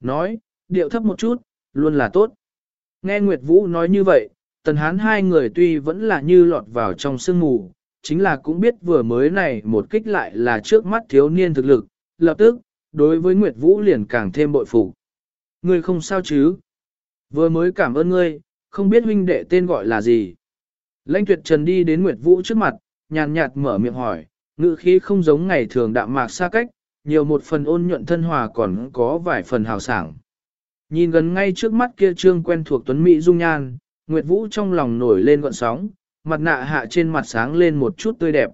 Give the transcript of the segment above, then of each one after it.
Nói, điệu thấp một chút, luôn là tốt. Nghe Nguyệt Vũ nói như vậy, tần hán hai người tuy vẫn là như lọt vào trong sương mù, chính là cũng biết vừa mới này một kích lại là trước mắt thiếu niên thực lực, lập tức, đối với Nguyệt Vũ liền càng thêm bội phục. Ngươi không sao chứ? Vừa mới cảm ơn ngươi, không biết huynh đệ tên gọi là gì. Lãnh tuyệt trần đi đến Nguyệt Vũ trước mặt, nhàn nhạt mở miệng hỏi, ngữ khí không giống ngày thường đạm mạc xa cách, nhiều một phần ôn nhuận thân hòa còn có vài phần hào sảng. Nhìn gần ngay trước mắt kia trương quen thuộc tuấn Mỹ dung nhan, Nguyệt Vũ trong lòng nổi lên gọn sóng, mặt nạ hạ trên mặt sáng lên một chút tươi đẹp.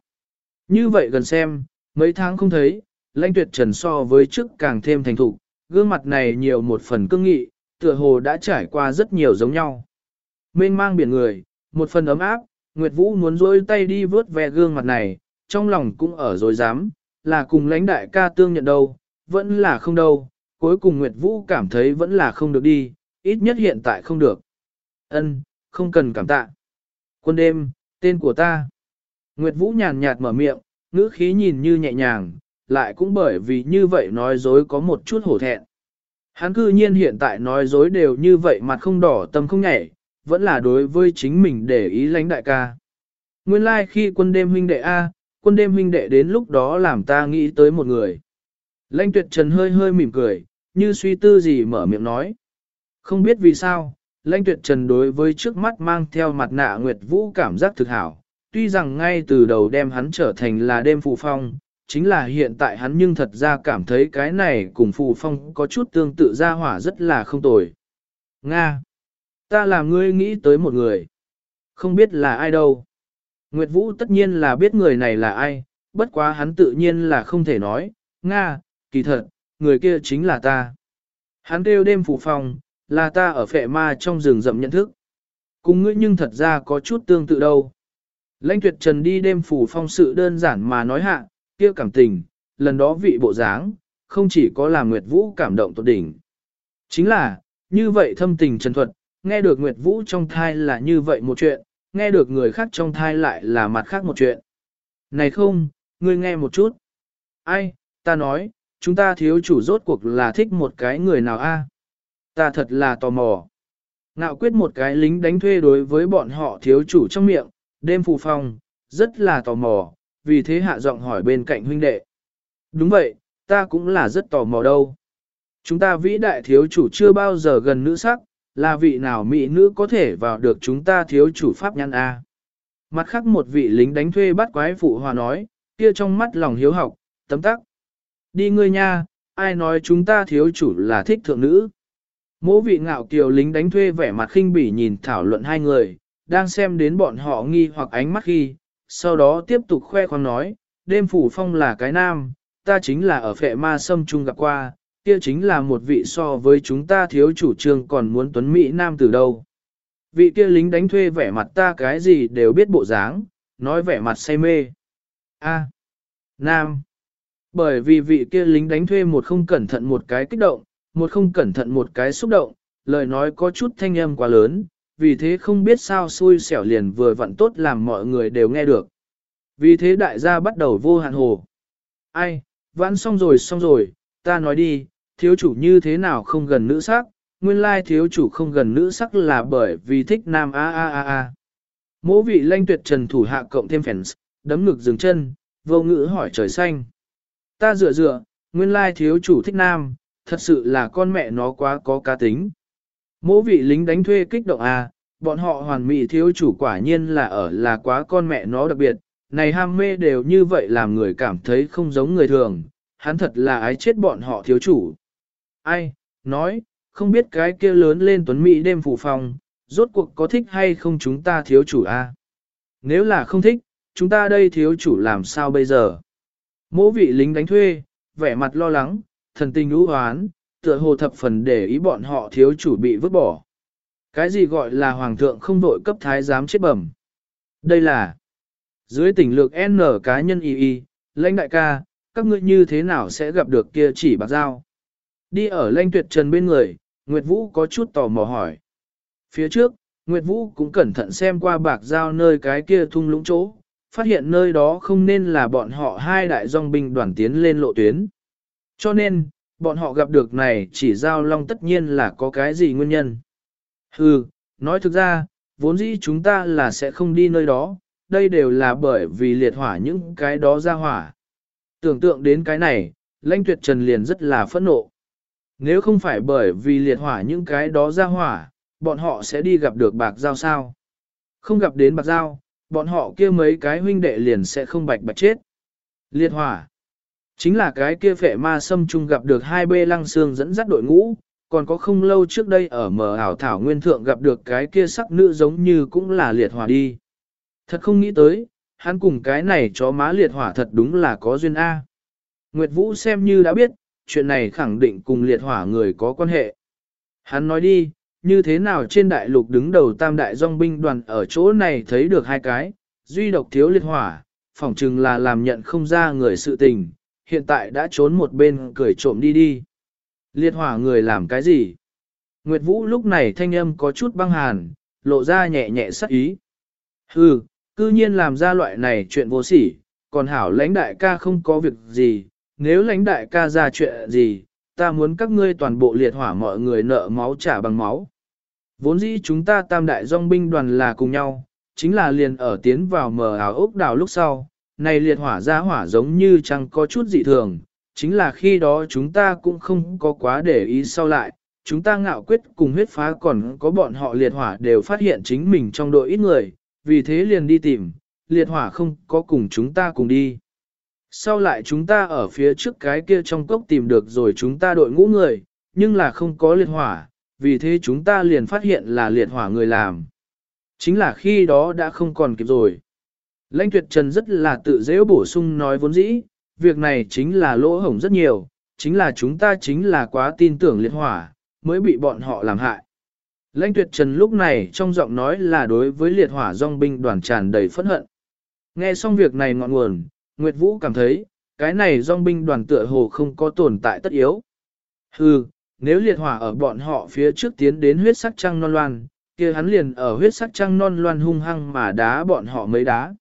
Như vậy gần xem, mấy tháng không thấy, lãnh tuyệt trần so với trước càng thêm thành thục, gương mặt này nhiều một phần cương nghị, tựa hồ đã trải qua rất nhiều giống nhau. Mênh mang biển người, một phần ấm áp, Nguyệt Vũ muốn rôi tay đi vớt ve gương mặt này, trong lòng cũng ở dối dám, là cùng lãnh đại ca tương nhận đâu, vẫn là không đâu, cuối cùng Nguyệt Vũ cảm thấy vẫn là không được đi, ít nhất hiện tại không được. Ân, không cần cảm tạ. Quân đêm, tên của ta. Nguyệt Vũ nhàn nhạt mở miệng, ngữ khí nhìn như nhẹ nhàng, lại cũng bởi vì như vậy nói dối có một chút hổ thẹn. Hắn cư nhiên hiện tại nói dối đều như vậy mặt không đỏ tâm không nhảy, vẫn là đối với chính mình để ý lãnh đại ca. Nguyên lai like khi quân đêm huynh đệ A, quân đêm huynh đệ đến lúc đó làm ta nghĩ tới một người. Lanh tuyệt trần hơi hơi mỉm cười, như suy tư gì mở miệng nói. Không biết vì sao, lãnh tuyệt trần đối với trước mắt mang theo mặt nạ Nguyệt Vũ cảm giác thực hảo. Tuy rằng ngay từ đầu đem hắn trở thành là đêm phù phong, chính là hiện tại hắn nhưng thật ra cảm thấy cái này cùng phù phong có chút tương tự ra hỏa rất là không tồi. Nga! Ta làm ngươi nghĩ tới một người. Không biết là ai đâu. Nguyệt Vũ tất nhiên là biết người này là ai, bất quá hắn tự nhiên là không thể nói. Nga, kỳ thật, người kia chính là ta. Hắn kêu đêm phủ phòng, là ta ở phệ ma trong rừng rậm nhận thức. Cùng ngươi nhưng thật ra có chút tương tự đâu. Lãnh tuyệt trần đi đêm phủ phong sự đơn giản mà nói hạ, kia cảm tình, lần đó vị bộ dáng, không chỉ có làm Nguyệt Vũ cảm động tột đỉnh. Chính là, như vậy thâm tình trần thuật, nghe được Nguyệt Vũ trong thai là như vậy một chuyện, nghe được người khác trong thai lại là mặt khác một chuyện. Này không, ngươi nghe một chút. Ai, ta nói, chúng ta thiếu chủ rốt cuộc là thích một cái người nào a? Ta thật là tò mò. Ngạo quyết một cái lính đánh thuê đối với bọn họ thiếu chủ trong miệng, đêm phù phong, rất là tò mò, vì thế hạ giọng hỏi bên cạnh huynh đệ. Đúng vậy, ta cũng là rất tò mò đâu. Chúng ta vĩ đại thiếu chủ chưa bao giờ gần nữ sắc, là vị nào mỹ nữ có thể vào được chúng ta thiếu chủ pháp nhân A. Mặt khác một vị lính đánh thuê bắt quái phụ hòa nói, kia trong mắt lòng hiếu học, tấm tắc. Đi ngươi nha, ai nói chúng ta thiếu chủ là thích thượng nữ. Mỗ vị ngạo kiều lính đánh thuê vẻ mặt khinh bỉ nhìn thảo luận hai người, đang xem đến bọn họ nghi hoặc ánh mắt khi, sau đó tiếp tục khoe khoang nói, đêm phủ phong là cái nam, ta chính là ở phệ ma sâm trung gặp qua, kia chính là một vị so với chúng ta thiếu chủ trương còn muốn tuấn Mỹ nam từ đâu. Vị kia lính đánh thuê vẻ mặt ta cái gì đều biết bộ dáng, nói vẻ mặt say mê. A. nam. Bởi vì vị kia lính đánh thuê một không cẩn thận một cái kích động, một không cẩn thận một cái xúc động, lời nói có chút thanh âm quá lớn, vì thế không biết sao xui xẻo liền vừa vặn tốt làm mọi người đều nghe được. Vì thế đại gia bắt đầu vô hạn hồ. Ai, vãn xong rồi xong rồi, ta nói đi, thiếu chủ như thế nào không gần nữ sắc, nguyên lai thiếu chủ không gần nữ sắc là bởi vì thích nam a a a a. Mỗ vị lanh tuyệt trần thủ hạ cộng thêm fans, đấm ngực dừng chân, vô ngữ hỏi trời xanh. Ta dựa dựa, nguyên lai thiếu chủ thích nam, thật sự là con mẹ nó quá có cá tính. Mỗ vị lính đánh thuê kích động a, bọn họ hoàn mỹ thiếu chủ quả nhiên là ở là quá con mẹ nó đặc biệt, này ham mê đều như vậy làm người cảm thấy không giống người thường, hắn thật là ái chết bọn họ thiếu chủ ai, nói, không biết cái kia lớn lên tuấn Mỹ đêm phủ phòng, rốt cuộc có thích hay không chúng ta thiếu chủ a? Nếu là không thích, chúng ta đây thiếu chủ làm sao bây giờ? Mỗ vị lính đánh thuê, vẻ mặt lo lắng, thần tình lũ hoán, tựa hồ thập phần để ý bọn họ thiếu chủ bị vứt bỏ. Cái gì gọi là hoàng thượng không đội cấp thái giám chết bẩm? Đây là dưới tỉnh lược N cá nhân y y, lãnh đại ca, các ngươi như thế nào sẽ gặp được kia chỉ bạc dao? Đi ở lanh tuyệt trần bên người, Nguyệt Vũ có chút tò mò hỏi. Phía trước, Nguyệt Vũ cũng cẩn thận xem qua bạc giao nơi cái kia thung lũng chỗ, phát hiện nơi đó không nên là bọn họ hai đại dòng binh đoàn tiến lên lộ tuyến. Cho nên, bọn họ gặp được này chỉ giao long tất nhiên là có cái gì nguyên nhân. Hừ, nói thực ra, vốn dĩ chúng ta là sẽ không đi nơi đó, đây đều là bởi vì liệt hỏa những cái đó ra hỏa. Tưởng tượng đến cái này, lãnh tuyệt trần liền rất là phẫn nộ. Nếu không phải bởi vì liệt hỏa những cái đó ra hỏa, bọn họ sẽ đi gặp được bạc giao sao. Không gặp đến bạc giao, bọn họ kia mấy cái huynh đệ liền sẽ không bạch bạch chết. Liệt hỏa. Chính là cái kia phệ ma xâm chung gặp được hai bê lăng xương dẫn dắt đội ngũ, còn có không lâu trước đây ở mờ ảo thảo nguyên thượng gặp được cái kia sắc nữ giống như cũng là liệt hỏa đi. Thật không nghĩ tới, hắn cùng cái này chó má liệt hỏa thật đúng là có duyên A. Nguyệt Vũ xem như đã biết, chuyện này khẳng định cùng liệt hỏa người có quan hệ. Hắn nói đi, như thế nào trên đại lục đứng đầu tam đại dòng binh đoàn ở chỗ này thấy được hai cái, duy độc thiếu liệt hỏa, phỏng chừng là làm nhận không ra người sự tình, hiện tại đã trốn một bên cười trộm đi đi. Liệt hỏa người làm cái gì? Nguyệt Vũ lúc này thanh âm có chút băng hàn, lộ ra nhẹ nhẹ sắc ý. Hừ, cư nhiên làm ra loại này chuyện vô sỉ, còn hảo lãnh đại ca không có việc gì, nếu lãnh đại ca ra chuyện gì, ta muốn các ngươi toàn bộ liệt hỏa mọi người nợ máu trả bằng máu. Vốn dĩ chúng ta tam đại dòng binh đoàn là cùng nhau, chính là liền ở tiến vào mờ ảo ốc đảo lúc sau, này liệt hỏa ra hỏa giống như chẳng có chút dị thường, chính là khi đó chúng ta cũng không có quá để ý sau lại, chúng ta ngạo quyết cùng huyết phá còn có bọn họ liệt hỏa đều phát hiện chính mình trong đội ít người, vì thế liền đi tìm, liệt hỏa không có cùng chúng ta cùng đi. Sau lại chúng ta ở phía trước cái kia trong cốc tìm được rồi chúng ta đội ngũ người, nhưng là không có liệt hỏa, vì thế chúng ta liền phát hiện là liệt hỏa người làm. Chính là khi đó đã không còn kịp rồi. Lãnh tuyệt trần rất là tự dễ bổ sung nói vốn dĩ, việc này chính là lỗ hổng rất nhiều, chính là chúng ta chính là quá tin tưởng liệt hỏa, mới bị bọn họ làm hại. Lãnh tuyệt trần lúc này trong giọng nói là đối với liệt hỏa dòng binh đoàn tràn đầy phẫn hận. Nghe xong việc này ngọn nguồn, Nguyệt Vũ cảm thấy, cái này dòng binh đoàn tựa hồ không có tồn tại tất yếu. Hừ, nếu liệt hỏa ở bọn họ phía trước tiến đến huyết sắc trăng non loan, kia hắn liền ở huyết sắc trăng non loan hung hăng mà đá bọn họ mấy đá.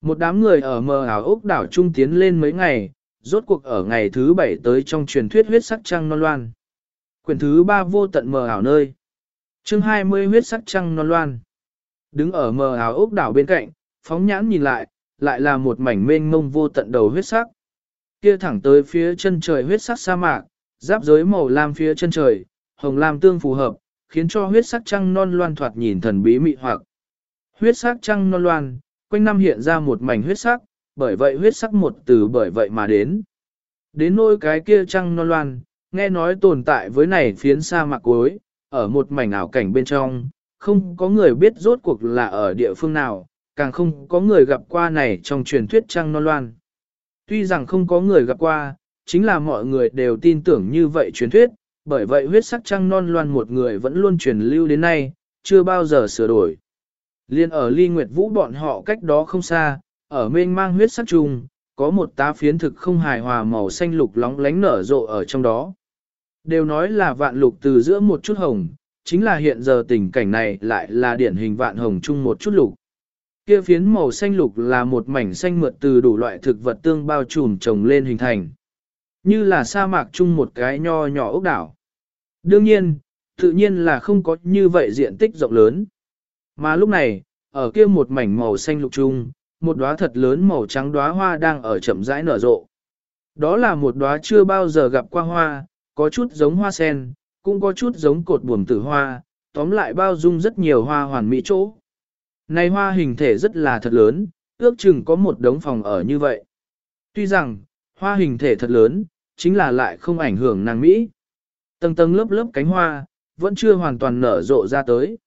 Một đám người ở mờ ảo ốc đảo trung tiến lên mấy ngày, rốt cuộc ở ngày thứ bảy tới trong truyền thuyết huyết sắc trăng non loan. Quyển thứ ba vô tận mờ ảo nơi. chương 20 huyết sắc trăng non loan. Đứng ở mờ ảo ốc đảo bên cạnh, phóng nhãn nhìn lại, lại là một mảnh mênh mông vô tận đầu huyết sắc. Kia thẳng tới phía chân trời huyết sắc sa mạc, giáp giới màu lam phía chân trời, hồng lam tương phù hợp, khiến cho huyết sắc trăng non loan thoạt nhìn thần bí mị hoặc. Huyết sắc trăng non loan, quanh năm hiện ra một mảnh huyết sắc, bởi vậy huyết sắc một từ bởi vậy mà đến. Đến nôi cái kia trăng non loan, nghe nói tồn tại với này phiến sa mạc cuối, ở một mảnh ảo cảnh bên trong, không có người biết rốt cuộc là ở địa phương nào, càng không có người gặp qua này trong truyền thuyết trăng non loan. Tuy rằng không có người gặp qua, chính là mọi người đều tin tưởng như vậy truyền thuyết, bởi vậy huyết sắc trăng non loan một người vẫn luôn truyền lưu đến nay, chưa bao giờ sửa đổi. Liên ở ly nguyệt vũ bọn họ cách đó không xa, ở mênh mang huyết sắc trùng, có một tá phiến thực không hài hòa màu xanh lục lóng lánh nở rộ ở trong đó. Đều nói là vạn lục từ giữa một chút hồng, chính là hiện giờ tình cảnh này lại là điển hình vạn hồng chung một chút lục. Kia phiến màu xanh lục là một mảnh xanh mượt từ đủ loại thực vật tương bao trùm trồng lên hình thành. Như là sa mạc chung một cái nho nhỏ ốc đảo. Đương nhiên, tự nhiên là không có như vậy diện tích rộng lớn. Mà lúc này, ở kia một mảnh màu xanh lục chung, một đóa thật lớn màu trắng đóa hoa đang ở chậm rãi nở rộ. Đó là một đóa chưa bao giờ gặp qua hoa, có chút giống hoa sen, cũng có chút giống cột buồm tử hoa, tóm lại bao dung rất nhiều hoa hoàn mỹ chỗ. Này hoa hình thể rất là thật lớn, ước chừng có một đống phòng ở như vậy. Tuy rằng, hoa hình thể thật lớn, chính là lại không ảnh hưởng nàng Mỹ. Tầng tầng lớp lớp cánh hoa, vẫn chưa hoàn toàn nở rộ ra tới.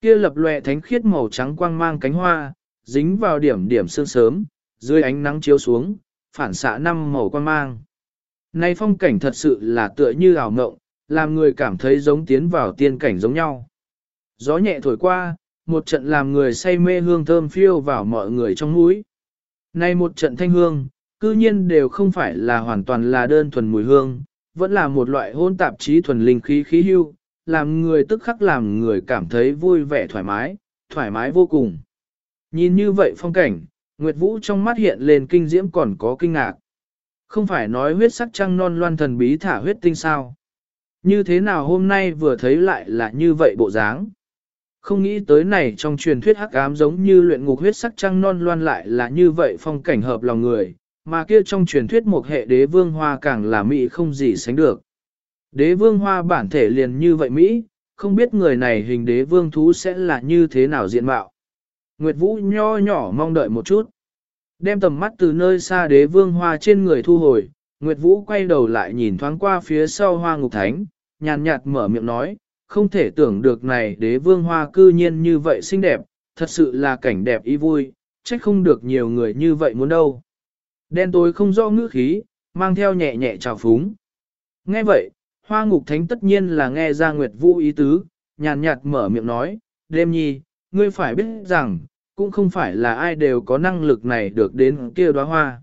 Kia lập lòe thánh khiết màu trắng quang mang cánh hoa, dính vào điểm điểm sương sớm, dưới ánh nắng chiếu xuống, phản xạ năm màu quang mang. Này phong cảnh thật sự là tựa như ảo mộng, làm người cảm thấy giống tiến vào tiên cảnh giống nhau. Gió nhẹ thổi qua, một trận làm người say mê hương thơm phiêu vào mọi người trong mũi. Nay một trận thanh hương, cư nhiên đều không phải là hoàn toàn là đơn thuần mùi hương, vẫn là một loại hôn tạp trí thuần linh khí khí hưu, làm người tức khắc làm người cảm thấy vui vẻ thoải mái, thoải mái vô cùng. Nhìn như vậy phong cảnh, Nguyệt Vũ trong mắt hiện lên kinh diễm còn có kinh ngạc. Không phải nói huyết sắc trăng non loan thần bí thả huyết tinh sao. Như thế nào hôm nay vừa thấy lại là như vậy bộ dáng. Không nghĩ tới này trong truyền thuyết hắc ám giống như luyện ngục huyết sắc trăng non loan lại là như vậy phong cảnh hợp lòng người, mà kia trong truyền thuyết một hệ đế vương hoa càng là mỹ không gì sánh được. Đế vương hoa bản thể liền như vậy Mỹ, không biết người này hình đế vương thú sẽ là như thế nào diện mạo. Nguyệt Vũ nho nhỏ mong đợi một chút. Đem tầm mắt từ nơi xa đế vương hoa trên người thu hồi, Nguyệt Vũ quay đầu lại nhìn thoáng qua phía sau hoa ngục thánh, nhàn nhạt mở miệng nói, không thể tưởng được này đế vương hoa cư nhiên như vậy xinh đẹp, thật sự là cảnh đẹp ý vui, trách không được nhiều người như vậy muốn đâu. Đen tối không rõ ngữ khí, mang theo nhẹ nhẹ trào phúng. Nghe vậy, hoa ngục thánh tất nhiên là nghe ra Nguyệt Vũ ý tứ, nhàn nhạt mở miệng nói, đêm nhi, ngươi phải biết rằng, cũng không phải là ai đều có năng lực này được đến kia đóa hoa.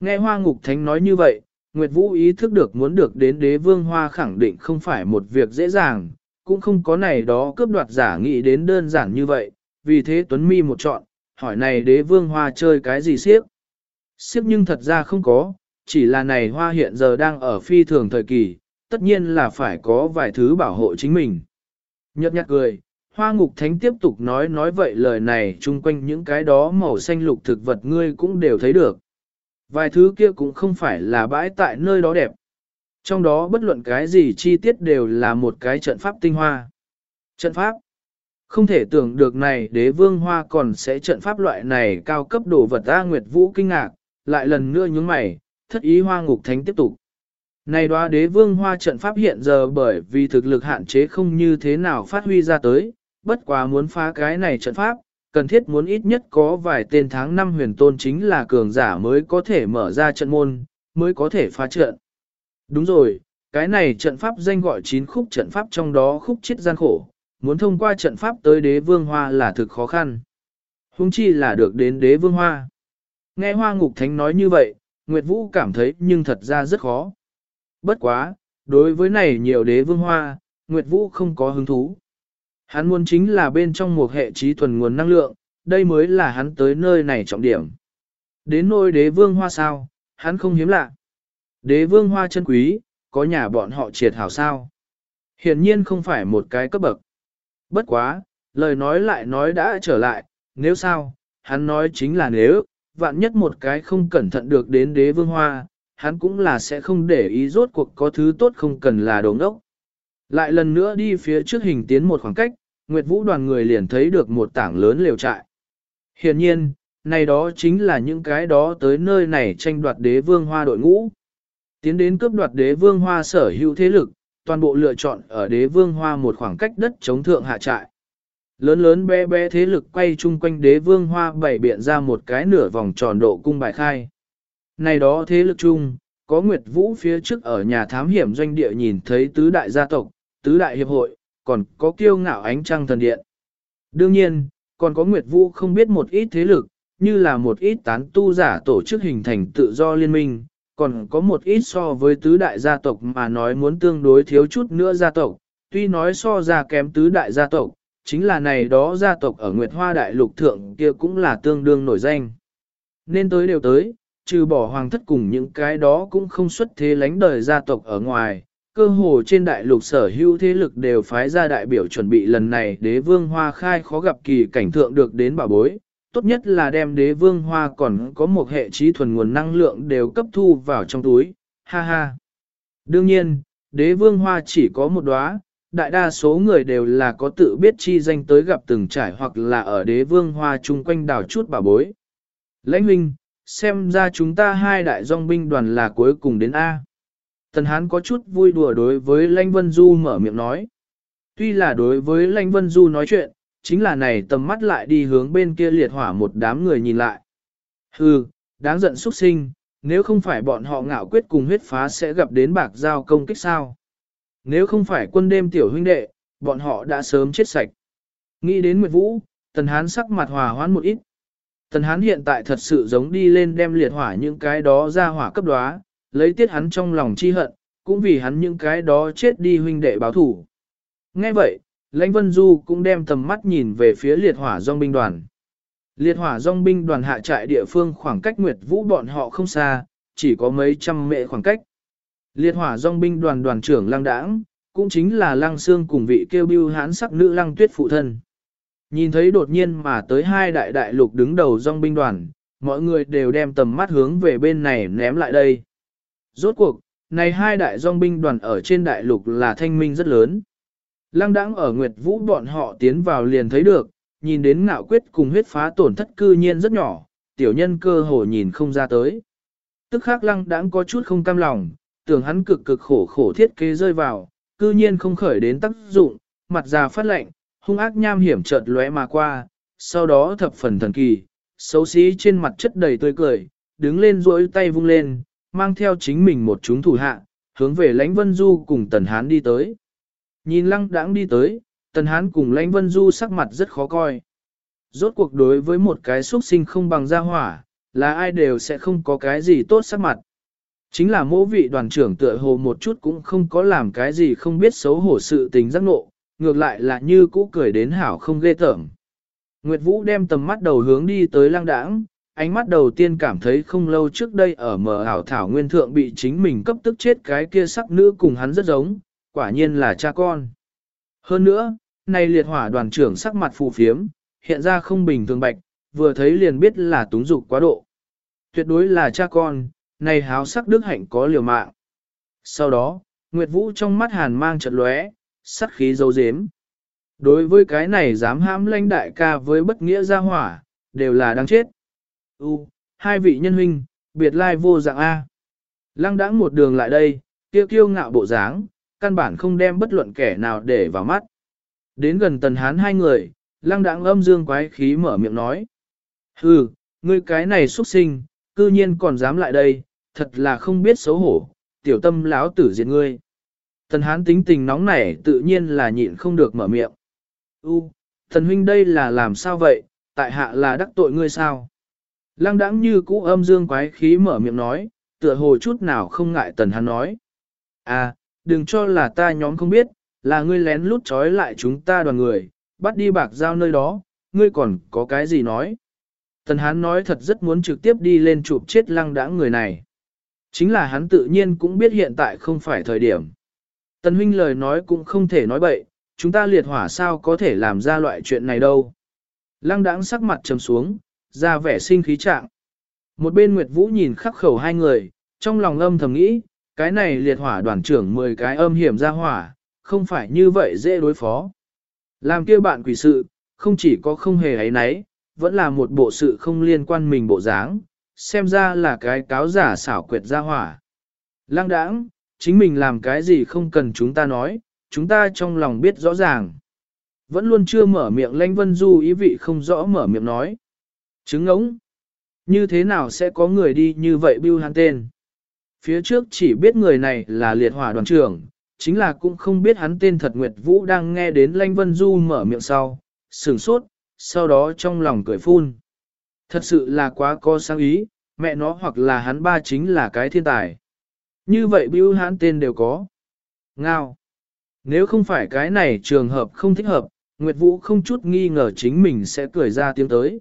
Nghe hoa ngục thánh nói như vậy, Nguyệt Vũ ý thức được muốn được đến đế vương hoa khẳng định không phải một việc dễ dàng, cũng không có này đó cướp đoạt giả nghĩ đến đơn giản như vậy, vì thế Tuấn Mi một chọn, hỏi này đế vương hoa chơi cái gì siếc. Siếc nhưng thật ra không có, chỉ là này hoa hiện giờ đang ở phi thường thời kỳ, tất nhiên là phải có vài thứ bảo hộ chính mình. Nhật nhạt cười, hoa ngục thánh tiếp tục nói nói vậy lời này chung quanh những cái đó màu xanh lục thực vật ngươi cũng đều thấy được. Vài thứ kia cũng không phải là bãi tại nơi đó đẹp. Trong đó bất luận cái gì chi tiết đều là một cái trận pháp tinh hoa. Trận pháp. Không thể tưởng được này đế vương hoa còn sẽ trận pháp loại này cao cấp đồ vật A Nguyệt Vũ kinh ngạc, lại lần nữa nhướng mày, thất ý hoa ngục thánh tiếp tục. Này đoá đế vương hoa trận pháp hiện giờ bởi vì thực lực hạn chế không như thế nào phát huy ra tới, bất quá muốn phá cái này trận pháp, cần thiết muốn ít nhất có vài tên tháng năm huyền tôn chính là cường giả mới có thể mở ra trận môn, mới có thể phá trận. Đúng rồi, cái này trận pháp danh gọi chín khúc trận pháp trong đó khúc chết gian khổ, muốn thông qua trận pháp tới đế vương hoa là thực khó khăn. Hùng chi là được đến đế vương hoa. Nghe hoa ngục thánh nói như vậy, Nguyệt Vũ cảm thấy nhưng thật ra rất khó. Bất quá, đối với này nhiều đế vương hoa, Nguyệt Vũ không có hứng thú. Hắn muốn chính là bên trong một hệ trí thuần nguồn năng lượng, đây mới là hắn tới nơi này trọng điểm. Đến nôi đế vương hoa sao, hắn không hiếm lạ. Đế vương hoa chân quý, có nhà bọn họ triệt hảo sao. Hiển nhiên không phải một cái cấp bậc. Bất quá, lời nói lại nói đã trở lại, nếu sao, hắn nói chính là nếu, vạn nhất một cái không cẩn thận được đến đế vương hoa, hắn cũng là sẽ không để ý rốt cuộc có thứ tốt không cần là đồ ngốc. Lại lần nữa đi phía trước hình tiến một khoảng cách, Nguyệt Vũ đoàn người liền thấy được một tảng lớn liều trại. Hiện nhiên, này đó chính là những cái đó tới nơi này tranh đoạt đế vương hoa đội ngũ. Tiến đến cướp đoạt đế vương hoa sở hữu thế lực, toàn bộ lựa chọn ở đế vương hoa một khoảng cách đất chống thượng hạ trại. Lớn lớn bé bé thế lực quay chung quanh đế vương hoa bảy biện ra một cái nửa vòng tròn độ cung bài khai. Này đó thế lực chung, có Nguyệt Vũ phía trước ở nhà thám hiểm doanh địa nhìn thấy tứ đại gia tộc, tứ đại hiệp hội, còn có kiêu ngạo ánh trăng thần điện. Đương nhiên, còn có Nguyệt Vũ không biết một ít thế lực, như là một ít tán tu giả tổ chức hình thành tự do liên minh, còn có một ít so với tứ đại gia tộc mà nói muốn tương đối thiếu chút nữa gia tộc, tuy nói so ra kém tứ đại gia tộc, chính là này đó gia tộc ở Nguyệt Hoa Đại Lục Thượng kia cũng là tương đương nổi danh. Nên tới đều tới, trừ bỏ hoàng thất cùng những cái đó cũng không xuất thế lánh đời gia tộc ở ngoài, cơ hồ trên đại lục sở hữu thế lực đều phái ra đại biểu chuẩn bị lần này đế vương hoa khai khó gặp kỳ cảnh thượng được đến bảo bối, tốt nhất là đem đế vương hoa còn có một hệ trí thuần nguồn năng lượng đều cấp thu vào trong túi, ha ha. Đương nhiên, đế vương hoa chỉ có một đóa, đại đa số người đều là có tự biết chi danh tới gặp từng trải hoặc là ở đế vương hoa chung quanh đảo chút bà bối. Lãnh huynh, xem ra chúng ta hai đại dòng binh đoàn là cuối cùng đến A. Tần Hán có chút vui đùa đối với Lãnh Vân Du mở miệng nói. Tuy là đối với Lãnh Vân Du nói chuyện, chính là này tầm mắt lại đi hướng bên kia liệt hỏa một đám người nhìn lại. Hừ, đáng giận xuất sinh, nếu không phải bọn họ ngạo quyết cùng huyết phá sẽ gặp đến bạc giao công kích sao. Nếu không phải quân đêm tiểu huynh đệ, bọn họ đã sớm chết sạch. Nghĩ đến Nguyệt Vũ, Tần Hán sắc mặt hòa hoãn một ít. Tần Hán hiện tại thật sự giống đi lên đem liệt hỏa những cái đó ra hỏa cấp đoá, lấy tiết hắn trong lòng chi hận, cũng vì hắn những cái đó chết đi huynh đệ báo thủ. Nghe vậy, Lãnh Vân Du cũng đem tầm mắt nhìn về phía liệt hỏa dòng binh đoàn. Liệt hỏa dòng binh đoàn hạ trại địa phương khoảng cách Nguyệt Vũ bọn họ không xa, chỉ có mấy trăm mệ khoảng cách. Liệt hỏa dòng binh đoàn đoàn trưởng lăng đãng, cũng chính là lăng Sương cùng vị kêu bưu hán sắc nữ lăng tuyết phụ thân. Nhìn thấy đột nhiên mà tới hai đại đại lục đứng đầu dòng binh đoàn, mọi người đều đem tầm mắt hướng về bên này ném lại đây. Rốt cuộc, này hai đại dòng binh đoàn ở trên đại lục là thanh minh rất lớn. Lăng đãng ở Nguyệt Vũ bọn họ tiến vào liền thấy được, nhìn đến ngạo quyết cùng huyết phá tổn thất cư nhiên rất nhỏ, tiểu nhân cơ hồ nhìn không ra tới. Tức khắc lăng đãng có chút không cam lòng, tưởng hắn cực cực khổ khổ thiết kế rơi vào, cư nhiên không khởi đến tác dụng, mặt già phát lệnh, hung ác nham hiểm chợt lóe mà qua, sau đó thập phần thần kỳ, xấu xí trên mặt chất đầy tươi cười, đứng lên duỗi tay vung lên, mang theo chính mình một chúng thủ hạ, hướng về lãnh vân du cùng tần hán đi tới. Nhìn lăng đãng đi tới, tần hán cùng lãnh vân du sắc mặt rất khó coi. Rốt cuộc đối với một cái xuất sinh không bằng gia hỏa, là ai đều sẽ không có cái gì tốt sắc mặt. Chính là mỗ vị đoàn trưởng tựa hồ một chút cũng không có làm cái gì không biết xấu hổ sự tình giác ngộ, ngược lại là như cũ cười đến hảo không ghê tởm. Nguyệt Vũ đem tầm mắt đầu hướng đi tới lang đãng, ánh mắt đầu tiên cảm thấy không lâu trước đây ở mở ảo thảo nguyên thượng bị chính mình cấp tức chết cái kia sắc nữ cùng hắn rất giống, quả nhiên là cha con. Hơn nữa, này liệt hỏa đoàn trưởng sắc mặt phù phiếm, hiện ra không bình thường bạch, vừa thấy liền biết là túng dục quá độ. Tuyệt đối là cha con, này háo sắc đức hạnh có liều mạng. Sau đó, Nguyệt Vũ trong mắt hàn mang chợt lóe, sắt khí dấu dếm. Đối với cái này dám hãm lãnh đại ca với bất nghĩa gia hỏa, đều là đáng chết. U, hai vị nhân huynh, biệt lai vô dạng A. Lăng đãng một đường lại đây, tiêu kiêu ngạo bộ dáng, căn bản không đem bất luận kẻ nào để vào mắt. Đến gần tần hán hai người, lăng đãng âm dương quái khí mở miệng nói. Hừ, ngươi cái này xuất sinh, cư nhiên còn dám lại đây, thật là không biết xấu hổ, tiểu tâm lão tử diệt ngươi. Tần hán tính tình nóng nảy tự nhiên là nhịn không được mở miệng. U, thần huynh đây là làm sao vậy, tại hạ là đắc tội ngươi sao? Lăng đãng như cũ âm dương quái khí mở miệng nói, tựa hồ chút nào không ngại tần hán nói. À, đừng cho là ta nhóm không biết, là ngươi lén lút trói lại chúng ta đoàn người, bắt đi bạc giao nơi đó, ngươi còn có cái gì nói. Tần hán nói thật rất muốn trực tiếp đi lên chụp chết lăng đãng người này. Chính là hắn tự nhiên cũng biết hiện tại không phải thời điểm. Tần huynh lời nói cũng không thể nói bậy, chúng ta liệt hỏa sao có thể làm ra loại chuyện này đâu. Lăng đãng sắc mặt trầm xuống, ra vẻ sinh khí trạng. Một bên Nguyệt Vũ nhìn khắc khẩu hai người, trong lòng âm thầm nghĩ, cái này liệt hỏa đoàn trưởng 10 cái âm hiểm ra hỏa, không phải như vậy dễ đối phó. Làm kia bạn quỷ sự, không chỉ có không hề ấy nấy, vẫn là một bộ sự không liên quan mình bộ dáng, xem ra là cái cáo giả xảo quyệt ra hỏa. Lăng đãng, chính mình làm cái gì không cần chúng ta nói, chúng ta trong lòng biết rõ ràng. Vẫn luôn chưa mở miệng Lanh Vân Du ý vị không rõ mở miệng nói. Chứng ống. Như thế nào sẽ có người đi như vậy bưu hắn tên? Phía trước chỉ biết người này là liệt hỏa đoàn trưởng, chính là cũng không biết hắn tên thật Nguyệt Vũ đang nghe đến Lanh Vân Du mở miệng sau, sửng sốt, sau đó trong lòng cười phun. Thật sự là quá có sáng ý, mẹ nó hoặc là hắn ba chính là cái thiên tài. Như vậy bưu hắn tên đều có. Ngao. Nếu không phải cái này trường hợp không thích hợp, Nguyệt Vũ không chút nghi ngờ chính mình sẽ cười ra tiếng tới.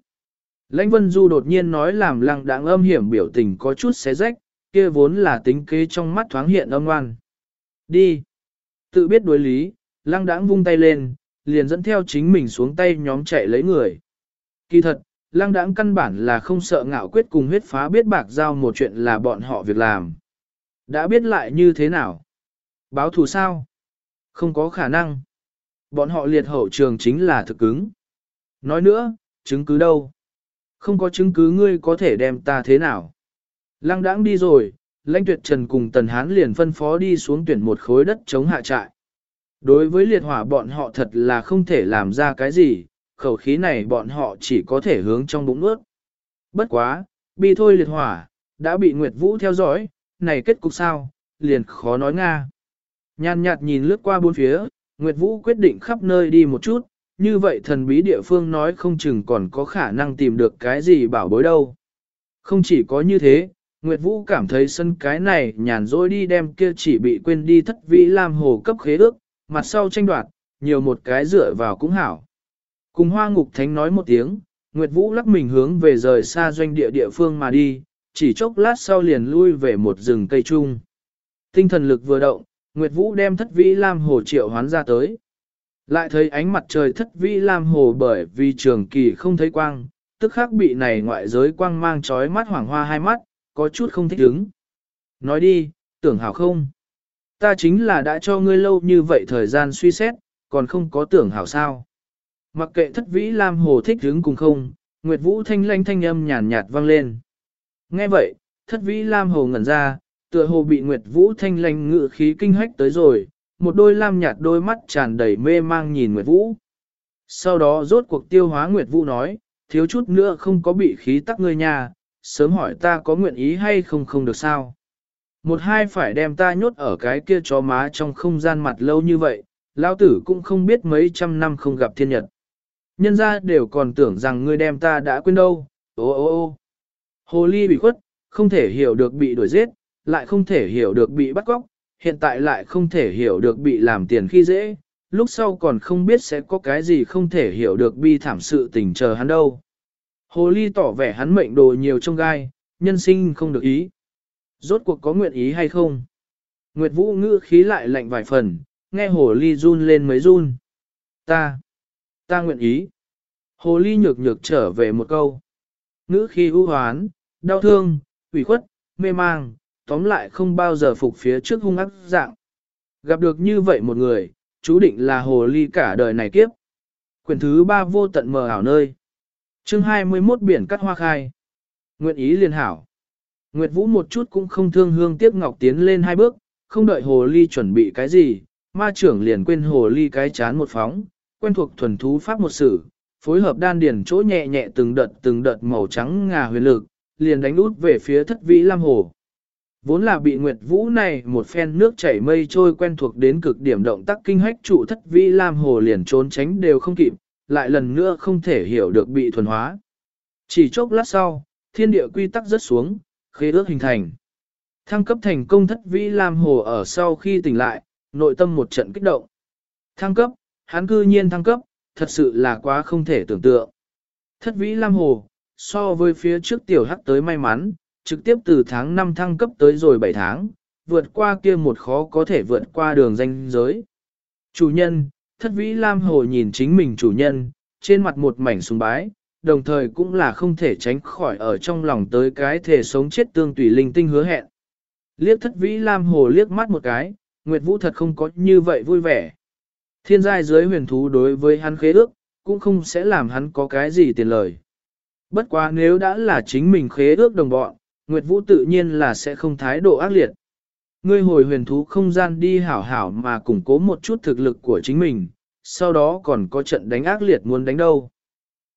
Lãnh Vân Du đột nhiên nói làm lăng đáng âm hiểm biểu tình có chút xé rách, kia vốn là tính kế trong mắt thoáng hiện âm ngoan. Đi. Tự biết đối lý, lăng đãng vung tay lên, liền dẫn theo chính mình xuống tay nhóm chạy lấy người. Kỳ thật, lăng đãng căn bản là không sợ ngạo quyết cùng huyết phá biết bạc giao một chuyện là bọn họ việc làm. Đã biết lại như thế nào? Báo thù sao? Không có khả năng. Bọn họ liệt hậu trường chính là thực cứng. Nói nữa, chứng cứ đâu? Không có chứng cứ ngươi có thể đem ta thế nào? Lăng đãng đi rồi, lãnh tuyệt trần cùng tần hán liền phân phó đi xuống tuyển một khối đất chống hạ trại. Đối với liệt hỏa bọn họ thật là không thể làm ra cái gì, khẩu khí này bọn họ chỉ có thể hướng trong bụng ướt. Bất quá, bi thôi liệt hỏa, đã bị Nguyệt Vũ theo dõi, này kết cục sao, liền khó nói Nga. Nhàn nhạt nhìn lướt qua bốn phía, Nguyệt Vũ quyết định khắp nơi đi một chút, như vậy thần bí địa phương nói không chừng còn có khả năng tìm được cái gì bảo bối đâu. Không chỉ có như thế, Nguyệt Vũ cảm thấy sân cái này nhàn rỗi đi đem kia chỉ bị quên đi thất vĩ làm hồ cấp khế ước, mặt sau tranh đoạt, nhiều một cái dựa vào cũng hảo. Cùng hoa ngục thánh nói một tiếng, Nguyệt Vũ lắc mình hướng về rời xa doanh địa địa phương mà đi, chỉ chốc lát sau liền lui về một rừng cây chung. Tinh thần lực vừa động, Nguyệt Vũ đem thất vĩ Lam Hồ triệu hoán ra tới. Lại thấy ánh mặt trời thất vĩ Lam Hồ bởi vì trường kỳ không thấy quang, tức khắc bị này ngoại giới quang mang trói mắt hoàng hoa hai mắt, có chút không thích ứng. Nói đi, tưởng hảo không? Ta chính là đã cho ngươi lâu như vậy thời gian suy xét, còn không có tưởng hảo sao. Mặc kệ thất vĩ Lam Hồ thích hứng cùng không, Nguyệt Vũ thanh lanh thanh âm nhàn nhạt vang lên. Nghe vậy, thất vĩ Lam Hồ ngẩn ra, tựa hồ bị Nguyệt Vũ thanh lanh ngự khí kinh hách tới rồi, một đôi lam nhạt đôi mắt tràn đầy mê mang nhìn Nguyệt Vũ. Sau đó rốt cuộc tiêu hóa Nguyệt Vũ nói, thiếu chút nữa không có bị khí tắc ngươi nhà, sớm hỏi ta có nguyện ý hay không không được sao. Một hai phải đem ta nhốt ở cái kia chó má trong không gian mặt lâu như vậy, lão tử cũng không biết mấy trăm năm không gặp thiên nhật. Nhân ra đều còn tưởng rằng ngươi đem ta đã quên đâu, ô ô ô. Hồ ly bị khuất, không thể hiểu được bị đuổi giết, lại không thể hiểu được bị bắt cóc, hiện tại lại không thể hiểu được bị làm tiền khi dễ, lúc sau còn không biết sẽ có cái gì không thể hiểu được bi thảm sự tình chờ hắn đâu. Hồ ly tỏ vẻ hắn mệnh đồ nhiều trong gai, nhân sinh không được ý. Rốt cuộc có nguyện ý hay không? Nguyệt Vũ ngữ khí lại lạnh vài phần, nghe hồ ly run lên mấy run. Ta, ta nguyện ý. Hồ ly nhược nhược trở về một câu. Ngữ khí ưu hoán, đau thương, ủy khuất, mê mang, tóm lại không bao giờ phục phía trước hung ác dạng. Gặp được như vậy một người, chú định là hồ ly cả đời này kiếp. Quyển thứ ba vô tận mờ ảo nơi chương 21 biển cắt hoa khai. Nguyện ý liên hảo. Nguyệt Vũ một chút cũng không thương hương tiếc ngọc tiến lên hai bước, không đợi hồ ly chuẩn bị cái gì, ma trưởng liền quên hồ ly cái chán một phóng, quen thuộc thuần thú pháp một sử, phối hợp đan điển chỗ nhẹ nhẹ từng đợt từng đợt màu trắng ngà huyền lực, liền đánh út về phía thất vĩ lam hồ. Vốn là bị Nguyệt Vũ này một phen nước chảy mây trôi quen thuộc đến cực điểm động tác kinh hách trụ thất vĩ lam hồ liền trốn tránh đều không kịp, lại lần nữa không thể hiểu được bị thuần hóa. Chỉ chốc lát sau, thiên địa quy tắc rớt xuống, khế ước hình thành. Thăng cấp thành công thất vĩ lam hồ ở sau khi tỉnh lại, nội tâm một trận kích động. Thăng cấp, hắn cư nhiên thăng cấp, thật sự là quá không thể tưởng tượng. Thất vĩ lam hồ, so với phía trước tiểu hắc tới may mắn, trực tiếp từ tháng 5 thăng cấp tới rồi 7 tháng, vượt qua kia một khó có thể vượt qua đường danh giới. Chủ nhân, thất vĩ Lam Hồ nhìn chính mình chủ nhân, trên mặt một mảnh sùng bái, đồng thời cũng là không thể tránh khỏi ở trong lòng tới cái thể sống chết tương tùy linh tinh hứa hẹn. Liếc thất vĩ Lam Hồ liếc mắt một cái, Nguyệt Vũ thật không có như vậy vui vẻ. Thiên giai dưới huyền thú đối với hắn khế ước, cũng không sẽ làm hắn có cái gì tiền lời. Bất quá nếu đã là chính mình khế ước đồng bọn, Nguyệt Vũ tự nhiên là sẽ không thái độ ác liệt. Ngươi hồi huyền thú không gian đi hảo hảo mà củng cố một chút thực lực của chính mình, sau đó còn có trận đánh ác liệt muốn đánh đâu.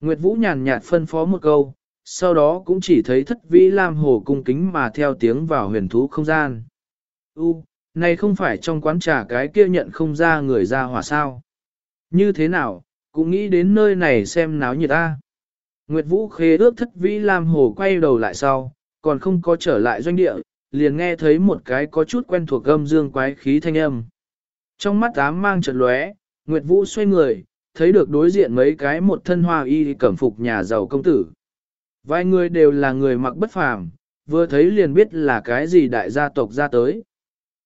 Nguyệt Vũ nhàn nhạt phân phó một câu, sau đó cũng chỉ thấy thất vĩ lam hồ cung kính mà theo tiếng vào huyền thú không gian. U, này không phải trong quán trà cái kia nhận không ra người ra hỏa sao. Như thế nào, cũng nghĩ đến nơi này xem náo nhiệt ta. Nguyệt Vũ khế ước thất vĩ lam hồ quay đầu lại sau, còn không có trở lại doanh địa, liền nghe thấy một cái có chút quen thuộc âm dương quái khí thanh âm. Trong mắt ám mang chợt lóe, Nguyệt Vũ xoay người, thấy được đối diện mấy cái một thân hoa y cẩm phục nhà giàu công tử. Vài người đều là người mặc bất phàm, vừa thấy liền biết là cái gì đại gia tộc ra tới.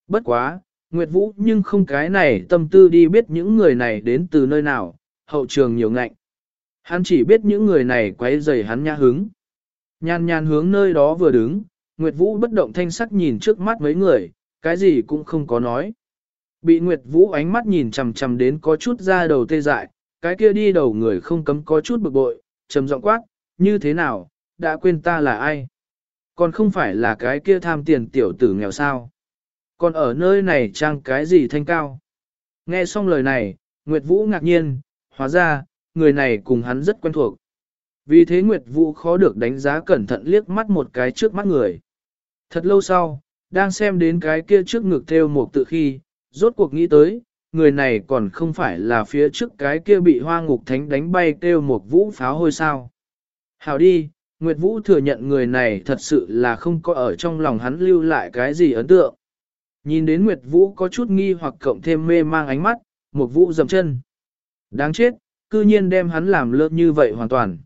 Bất quá, Nguyệt Vũ nhưng không cái này tâm tư đi biết những người này đến từ nơi nào, hậu trường nhiều ngạnh. Hắn chỉ biết những người này quấy rầy hắn nhã hứng. Nhan nhan hướng nơi đó vừa đứng, Nguyệt Vũ bất động thanh sắc nhìn trước mắt mấy người, cái gì cũng không có nói. Bị Nguyệt Vũ ánh mắt nhìn chằm chằm đến có chút ra đầu tê dại, cái kia đi đầu người không cấm có chút bực bội, trầm giọng quát, như thế nào, đã quên ta là ai? Còn không phải là cái kia tham tiền tiểu tử nghèo sao? Còn ở nơi này trang cái gì thanh cao? Nghe xong lời này, Nguyệt Vũ ngạc nhiên, hóa ra, người này cùng hắn rất quen thuộc. Vì thế Nguyệt Vũ khó được đánh giá cẩn thận liếc mắt một cái trước mắt người. Thật lâu sau, đang xem đến cái kia trước ngực theo một tự khi, rốt cuộc nghĩ tới, người này còn không phải là phía trước cái kia bị hoa ngục thánh đánh bay kêu một vũ pháo hôi sao. Hào đi, Nguyệt Vũ thừa nhận người này thật sự là không có ở trong lòng hắn lưu lại cái gì ấn tượng. Nhìn đến Nguyệt Vũ có chút nghi hoặc cộng thêm mê mang ánh mắt, một vũ dầm chân. Đáng chết, cư nhiên đem hắn làm lơ như vậy hoàn toàn.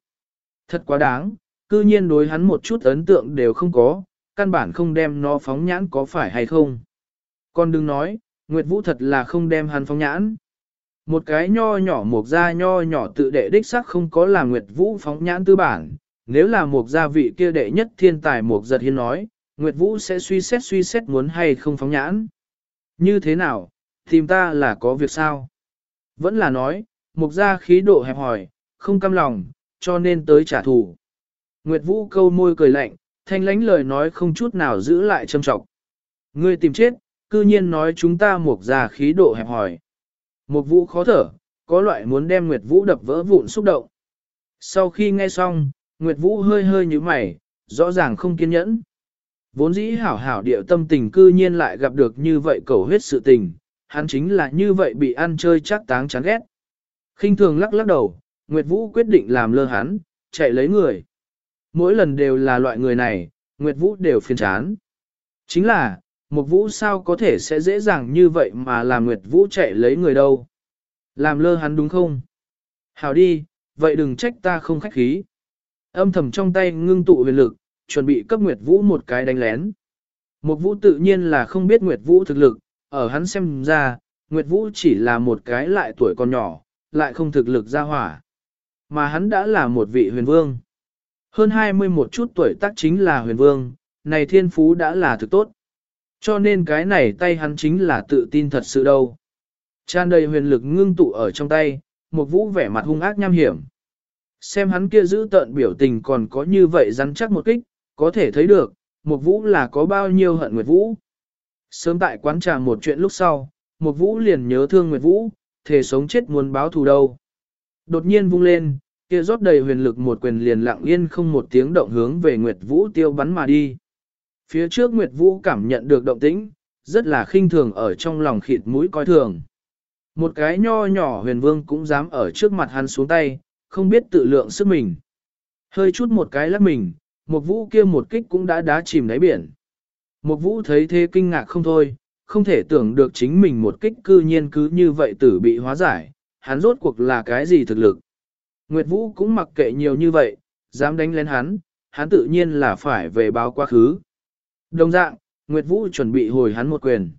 Thật quá đáng, cư nhiên đối hắn một chút ấn tượng đều không có, căn bản không đem nó phóng nhãn có phải hay không. Con đừng nói, Nguyệt Vũ thật là không đem hắn phóng nhãn. Một cái nho nhỏ mục gia nho nhỏ tự đệ đích sắc không có là Nguyệt Vũ phóng nhãn tư bản, nếu là mục gia vị kia đệ nhất thiên tài mục giật hiên nói, Nguyệt Vũ sẽ suy xét suy xét muốn hay không phóng nhãn. Như thế nào, tìm ta là có việc sao? Vẫn là nói, mục gia khí độ hẹp hòi, không cam lòng, cho nên tới trả thù. Nguyệt Vũ câu môi cười lạnh, thanh lánh lời nói không chút nào giữ lại châm trọng. Ngươi tìm chết, cư nhiên nói chúng ta một ra khí độ hẹp hòi. Một Vũ khó thở, có loại muốn đem Nguyệt Vũ đập vỡ vụn xúc động. Sau khi nghe xong, Nguyệt Vũ hơi hơi như mày, rõ ràng không kiên nhẫn. Vốn dĩ hảo hảo điệu tâm tình cư nhiên lại gặp được như vậy cầu huyết sự tình, hắn chính là như vậy bị ăn chơi chắc táng chán ghét. khinh thường lắc lắc đầu, Nguyệt Vũ quyết định làm lơ hắn, chạy lấy người. Mỗi lần đều là loại người này, Nguyệt Vũ đều phiền chán. Chính là, một Vũ sao có thể sẽ dễ dàng như vậy mà làm Nguyệt Vũ chạy lấy người đâu. Làm lơ hắn đúng không? Hảo đi, vậy đừng trách ta không khách khí. Âm thầm trong tay ngưng tụ huyền lực, chuẩn bị cấp Nguyệt Vũ một cái đánh lén. Một Vũ tự nhiên là không biết Nguyệt Vũ thực lực, ở hắn xem ra, Nguyệt Vũ chỉ là một cái lại tuổi còn nhỏ, lại không thực lực ra hỏa. Mà hắn đã là một vị huyền vương. Hơn 20 một chút tuổi tác chính là huyền vương, này thiên phú đã là thực tốt. Cho nên cái này tay hắn chính là tự tin thật sự đâu. Tràn đầy huyền lực ngưng tụ ở trong tay, một vũ vẻ mặt hung ác nham hiểm. Xem hắn kia giữ tợn biểu tình còn có như vậy rắn chắc một kích, có thể thấy được, một vũ là có bao nhiêu hận Nguyệt Vũ. Sớm tại quán trà một chuyện lúc sau, một vũ liền nhớ thương Nguyệt Vũ, thể sống chết muốn báo thù đâu. Đột nhiên vung lên, kia rót đầy huyền lực một quyền liền lặng yên không một tiếng động hướng về Nguyệt Vũ tiêu bắn mà đi. Phía trước Nguyệt Vũ cảm nhận được động tĩnh, rất là khinh thường ở trong lòng khịt mũi coi thường. Một cái nho nhỏ huyền vương cũng dám ở trước mặt hắn xuống tay, không biết tự lượng sức mình. Hơi chút một cái lắc mình, một vũ kia một kích cũng đã đá chìm đáy biển. Một vũ thấy thế kinh ngạc không thôi, không thể tưởng được chính mình một kích cư nhiên cứ như vậy tử bị hóa giải, hắn rốt cuộc là cái gì thực lực. Nguyệt vũ cũng mặc kệ nhiều như vậy, dám đánh lên hắn, hắn tự nhiên là phải về báo quá khứ. Đồng dạng, Nguyệt vũ chuẩn bị hồi hắn một quyền.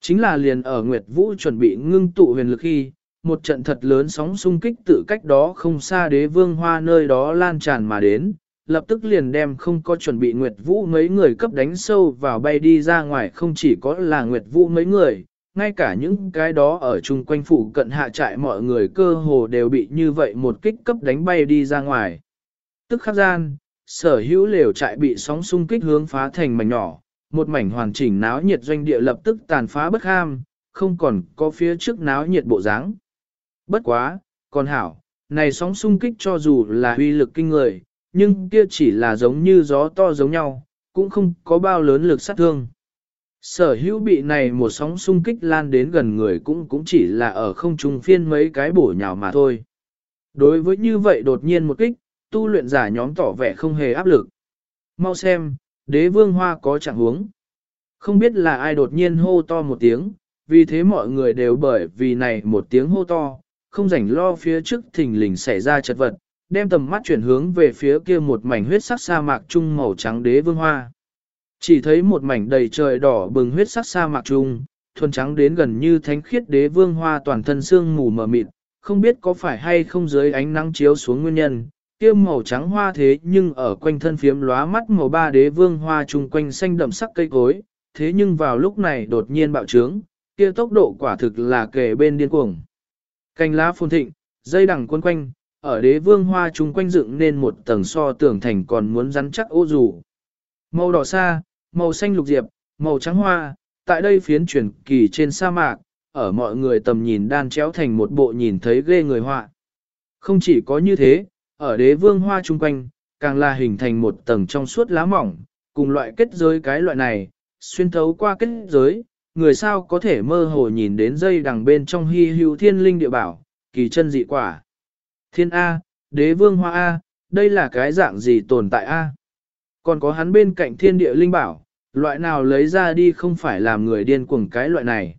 Chính là liền ở Nguyệt vũ chuẩn bị ngưng tụ huyền lực khi, một trận thật lớn sóng xung kích tự cách đó không xa đế vương hoa nơi đó lan tràn mà đến, lập tức liền đem không có chuẩn bị Nguyệt Vũ mấy người cấp đánh sâu vào bay đi ra ngoài không chỉ có là Nguyệt Vũ mấy người, ngay cả những cái đó ở chung quanh phủ cận hạ trại mọi người cơ hồ đều bị như vậy một kích cấp đánh bay đi ra ngoài. Tức khắc gian, sở hữu lều trại bị sóng xung kích hướng phá thành mảnh nhỏ, một mảnh hoàn chỉnh náo nhiệt doanh địa lập tức tàn phá bất ham, không còn có phía trước náo nhiệt bộ dáng. Bất quá, còn hảo, này sóng xung kích cho dù là uy lực kinh người, nhưng kia chỉ là giống như gió to giống nhau, cũng không có bao lớn lực sát thương. Sở hữu bị này một sóng xung kích lan đến gần người cũng cũng chỉ là ở không trung phiên mấy cái bổ nhào mà thôi. Đối với như vậy đột nhiên một kích, tu luyện giả nhóm tỏ vẻ không hề áp lực. Mau xem, đế vương hoa có trạng huống. Không biết là ai đột nhiên hô to một tiếng, vì thế mọi người đều bởi vì này một tiếng hô to, không rảnh lo phía trước thình lình xảy ra chật vật, đem tầm mắt chuyển hướng về phía kia một mảnh huyết sắc sa mạc trung màu trắng đế vương hoa. Chỉ thấy một mảnh đầy trời đỏ bừng huyết sắc sa mạc trung, thuần trắng đến gần như thánh khiết đế vương hoa toàn thân xương mù mờ mịt, không biết có phải hay không dưới ánh nắng chiếu xuống nguyên nhân, kia màu trắng hoa thế nhưng ở quanh thân phiếm lóa mắt màu ba đế vương hoa chung quanh xanh đậm sắc cây cối, thế nhưng vào lúc này đột nhiên bạo trướng, kia tốc độ quả thực là kề bên điên cuồng. Cành lá phun thịnh, dây đằng quấn quanh, ở đế vương hoa chung quanh dựng nên một tầng so tưởng thành còn muốn rắn chắc ô dù. Màu đỏ xa, màu xanh lục diệp, màu trắng hoa, tại đây phiến chuyển kỳ trên sa mạc, ở mọi người tầm nhìn đan chéo thành một bộ nhìn thấy ghê người họa. Không chỉ có như thế, ở đế vương hoa chung quanh, càng là hình thành một tầng trong suốt lá mỏng, cùng loại kết giới cái loại này, xuyên thấu qua kết giới, người sao có thể mơ hồ nhìn đến dây đằng bên trong hy hữu thiên linh địa bảo, kỳ chân dị quả. Thiên A, đế vương hoa A, đây là cái dạng gì tồn tại A. Còn có hắn bên cạnh thiên địa linh bảo, loại nào lấy ra đi không phải làm người điên cuồng cái loại này.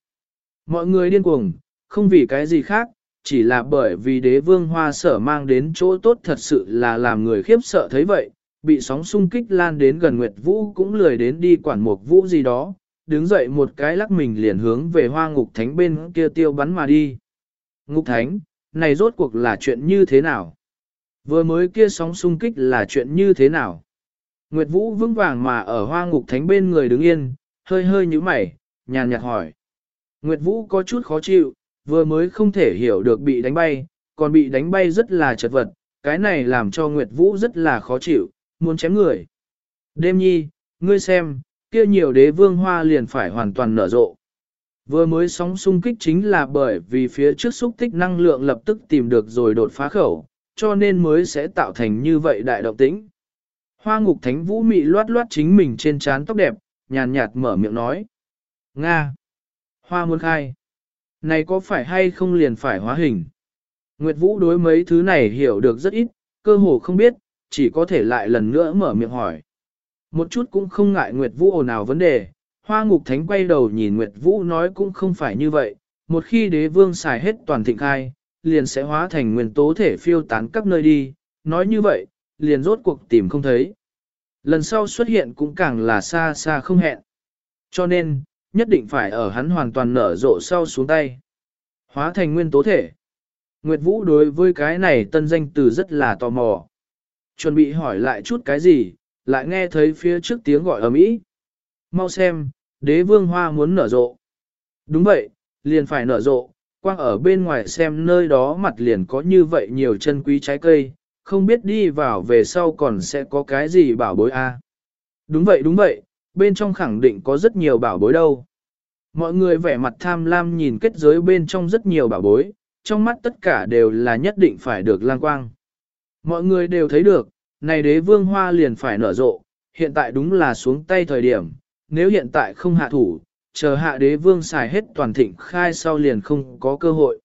Mọi người điên cuồng, không vì cái gì khác, chỉ là bởi vì đế vương hoa sở mang đến chỗ tốt thật sự là làm người khiếp sợ thấy vậy, bị sóng xung kích lan đến gần Nguyệt Vũ cũng lười đến đi quản một vũ gì đó, đứng dậy một cái lắc mình liền hướng về hoa ngục thánh bên kia tiêu bắn mà đi. Ngục thánh, này rốt cuộc là chuyện như thế nào? Vừa mới kia sóng xung kích là chuyện như thế nào? Nguyệt Vũ vững vàng mà ở hoa ngục thánh bên người đứng yên, hơi hơi như mày, nhàn nhạt hỏi. Nguyệt Vũ có chút khó chịu, vừa mới không thể hiểu được bị đánh bay, còn bị đánh bay rất là chật vật, cái này làm cho Nguyệt Vũ rất là khó chịu, muốn chém người. Đêm nhi, ngươi xem, kia nhiều đế vương hoa liền phải hoàn toàn nở rộ. Vừa mới sóng xung kích chính là bởi vì phía trước xúc tích năng lượng lập tức tìm được rồi đột phá khẩu, cho nên mới sẽ tạo thành như vậy đại động tĩnh. Hoa ngục thánh vũ mị loát loát chính mình trên trán tóc đẹp, nhàn nhạt mở miệng nói. Nga! Hoa muốn khai! Này có phải hay không liền phải hóa hình? Nguyệt vũ đối mấy thứ này hiểu được rất ít, cơ hồ không biết, chỉ có thể lại lần nữa mở miệng hỏi. Một chút cũng không ngại Nguyệt vũ ồn ào vấn đề, hoa ngục thánh quay đầu nhìn Nguyệt vũ nói cũng không phải như vậy, một khi đế vương xài hết toàn thịnh khai, liền sẽ hóa thành nguyên tố thể phiêu tán các nơi đi, nói như vậy, liền rốt cuộc tìm không thấy. Lần sau xuất hiện cũng càng là xa xa không hẹn. Cho nên, nhất định phải ở hắn hoàn toàn nở rộ sau xuống tay. Hóa thành nguyên tố thể. Nguyệt Vũ đối với cái này tân danh từ rất là tò mò. Chuẩn bị hỏi lại chút cái gì, lại nghe thấy phía trước tiếng gọi ầm ĩ. Mau xem, đế vương hoa muốn nở rộ. Đúng vậy, liền phải nở rộ, quang ở bên ngoài xem nơi đó mặt liền có như vậy nhiều chân quý trái cây, không biết đi vào về sau còn sẽ có cái gì bảo bối a. Đúng vậy đúng vậy, bên trong khẳng định có rất nhiều bảo bối đâu. Mọi người vẻ mặt tham lam nhìn kết giới bên trong rất nhiều bảo bối, trong mắt tất cả đều là nhất định phải được lang quang. Mọi người đều thấy được, này đế vương hoa liền phải nở rộ, hiện tại đúng là xuống tay thời điểm, nếu hiện tại không hạ thủ, chờ hạ đế vương xài hết toàn thịnh khai sau liền không có cơ hội.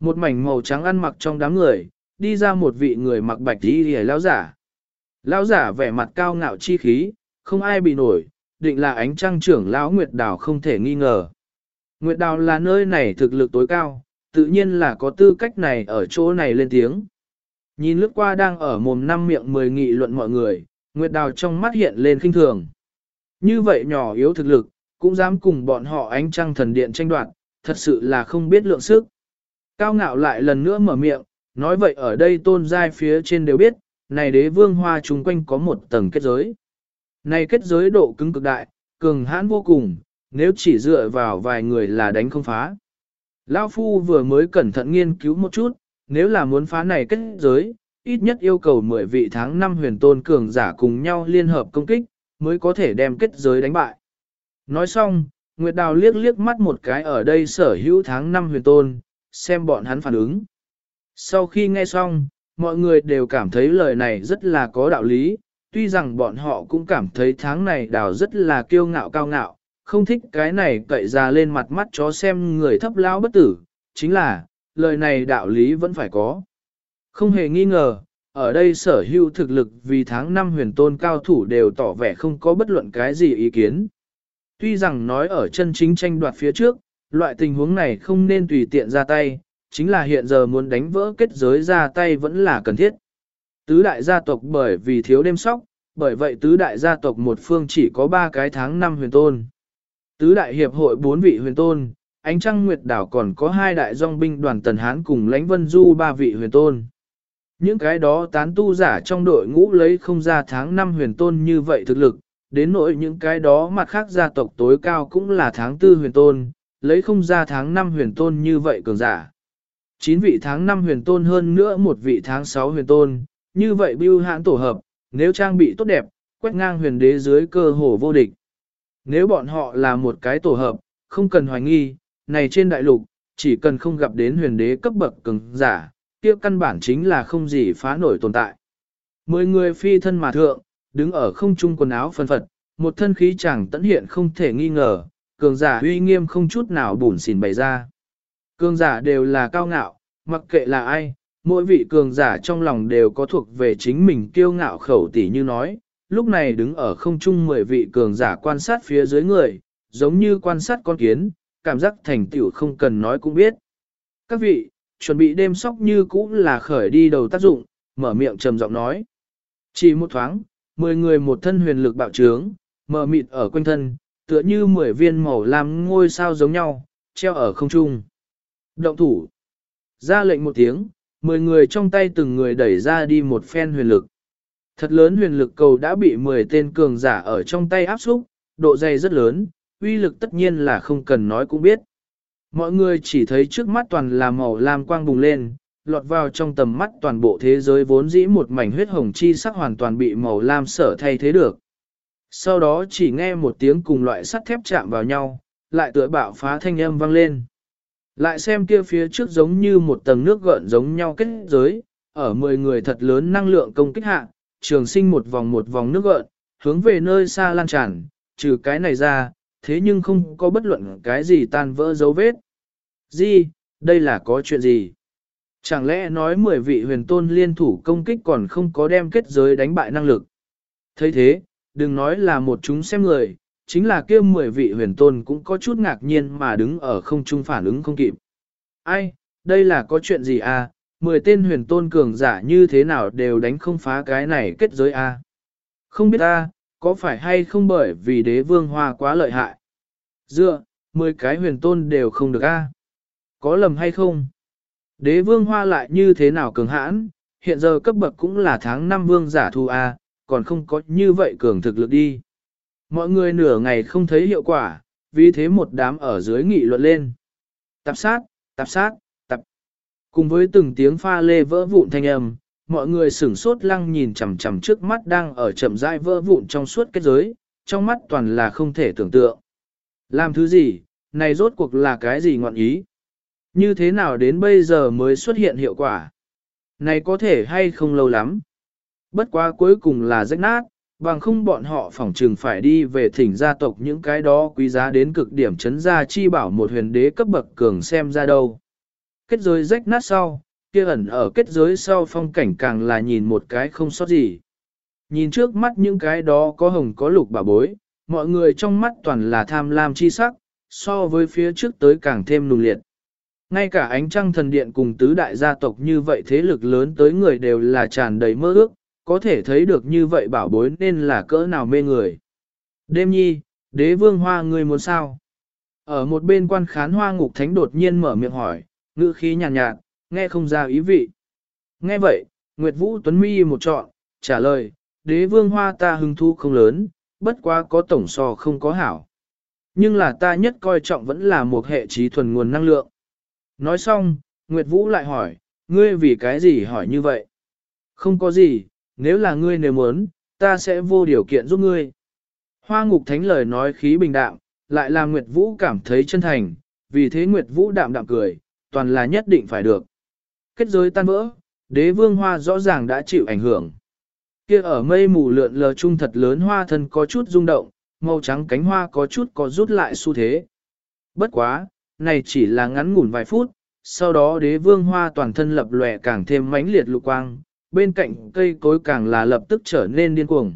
Một mảnh màu trắng ăn mặc trong đám người, đi ra một vị người mặc bạch đi hề lao giả. Lao giả vẻ mặt cao ngạo chi khí, không ai bị nổi, định là ánh trăng trưởng lão Nguyệt Đào không thể nghi ngờ. Nguyệt Đào là nơi này thực lực tối cao, tự nhiên là có tư cách này ở chỗ này lên tiếng. Nhìn lướt qua đang ở mồm năm miệng mười nghị luận mọi người, Nguyệt Đào trong mắt hiện lên khinh thường. Như vậy nhỏ yếu thực lực, cũng dám cùng bọn họ ánh trăng thần điện tranh đoạt, thật sự là không biết lượng sức. Cao ngạo lại lần nữa mở miệng, nói vậy ở đây tôn giai phía trên đều biết, này đế vương hoa chung quanh có một tầng kết giới. Này kết giới độ cứng cực đại, cường hãn vô cùng, nếu chỉ dựa vào vài người là đánh không phá. Lão Phu vừa mới cẩn thận nghiên cứu một chút, nếu là muốn phá này kết giới, ít nhất yêu cầu 10 vị tháng 5 huyền tôn cường giả cùng nhau liên hợp công kích, mới có thể đem kết giới đánh bại. Nói xong, Nguyệt Đào liếc liếc mắt một cái ở đây sở hữu tháng 5 huyền tôn, xem bọn hắn phản ứng. Sau khi nghe xong, mọi người đều cảm thấy lời này rất là có đạo lý, tuy rằng bọn họ cũng cảm thấy tháng này đào rất là kiêu ngạo cao ngạo, không thích cái này cậy ra lên mặt mắt chó xem người thấp lao bất tử, chính là, lời này đạo lý vẫn phải có. Không hề nghi ngờ, ở đây sở hữu thực lực vì tháng năm huyền tôn cao thủ đều tỏ vẻ không có bất luận cái gì ý kiến. Tuy rằng nói ở chân chính tranh đoạt phía trước, loại tình huống này không nên tùy tiện ra tay, chính là hiện giờ muốn đánh vỡ kết giới ra tay vẫn là cần thiết. Tứ đại gia tộc bởi vì thiếu đêm sóc, bởi vậy tứ đại gia tộc một phương chỉ có ba cái tháng năm huyền tôn. Tứ đại hiệp hội bốn vị huyền tôn, ánh trăng nguyệt đảo còn có hai đại dòng binh đoàn tần hán cùng lãnh vân du ba vị huyền tôn. Những cái đó tán tu giả trong đội ngũ lấy không ra tháng năm huyền tôn như vậy thực lực, đến nỗi những cái đó mặt khác gia tộc tối cao cũng là tháng tư huyền tôn, lấy không ra tháng năm huyền tôn như vậy cường giả. Chín vị tháng năm huyền tôn hơn nữa một vị tháng sáu huyền tôn, như vậy bưu hãn tổ hợp, nếu trang bị tốt đẹp, quét ngang huyền đế dưới cơ hồ vô địch. Nếu bọn họ là một cái tổ hợp, không cần hoài nghi, này trên đại lục, chỉ cần không gặp đến huyền đế cấp bậc cường giả, kia căn bản chính là không gì phá nổi tồn tại. Mười người phi thân mà thượng, đứng ở không trung quần áo phân phật, một thân khí chẳng tận hiện không thể nghi ngờ, cường giả uy nghiêm không chút nào bùn xỉn bày ra. Cường giả đều là cao ngạo, mặc kệ là ai, mỗi vị cường giả trong lòng đều có thuộc về chính mình kiêu ngạo khẩu tỷ như nói, lúc này đứng ở không trung mười vị cường giả quan sát phía dưới người, giống như quan sát con kiến, cảm giác thành tựu không cần nói cũng biết. Các vị, chuẩn bị đêm sóc như cũ là khởi đi đầu tác dụng, mở miệng trầm giọng nói. Chỉ một thoáng, mười người một thân huyền lực bạo trướng, mờ mịt ở quanh thân, tựa như mười viên màu làm ngôi sao giống nhau, treo ở không trung. Động thủ. Ra lệnh một tiếng, mười người trong tay từng người đẩy ra đi một phen huyền lực. Thật lớn huyền lực cầu đã bị mười tên cường giả ở trong tay áp xúc, độ dày rất lớn, uy lực tất nhiên là không cần nói cũng biết. Mọi người chỉ thấy trước mắt toàn là màu lam quang bùng lên, lọt vào trong tầm mắt toàn bộ thế giới vốn dĩ một mảnh huyết hồng chi sắc hoàn toàn bị màu lam sở thay thế được. Sau đó chỉ nghe một tiếng cùng loại sắt thép chạm vào nhau, lại tựa bạo phá thanh âm vang lên. Lại xem kia phía trước giống như một tầng nước gợn giống nhau kết giới, ở 10 người thật lớn năng lượng công kích hạ, trường sinh một vòng một vòng nước gợn, hướng về nơi xa lan tràn, trừ cái này ra, thế nhưng không có bất luận cái gì tan vỡ dấu vết. Gì, đây là có chuyện gì? Chẳng lẽ nói 10 vị huyền tôn liên thủ công kích còn không có đem kết giới đánh bại năng lực? thấy thế, đừng nói là một chúng xem người, chính là kia 10 vị huyền tôn cũng có chút ngạc nhiên mà đứng ở không trung phản ứng không kịp. Ai, đây là có chuyện gì à, 10 tên huyền tôn cường giả như thế nào đều đánh không phá cái này kết giới à? Không biết à? có phải hay không bởi vì đế vương hoa quá lợi hại? Dựa, 10 cái huyền tôn đều không được a. Có lầm hay không? Đế vương hoa lại như thế nào cường hãn, hiện giờ cấp bậc cũng là tháng 5 vương giả thu A, à? còn không có như vậy cường thực lực đi. Mọi người nửa ngày không thấy hiệu quả, vì thế một đám ở dưới nghị luận lên. Tạp sát, tạp sát, tạp. Cùng với từng tiếng pha lê vỡ vụn thanh âm, mọi người sửng sốt lăng nhìn chằm chằm trước mắt đang ở chậm rãi vỡ vụn trong suốt kết giới, trong mắt toàn là không thể tưởng tượng. Làm thứ gì, này rốt cuộc là cái gì ngọn ý? Như thế nào đến bây giờ mới xuất hiện hiệu quả? Này có thể hay không lâu lắm? Bất quá cuối cùng là rách nát, bằng không bọn họ phỏng trừng phải đi về thỉnh gia tộc những cái đó quý giá đến cực điểm chấn gia chi bảo một huyền đế cấp bậc cường xem ra đâu. Kết giới rách nát sau, kia ẩn ở kết giới sau phong cảnh càng là nhìn một cái không sót gì. Nhìn trước mắt những cái đó có hồng có lục bà bối, mọi người trong mắt toàn là tham lam chi sắc, so với phía trước tới càng thêm nùng liệt. Ngay cả ánh trăng thần điện cùng tứ đại gia tộc như vậy thế lực lớn tới người đều là tràn đầy mơ ước, có thể thấy được như vậy bảo bối nên là cỡ nào mê người. Đêm nhi, đế vương hoa người muốn sao? Ở một bên quan khán hoa ngục thánh đột nhiên mở miệng hỏi, ngữ khí nhàn nhạt, nhạt, nghe không ra ý vị. Nghe vậy, Nguyệt Vũ Tuấn Mi một trọn, trả lời, đế vương hoa ta hứng thu không lớn, bất quá có tổng so không có hảo. Nhưng là ta nhất coi trọng vẫn là một hệ trí thuần nguồn năng lượng. Nói xong, Nguyệt Vũ lại hỏi, ngươi vì cái gì hỏi như vậy? Không có gì, nếu là ngươi nếu muốn, ta sẽ vô điều kiện giúp ngươi. Hoa ngục thánh lời nói khí bình đạm, lại làm Nguyệt Vũ cảm thấy chân thành, vì thế Nguyệt Vũ đạm đạm cười, toàn là nhất định phải được. Kết giới tan vỡ, đế vương hoa rõ ràng đã chịu ảnh hưởng. Kia ở mây mù lượn lờ trung thật lớn hoa thân có chút rung động, màu trắng cánh hoa có chút có rút lại xu thế. Bất quá, này chỉ là ngắn ngủn vài phút, sau đó đế vương hoa toàn thân lập lòe càng thêm mãnh liệt lục quang, bên cạnh cây cối càng là lập tức trở nên điên cuồng.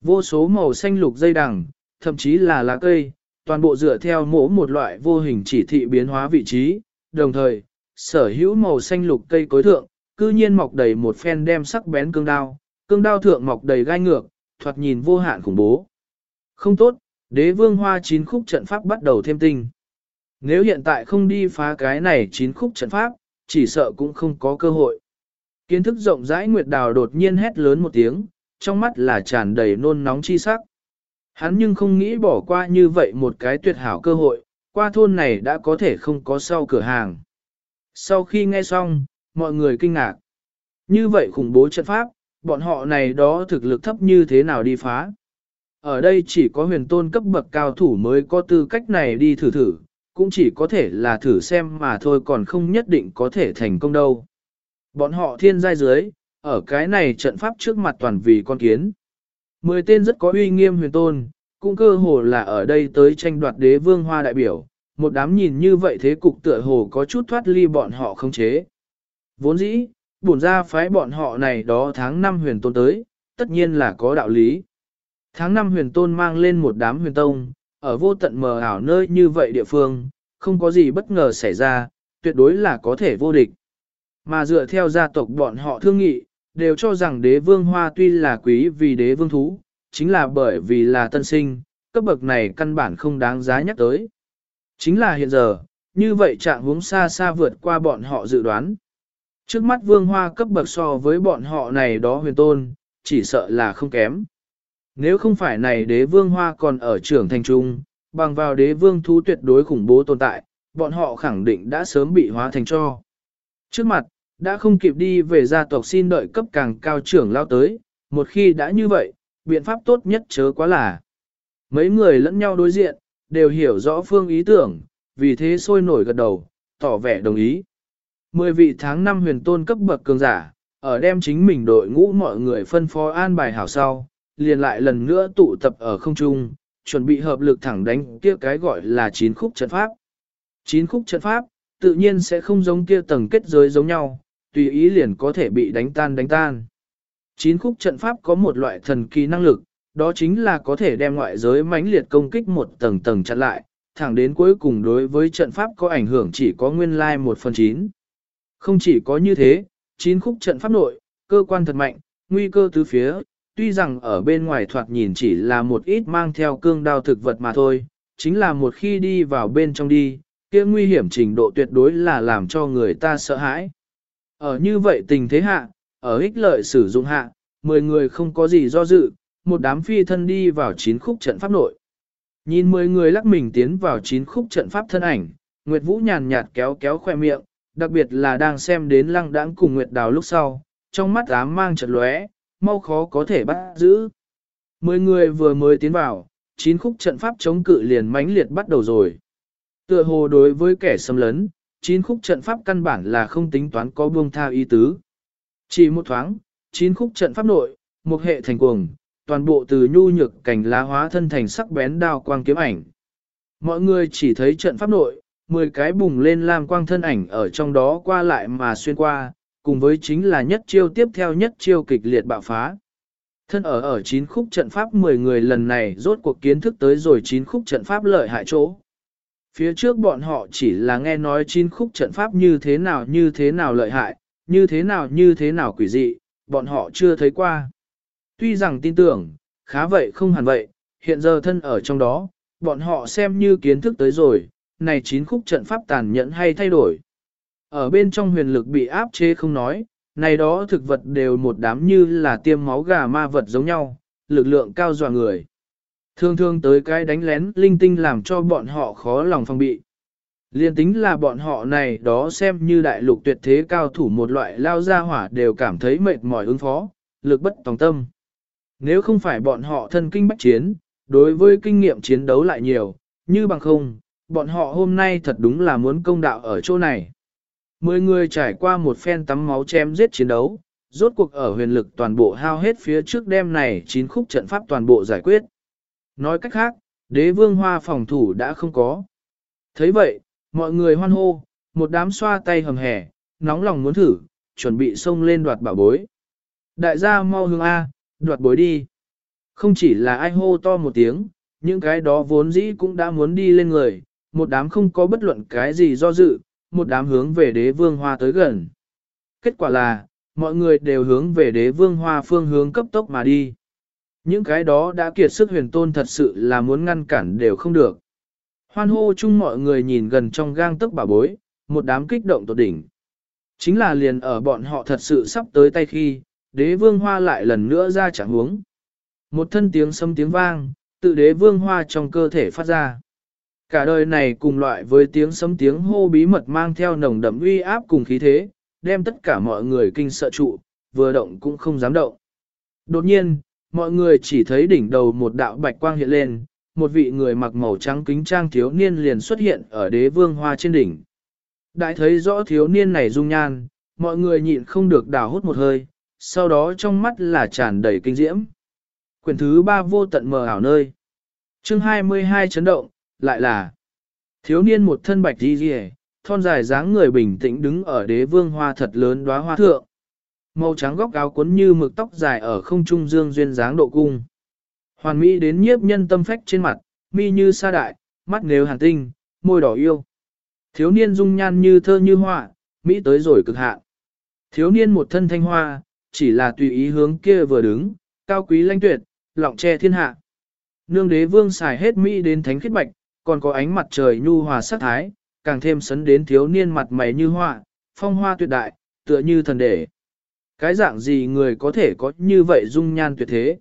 Vô số màu xanh lục dây đằng, thậm chí là lá cây, toàn bộ dựa theo mỗi một loại vô hình chỉ thị biến hóa vị trí, đồng thời, sở hữu màu xanh lục cây cối thượng, cư nhiên mọc đầy một phen đem sắc bén cương đao, cương đao thượng mọc đầy gai ngược, thoạt nhìn vô hạn khủng bố. Không tốt, đế vương hoa chín khúc trận pháp bắt đầu thêm tinh. Nếu hiện tại không đi phá cái này chín khúc trận pháp, chỉ sợ cũng không có cơ hội. Kiến thức rộng rãi Nguyệt Đào đột nhiên hét lớn một tiếng, trong mắt là tràn đầy nôn nóng chi sắc. Hắn nhưng không nghĩ bỏ qua như vậy một cái tuyệt hảo cơ hội, qua thôn này đã có thể không có sau cửa hàng. Sau khi nghe xong, mọi người kinh ngạc. Như vậy khủng bố trận pháp, bọn họ này đó thực lực thấp như thế nào đi phá. Ở đây chỉ có huyền tôn cấp bậc cao thủ mới có tư cách này đi thử thử, cũng chỉ có thể là thử xem mà thôi còn không nhất định có thể thành công đâu. Bọn họ thiên giai dưới, ở cái này trận pháp trước mặt toàn vì con kiến. Mười tên rất có uy nghiêm huyền tôn, cũng cơ hồ là ở đây tới tranh đoạt đế vương hoa đại biểu, một đám nhìn như vậy thế cục tựa hồ có chút thoát ly bọn họ không chế. Vốn dĩ, bổn ra phái bọn họ này đó tháng năm huyền tôn tới, tất nhiên là có đạo lý. Tháng năm huyền tôn mang lên một đám huyền tông, ở vô tận mờ ảo nơi như vậy địa phương, không có gì bất ngờ xảy ra, tuyệt đối là có thể vô địch. Mà dựa theo gia tộc bọn họ thương nghị, đều cho rằng đế vương hoa tuy là quý vì đế vương thú, chính là bởi vì là tân sinh, cấp bậc này căn bản không đáng giá nhắc tới. Chính là hiện giờ, như vậy trạng huống xa xa vượt qua bọn họ dự đoán. Trước mắt vương hoa cấp bậc so với bọn họ này đó huyền tôn, chỉ sợ là không kém. Nếu không phải này đế vương hoa còn ở trưởng thành trung, bằng vào đế vương thú tuyệt đối khủng bố tồn tại, bọn họ khẳng định đã sớm bị hóa thành cho. Trước mặt, đã không kịp đi về gia tộc xin đợi cấp càng cao trưởng lao tới, một khi đã như vậy, biện pháp tốt nhất chớ quá là. Mấy người lẫn nhau đối diện, đều hiểu rõ phương ý tưởng, vì thế sôi nổi gật đầu, tỏ vẻ đồng ý. Mười vị tháng năm huyền tôn cấp bậc cường giả, ở đem chính mình đội ngũ mọi người phân phó an bài hảo sau, liền lại lần nữa tụ tập ở không trung, chuẩn bị hợp lực thẳng đánh kia cái gọi là chín khúc trận pháp. Chín khúc trận pháp, tự nhiên sẽ không giống kia tầng kết giới giống nhau, tùy ý liền có thể bị đánh tan đánh tan. Chín khúc trận pháp có một loại thần kỳ năng lực, đó chính là có thể đem ngoại giới mãnh liệt công kích một tầng tầng chặn lại, thẳng đến cuối cùng đối với trận pháp có ảnh hưởng chỉ có nguyên lai like 1 phần 9. Không chỉ có như thế, chín khúc trận pháp nội, cơ quan thật mạnh, nguy cơ tứ phía, tuy rằng ở bên ngoài thoạt nhìn chỉ là một ít mang theo cương đao thực vật mà thôi, chính là một khi đi vào bên trong đi, kia nguy hiểm trình độ tuyệt đối là làm cho người ta sợ hãi. Ở như vậy tình thế hạ, ở ích lợi sử dụng hạ, 10 người không có gì do dự, một đám phi thân đi vào chín khúc trận pháp nội. Nhìn 10 người lắc mình tiến vào chín khúc trận pháp thân ảnh, Nguyệt Vũ nhàn nhạt kéo kéo khoe miệng, đặc biệt là đang xem đến lăng đãng cùng Nguyệt Đào lúc sau, trong mắt ám mang chật lóe, mau khó có thể bắt giữ. Mười người vừa mới tiến vào, chín khúc trận pháp chống cự liền mãnh liệt bắt đầu rồi. Tựa hồ đối với kẻ xâm lấn, chín khúc trận pháp căn bản là không tính toán có buông tha ý tứ. Chỉ một thoáng, chín khúc trận pháp nội, một hệ thành cuồng, toàn bộ từ nhu nhược cảnh lá hóa thân thành sắc bén đao quang kiếm ảnh. Mọi người chỉ thấy trận pháp nội, 10 cái bùng lên làm quang thân ảnh ở trong đó qua lại mà xuyên qua, cùng với chính là nhất chiêu tiếp theo nhất chiêu kịch liệt bạo phá. Thân ở ở chín khúc trận pháp 10 người lần này rốt cuộc kiến thức tới rồi chín khúc trận pháp lợi hại chỗ. Phía trước bọn họ chỉ là nghe nói chín khúc trận pháp như thế nào như thế nào lợi hại, như thế nào như thế nào quỷ dị, bọn họ chưa thấy qua. Tuy rằng tin tưởng, khá vậy không hẳn vậy, hiện giờ thân ở trong đó, bọn họ xem như kiến thức tới rồi, này chín khúc trận pháp tàn nhẫn hay thay đổi. Ở bên trong huyền lực bị áp chế không nói, này đó thực vật đều một đám như là tiêm máu gà ma vật giống nhau, lực lượng cao dọa người. Thường thường tới cái đánh lén linh tinh làm cho bọn họ khó lòng phòng bị. Liên tính là bọn họ này đó xem như đại lục tuyệt thế cao thủ một loại lao ra hỏa đều cảm thấy mệt mỏi ứng phó, lực bất tòng tâm. Nếu không phải bọn họ thân kinh bách chiến, đối với kinh nghiệm chiến đấu lại nhiều, như bằng không, bọn họ hôm nay thật đúng là muốn công đạo ở chỗ này. Mười người trải qua một phen tắm máu chém giết chiến đấu, rốt cuộc ở huyền lực toàn bộ hao hết phía trước đêm này chín khúc trận pháp toàn bộ giải quyết. Nói cách khác, đế vương hoa phòng thủ đã không có. thấy vậy, mọi người hoan hô, một đám xoa tay hầm hẻ, nóng lòng muốn thử, chuẩn bị xông lên đoạt bảo bối. Đại gia mau hướng A, đoạt bối đi. Không chỉ là ai hô to một tiếng, những cái đó vốn dĩ cũng đã muốn đi lên người, một đám không có bất luận cái gì do dự, một đám hướng về đế vương hoa tới gần. Kết quả là, mọi người đều hướng về đế vương hoa phương hướng cấp tốc mà đi. Những cái đó đã kiệt sức huyền tôn thật sự là muốn ngăn cản đều không được. Hoan hô chung mọi người nhìn gần trong gang tức bà bối, một đám kích động tột đỉnh. Chính là liền ở bọn họ thật sự sắp tới tay khi, đế vương hoa lại lần nữa ra chẳng hướng. Một thân tiếng sấm tiếng vang, tự đế vương hoa trong cơ thể phát ra. Cả đời này cùng loại với tiếng sấm tiếng hô bí mật mang theo nồng đậm uy áp cùng khí thế, đem tất cả mọi người kinh sợ trụ, vừa động cũng không dám động. Đột nhiên, mọi người chỉ thấy đỉnh đầu một đạo bạch quang hiện lên, một vị người mặc màu trắng kính trang thiếu niên liền xuất hiện ở đế vương hoa trên đỉnh. Đại thấy rõ thiếu niên này dung nhan, mọi người nhịn không được đào hút một hơi, sau đó trong mắt là tràn đầy kinh diễm. Quyển thứ ba vô tận mờ ảo nơi. Chương 22 chấn động, lại là thiếu niên một thân bạch đi rìa, thon dài dáng người bình tĩnh đứng ở đế vương hoa thật lớn đóa hoa thượng. Màu trắng góc áo cuốn như mực tóc dài ở không trung dương duyên dáng độ cung. Hoàn mỹ đến nhiếp nhân tâm phách trên mặt, mi như sa đại, mắt nếu hàn tinh, môi đỏ yêu. Thiếu niên dung nhan như thơ như họa, mỹ tới rồi cực hạn. Thiếu niên một thân thanh hoa, chỉ là tùy ý hướng kia vừa đứng, cao quý lanh tuyệt, lọng che thiên hạ. Nương đế vương xài hết mỹ đến thánh khiết bạch, còn có ánh mặt trời nhu hòa sắc thái, càng thêm sấn đến thiếu niên mặt mày như họa, phong hoa tuyệt đại, tựa như thần đệ. Cái dạng gì người có thể có như vậy dung nhan tuyệt thế?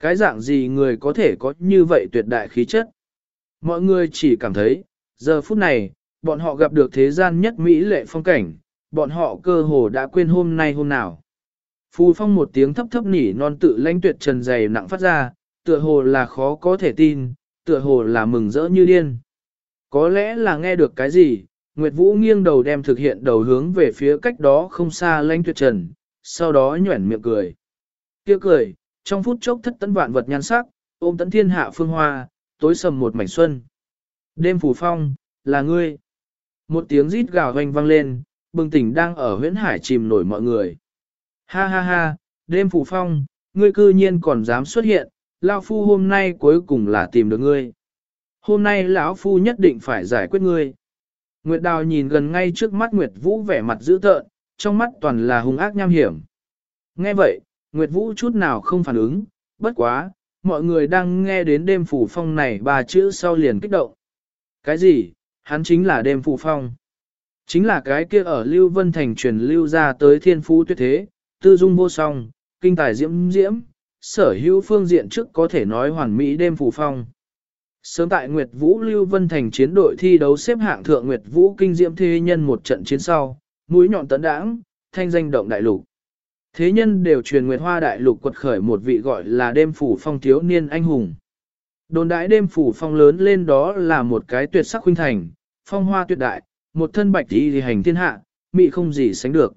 Cái dạng gì người có thể có như vậy tuyệt đại khí chất? Mọi người chỉ cảm thấy, giờ phút này, bọn họ gặp được thế gian nhất mỹ lệ phong cảnh, bọn họ cơ hồ đã quên hôm nay hôm nào. Phù phong một tiếng thấp thấp nỉ non tự lãnh tuyệt trần dày nặng phát ra, tựa hồ là khó có thể tin, tựa hồ là mừng rỡ như điên. Có lẽ là nghe được cái gì, Nguyệt Vũ nghiêng đầu đem thực hiện đầu hướng về phía cách đó không xa lãnh tuyệt trần, sau đó nhuẩn miệng cười. Kia cười, trong phút chốc thất tấn vạn vật nhan sắc, ôm tấn thiên hạ phương hoa, tối sầm một mảnh xuân. Đêm phủ phong, là ngươi. Một tiếng rít gào hoành vang lên, bừng tỉnh đang ở huyễn hải chìm nổi mọi người. Ha ha ha, đêm phủ phong, ngươi cư nhiên còn dám xuất hiện, lão phu hôm nay cuối cùng là tìm được ngươi. Hôm nay lão phu nhất định phải giải quyết ngươi. Nguyệt Đào nhìn gần ngay trước mắt Nguyệt Vũ vẻ mặt dữ tợn, trong mắt toàn là hung ác nham hiểm. Nghe vậy, Nguyệt Vũ chút nào không phản ứng, bất quá, mọi người đang nghe đến đêm phủ phong này ba chữ sau liền kích động. Cái gì? Hắn chính là đêm phủ phong. Chính là cái kia ở Lưu Vân Thành truyền lưu ra tới thiên phú tuyệt thế, tư dung vô song, kinh tài diễm diễm, sở hữu phương diện trước có thể nói hoàn mỹ đêm phủ phong. Sớm tại Nguyệt Vũ Lưu Vân Thành chiến đội thi đấu xếp hạng thượng Nguyệt Vũ kinh diễm thế nhân một trận chiến sau, mũi nhọn tấn đãng, thanh danh động đại lục. Thế nhân đều truyền Nguyệt Hoa đại lục quật khởi một vị gọi là đêm phủ phong thiếu niên anh hùng. Đồn đại đêm phủ phong lớn lên đó là một cái tuyệt sắc huynh thành, phong hoa tuyệt đại, một thân bạch đi hành thiên hạ, mị không gì sánh được.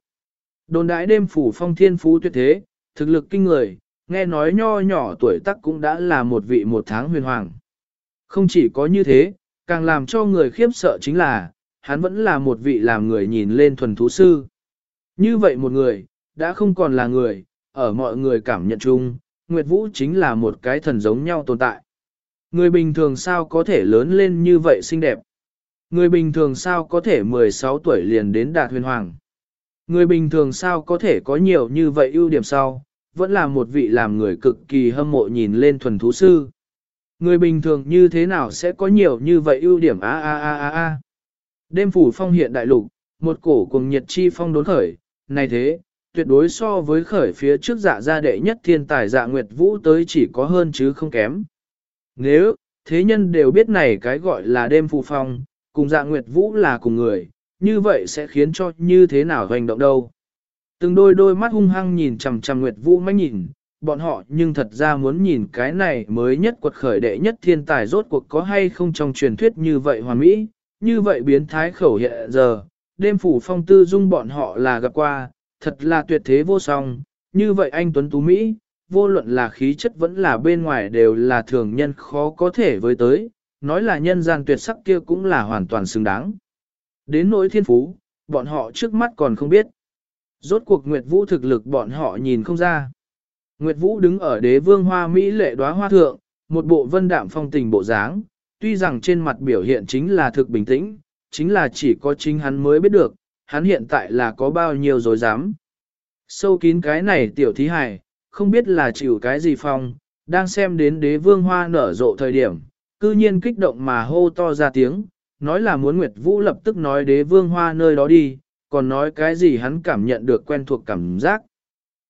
Đồn đại đêm phủ phong thiên phú tuyệt thế, thực lực kinh người, nghe nói nho nhỏ tuổi tác cũng đã là một vị một tháng huyền hoàng. Không chỉ có như thế, càng làm cho người khiếp sợ chính là, hắn vẫn là một vị làm người nhìn lên thuần thú sư. Như vậy một người, đã không còn là người, ở mọi người cảm nhận chung, Nguyệt Vũ chính là một cái thần giống nhau tồn tại. Người bình thường sao có thể lớn lên như vậy xinh đẹp? Người bình thường sao có thể 16 tuổi liền đến đạt huyền hoàng? Người bình thường sao có thể có nhiều như vậy ưu điểm sau, vẫn là một vị làm người cực kỳ hâm mộ nhìn lên thuần thú sư. Người bình thường như thế nào sẽ có nhiều như vậy ưu điểm a a a a a. Đêm phủ phong hiện đại lục, một cổ cùng nhiệt chi phong đốn khởi, này thế, tuyệt đối so với khởi phía trước dạ gia đệ nhất thiên tài dạ nguyệt vũ tới chỉ có hơn chứ không kém. Nếu, thế nhân đều biết này cái gọi là đêm phù phong, cùng dạ nguyệt vũ là cùng người, như vậy sẽ khiến cho như thế nào hành động đâu. Từng đôi đôi mắt hung hăng nhìn chằm chằm nguyệt vũ mách nhìn, bọn họ nhưng thật ra muốn nhìn cái này mới nhất quật khởi đệ nhất thiên tài rốt cuộc có hay không trong truyền thuyết như vậy hoàn mỹ, như vậy biến thái khẩu hiện giờ, đêm phủ phong tư dung bọn họ là gặp qua, thật là tuyệt thế vô song, như vậy anh Tuấn Tú Mỹ, vô luận là khí chất vẫn là bên ngoài đều là thường nhân khó có thể với tới, nói là nhân gian tuyệt sắc kia cũng là hoàn toàn xứng đáng. Đến nỗi thiên phú, bọn họ trước mắt còn không biết. Rốt cuộc Nguyệt Vũ thực lực bọn họ nhìn không ra. Nguyệt Vũ đứng ở đế vương hoa Mỹ lệ đóa hoa thượng, một bộ vân đạm phong tình bộ dáng, tuy rằng trên mặt biểu hiện chính là thực bình tĩnh, chính là chỉ có chính hắn mới biết được, hắn hiện tại là có bao nhiêu dối dám. Sâu kín cái này tiểu thí hài, không biết là chịu cái gì phong, đang xem đến đế vương hoa nở rộ thời điểm, cư nhiên kích động mà hô to ra tiếng, nói là muốn Nguyệt Vũ lập tức nói đế vương hoa nơi đó đi, còn nói cái gì hắn cảm nhận được quen thuộc cảm giác.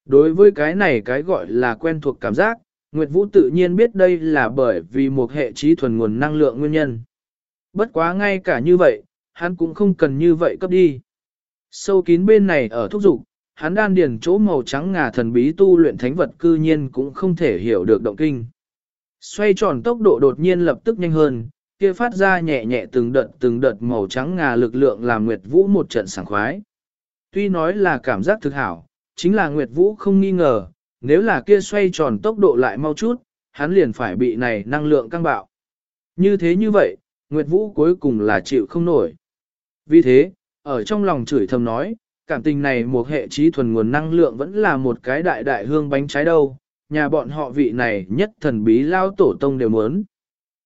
Đối với cái này cái gọi là quen thuộc cảm giác, Nguyệt Vũ tự nhiên biết đây là bởi vì một hệ trí thuần nguồn năng lượng nguyên nhân. Bất quá ngay cả như vậy, hắn cũng không cần như vậy cấp đi. Sâu kín bên này ở thúc dục, hắn đan điền chỗ màu trắng ngà thần bí tu luyện thánh vật cư nhiên cũng không thể hiểu được động kinh. Xoay tròn tốc độ đột nhiên lập tức nhanh hơn, kia phát ra nhẹ nhẹ từng đợt từng đợt màu trắng ngà lực lượng làm Nguyệt Vũ một trận sảng khoái. Tuy nói là cảm giác thực hảo, chính là Nguyệt Vũ không nghi ngờ, nếu là kia xoay tròn tốc độ lại mau chút, hắn liền phải bị này năng lượng căng bạo. Như thế như vậy, Nguyệt Vũ cuối cùng là chịu không nổi. Vì thế, ở trong lòng chửi thầm nói, cảm tình này một hệ trí thuần nguồn năng lượng vẫn là một cái đại đại hương bánh trái đâu, nhà bọn họ vị này nhất thần bí lao tổ tông đều muốn.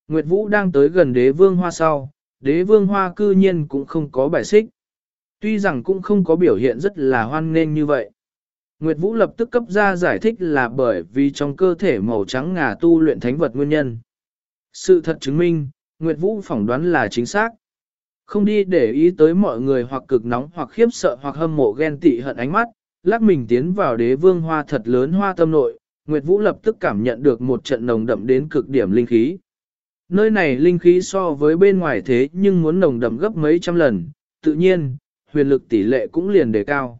Nguyệt Vũ đang tới gần đế vương hoa sau, đế vương hoa cư nhiên cũng không có bài xích. Tuy rằng cũng không có biểu hiện rất là hoan nghênh như vậy. Nguyệt Vũ lập tức cấp ra giải thích là bởi vì trong cơ thể màu trắng ngà tu luyện thánh vật nguyên nhân. Sự thật chứng minh, Nguyệt Vũ phỏng đoán là chính xác. Không đi để ý tới mọi người hoặc cực nóng hoặc khiếp sợ hoặc hâm mộ ghen tị hận ánh mắt, lắc mình tiến vào đế vương hoa thật lớn hoa tâm nội, Nguyệt Vũ lập tức cảm nhận được một trận nồng đậm đến cực điểm linh khí. Nơi này linh khí so với bên ngoài thế nhưng muốn nồng đậm gấp mấy trăm lần, tự nhiên, huyền lực tỷ lệ cũng liền đề cao.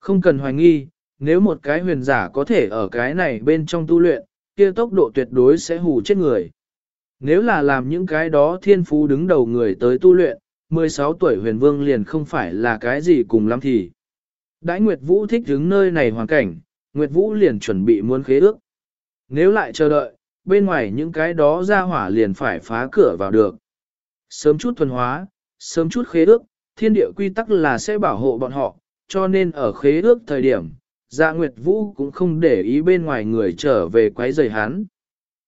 Không cần hoài nghi, nếu một cái huyền giả có thể ở cái này bên trong tu luyện, kia tốc độ tuyệt đối sẽ hù chết người. Nếu là làm những cái đó thiên phú đứng đầu người tới tu luyện, 16 tuổi huyền vương liền không phải là cái gì cùng lắm thì. Đãi Nguyệt Vũ thích đứng nơi này hoàn cảnh, Nguyệt Vũ liền chuẩn bị muốn khế ước. Nếu lại chờ đợi, bên ngoài những cái đó ra hỏa liền phải phá cửa vào được. Sớm chút thuần hóa, sớm chút khế ước, thiên địa quy tắc là sẽ bảo hộ bọn họ, cho nên ở khế ước thời điểm, Dạ Nguyệt Vũ cũng không để ý bên ngoài người trở về quấy rầy hắn.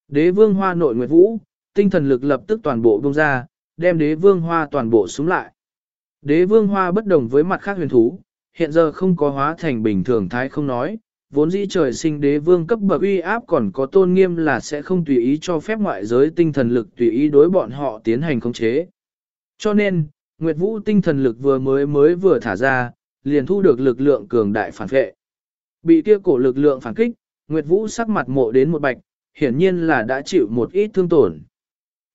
Đế vương hoa nội Nguyệt Vũ, tinh thần lực lập tức toàn bộ bông ra, đem đế vương hoa toàn bộ xuống lại. Đế vương hoa bất đồng với mặt khác huyền thú, hiện giờ không có hóa thành bình thường thái không nói, vốn dĩ trời sinh đế vương cấp bậc uy áp còn có tôn nghiêm là sẽ không tùy ý cho phép ngoại giới tinh thần lực tùy ý đối bọn họ tiến hành khống chế. Cho nên, Nguyệt Vũ tinh thần lực vừa mới mới vừa thả ra, liền thu được lực lượng cường đại phản vệ. Bị kia cổ lực lượng phản kích, Nguyệt Vũ sắc mặt mộ đến một bạch, hiển nhiên là đã chịu một ít thương tổn.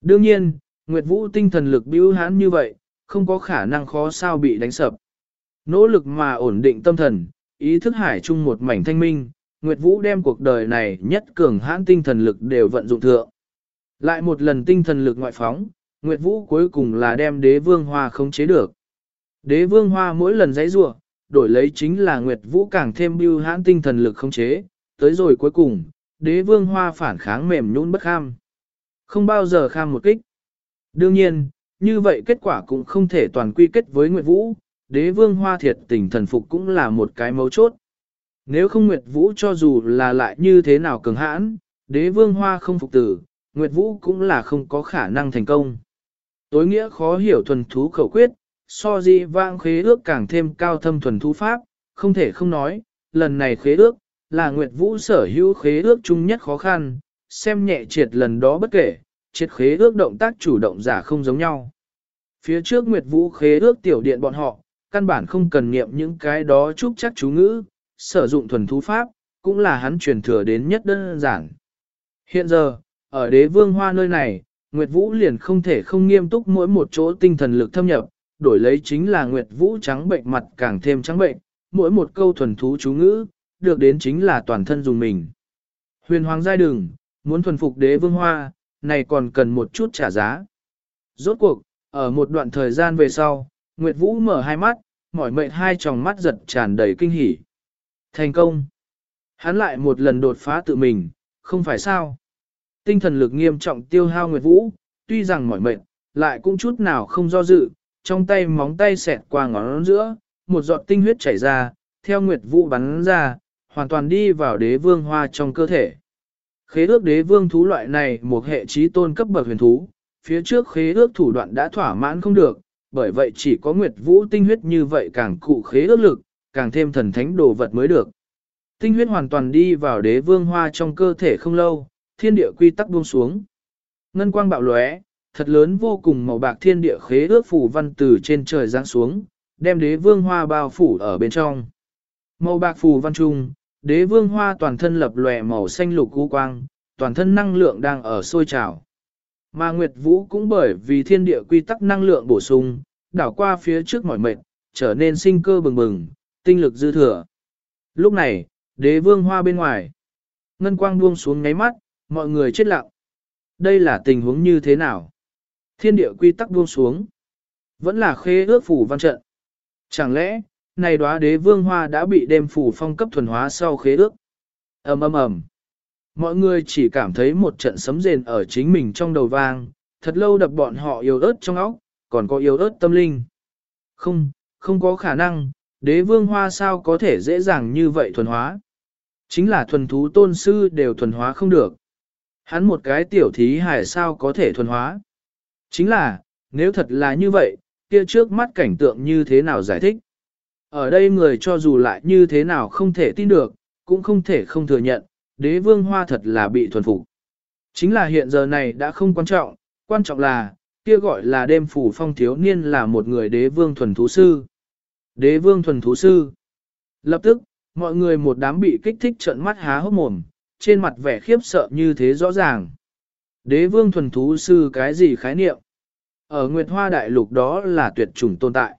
Đương nhiên, Nguyệt Vũ tinh thần lực bưu hãn như vậy, không có khả năng khó sao bị đánh sập. Nỗ lực mà ổn định tâm thần, ý thức hải chung một mảnh thanh minh, Nguyệt Vũ đem cuộc đời này nhất cường hãn tinh thần lực đều vận dụng thượng. Lại một lần tinh thần lực ngoại phóng, Nguyệt Vũ cuối cùng là đem đế vương hoa không chế được. Đế vương hoa mỗi lần giấy rủa đổi lấy chính là Nguyệt Vũ càng thêm bưu hãn tinh thần lực không chế, tới rồi cuối cùng, đế vương hoa phản kháng mềm nhũn bất kham. Không bao giờ kham một kích. Đương nhiên, như vậy kết quả cũng không thể toàn quy kết với Nguyệt Vũ, đế vương hoa thiệt tình thần phục cũng là một cái mấu chốt. Nếu không Nguyệt Vũ cho dù là lại như thế nào cường hãn, đế vương hoa không phục tử, Nguyệt Vũ cũng là không có khả năng thành công. Tối nghĩa khó hiểu thuần thú khẩu quyết, so di vang khế ước càng thêm cao thâm thuần thu pháp, không thể không nói, lần này khế ước, là Nguyệt Vũ sở hữu khế ước chung nhất khó khăn, xem nhẹ triệt lần đó bất kể, triệt khế ước động tác chủ động giả không giống nhau. Phía trước Nguyệt Vũ khế ước tiểu điện bọn họ, căn bản không cần niệm những cái đó chúc chắc chú ngữ, sử dụng thuần thú pháp, cũng là hắn truyền thừa đến nhất đơn giản. Hiện giờ, ở đế vương hoa nơi này, Nguyệt Vũ liền không thể không nghiêm túc mỗi một chỗ tinh thần lực thâm nhập, đổi lấy chính là Nguyệt Vũ trắng bệnh mặt càng thêm trắng bệnh, mỗi một câu thuần thú chú ngữ, được đến chính là toàn thân dùng mình. Huyền hoàng giai đừng, muốn thuần phục đế vương hoa, này còn cần một chút trả giá. Rốt cuộc, ở một đoạn thời gian về sau, Nguyệt Vũ mở hai mắt, mỏi mệt hai tròng mắt giật tràn đầy kinh hỉ. Thành công! Hắn lại một lần đột phá tự mình, không phải sao? Tinh thần lực nghiêm trọng tiêu hao Nguyệt Vũ, tuy rằng mỏi mệt, lại cũng chút nào không do dự, trong tay móng tay xẹt qua ngón giữa, một giọt tinh huyết chảy ra, theo Nguyệt Vũ bắn ra, hoàn toàn đi vào đế vương hoa trong cơ thể. Khế ước đế vương thú loại này một hệ trí tôn cấp bậc huyền thú, phía trước khế ước thủ đoạn đã thỏa mãn không được, bởi vậy chỉ có Nguyệt Vũ tinh huyết như vậy càng cụ khế ước lực, càng thêm thần thánh đồ vật mới được. Tinh huyết hoàn toàn đi vào đế vương hoa trong cơ thể không lâu, thiên địa quy tắc buông xuống. Ngân quang bạo lóe, thật lớn vô cùng màu bạc thiên địa khế ước phủ văn từ trên trời giáng xuống, đem đế vương hoa bao phủ ở bên trong. Màu bạc phủ văn trung, đế vương hoa toàn thân lập lòe màu xanh lục u quang, toàn thân năng lượng đang ở sôi trào. Mà Nguyệt Vũ cũng bởi vì thiên địa quy tắc năng lượng bổ sung, đảo qua phía trước mỏi mệt, trở nên sinh cơ bừng bừng, tinh lực dư thừa. Lúc này, đế vương hoa bên ngoài, ngân quang buông xuống ngáy mắt, mọi người chết lặng. Đây là tình huống như thế nào? Thiên địa quy tắc buông xuống. Vẫn là khế ước phủ văn trận. Chẳng lẽ, này đóa đế vương hoa đã bị đêm phủ phong cấp thuần hóa sau khế ước? ầm ầm ầm. Mọi người chỉ cảm thấy một trận sấm rền ở chính mình trong đầu vang, thật lâu đập bọn họ yếu ớt trong óc, còn có yếu ớt tâm linh. Không, không có khả năng, đế vương hoa sao có thể dễ dàng như vậy thuần hóa. Chính là thuần thú tôn sư đều thuần hóa không được. Hắn một cái tiểu thí hải sao có thể thuần hóa. Chính là, nếu thật là như vậy, kia trước mắt cảnh tượng như thế nào giải thích? Ở đây người cho dù lại như thế nào không thể tin được, cũng không thể không thừa nhận, đế vương hoa thật là bị thuần phục. Chính là hiện giờ này đã không quan trọng, quan trọng là, kia gọi là đêm phủ phong thiếu niên là một người đế vương thuần thú sư. Đế vương thuần thú sư. Lập tức, mọi người một đám bị kích thích trợn mắt há hốc mồm, trên mặt vẻ khiếp sợ như thế rõ ràng. Đế vương thuần thú sư cái gì khái niệm? Ở Nguyệt Hoa Đại Lục đó là tuyệt chủng tồn tại.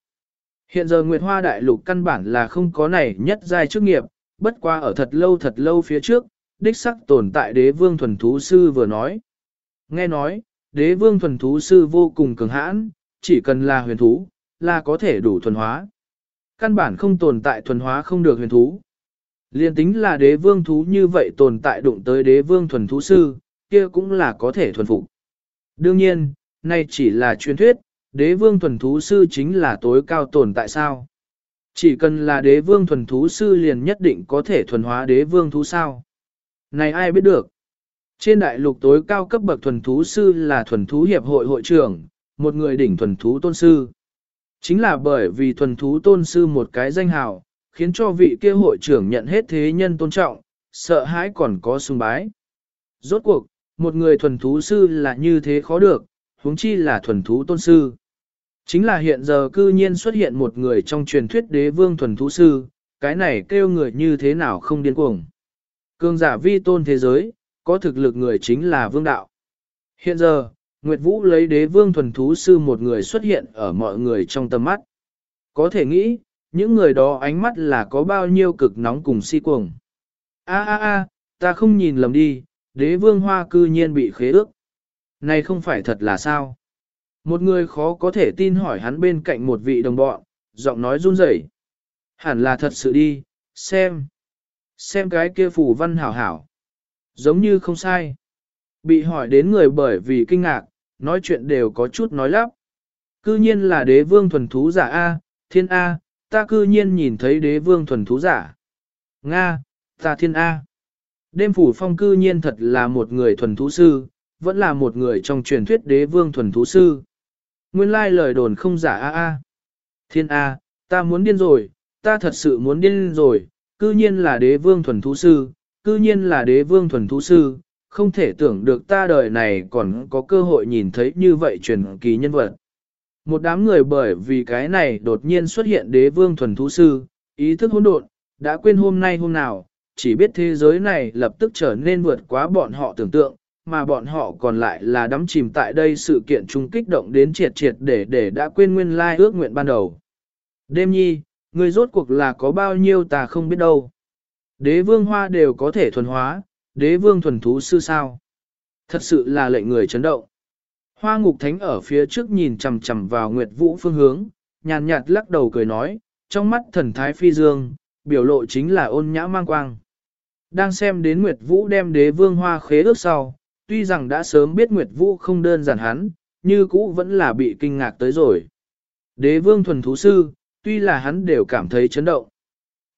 Hiện giờ Nguyệt Hoa Đại Lục căn bản là không có này nhất giai chức nghiệp, bất qua ở thật lâu thật lâu phía trước, đích sắc tồn tại đế vương thuần thú sư vừa nói. Nghe nói, đế vương thuần thú sư vô cùng cường hãn, chỉ cần là huyền thú, là có thể đủ thuần hóa. Căn bản không tồn tại thuần hóa không được huyền thú. Liên tính là đế vương thú như vậy tồn tại đụng tới đế vương thuần thú sư, kia cũng là có thể thuần phục. Đương nhiên, nay chỉ là truyền thuyết, đế vương thuần thú sư chính là tối cao tồn tại sao. Chỉ cần là đế vương thuần thú sư liền nhất định có thể thuần hóa đế vương thú sao. Này ai biết được. Trên đại lục tối cao cấp bậc thuần thú sư là thuần thú hiệp hội hội trưởng, một người đỉnh thuần thú tôn sư. Chính là bởi vì thuần thú tôn sư một cái danh hào, khiến cho vị kia hội trưởng nhận hết thế nhân tôn trọng, sợ hãi còn có sung bái. Rốt cuộc, một người thuần thú sư là như thế khó được, huống chi là thuần thú tôn sư. Chính là hiện giờ cư nhiên xuất hiện một người trong truyền thuyết đế vương thuần thú sư, cái này kêu người như thế nào không điên cuồng. Cương giả vi tôn thế giới, có thực lực người chính là vương đạo. Hiện giờ, Nguyệt Vũ lấy đế vương thuần thú sư một người xuất hiện ở mọi người trong tầm mắt. Có thể nghĩ, những người đó ánh mắt là có bao nhiêu cực nóng cùng si cuồng. A a a, ta không nhìn lầm đi, đế vương hoa cư nhiên bị khế ước. Này không phải thật là sao? Một người khó có thể tin hỏi hắn bên cạnh một vị đồng bọn, giọng nói run rẩy. Hẳn là thật sự đi, xem. Xem cái kia phủ văn hảo hảo. Giống như không sai. Bị hỏi đến người bởi vì kinh ngạc, nói chuyện đều có chút nói lắp. Cư nhiên là đế vương thuần thú giả A, thiên A, ta cư nhiên nhìn thấy đế vương thuần thú giả. Nga, ta thiên A. Đêm phủ phong cư nhiên thật là một người thuần thú sư, vẫn là một người trong truyền thuyết đế vương thuần thú sư. Nguyên lai lời đồn không giả A A. Thiên A, ta muốn điên rồi, ta thật sự muốn điên rồi, cư nhiên là đế vương thuần thú sư, cư nhiên là đế vương thuần thú sư, không thể tưởng được ta đời này còn có cơ hội nhìn thấy như vậy truyền kỳ nhân vật. Một đám người bởi vì cái này đột nhiên xuất hiện đế vương thuần thú sư, ý thức hỗn độn, đã quên hôm nay hôm nào, chỉ biết thế giới này lập tức trở nên vượt quá bọn họ tưởng tượng, mà bọn họ còn lại là đắm chìm tại đây sự kiện chung kích động đến triệt triệt để để đã quên nguyên lai ước nguyện ban đầu. Đêm nhi, người rốt cuộc là có bao nhiêu ta không biết đâu. Đế vương hoa đều có thể thuần hóa, đế vương thuần thú sư sao. Thật sự là lệnh người chấn động. Hoa ngục thánh ở phía trước nhìn chằm chằm vào Nguyệt Vũ phương hướng, nhàn nhạt lắc đầu cười nói, trong mắt thần thái phi dương, biểu lộ chính là ôn nhã mang quang. Đang xem đến Nguyệt Vũ đem đế vương hoa khế ước sau, tuy rằng đã sớm biết Nguyệt Vũ không đơn giản hắn, như cũ vẫn là bị kinh ngạc tới rồi. Đế vương thuần thú sư, tuy là hắn đều cảm thấy chấn động.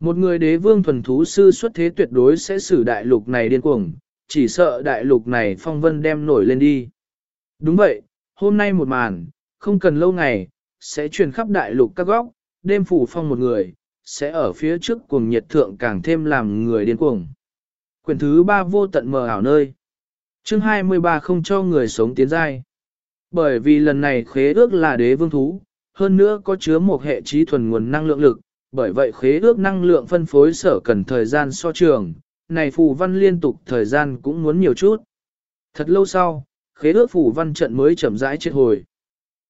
Một người đế vương thuần thú sư xuất thế tuyệt đối sẽ xử đại lục này điên cuồng, chỉ sợ đại lục này phong vân đem nổi lên đi. Đúng vậy, hôm nay một màn, không cần lâu ngày, sẽ truyền khắp đại lục các góc, đêm phủ phong một người, sẽ ở phía trước cuồng nhiệt thượng càng thêm làm người điên cuồng. Quyển thứ ba vô tận mờ ảo nơi. Chương 23 không cho người sống tiến giai. Bởi vì lần này khế ước là đế vương thú, hơn nữa có chứa một hệ trí thuần nguồn năng lượng lực, bởi vậy khế ước năng lượng phân phối sở cần thời gian so trường, này phù văn liên tục thời gian cũng muốn nhiều chút. Thật lâu sau, khế ước phù văn trận mới chậm rãi chết hồi.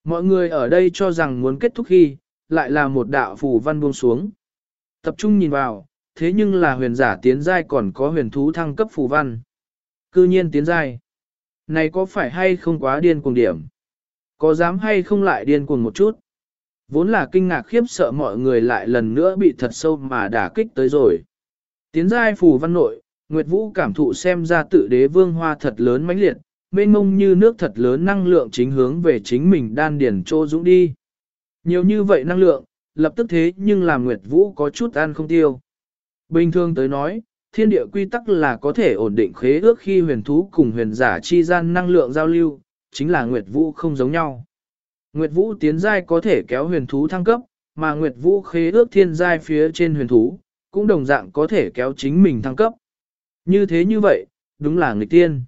Mọi người ở đây cho rằng muốn kết thúc khi, lại là một đạo phù văn buông xuống. Tập trung nhìn vào, thế nhưng là huyền giả tiến giai còn có huyền thú thăng cấp phù văn. Cư nhiên tiến giai. Này có phải hay không quá điên cuồng điểm? Có dám hay không lại điên cuồng một chút? Vốn là kinh ngạc khiếp sợ mọi người lại lần nữa bị thật sâu mà đả kích tới rồi. Tiến giai phù văn nội, Nguyệt Vũ cảm thụ xem ra tự đế vương hoa thật lớn mãnh liệt, mênh mông như nước thật lớn năng lượng chính hướng về chính mình đan điển trô dũng đi. Nhiều như vậy năng lượng, lập tức thế nhưng làm Nguyệt Vũ có chút ăn không tiêu. Bình thường tới nói, thiên địa quy tắc là có thể ổn định khế ước khi huyền thú cùng huyền giả chi gian năng lượng giao lưu, chính là Nguyệt Vũ không giống nhau. Nguyệt Vũ tiến giai có thể kéo huyền thú thăng cấp, mà Nguyệt Vũ khế ước thiên giai phía trên huyền thú, cũng đồng dạng có thể kéo chính mình thăng cấp. Như thế như vậy, đúng là nghịch tiên.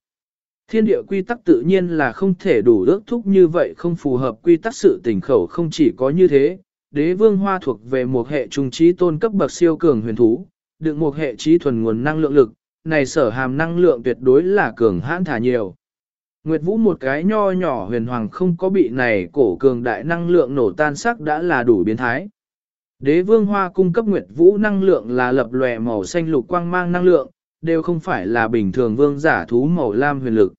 Thiên địa quy tắc tự nhiên là không thể đủ ước thúc như vậy không phù hợp quy tắc sự tình khẩu không chỉ có như thế. Đế vương hoa thuộc về một hệ trung trí tôn cấp bậc siêu cường huyền thú, được một hệ trí thuần nguồn năng lượng lực, này sở hàm năng lượng tuyệt đối là cường hãn thả nhiều. Nguyệt Vũ một cái nho nhỏ huyền hoàng không có bị này cổ cường đại năng lượng nổ tan sắc đã là đủ biến thái. Đế vương hoa cung cấp Nguyệt Vũ năng lượng là lập lòe màu xanh lục quang mang năng lượng, đều không phải là bình thường vương giả thú màu lam huyền lực.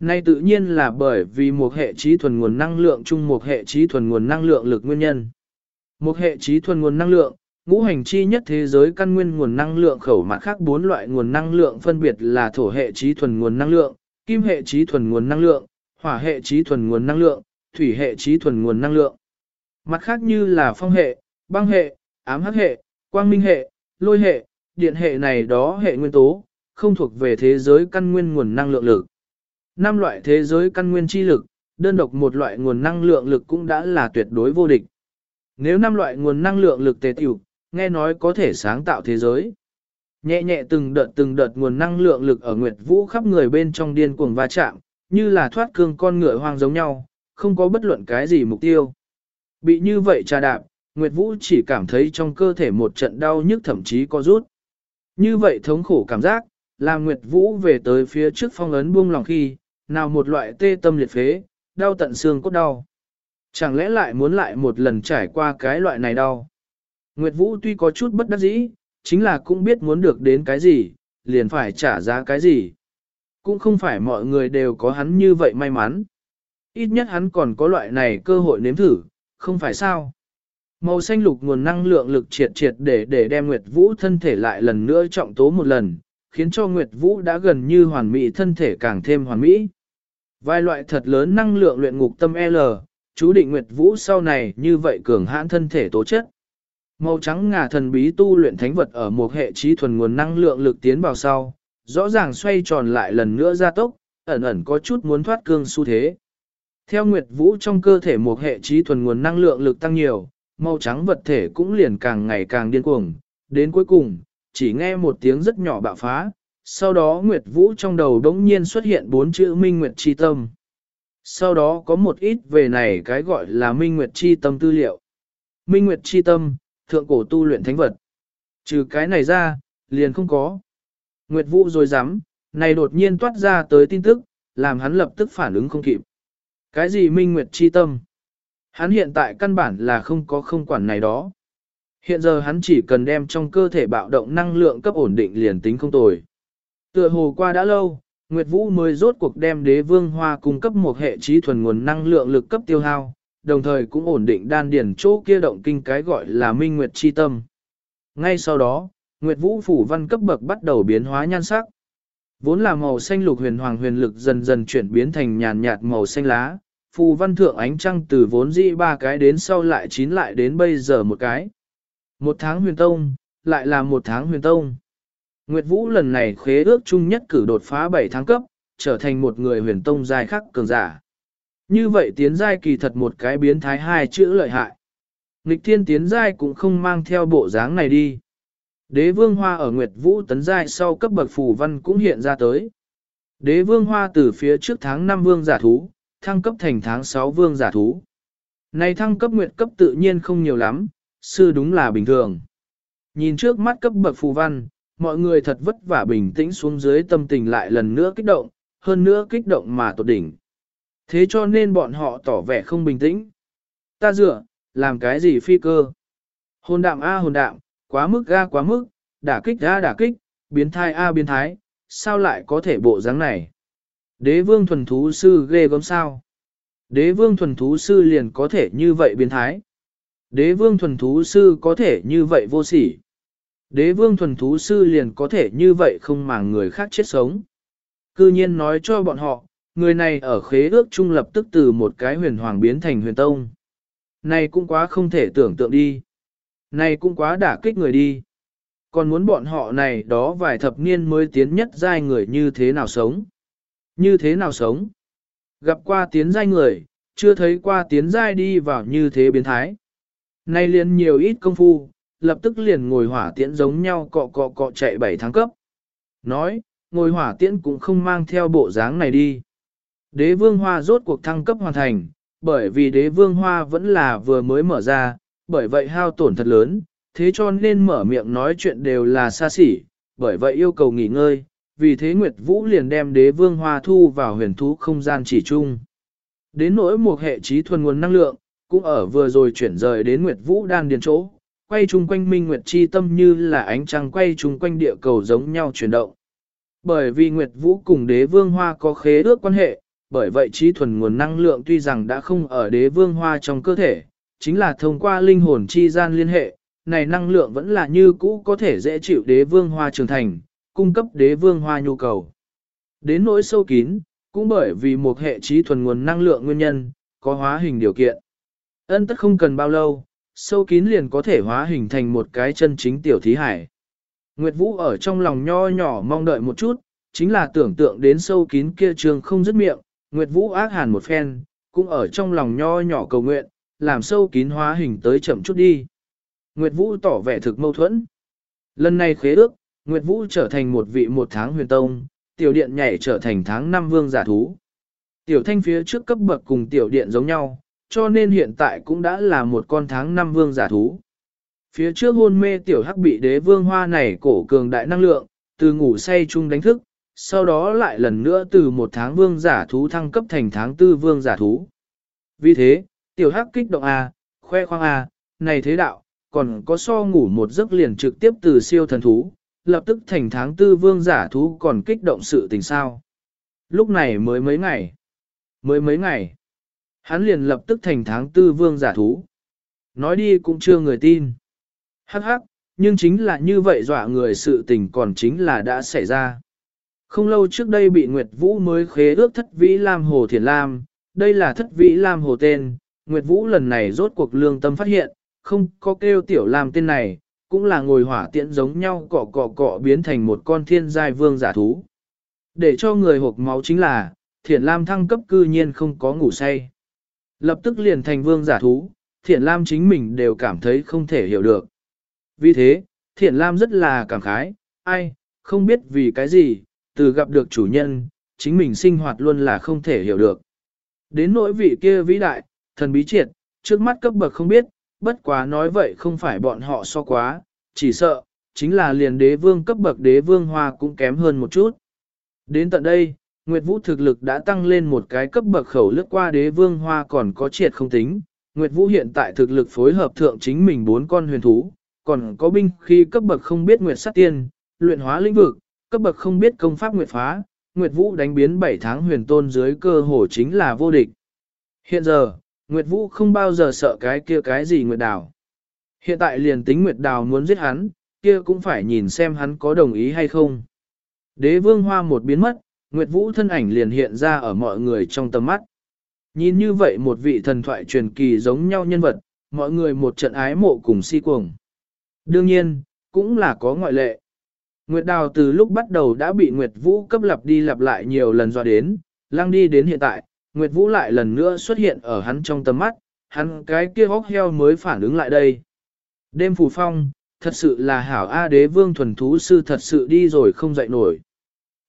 Nay tự nhiên là bởi vì một hệ trí thuần nguồn năng lượng chung một hệ trí thuần nguồn năng lượng lực nguyên nhân. Một hệ trí thuần nguồn năng lượng, ngũ hành chi nhất thế giới căn nguyên nguồn năng lượng khẩu mặt khác bốn loại nguồn năng lượng phân biệt là thổ hệ trí thuần nguồn năng lượng, kim hệ trí thuần nguồn năng lượng, hỏa hệ trí thuần nguồn năng lượng, thủy hệ trí thuần nguồn năng lượng. Mặt khác như là phong hệ, băng hệ, ám hắc hệ, quang minh hệ, lôi hệ, điện hệ này đó hệ nguyên tố, không thuộc về thế giới căn nguyên nguồn năng lượng lực. Năm loại thế giới căn nguyên chi lực, đơn độc một loại nguồn năng lượng lực cũng đã là tuyệt đối vô địch. Nếu năm loại nguồn năng lượng lực tề tiểu, nghe nói có thể sáng tạo thế giới. Nhẹ nhẹ từng đợt từng đợt nguồn năng lượng lực ở Nguyệt Vũ khắp người bên trong điên cuồng va chạm, như là thoát cương con ngựa hoang giống nhau, không có bất luận cái gì mục tiêu. Bị như vậy trà đạp, Nguyệt Vũ chỉ cảm thấy trong cơ thể một trận đau nhức thậm chí có rút. Như vậy thống khổ cảm giác, làm Nguyệt Vũ về tới phía trước phong ấn buông lòng khi, nào một loại tê tâm liệt phế, đau tận xương cốt đau. Chẳng lẽ lại muốn lại một lần trải qua cái loại này đau? Nguyệt Vũ tuy có chút bất đắc dĩ, chính là cũng biết muốn được đến cái gì, liền phải trả giá cái gì. Cũng không phải mọi người đều có hắn như vậy may mắn. Ít nhất hắn còn có loại này cơ hội nếm thử, không phải sao. Màu xanh lục nguồn năng lượng lực triệt triệt để để đem Nguyệt Vũ thân thể lại lần nữa trọng tố một lần, khiến cho Nguyệt Vũ đã gần như hoàn mỹ thân thể càng thêm hoàn mỹ. Vài loại thật lớn năng lượng luyện ngục tâm L, chú định Nguyệt Vũ sau này như vậy cường hãn thân thể tố chất. Màu trắng ngà thần bí tu luyện thánh vật ở một hệ trí thuần nguồn năng lượng lực tiến vào sau, rõ ràng xoay tròn lại lần nữa ra tốc, ẩn ẩn có chút muốn thoát cương xu thế. Theo Nguyệt Vũ trong cơ thể một hệ trí thuần nguồn năng lượng lực tăng nhiều, màu trắng vật thể cũng liền càng ngày càng điên cuồng, đến cuối cùng, chỉ nghe một tiếng rất nhỏ bạo phá, sau đó Nguyệt Vũ trong đầu đống nhiên xuất hiện bốn chữ Minh Nguyệt Chi Tâm. Sau đó có một ít về này cái gọi là Minh Nguyệt Chi Tâm tư liệu. Minh Nguyệt Chi Tâm, thượng cổ tu luyện thánh vật. Trừ cái này ra, liền không có. Nguyệt Vũ rồi dám, này đột nhiên toát ra tới tin tức, làm hắn lập tức phản ứng không kịp. Cái gì Minh Nguyệt Chi Tâm? Hắn hiện tại căn bản là không có không quản này đó. Hiện giờ hắn chỉ cần đem trong cơ thể bạo động năng lượng cấp ổn định liền tính không tồi. Tựa hồ qua đã lâu, Nguyệt Vũ mới rốt cuộc đem đế vương hoa cung cấp một hệ trí thuần nguồn năng lượng lực cấp tiêu hao, đồng thời cũng ổn định đan điền chỗ kia động kinh cái gọi là minh nguyệt chi tâm. Ngay sau đó, Nguyệt Vũ phủ văn cấp bậc bắt đầu biến hóa nhan sắc. Vốn là màu xanh lục huyền hoàng huyền lực dần dần chuyển biến thành nhàn nhạt màu xanh lá, phù văn thượng ánh trăng từ vốn dĩ ba cái đến sau lại chín lại đến bây giờ một cái. Một tháng huyền tông, lại là một tháng huyền tông. Nguyệt Vũ lần này khế ước chung nhất cử đột phá 7 tháng cấp, trở thành một người huyền tông dài khắc cường giả. Như vậy tiến giai kỳ thật một cái biến thái hai chữ lợi hại. Nghịch thiên tiến giai cũng không mang theo bộ dáng này đi. Đế vương hoa ở Nguyệt Vũ tấn giai sau cấp bậc phù văn cũng hiện ra tới. Đế vương hoa từ phía trước tháng 5 vương giả thú, thăng cấp thành tháng 6 vương giả thú. Này thăng cấp nguyệt cấp tự nhiên không nhiều lắm, sư đúng là bình thường. Nhìn trước mắt cấp bậc phù văn, mọi người thật vất vả bình tĩnh xuống dưới tâm tình lại lần nữa kích động, hơn nữa kích động mà tột đỉnh. Thế cho nên bọn họ tỏ vẻ không bình tĩnh. Ta dựa, làm cái gì phi cơ? Hồn đạm A hồn đạm, quá mức A quá mức, đả kích A đả kích, biến thái A biến thái, sao lại có thể bộ dáng này? Đế vương thuần thú sư ghê gớm sao? Đế vương thuần thú sư liền có thể như vậy biến thái. Đế vương thuần thú sư có thể như vậy vô sỉ. Đế vương thuần thú sư liền có thể như vậy không màng người khác chết sống. Cư nhiên nói cho bọn họ, người này ở khế ước trung lập tức từ một cái huyền hoàng biến thành huyền tông. Này cũng quá không thể tưởng tượng đi. Này cũng quá đả kích người đi. Còn muốn bọn họ này đó vài thập niên mới tiến nhất giai người như thế nào sống. Như thế nào sống. Gặp qua tiến giai người, chưa thấy qua tiến giai đi vào như thế biến thái. Nay liền nhiều ít công phu, lập tức liền ngồi hỏa tiễn giống nhau cọ cọ cọ chạy bảy tháng cấp. Nói, ngồi hỏa tiễn cũng không mang theo bộ dáng này đi. Đế vương hoa rốt cuộc thăng cấp hoàn thành, bởi vì đế vương hoa vẫn là vừa mới mở ra, bởi vậy hao tổn thật lớn, thế cho nên mở miệng nói chuyện đều là xa xỉ, bởi vậy yêu cầu nghỉ ngơi, vì thế Nguyệt Vũ liền đem đế vương hoa thu vào huyền thú không gian chỉ chung. Đến nỗi một hệ trí thuần nguồn năng lượng, cũng ở vừa rồi chuyển rời đến Nguyệt Vũ đan điền chỗ, quay chung quanh Minh Nguyệt chi tâm như là ánh trăng quay chung quanh địa cầu giống nhau chuyển động. Bởi vì Nguyệt Vũ cùng đế vương hoa có khế ước quan hệ, bởi vậy trí thuần nguồn năng lượng tuy rằng đã không ở đế vương hoa trong cơ thể, chính là thông qua linh hồn chi gian liên hệ, này năng lượng vẫn là như cũ có thể dễ chịu đế vương hoa trưởng thành, cung cấp đế vương hoa nhu cầu. Đến nỗi sâu kín, cũng bởi vì một hệ trí thuần nguồn năng lượng nguyên nhân, có hóa hình điều kiện. Ân tất không cần bao lâu, sâu kín liền có thể hóa hình thành một cái chân chính tiểu thí hải. Nguyệt Vũ ở trong lòng nho nhỏ mong đợi một chút, chính là tưởng tượng đến sâu kín kia trường không dứt miệng, Nguyệt Vũ ác hàn một phen, cũng ở trong lòng nho nhỏ cầu nguyện, làm sâu kín hóa hình tới chậm chút đi. Nguyệt Vũ tỏ vẻ thực mâu thuẫn. Lần này khế ước, Nguyệt Vũ trở thành một vị một tháng huyền tông, tiểu điện nhảy trở thành tháng năm vương giả thú. Tiểu thanh phía trước cấp bậc cùng tiểu điện giống nhau, cho nên hiện tại cũng đã là một con tháng năm vương giả thú. Phía trước hôn mê tiểu hắc bị đế vương hoa này cổ cường đại năng lượng, từ ngủ say chung đánh thức, sau đó lại lần nữa từ một tháng vương giả thú thăng cấp thành tháng tư vương giả thú. Vì thế, tiểu hắc kích động A, khoe khoang A, này thế đạo, còn có so ngủ một giấc liền trực tiếp từ siêu thần thú, lập tức thành tháng tư vương giả thú còn kích động sự tình sao. Lúc này mới mấy ngày, mới mấy ngày, hắn liền lập tức thành tháng tư vương giả thú. Nói đi cũng chưa người tin. Hắc hắc, nhưng chính là như vậy dọa người sự tình còn chính là đã xảy ra. Không lâu trước đây bị Nguyệt Vũ mới khế ước thất vĩ Lam Hồ Thiền Lam, đây là thất vĩ Lam Hồ tên, Nguyệt Vũ lần này rốt cuộc lương tâm phát hiện, không có kêu tiểu Lam tên này, cũng là ngồi hỏa tiễn giống nhau cọ cọ cọ biến thành một con thiên giai vương giả thú. Để cho người hộp máu chính là, thiển lam thăng cấp cư nhiên không có ngủ say. Lập tức liền thành vương giả thú, thiển lam chính mình đều cảm thấy không thể hiểu được. Vì thế, thiển lam rất là cảm khái, ai, không biết vì cái gì, từ gặp được chủ nhân, chính mình sinh hoạt luôn là không thể hiểu được. Đến nỗi vị kia vĩ đại, thần bí triệt, trước mắt cấp bậc không biết, bất quá nói vậy không phải bọn họ so quá, chỉ sợ, chính là liền đế vương cấp bậc đế vương hoa cũng kém hơn một chút. Đến tận đây, Nguyệt Vũ thực lực đã tăng lên một cái cấp bậc khẩu lướt qua đế vương hoa còn có triệt không tính. Nguyệt Vũ hiện tại thực lực phối hợp thượng chính mình bốn con huyền thú, còn có binh khi cấp bậc không biết Nguyệt sát tiên, luyện hóa lĩnh vực, cấp bậc không biết công pháp Nguyệt phá, Nguyệt Vũ đánh biến 7 tháng huyền tôn dưới cơ hồ chính là vô địch. Hiện giờ, Nguyệt Vũ không bao giờ sợ cái kia cái gì Nguyệt Đào. Hiện tại liền tính Nguyệt Đào muốn giết hắn, kia cũng phải nhìn xem hắn có đồng ý hay không. Đế vương hoa một biến mất, Nguyệt Vũ thân ảnh liền hiện ra ở mọi người trong tầm mắt. Nhìn như vậy một vị thần thoại truyền kỳ giống nhau nhân vật, mọi người một trận ái mộ cùng si cuồng. Đương nhiên, cũng là có ngoại lệ. Nguyệt Đào từ lúc bắt đầu đã bị Nguyệt Vũ cấp lặp đi lặp lại nhiều lần do đến, lăng đi đến hiện tại, Nguyệt Vũ lại lần nữa xuất hiện ở hắn trong tầm mắt, hắn cái kia hóc heo mới phản ứng lại đây. Đêm phù phong, thật sự là hảo A đế vương thuần thú sư thật sự đi rồi không dậy nổi.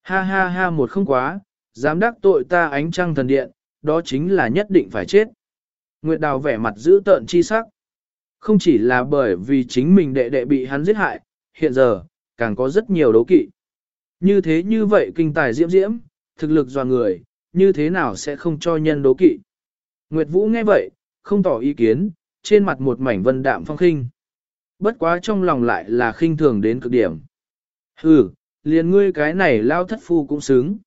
Ha ha ha một không quá, dám đắc tội ta ánh trăng thần điện, đó chính là nhất định phải chết. Nguyệt Đào vẻ mặt giữ tợn chi sắc. Không chỉ là bởi vì chính mình đệ đệ bị hắn giết hại, hiện giờ, càng có rất nhiều đấu kỵ. Như thế như vậy kinh tài diễm diễm, thực lực dò người, như thế nào sẽ không cho nhân đấu kỵ. Nguyệt Vũ nghe vậy, không tỏ ý kiến, trên mặt một mảnh vân đạm phong khinh. Bất quá trong lòng lại là khinh thường đến cực điểm. Hừ, liền ngươi cái này lao thất phu cũng xứng.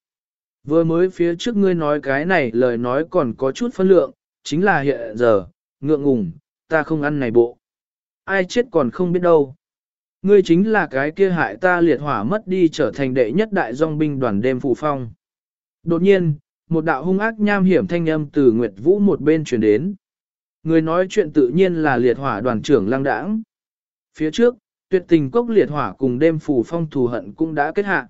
Vừa mới phía trước ngươi nói cái này lời nói còn có chút phân lượng, chính là hiện giờ, ngượng ngùng, ta không ăn này bộ. Ai chết còn không biết đâu. Ngươi chính là cái kia hại ta liệt hỏa mất đi trở thành đệ nhất đại dòng binh đoàn đêm phụ phong. Đột nhiên, một đạo hung ác nham hiểm thanh âm từ Nguyệt Vũ một bên truyền đến. Người nói chuyện tự nhiên là liệt hỏa đoàn trưởng lăng đãng. Phía trước, tuyệt tình cốc liệt hỏa cùng đêm phù phong thù hận cũng đã kết hạ.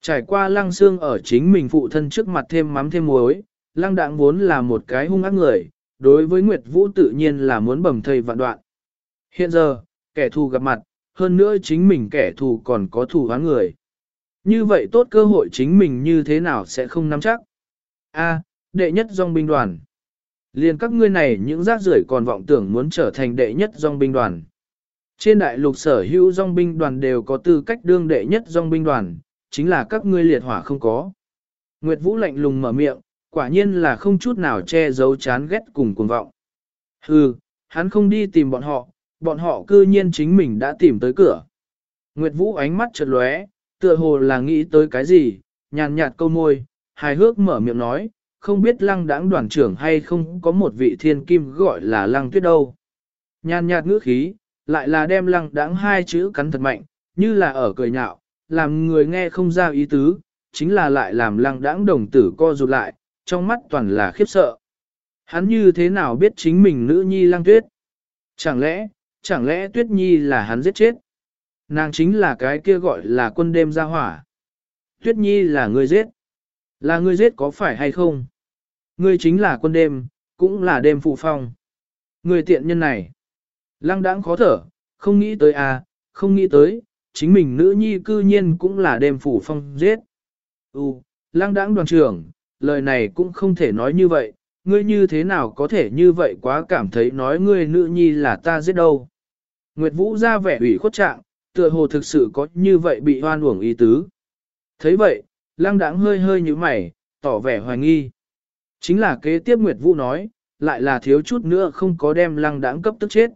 Trải qua lăng xương ở chính mình phụ thân trước mặt thêm mắm thêm muối, lăng đãng vốn là một cái hung ác người, đối với Nguyệt Vũ tự nhiên là muốn bầm thây vạn đoạn. Hiện giờ, kẻ thù gặp mặt, hơn nữa chính mình kẻ thù còn có thù hóa người. Như vậy tốt cơ hội chính mình như thế nào sẽ không nắm chắc. A, đệ nhất dòng binh đoàn. liền các ngươi này những rác rưởi còn vọng tưởng muốn trở thành đệ nhất dòng binh đoàn. Trên đại lục sở hữu dòng binh đoàn đều có tư cách đương đệ nhất dòng binh đoàn, chính là các ngươi liệt hỏa không có. Nguyệt Vũ lạnh lùng mở miệng, quả nhiên là không chút nào che giấu chán ghét cùng cuồng vọng. Hừ, hắn không đi tìm bọn họ, bọn họ cư nhiên chính mình đã tìm tới cửa. Nguyệt Vũ ánh mắt chợt lóe, tựa hồ là nghĩ tới cái gì, nhàn nhạt câu môi, hài hước mở miệng nói, không biết lăng đãng đoàn trưởng hay không có một vị thiên kim gọi là lăng tuyết đâu. Nhàn nhạt ngữ khí, lại là đem lăng đãng hai chữ cắn thật mạnh, như là ở cười nhạo, làm người nghe không ra ý tứ, chính là lại làm lăng đãng đồng tử co rụt lại, trong mắt toàn là khiếp sợ. Hắn như thế nào biết chính mình nữ nhi lăng tuyết? Chẳng lẽ, chẳng lẽ tuyết nhi là hắn giết chết? Nàng chính là cái kia gọi là quân đêm ra hỏa. Tuyết nhi là người giết. Là người giết có phải hay không? Ngươi chính là quân đêm, cũng là đêm phụ phong. Người tiện nhân này. Lăng đãng khó thở, không nghĩ tới à, không nghĩ tới, chính mình nữ nhi cư nhiên cũng là đêm phủ phong giết. Ừ, lăng đãng đoàn trưởng, lời này cũng không thể nói như vậy, ngươi như thế nào có thể như vậy quá cảm thấy nói ngươi nữ nhi là ta giết đâu. Nguyệt Vũ ra vẻ ủy khuất trạng, tựa hồ thực sự có như vậy bị hoan uổng ý tứ. thấy vậy, lăng đãng hơi hơi như mày, tỏ vẻ hoài nghi. Chính là kế tiếp Nguyệt Vũ nói, lại là thiếu chút nữa không có đem lăng đãng cấp tức chết.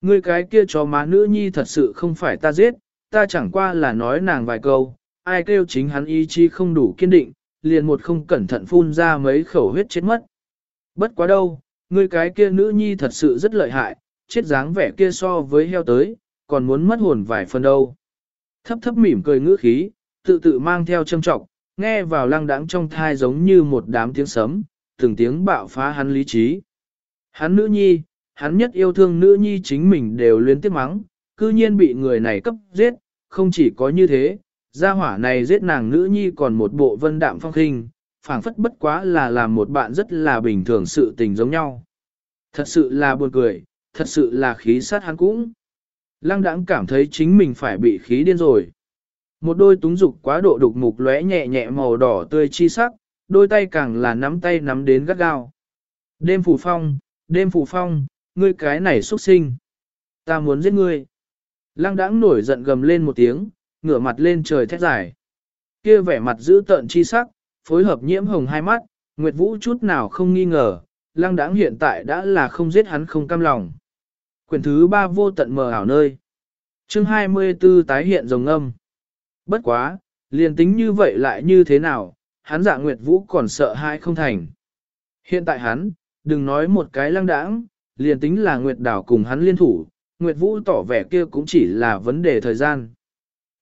Ngươi cái kia cho má nữ nhi thật sự không phải ta giết, ta chẳng qua là nói nàng vài câu, ai kêu chính hắn ý chí không đủ kiên định, liền một không cẩn thận phun ra mấy khẩu huyết chết mất. Bất quá đâu, ngươi cái kia nữ nhi thật sự rất lợi hại, chết dáng vẻ kia so với heo tới, còn muốn mất hồn vài phần đâu. Thấp thấp mỉm cười ngữ khí, tự tự mang theo châm trọng, nghe vào lăng đãng trong thai giống như một đám tiếng sấm, từng tiếng bạo phá hắn lý trí. Hắn nữ nhi, hắn nhất yêu thương nữ nhi chính mình đều liên tiếp mắng, cư nhiên bị người này cấp giết, không chỉ có như thế, gia hỏa này giết nàng nữ nhi còn một bộ vân đạm phong khinh, phảng phất bất quá là làm một bạn rất là bình thường sự tình giống nhau. Thật sự là buồn cười, thật sự là khí sát hắn cũng. Lăng đãng cảm thấy chính mình phải bị khí điên rồi. Một đôi túng dục quá độ đục mục lóe nhẹ nhẹ màu đỏ tươi chi sắc, đôi tay càng là nắm tay nắm đến gắt gao. Đêm phủ phong, đêm phủ phong, ngươi cái này xuất sinh. Ta muốn giết ngươi. Lăng đãng nổi giận gầm lên một tiếng, ngửa mặt lên trời thét dài. Kia vẻ mặt giữ tợn chi sắc, phối hợp nhiễm hồng hai mắt, Nguyệt Vũ chút nào không nghi ngờ, lăng đãng hiện tại đã là không giết hắn không cam lòng. Quyển thứ ba vô tận mờ ảo nơi. chương 24 tái hiện rồng âm. Bất quá, liền tính như vậy lại như thế nào, hắn dạ Nguyệt Vũ còn sợ hai không thành. Hiện tại hắn, đừng nói một cái lăng đãng, liền tính là Nguyệt Đảo cùng hắn liên thủ, Nguyệt Vũ tỏ vẻ kia cũng chỉ là vấn đề thời gian.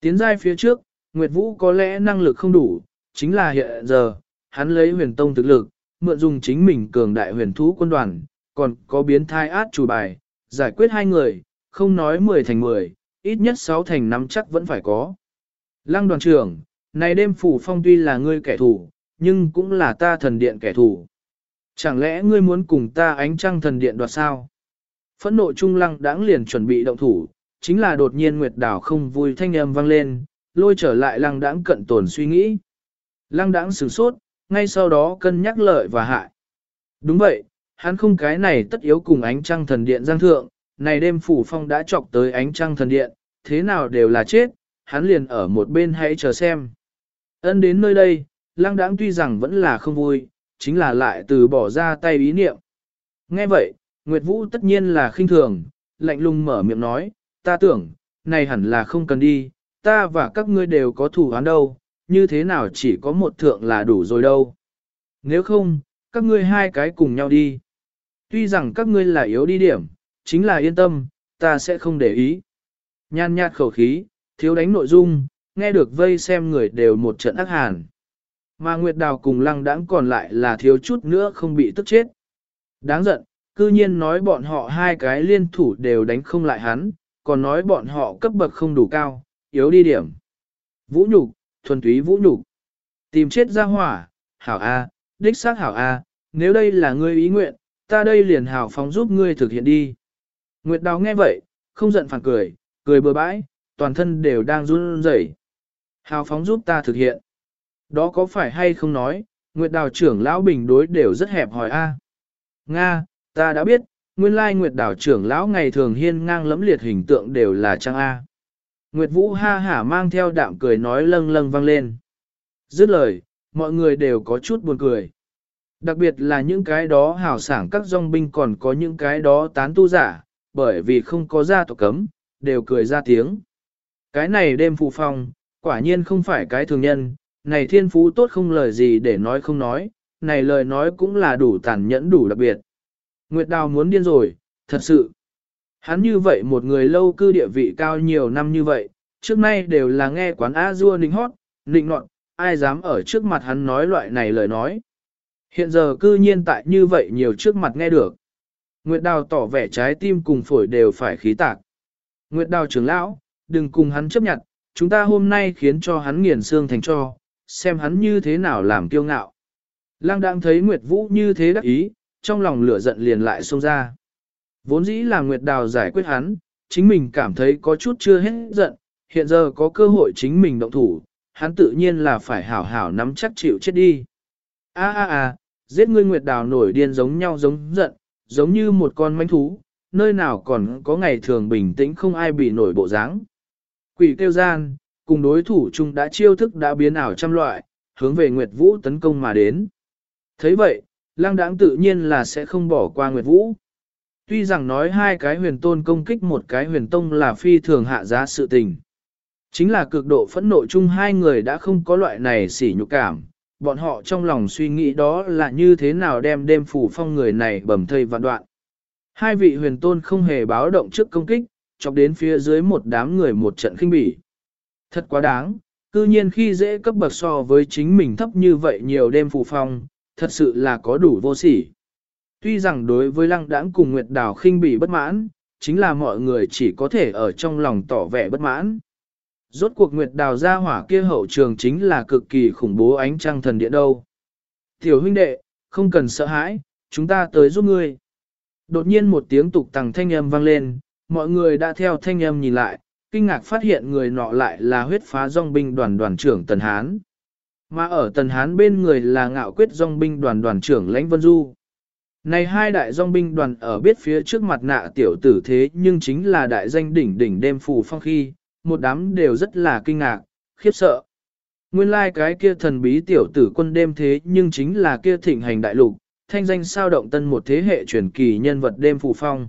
Tiến giai phía trước, Nguyệt Vũ có lẽ năng lực không đủ, chính là hiện giờ, hắn lấy huyền tông thực lực, mượn dùng chính mình cường đại huyền thú quân đoàn, còn có biến thai át chủ bài, giải quyết hai người, không nói 10 thành 10, ít nhất 6 thành 5 chắc vẫn phải có. Lăng đoàn trưởng, này đêm phủ phong tuy là ngươi kẻ thù, nhưng cũng là ta thần điện kẻ thù. Chẳng lẽ ngươi muốn cùng ta ánh trăng thần điện đoạt sao? Phẫn nộ trung lăng đãng liền chuẩn bị động thủ, chính là đột nhiên Nguyệt Đảo không vui thanh âm vang lên, lôi trở lại lăng đãng cận tồn suy nghĩ. Lăng đãng sửng sốt, ngay sau đó cân nhắc lợi và hại. Đúng vậy, hắn không cái này tất yếu cùng ánh trăng thần điện giang thượng, này đêm phủ phong đã chọc tới ánh trăng thần điện, thế nào đều là chết, hắn liền ở một bên hãy chờ xem. Ân đến nơi đây, lăng đãng tuy rằng vẫn là không vui, chính là lại từ bỏ ra tay ý niệm. Nghe vậy, Nguyệt Vũ tất nhiên là khinh thường, lạnh lùng mở miệng nói, ta tưởng, này hẳn là không cần đi, ta và các ngươi đều có thủ án đâu, như thế nào chỉ có một thượng là đủ rồi đâu. Nếu không, các ngươi hai cái cùng nhau đi. Tuy rằng các ngươi là yếu đi điểm, chính là yên tâm, ta sẽ không để ý. Nhan nhạt khẩu khí, thiếu đánh nội dung, nghe được vây xem người đều một trận ác hàn. Mà Nguyệt Đào cùng lăng đãng còn lại là thiếu chút nữa không bị tức chết. Đáng giận, cư nhiên nói bọn họ hai cái liên thủ đều đánh không lại hắn, còn nói bọn họ cấp bậc không đủ cao, yếu đi điểm. Vũ nhục, thuần túy vũ nhục. Tìm chết ra hỏa, hảo A, đích xác hảo A, nếu đây là ngươi ý nguyện, ta đây liền hào phóng giúp ngươi thực hiện đi. Nguyệt Đào nghe vậy, không giận phản cười, cười bừa bãi, toàn thân đều đang run rẩy. Hào phóng giúp ta thực hiện. Đó có phải hay không nói, Nguyệt Đào trưởng lão bình đối đều rất hẹp hỏi a. Nga, ta đã biết, nguyên lai Nguyệt Đào trưởng lão ngày thường hiên ngang lẫm liệt hình tượng đều là trang A. Nguyệt Vũ ha hả mang theo đạm cười nói lâng lâng vang lên. Dứt lời, mọi người đều có chút buồn cười. Đặc biệt là những cái đó hào sảng các dòng binh còn có những cái đó tán tu giả, bởi vì không có gia tộc cấm, đều cười ra tiếng. Cái này đêm phù phong, quả nhiên không phải cái thường nhân, này thiên phú tốt không lời gì để nói không nói, này lời nói cũng là đủ tàn nhẫn đủ đặc biệt. Nguyệt Đào muốn điên rồi, thật sự. Hắn như vậy một người lâu cư địa vị cao nhiều năm như vậy, trước nay đều là nghe quán A-dua nịnh hót, nịnh nọt, ai dám ở trước mặt hắn nói loại này lời nói. Hiện giờ cư nhiên tại như vậy nhiều trước mặt nghe được. Nguyệt Đào tỏ vẻ trái tim cùng phổi đều phải khí tạc. Nguyệt Đào trưởng lão, đừng cùng hắn chấp nhận, chúng ta hôm nay khiến cho hắn nghiền xương thành cho, xem hắn như thế nào làm kiêu ngạo. Lăng đang thấy Nguyệt Vũ như thế đắc ý, trong lòng lửa giận liền lại xông ra. Vốn dĩ là Nguyệt Đào giải quyết hắn, chính mình cảm thấy có chút chưa hết giận, hiện giờ có cơ hội chính mình động thủ, hắn tự nhiên là phải hảo hảo nắm chắc chịu chết đi. A a a, giết ngươi Nguyệt Đào nổi điên giống nhau giống giận, giống như một con manh thú, nơi nào còn có ngày thường bình tĩnh không ai bị nổi bộ dáng. Quỷ kêu gian, cùng đối thủ chung đã chiêu thức đã biến ảo trăm loại, hướng về Nguyệt Vũ tấn công mà đến. thấy vậy, lang đáng tự nhiên là sẽ không bỏ qua Nguyệt Vũ. Tuy rằng nói hai cái huyền tôn công kích một cái huyền tông là phi thường hạ giá sự tình. Chính là cực độ phẫn nộ chung hai người đã không có loại này sỉ nhục cảm, bọn họ trong lòng suy nghĩ đó là như thế nào đem đêm phủ phong người này bầm thây vạn đoạn. Hai vị huyền tôn không hề báo động trước công kích, chọc đến phía dưới một đám người một trận khinh bỉ. Thật quá đáng, cư nhiên khi dễ cấp bậc so với chính mình thấp như vậy nhiều đêm phù phong, thật sự là có đủ vô sỉ. Tuy rằng đối với lăng đãng cùng Nguyệt Đào khinh bỉ bất mãn, chính là mọi người chỉ có thể ở trong lòng tỏ vẻ bất mãn. Rốt cuộc Nguyệt Đào ra hỏa kia hậu trường chính là cực kỳ khủng bố ánh trăng thần điện đâu. Tiểu huynh đệ, không cần sợ hãi, chúng ta tới giúp ngươi. Đột nhiên một tiếng tục tằng thanh âm vang lên, mọi người đã theo thanh âm nhìn lại, kinh ngạc phát hiện người nọ lại là huyết phá dòng binh đoàn đoàn trưởng Tần Hán. Mà ở Tần Hán bên người là ngạo quyết dòng binh đoàn đoàn trưởng Lãnh Vân Du. Này hai đại dòng binh đoàn ở biết phía trước mặt nạ tiểu tử thế nhưng chính là đại danh đỉnh đỉnh đêm phù phong khi, một đám đều rất là kinh ngạc, khiếp sợ. Nguyên lai like cái kia thần bí tiểu tử quân đêm thế nhưng chính là kia thịnh hành đại lục, thanh danh sao động tân một thế hệ truyền kỳ nhân vật đêm phù phong.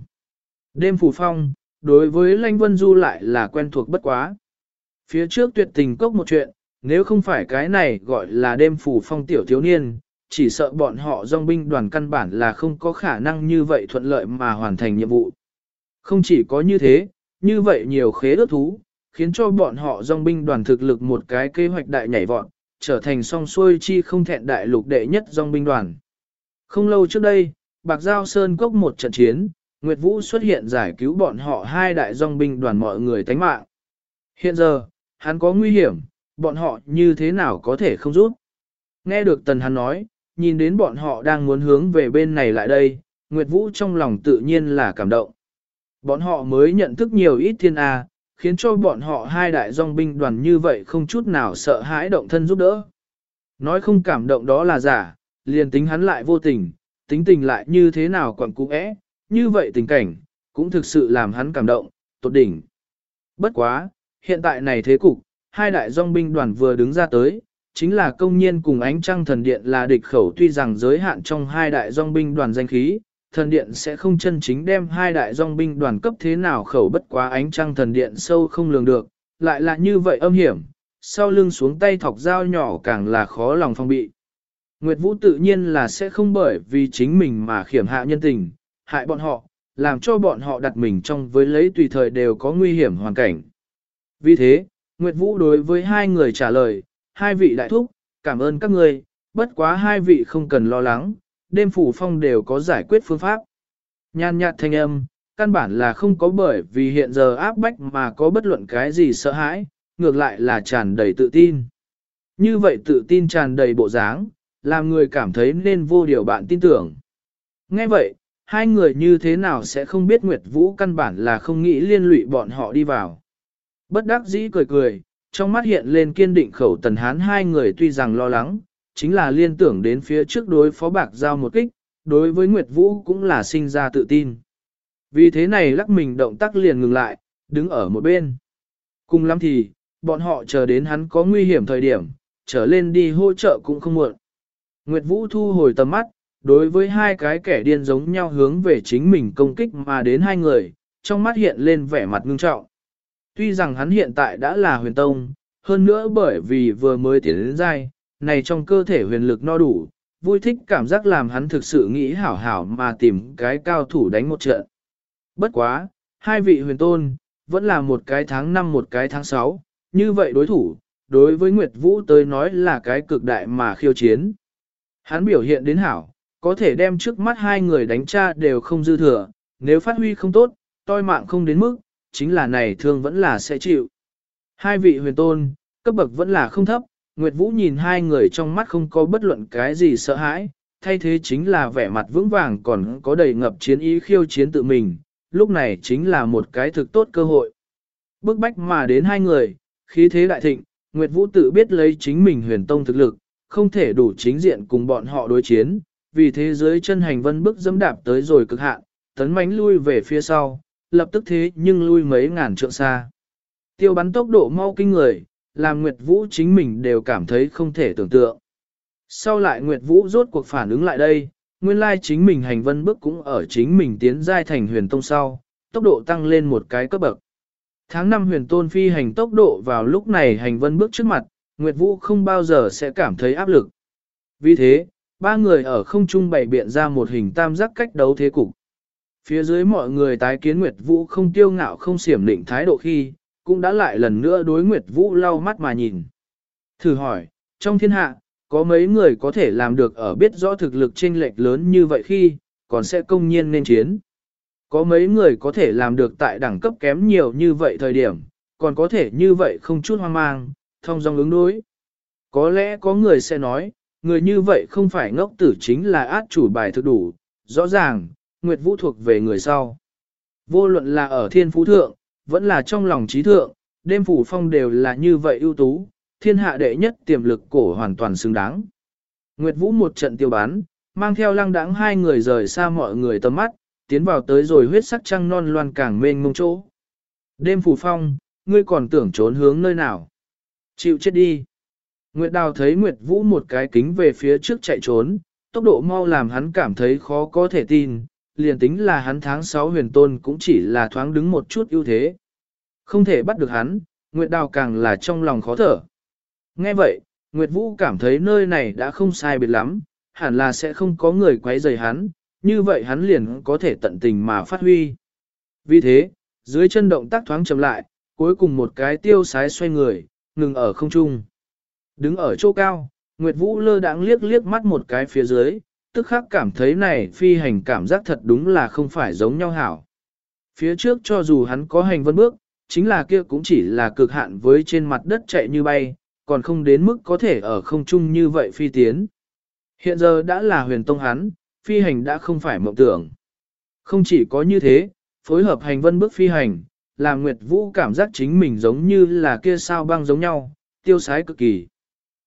Đêm phù phong, đối với Lanh Vân Du lại là quen thuộc bất quá. Phía trước tuyệt tình cốc một chuyện, nếu không phải cái này gọi là đêm phù phong tiểu thiếu niên, chỉ sợ bọn họ dòng binh đoàn căn bản là không có khả năng như vậy thuận lợi mà hoàn thành nhiệm vụ. Không chỉ có như thế, như vậy nhiều khế ước thú, khiến cho bọn họ dòng binh đoàn thực lực một cái kế hoạch đại nhảy vọt, trở thành song xuôi chi không thẹn đại lục đệ nhất dòng binh đoàn. Không lâu trước đây, Bạc Giao Sơn cốc một trận chiến, Nguyệt Vũ xuất hiện giải cứu bọn họ hai đại dòng binh đoàn mọi người tánh mạng. Hiện giờ, hắn có nguy hiểm, bọn họ như thế nào có thể không giúp. Nghe được Tần hắn nói, nhìn đến bọn họ đang muốn hướng về bên này lại đây, Nguyệt Vũ trong lòng tự nhiên là cảm động. Bọn họ mới nhận thức nhiều ít thiên A, khiến cho bọn họ hai đại dòng binh đoàn như vậy không chút nào sợ hãi động thân giúp đỡ. Nói không cảm động đó là giả, liền tính hắn lại vô tình, tính tình lại như thế nào quặng cú ẽ, như vậy tình cảnh, cũng thực sự làm hắn cảm động, tột đỉnh. Bất quá, hiện tại này thế cục, hai đại dòng binh đoàn vừa đứng ra tới, chính là công nhiên cùng ánh trăng thần điện là địch khẩu tuy rằng giới hạn trong hai đại dòng binh đoàn danh khí, thần điện sẽ không chân chính đem hai đại dòng binh đoàn cấp thế nào khẩu bất quá ánh trăng thần điện sâu không lường được, lại là như vậy âm hiểm, sau lưng xuống tay thọc dao nhỏ càng là khó lòng phong bị. Nguyệt Vũ tự nhiên là sẽ không bởi vì chính mình mà khiểm hạ nhân tình, hại bọn họ, làm cho bọn họ đặt mình trong với lấy tùy thời đều có nguy hiểm hoàn cảnh. Vì thế, Nguyệt Vũ đối với hai người trả lời, hai vị đại thúc, cảm ơn các người, bất quá hai vị không cần lo lắng, đêm phủ phong đều có giải quyết phương pháp. Nhan nhạt thanh âm, căn bản là không có bởi vì hiện giờ áp bách mà có bất luận cái gì sợ hãi, ngược lại là tràn đầy tự tin. Như vậy tự tin tràn đầy bộ dáng, làm người cảm thấy nên vô điều bạn tin tưởng. Nghe vậy, hai người như thế nào sẽ không biết Nguyệt Vũ căn bản là không nghĩ liên lụy bọn họ đi vào. Bất đắc dĩ cười cười, trong mắt hiện lên kiên định khẩu tần hán hai người tuy rằng lo lắng, chính là liên tưởng đến phía trước đối phó bạc giao một kích, đối với Nguyệt Vũ cũng là sinh ra tự tin. Vì thế này lắc mình động tác liền ngừng lại, đứng ở một bên. Cùng lắm thì, bọn họ chờ đến hắn có nguy hiểm thời điểm, trở lên đi hỗ trợ cũng không muộn. Nguyệt Vũ thu hồi tầm mắt, đối với hai cái kẻ điên giống nhau hướng về chính mình công kích mà đến hai người, trong mắt hiện lên vẻ mặt ngưng trọng. Tuy rằng hắn hiện tại đã là huyền tông, hơn nữa bởi vì vừa mới tiến đến dai, này trong cơ thể huyền lực no đủ, vui thích cảm giác làm hắn thực sự nghĩ hảo hảo mà tìm cái cao thủ đánh một trận. Bất quá, hai vị huyền tôn, vẫn là một cái tháng 5 một cái tháng 6, như vậy đối thủ, đối với Nguyệt Vũ tới nói là cái cực đại mà khiêu chiến. Hắn biểu hiện đến hảo, có thể đem trước mắt hai người đánh cha đều không dư thừa, nếu phát huy không tốt, toi mạng không đến mức, chính là này thương vẫn là sẽ chịu. Hai vị huyền tôn, cấp bậc vẫn là không thấp, Nguyệt Vũ nhìn hai người trong mắt không có bất luận cái gì sợ hãi, thay thế chính là vẻ mặt vững vàng còn có đầy ngập chiến ý khiêu chiến tự mình, lúc này chính là một cái thực tốt cơ hội. Bước bách mà đến hai người, khí thế đại thịnh, Nguyệt Vũ tự biết lấy chính mình huyền tông thực lực, không thể đủ chính diện cùng bọn họ đối chiến, vì thế giới chân hành vân bước dẫm đạp tới rồi cực hạn, tấn mánh lui về phía sau, lập tức thế nhưng lui mấy ngàn trượng xa. Tiêu bắn tốc độ mau kinh người, làm Nguyệt Vũ chính mình đều cảm thấy không thể tưởng tượng. Sau lại Nguyệt Vũ rốt cuộc phản ứng lại đây, nguyên lai chính mình hành vân bước cũng ở chính mình tiến giai thành huyền tông sau, tốc độ tăng lên một cái cấp bậc. Tháng 5 huyền tôn phi hành tốc độ vào lúc này hành vân bước trước mặt, Nguyệt Vũ không bao giờ sẽ cảm thấy áp lực. Vì thế, ba người ở không trung bày biện ra một hình tam giác cách đấu thế cục. Phía dưới mọi người tái kiến Nguyệt Vũ không tiêu ngạo không xiểm định thái độ khi, cũng đã lại lần nữa đối Nguyệt Vũ lau mắt mà nhìn. Thử hỏi, trong thiên hạ, có mấy người có thể làm được ở biết rõ thực lực chênh lệch lớn như vậy khi, còn sẽ công nhiên nên chiến. Có mấy người có thể làm được tại đẳng cấp kém nhiều như vậy thời điểm, còn có thể như vậy không chút hoang mang, thông dong ứng đối. Có lẽ có người sẽ nói, người như vậy không phải ngốc tử chính là át chủ bài thực đủ, rõ ràng, Nguyệt Vũ thuộc về người sau. Vô luận là ở thiên phú thượng, vẫn là trong lòng trí thượng, đêm phủ phong đều là như vậy ưu tú, thiên hạ đệ nhất tiềm lực cổ hoàn toàn xứng đáng. Nguyệt Vũ một trận tiêu bán, mang theo lăng đãng hai người rời xa mọi người tầm mắt, tiến vào tới rồi huyết sắc trăng non loan càng mênh mông chỗ. Đêm phủ phong, ngươi còn tưởng trốn hướng nơi nào? Chịu chết đi. Nguyệt Đào thấy Nguyệt Vũ một cái kính về phía trước chạy trốn, tốc độ mau làm hắn cảm thấy khó có thể tin, liền tính là hắn tháng 6 huyền tôn cũng chỉ là thoáng đứng một chút ưu thế. Không thể bắt được hắn, Nguyệt Đào càng là trong lòng khó thở. Nghe vậy, Nguyệt Vũ cảm thấy nơi này đã không sai biệt lắm, hẳn là sẽ không có người quấy rầy hắn, như vậy hắn liền có thể tận tình mà phát huy. Vì thế, dưới chân động tác thoáng chậm lại, cuối cùng một cái tiêu sái xoay người, ngừng ở không trung. Đứng ở chỗ cao, Nguyệt Vũ lơ đãng liếc liếc mắt một cái phía dưới, tức khắc cảm thấy này phi hành cảm giác thật đúng là không phải giống nhau hảo. Phía trước cho dù hắn có hành vân bước, chính là kia cũng chỉ là cực hạn với trên mặt đất chạy như bay, còn không đến mức có thể ở không trung như vậy phi tiến. Hiện giờ đã là huyền tông hắn, phi hành đã không phải mộng tưởng. Không chỉ có như thế, phối hợp hành vân bước phi hành, làm Nguyệt Vũ cảm giác chính mình giống như là kia sao băng giống nhau, tiêu sái cực kỳ.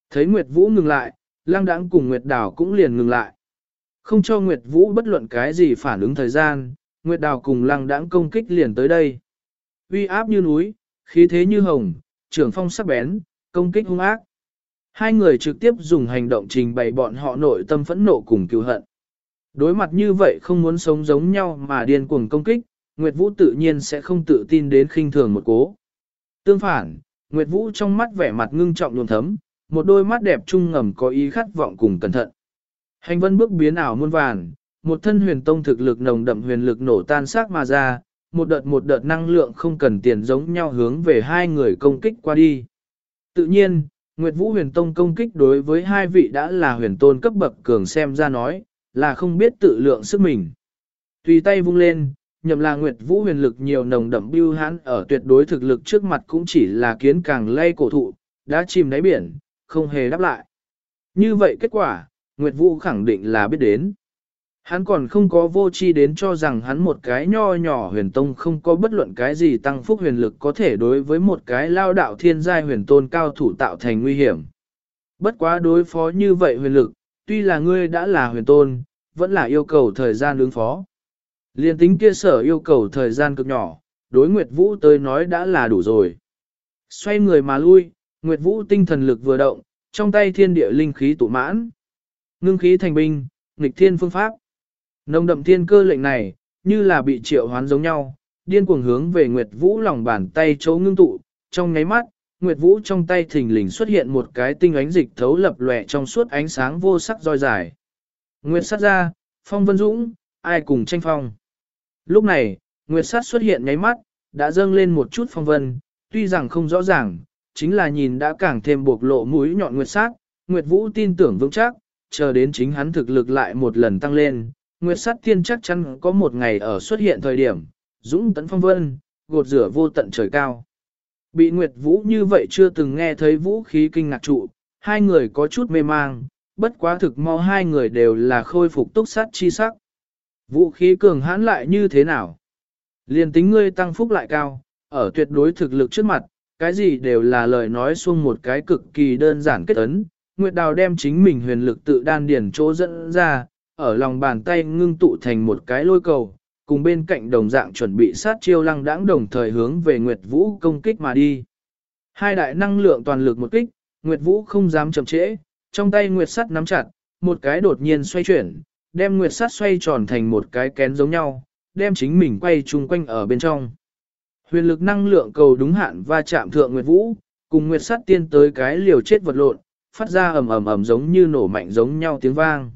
Thấy Nguyệt Vũ ngừng lại, lang đãng cùng Nguyệt đảo cũng liền ngừng lại. Không cho Nguyệt Vũ bất luận cái gì phản ứng thời gian, Nguyệt Đào cùng lang đãng công kích liền tới đây. Uy áp như núi, khí thế như hồng, trưởng phong sắc bén, công kích hung ác. Hai người trực tiếp dùng hành động trình bày bọn họ nội tâm phẫn nộ cùng cứu hận. Đối mặt như vậy không muốn sống giống nhau mà điên cuồng công kích, Nguyệt Vũ tự nhiên sẽ không tự tin đến khinh thường một cố. Tương phản, Nguyệt Vũ trong mắt vẻ mặt ngưng trọng luồn thấm, một đôi mắt đẹp trung ngầm có ý khát vọng cùng cẩn thận. Hành vân bước biến ảo muôn vàn, một thân huyền tông thực lực nồng đậm huyền lực nổ tan xác mà ra, một đợt một đợt năng lượng không cần tiền giống nhau hướng về hai người công kích qua đi. Tự nhiên, Nguyệt Vũ huyền tông công kích đối với hai vị đã là huyền tôn cấp bậc cường xem ra nói, là không biết tự lượng sức mình. Tùy tay vung lên, nhậm là Nguyệt Vũ huyền lực nhiều nồng đậm bưu hãn ở tuyệt đối thực lực trước mặt cũng chỉ là kiến càng lay cổ thụ, đã chìm đáy biển, không hề đáp lại. Như vậy kết quả, Nguyệt Vũ khẳng định là biết đến. Hắn còn không có vô chi đến cho rằng hắn một cái nho nhỏ huyền tông không có bất luận cái gì tăng phúc huyền lực có thể đối với một cái lao đạo thiên giai huyền tôn cao thủ tạo thành nguy hiểm. Bất quá đối phó như vậy huyền lực, tuy là ngươi đã là huyền tôn, vẫn là yêu cầu thời gian ứng phó. Liên tính kia sở yêu cầu thời gian cực nhỏ, đối Nguyệt Vũ tới nói đã là đủ rồi. Xoay người mà lui, Nguyệt Vũ tinh thần lực vừa động, trong tay thiên địa linh khí tụ mãn. Ngưng khí thành binh, nghịch thiên phương pháp. nông đậm thiên cơ lệnh này, như là bị triệu hoán giống nhau, điên cuồng hướng về Nguyệt Vũ lòng bàn tay chỗ ngưng tụ, trong nháy mắt, Nguyệt Vũ trong tay thình lình xuất hiện một cái tinh ánh dịch thấu lập lòe trong suốt ánh sáng vô sắc roi dài. Nguyệt sát ra, phong vân dũng, ai cùng tranh phong. Lúc này, Nguyệt sát xuất hiện nháy mắt, đã dâng lên một chút phong vân, tuy rằng không rõ ràng, chính là nhìn đã càng thêm buộc lộ mũi nhọn Nguyệt sát, Nguyệt Vũ tin tưởng vững chắc, chờ đến chính hắn thực lực lại một lần tăng lên, Nguyệt sát tiên chắc chắn có một ngày ở xuất hiện thời điểm, dũng tấn phong vân, gột rửa vô tận trời cao. Bị Nguyệt Vũ như vậy chưa từng nghe thấy vũ khí kinh ngạc trụ, hai người có chút mê mang, bất quá thực mau hai người đều là khôi phục túc sát chi sắc. Vũ khí cường hãn lại như thế nào? Liên tính ngươi tăng phúc lại cao, ở tuyệt đối thực lực trước mặt, cái gì đều là lời nói xuông một cái cực kỳ đơn giản kết ấn. Nguyệt Đào đem chính mình huyền lực tự đan điển chỗ dẫn ra, ở lòng bàn tay ngưng tụ thành một cái lôi cầu, cùng bên cạnh đồng dạng chuẩn bị sát chiêu lăng đãng đồng thời hướng về Nguyệt Vũ công kích mà đi. Hai đại năng lượng toàn lực một kích, Nguyệt Vũ không dám chậm trễ, trong tay Nguyệt sắt nắm chặt, một cái đột nhiên xoay chuyển, đem Nguyệt sắt xoay tròn thành một cái kén giống nhau, đem chính mình quay chung quanh ở bên trong. Huyền lực năng lượng cầu đúng hạn va chạm thượng Nguyệt Vũ, cùng Nguyệt sắt tiên tới cái liều chết vật lộn, phát ra ầm ầm ầm giống như nổ mạnh giống nhau tiếng vang.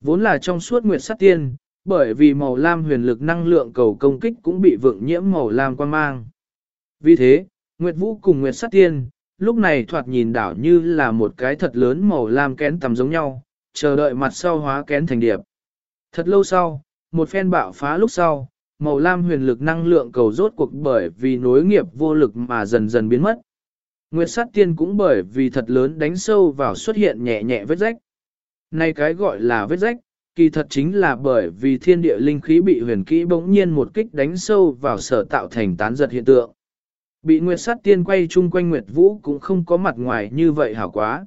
Vốn là trong suốt Nguyệt sắt tiên, bởi vì màu lam huyền lực năng lượng cầu công kích cũng bị vượng nhiễm màu lam quan mang. Vì thế, Nguyệt Vũ cùng Nguyệt Sát Tiên, lúc này thoạt nhìn đảo như là một cái thật lớn màu lam kén tầm giống nhau, chờ đợi mặt sau hóa kén thành điệp. Thật lâu sau, một phen bạo phá lúc sau, màu lam huyền lực năng lượng cầu rốt cuộc bởi vì nối nghiệp vô lực mà dần dần biến mất. Nguyệt sát tiên cũng bởi vì thật lớn đánh sâu vào xuất hiện nhẹ nhẹ vết rách. Này cái gọi là vết rách, kỳ thật chính là bởi vì thiên địa linh khí bị huyền kỹ bỗng nhiên một kích đánh sâu vào sở tạo thành tán giật hiện tượng. Bị Nguyệt sát tiên quay chung quanh Nguyệt Vũ cũng không có mặt ngoài như vậy hảo quá.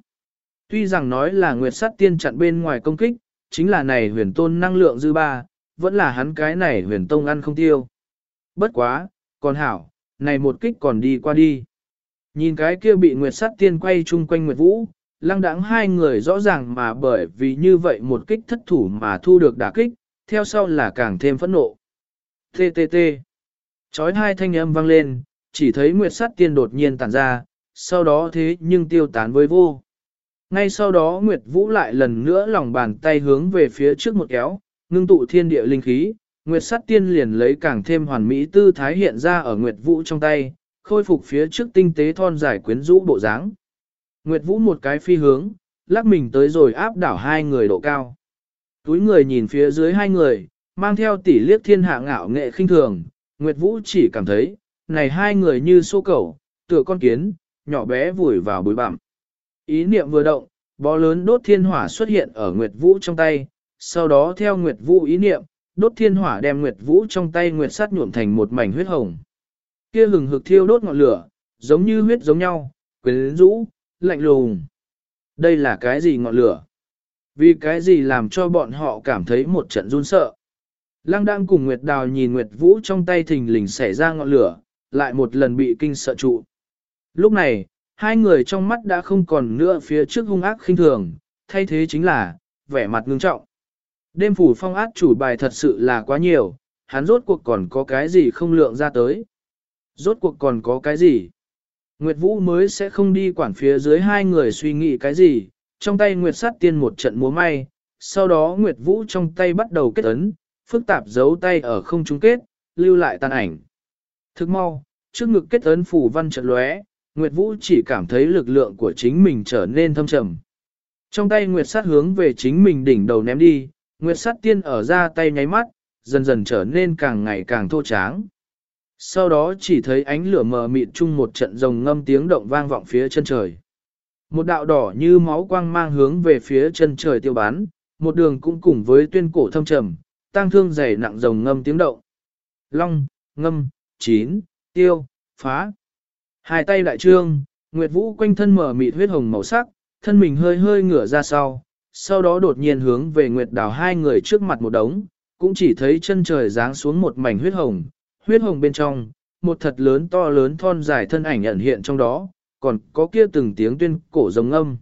Tuy rằng nói là Nguyệt sát tiên chặn bên ngoài công kích, chính là này huyền tôn năng lượng dư ba, vẫn là hắn cái này huyền tông ăn không tiêu. Bất quá, còn hảo, này một kích còn đi qua đi. Nhìn cái kia bị Nguyệt sát tiên quay chung quanh Nguyệt Vũ, lăng đãng hai người rõ ràng mà bởi vì như vậy một kích thất thủ mà thu được đả kích, theo sau là càng thêm phẫn nộ. TTT. Chói hai thanh âm vang lên, chỉ thấy Nguyệt sát tiên đột nhiên tản ra, sau đó thế nhưng tiêu tán với vô. Ngay sau đó Nguyệt Vũ lại lần nữa lòng bàn tay hướng về phía trước một kéo, ngưng tụ thiên địa linh khí, Nguyệt sát tiên liền lấy càng thêm hoàn mỹ tư thái hiện ra ở Nguyệt Vũ trong tay, khôi phục phía trước tinh tế thon dài quyến rũ bộ dáng. Nguyệt Vũ một cái phi hướng, lắc mình tới rồi áp đảo hai người độ cao. Túi người nhìn phía dưới hai người, mang theo tỷ liếc thiên hạ ngạo nghệ khinh thường, Nguyệt Vũ chỉ cảm thấy, này hai người như xô cẩu, tựa con kiến, nhỏ bé vùi vào bụi bặm. Ý niệm vừa động, bó lớn đốt thiên hỏa xuất hiện ở Nguyệt Vũ trong tay, sau đó theo Nguyệt Vũ ý niệm, đốt thiên hỏa đem Nguyệt Vũ trong tay Nguyệt sắt nhuộm thành một mảnh huyết hồng. Kia hừng hực thiêu đốt ngọn lửa, giống như huyết giống nhau, quyến rũ, lạnh lùng. Đây là cái gì ngọn lửa? Vì cái gì làm cho bọn họ cảm thấy một trận run sợ? Lăng đang cùng Nguyệt Đào nhìn Nguyệt Vũ trong tay thình lình xảy ra ngọn lửa, lại một lần bị kinh sợ trụ. Lúc này, hai người trong mắt đã không còn nữa phía trước hung ác khinh thường, thay thế chính là, vẻ mặt ngưng trọng. Đêm phủ phong át chủ bài thật sự là quá nhiều, hắn rốt cuộc còn có cái gì không lượng ra tới. Rốt cuộc còn có cái gì? Nguyệt Vũ mới sẽ không đi quản phía dưới hai người suy nghĩ cái gì, trong tay Nguyệt sát tiên một trận múa may, sau đó Nguyệt Vũ trong tay bắt đầu kết ấn, phức tạp giấu tay ở không trung kết, lưu lại tàn ảnh. Thức mau, trước ngực kết ấn phủ văn trận lóe, Nguyệt Vũ chỉ cảm thấy lực lượng của chính mình trở nên thâm trầm. Trong tay Nguyệt sát hướng về chính mình đỉnh đầu ném đi, Nguyệt sát tiên ở ra tay nháy mắt, dần dần trở nên càng ngày càng thô tráng. Sau đó chỉ thấy ánh lửa mờ mịt chung một trận rồng ngâm tiếng động vang vọng phía chân trời. Một đạo đỏ như máu quang mang hướng về phía chân trời tiêu bán, một đường cũng cùng với tuyên cổ thâm trầm, tang thương dày nặng rồng ngâm tiếng động. Long, ngâm, chín, tiêu, phá. Hai tay đại trương, Nguyệt Vũ quanh thân mở mịt huyết hồng màu sắc, thân mình hơi hơi ngửa ra sau, sau đó đột nhiên hướng về Nguyệt Đào hai người trước mặt một đống, cũng chỉ thấy chân trời giáng xuống một mảnh huyết hồng, huyết hồng bên trong, một thật lớn to lớn thon dài thân ảnh ẩn hiện trong đó, còn có kia từng tiếng tuyên cổ giống âm.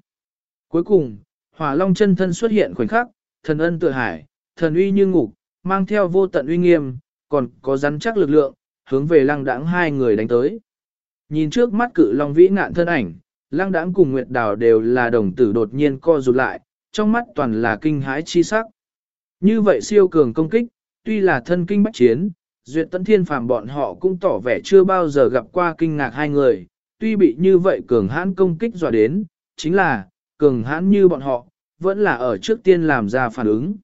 Cuối cùng, hỏa long chân thân xuất hiện khoảnh khắc, thần ân tự hải, thần uy như ngục, mang theo vô tận uy nghiêm, còn có rắn chắc lực lượng, hướng về lăng đãng hai người đánh tới. Nhìn trước mắt cự long vĩ ngạn thân ảnh, lăng đãng cùng Nguyệt Đào đều là đồng tử đột nhiên co rụt lại, trong mắt toàn là kinh hãi chi sắc. Như vậy siêu cường công kích, tuy là thân kinh bách chiến, duyệt tấn thiên phàm bọn họ cũng tỏ vẻ chưa bao giờ gặp qua kinh ngạc hai người, tuy bị như vậy cường hãn công kích dọa đến, chính là, cường hãn như bọn họ, vẫn là ở trước tiên làm ra phản ứng.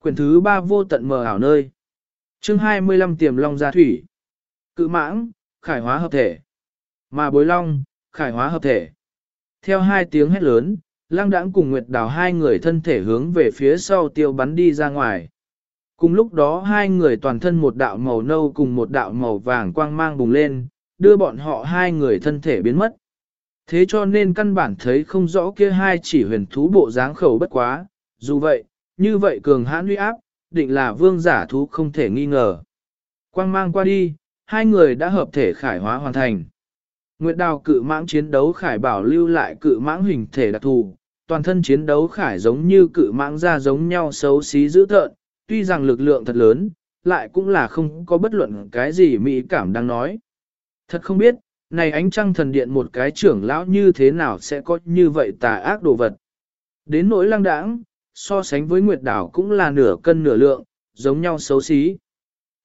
Quyển thứ ba vô tận mờ ảo nơi. chương 25 tiềm long gia thủy. Cự mãng, khải hóa hợp thể. Mà bối long, khải hóa hợp thể. Theo hai tiếng hét lớn, lang đãng cùng Nguyệt Đào hai người thân thể hướng về phía sau tiêu bắn đi ra ngoài. Cùng lúc đó hai người toàn thân một đạo màu nâu cùng một đạo màu vàng quang mang bùng lên, đưa bọn họ hai người thân thể biến mất. Thế cho nên căn bản thấy không rõ kia hai chỉ huyền thú bộ dáng khẩu bất quá, dù vậy, như vậy cường hãn uy áp, định là vương giả thú không thể nghi ngờ. Quang mang qua đi, hai người đã hợp thể khải hóa hoàn thành. Nguyệt đào cự mãng chiến đấu khải bảo lưu lại cự mãng hình thể đặc thù, toàn thân chiến đấu khải giống như cự mãng ra giống nhau xấu xí dữ tợn, tuy rằng lực lượng thật lớn, lại cũng là không có bất luận cái gì mỹ cảm đang nói. Thật không biết, này ánh trăng thần điện một cái trưởng lão như thế nào sẽ có như vậy tà ác đồ vật. Đến nỗi lăng đãng, so sánh với Nguyệt Đảo cũng là nửa cân nửa lượng, giống nhau xấu xí.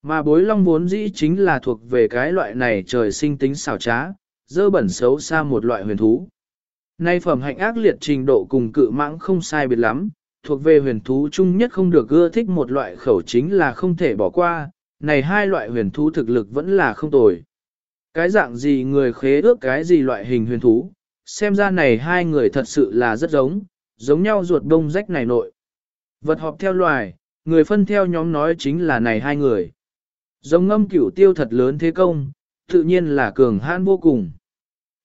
Mà bối long vốn dĩ chính là thuộc về cái loại này trời sinh tính xảo trá, dơ bẩn xấu xa một loại huyền thú. Nay phẩm hạnh ác liệt trình độ cùng cự mãng không sai biệt lắm, thuộc về huyền thú chung nhất không được ưa thích một loại khẩu chính là không thể bỏ qua, này hai loại huyền thú thực lực vẫn là không tồi. Cái dạng gì người khế ước cái gì loại hình huyền thú, xem ra này hai người thật sự là rất giống, giống nhau ruột đông rách này nội. Vật họp theo loài, người phân theo nhóm nói chính là này hai người. Giống ngâm cửu tiêu thật lớn thế công, tự nhiên là cường hãn vô cùng.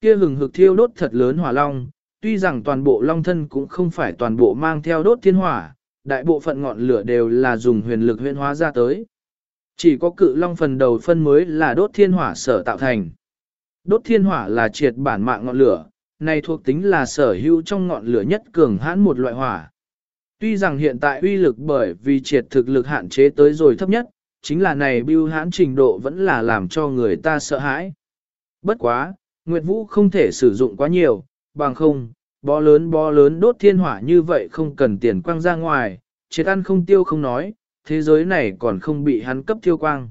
Kia hừng hực thiêu đốt thật lớn hỏa long, tuy rằng toàn bộ long thân cũng không phải toàn bộ mang theo đốt thiên hỏa, đại bộ phận ngọn lửa đều là dùng huyền lực huyền hóa ra tới. Chỉ có cự long phần đầu phân mới là đốt thiên hỏa sở tạo thành. Đốt thiên hỏa là triệt bản mạng ngọn lửa, này thuộc tính là sở hữu trong ngọn lửa nhất cường hãn một loại hỏa. Tuy rằng hiện tại uy lực bởi vì triệt thực lực hạn chế tới rồi thấp nhất, chính là này bưu hãn trình độ vẫn là làm cho người ta sợ hãi. Bất quá, Nguyệt Vũ không thể sử dụng quá nhiều, bằng không, bó lớn bó lớn đốt thiên hỏa như vậy không cần tiền quăng ra ngoài, chết ăn không tiêu không nói, thế giới này còn không bị hắn cấp tiêu quang.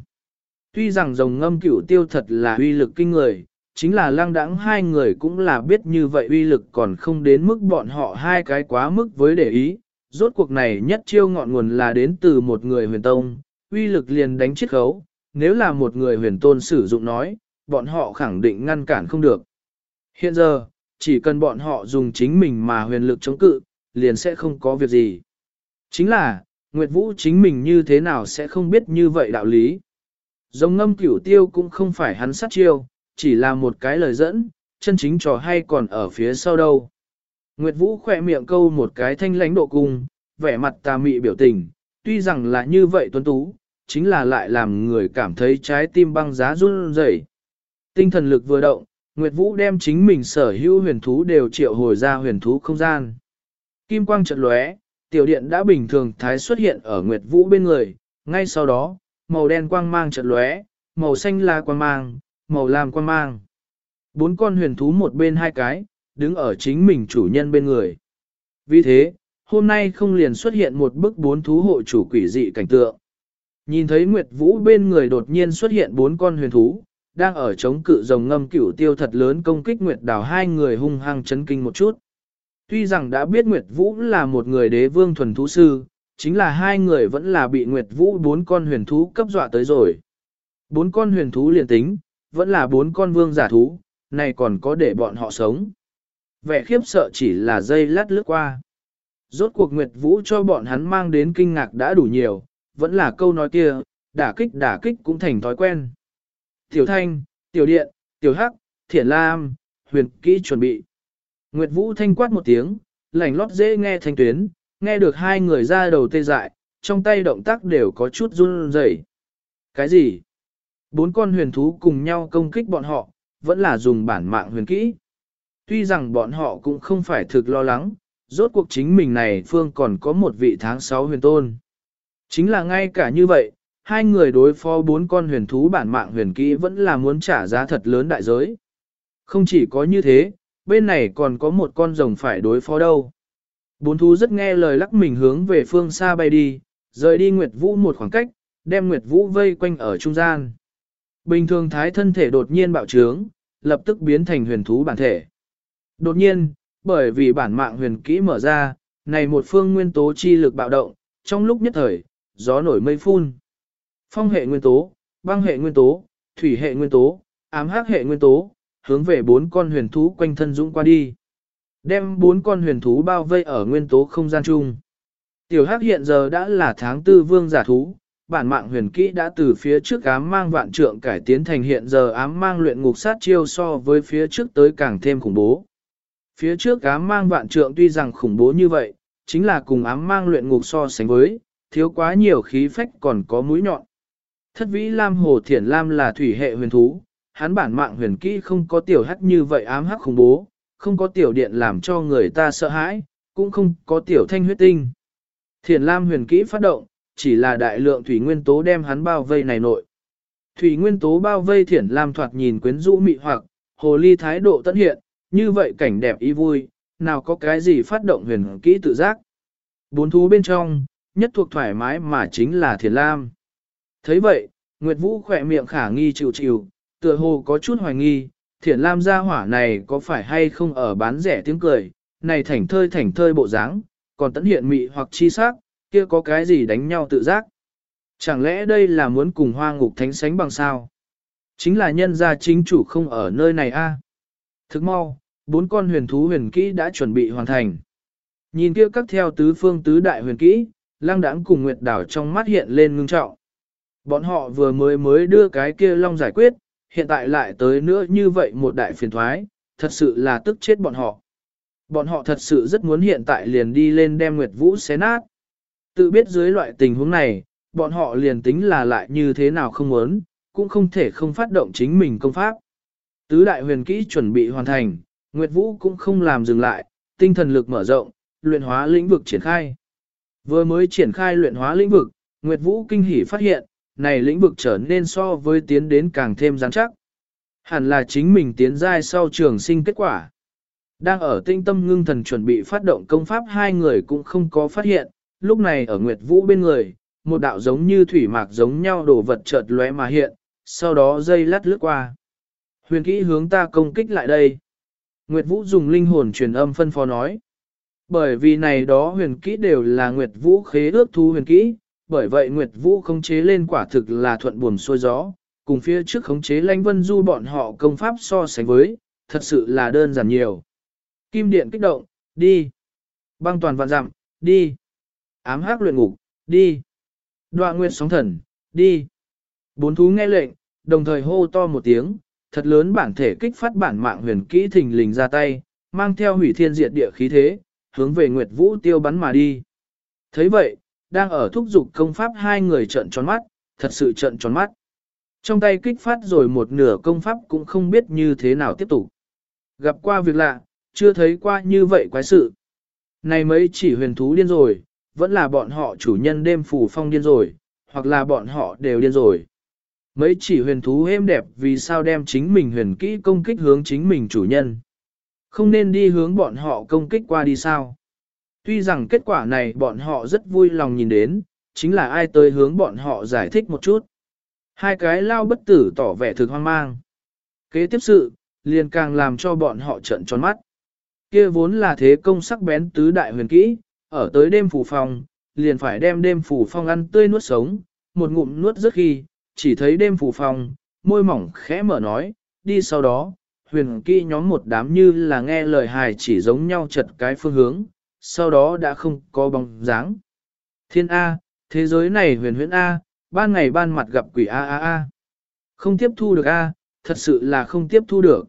Tuy rằng rồng ngâm cửu tiêu thật là uy lực kinh người, chính là lăng đãng hai người cũng là biết như vậy uy lực còn không đến mức bọn họ hai cái quá mức với để ý. Rốt cuộc này nhất chiêu ngọn nguồn là đến từ một người huyền tông, uy lực liền đánh chiết khấu, nếu là một người huyền tôn sử dụng nói, bọn họ khẳng định ngăn cản không được. Hiện giờ, chỉ cần bọn họ dùng chính mình mà huyền lực chống cự, liền sẽ không có việc gì. Chính là, Nguyệt Vũ chính mình như thế nào sẽ không biết như vậy đạo lý. Giống ngâm cửu tiêu cũng không phải hắn sát chiêu, chỉ là một cái lời dẫn, chân chính trò hay còn ở phía sau đâu. Nguyệt Vũ khỏe miệng câu một cái thanh lãnh độ cung, vẻ mặt tà mị biểu tình, tuy rằng là như vậy tuấn tú, chính là lại làm người cảm thấy trái tim băng giá run rẩy. Tinh thần lực vừa động, Nguyệt Vũ đem chính mình sở hữu huyền thú đều triệu hồi ra huyền thú không gian. Kim quang trận lóe, tiểu điện đã bình thường thái xuất hiện ở Nguyệt Vũ bên người, ngay sau đó, màu đen quang mang trận lóe, màu xanh là quang mang, màu lam quang mang. Bốn con huyền thú một bên hai cái, đứng ở chính mình chủ nhân bên người. Vì thế, hôm nay không liền xuất hiện một bức bốn thú hộ chủ quỷ dị cảnh tượng. Nhìn thấy Nguyệt Vũ bên người đột nhiên xuất hiện bốn con huyền thú, đang ở chống cự rồng ngâm cửu tiêu thật lớn công kích Nguyệt Đào hai người hung hăng chấn kinh một chút. Tuy rằng đã biết Nguyệt Vũ là một người đế vương thuần thú sư, chính là hai người vẫn là bị Nguyệt Vũ bốn con huyền thú cấp dọa tới rồi. Bốn con huyền thú liền tính, vẫn là bốn con vương giả thú, này còn có để bọn họ sống. Vẻ khiếp sợ chỉ là dây lát lướt qua. Rốt cuộc Nguyệt Vũ cho bọn hắn mang đến kinh ngạc đã đủ nhiều, vẫn là câu nói kia, đả kích đả kích cũng thành thói quen. Tiểu Thanh, Tiểu Điện, Tiểu Hắc, Thiển Lam, Huyền Kỹ chuẩn bị. Nguyệt Vũ thanh quát một tiếng, lảnh lót dễ nghe thanh tuyến, nghe được hai người ra đầu tê dại, trong tay động tác đều có chút run rẩy. Cái gì? Bốn con huyền thú cùng nhau công kích bọn họ, vẫn là dùng bản mạng huyền kỹ. Tuy rằng bọn họ cũng không phải thực lo lắng, rốt cuộc chính mình này phương còn có một vị tháng 6 huyền tôn. Chính là ngay cả như vậy, hai người đối phó bốn con huyền thú bản mạng huyền kỹ vẫn là muốn trả giá thật lớn đại giới. Không chỉ có như thế, bên này còn có một con rồng phải đối phó đâu. Bốn thú rất nghe lời lắc mình hướng về phương xa bay đi, rời đi Nguyệt Vũ một khoảng cách, đem Nguyệt Vũ vây quanh ở trung gian. Bình thường thái thân thể đột nhiên bạo trướng, lập tức biến thành huyền thú bản thể. Đột nhiên, bởi vì bản mạng huyền kỹ mở ra, này một phương nguyên tố chi lực bạo động, trong lúc nhất thời, gió nổi mây phun. Phong hệ nguyên tố, băng hệ nguyên tố, thủy hệ nguyên tố, ám hắc hệ nguyên tố, hướng về bốn con huyền thú quanh thân dũng qua đi. Đem bốn con huyền thú bao vây ở nguyên tố không gian chung. Tiểu hắc hiện giờ đã là tháng tư vương giả thú, bản mạng huyền kỹ đã từ phía trước ám mang vạn trượng cải tiến thành hiện giờ ám mang luyện ngục sát chiêu so với phía trước tới càng thêm khủng bố. Phía trước ám mang vạn trượng tuy rằng khủng bố như vậy, chính là cùng ám mang luyện ngục so sánh với, thiếu quá nhiều khí phách còn có mũi nhọn. Thất vĩ lam hồ thiển lam là thủy hệ huyền thú, hắn bản mạng huyền kỹ không có tiểu hắc như vậy ám hắc khủng bố, không có tiểu điện làm cho người ta sợ hãi, cũng không có tiểu thanh huyết tinh. Thiển lam huyền kỹ phát động, chỉ là đại lượng thủy nguyên tố đem hắn bao vây này nội. Thủy nguyên tố bao vây thiển lam thoạt nhìn quyến rũ mị hoặc, hồ ly thái độ tận hiện, như vậy cảnh đẹp y vui, nào có cái gì phát động huyền kỹ tự giác. Bốn thú bên trong, nhất thuộc thoải mái mà chính là thiền lam thấy vậy, Nguyệt Vũ khỏe miệng khả nghi chịu chịu, tựa hồ có chút hoài nghi, thiển lam gia hỏa này có phải hay không ở bán rẻ tiếng cười, này thảnh thơi thảnh thơi bộ dáng, còn tận hiện mị hoặc chi sắc, kia có cái gì đánh nhau tự giác. Chẳng lẽ đây là muốn cùng hoa ngục thánh sánh bằng sao? Chính là nhân gia chính chủ không ở nơi này a. À? Thức mau, bốn con huyền thú huyền kỹ đã chuẩn bị hoàn thành. Nhìn kia các theo tứ phương tứ đại huyền kỹ, lang đãng cùng nguyệt đảo trong mắt hiện lên ngưng trọng. Bọn họ vừa mới mới đưa cái kia long giải quyết, hiện tại lại tới nữa như vậy một đại phiền thoái, thật sự là tức chết bọn họ. Bọn họ thật sự rất muốn hiện tại liền đi lên đem Nguyệt Vũ xé nát. Tự biết dưới loại tình huống này, bọn họ liền tính là lại như thế nào không muốn, cũng không thể không phát động chính mình công pháp. Tứ đại huyền kỹ chuẩn bị hoàn thành, Nguyệt Vũ cũng không làm dừng lại, tinh thần lực mở rộng, luyện hóa lĩnh vực triển khai. Vừa mới triển khai luyện hóa lĩnh vực, Nguyệt Vũ kinh hỉ phát hiện, này lĩnh vực trở nên so với tiến đến càng thêm rắn chắc. Hẳn là chính mình tiến giai sau trường sinh kết quả. Đang ở tinh tâm ngưng thần chuẩn bị phát động công pháp hai người cũng không có phát hiện, lúc này ở Nguyệt Vũ bên người, một đạo giống như thủy mạc giống nhau đổ vật chợt lóe mà hiện, sau đó dây lát lướt qua. Huyền kỹ hướng ta công kích lại đây. Nguyệt Vũ dùng linh hồn truyền âm phân phó nói. Bởi vì này đó huyền kỹ đều là Nguyệt Vũ khế ước thu huyền kỹ, bởi vậy Nguyệt Vũ khống chế lên quả thực là thuận buồm xuôi gió, cùng phía trước khống chế lãnh vân du bọn họ công pháp so sánh với, thật sự là đơn giản nhiều. Kim điện kích động, đi. Băng toàn vạn dặm, đi. Ám hắc luyện ngục, đi. Đoạ nguyệt sóng thần, đi. Bốn thú nghe lệnh, đồng thời hô to một tiếng, thật lớn bản thể kích phát bản mạng huyền kỹ thình lình ra tay, mang theo hủy thiên diệt địa khí thế, hướng về Nguyệt Vũ tiêu bắn mà đi. thấy vậy, đang ở thúc dục công pháp hai người trợn tròn mắt, thật sự trợn tròn mắt. Trong tay kích phát rồi một nửa công pháp cũng không biết như thế nào tiếp tục. Gặp qua việc lạ, chưa thấy qua như vậy quái sự. Này mấy chỉ huyền thú điên rồi, vẫn là bọn họ chủ nhân đêm phủ phong điên rồi, hoặc là bọn họ đều điên rồi. Mấy chỉ huyền thú êm đẹp vì sao đem chính mình huyền kỹ công kích hướng chính mình chủ nhân. Không nên đi hướng bọn họ công kích qua đi sao. Tuy rằng kết quả này bọn họ rất vui lòng nhìn đến, chính là ai tới hướng bọn họ giải thích một chút. Hai cái lao bất tử tỏ vẻ thực hoang mang. Kế tiếp sự, liền càng làm cho bọn họ trận tròn mắt. Kia vốn là thế công sắc bén tứ đại huyền kỹ, ở tới đêm phủ phòng liền phải đem đêm phủ phong ăn tươi nuốt sống, một ngụm nuốt rất khi, chỉ thấy đêm phủ phòng môi mỏng khẽ mở nói, đi sau đó, huyền kỹ nhóm một đám như là nghe lời hài chỉ giống nhau chật cái phương hướng, sau đó đã không có bóng dáng. Thiên A, thế giới này huyền huyễn A, ban ngày ban mặt gặp quỷ A A A. Không tiếp thu được A, thật sự là không tiếp thu được.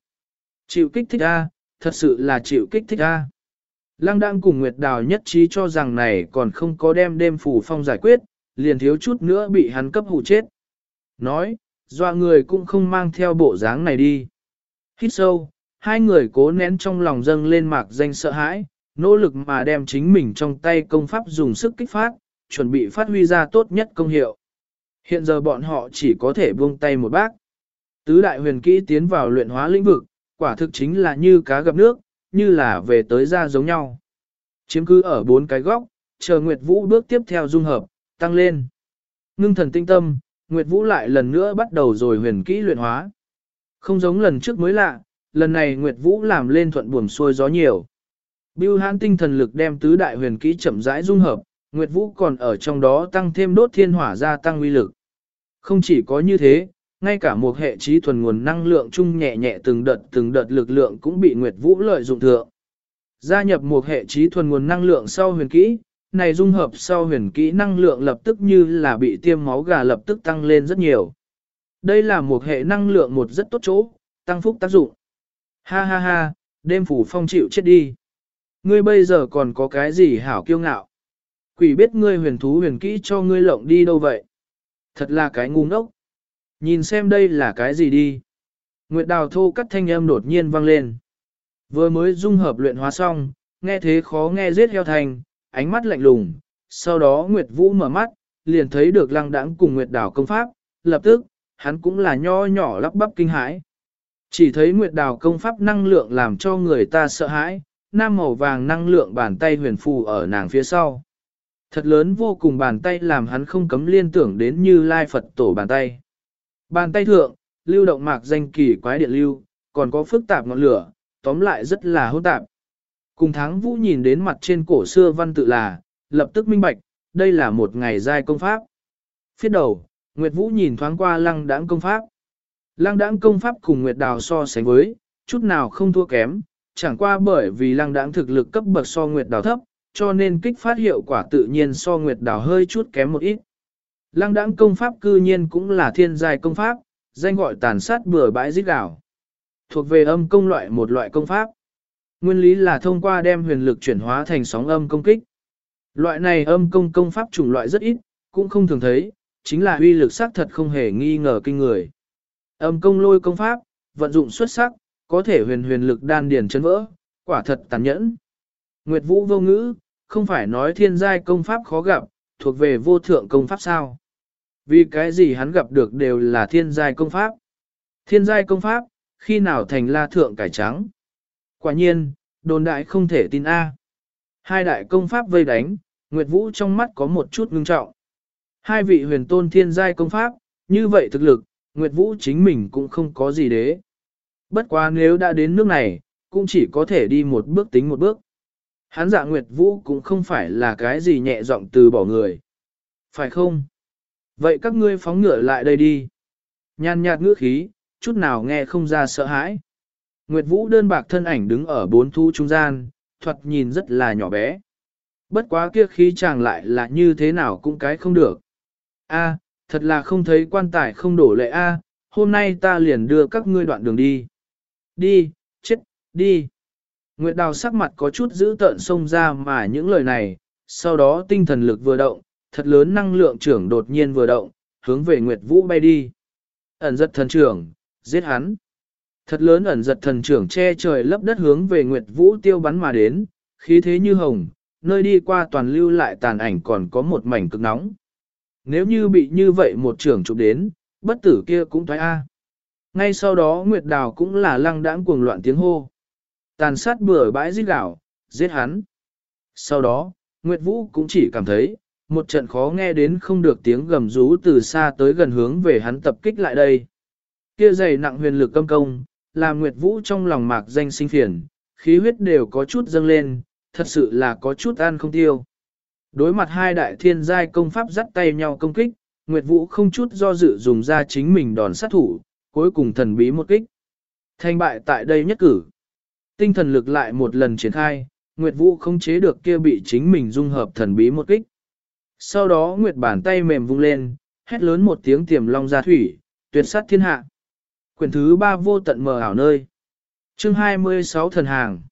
Chịu kích thích A, thật sự là chịu kích thích A. Lăng đang cùng Nguyệt Đào nhất trí cho rằng này còn không có đem đêm phủ phong giải quyết, liền thiếu chút nữa bị hắn cấp hụ chết. Nói, dọa người cũng không mang theo bộ dáng này đi. Hít sâu, hai người cố nén trong lòng dâng lên mạc danh sợ hãi, nỗ lực mà đem chính mình trong tay công pháp dùng sức kích phát, chuẩn bị phát huy ra tốt nhất công hiệu. Hiện giờ bọn họ chỉ có thể buông tay một bác. Tứ đại huyền kỹ tiến vào luyện hóa lĩnh vực, quả thực chính là như cá gặp nước, như là về tới ra giống nhau. Chiếm cứ ở bốn cái góc, chờ Nguyệt Vũ bước tiếp theo dung hợp, tăng lên. Ngưng thần tinh tâm, Nguyệt Vũ lại lần nữa bắt đầu rồi huyền kỹ luyện hóa. Không giống lần trước mới lạ, lần này Nguyệt Vũ làm lên thuận buồm xuôi gió nhiều. Bưu hãn tinh thần lực đem tứ đại huyền kỹ chậm rãi dung hợp, Nguyệt Vũ còn ở trong đó tăng thêm đốt thiên hỏa gia tăng uy lực. Không chỉ có như thế, ngay cả một hệ trí thuần nguồn năng lượng chung nhẹ nhẹ từng đợt từng đợt lực lượng cũng bị Nguyệt Vũ lợi dụng thượng. Gia nhập một hệ trí thuần nguồn năng lượng sau huyền kỹ, này dung hợp sau huyền kỹ năng lượng lập tức như là bị tiêm máu gà lập tức tăng lên rất nhiều. Đây là một hệ năng lượng một rất tốt chỗ, tăng phúc tác dụng. Ha ha ha, đêm phủ phong chịu chết đi. Ngươi bây giờ còn có cái gì hảo kiêu ngạo? Quỷ biết ngươi huyền thú huyền kỹ cho ngươi lộng đi đâu vậy? Thật là cái ngu ngốc. Nhìn xem đây là cái gì đi. Nguyệt đào thô cắt thanh âm đột nhiên vang lên. Vừa mới dung hợp luyện hóa xong, nghe thế khó nghe giết heo thành, ánh mắt lạnh lùng. Sau đó Nguyệt Vũ mở mắt, liền thấy được lăng đãng cùng Nguyệt đào công pháp, lập tức, hắn cũng là nho nhỏ lắp bắp kinh hãi. Chỉ thấy Nguyệt đào công pháp năng lượng làm cho người ta sợ hãi, nam màu vàng năng lượng bàn tay huyền phù ở nàng phía sau. Thật lớn vô cùng bàn tay làm hắn không cấm liên tưởng đến như lai Phật tổ bàn tay. Bàn tay thượng, lưu động mạc danh kỳ quái điện lưu, còn có phức tạp ngọn lửa, tóm lại rất là hỗn tạp. Cùng tháng vũ nhìn đến mặt trên cổ xưa văn tự là, lập tức minh bạch, đây là một ngày giai công pháp. Phía đầu, Nguyệt Vũ nhìn thoáng qua lăng đãng công pháp. Lăng đãng công pháp cùng Nguyệt Đào so sánh với, chút nào không thua kém, chẳng qua bởi vì lăng đãng thực lực cấp bậc so Nguyệt Đào thấp, cho nên kích phát hiệu quả tự nhiên so Nguyệt Đào hơi chút kém một ít. Lăng đãng công pháp cư nhiên cũng là thiên giai công pháp, danh gọi tàn sát bừa bãi giết đảo. Thuộc về âm công loại một loại công pháp. Nguyên lý là thông qua đem huyền lực chuyển hóa thành sóng âm công kích. Loại này âm công công pháp chủng loại rất ít, cũng không thường thấy, chính là uy lực sắc thật không hề nghi ngờ kinh người. Âm công lôi công pháp, vận dụng xuất sắc, có thể huyền huyền lực đan điền chấn vỡ, quả thật tàn nhẫn. Nguyệt Vũ vô ngữ, không phải nói thiên giai công pháp khó gặp, thuộc về vô thượng công pháp sao. Vì cái gì hắn gặp được đều là thiên giai công pháp. Thiên giai công pháp, khi nào thành la thượng cải trắng. Quả nhiên, đồn đại không thể tin A. Hai đại công pháp vây đánh, Nguyệt Vũ trong mắt có một chút ngưng trọng. Hai vị huyền tôn thiên giai công pháp, như vậy thực lực, Nguyệt Vũ chính mình cũng không có gì đế. Bất quá nếu đã đến nước này, cũng chỉ có thể đi một bước tính một bước. Hắn dạ Nguyệt Vũ cũng không phải là cái gì nhẹ giọng từ bỏ người. Phải không? Vậy các ngươi phóng ngựa lại đây đi. Nhàn nhạt ngữ khí, chút nào nghe không ra sợ hãi. Nguyệt Vũ đơn bạc thân ảnh đứng ở bốn thu trung gian, thuật nhìn rất là nhỏ bé. Bất quá kia khí chàng lại là như thế nào cũng cái không được. A, thật là không thấy quan tài không đổ lệ A, hôm nay ta liền đưa các ngươi đoạn đường đi. Đi, chết, đi. Nguyệt Đào sắc mặt có chút giữ tợn xông ra mà những lời này, sau đó tinh thần lực vừa động, thật lớn năng lượng trưởng đột nhiên vừa động, hướng về Nguyệt Vũ bay đi. Ẩn giật thần trưởng, giết hắn. Thật lớn ẩn giật thần trưởng che trời lấp đất hướng về Nguyệt Vũ tiêu bắn mà đến, khí thế như hồng, nơi đi qua toàn lưu lại tàn ảnh còn có một mảnh cực nóng. Nếu như bị như vậy một trưởng chụp đến, bất tử kia cũng thoái A. Ngay sau đó Nguyệt Đào cũng là lăng đãng cuồng loạn tiếng hô. Tàn sát bừa bãi giết gạo, giết hắn. Sau đó, Nguyệt Vũ cũng chỉ cảm thấy, một trận khó nghe đến không được tiếng gầm rú từ xa tới gần hướng về hắn tập kích lại đây. Kia dày nặng huyền lực công công, làm Nguyệt Vũ trong lòng mạc danh sinh phiền, khí huyết đều có chút dâng lên, thật sự là có chút ăn không tiêu. Đối mặt hai đại thiên giai công pháp dắt tay nhau công kích, Nguyệt Vũ không chút do dự dùng ra chính mình đòn sát thủ, cuối cùng thần bí một kích. Thành bại tại đây nhất cử. Tinh thần lực lại một lần triển khai, Nguyệt Vũ không chế được kia bị chính mình dung hợp thần bí một kích. Sau đó Nguyệt bàn tay mềm vung lên, hét lớn một tiếng tiềm long ra thủy, tuyệt sát thiên hạ. Quyển thứ ba vô tận mờ ảo nơi. Chương 26 thần hàng.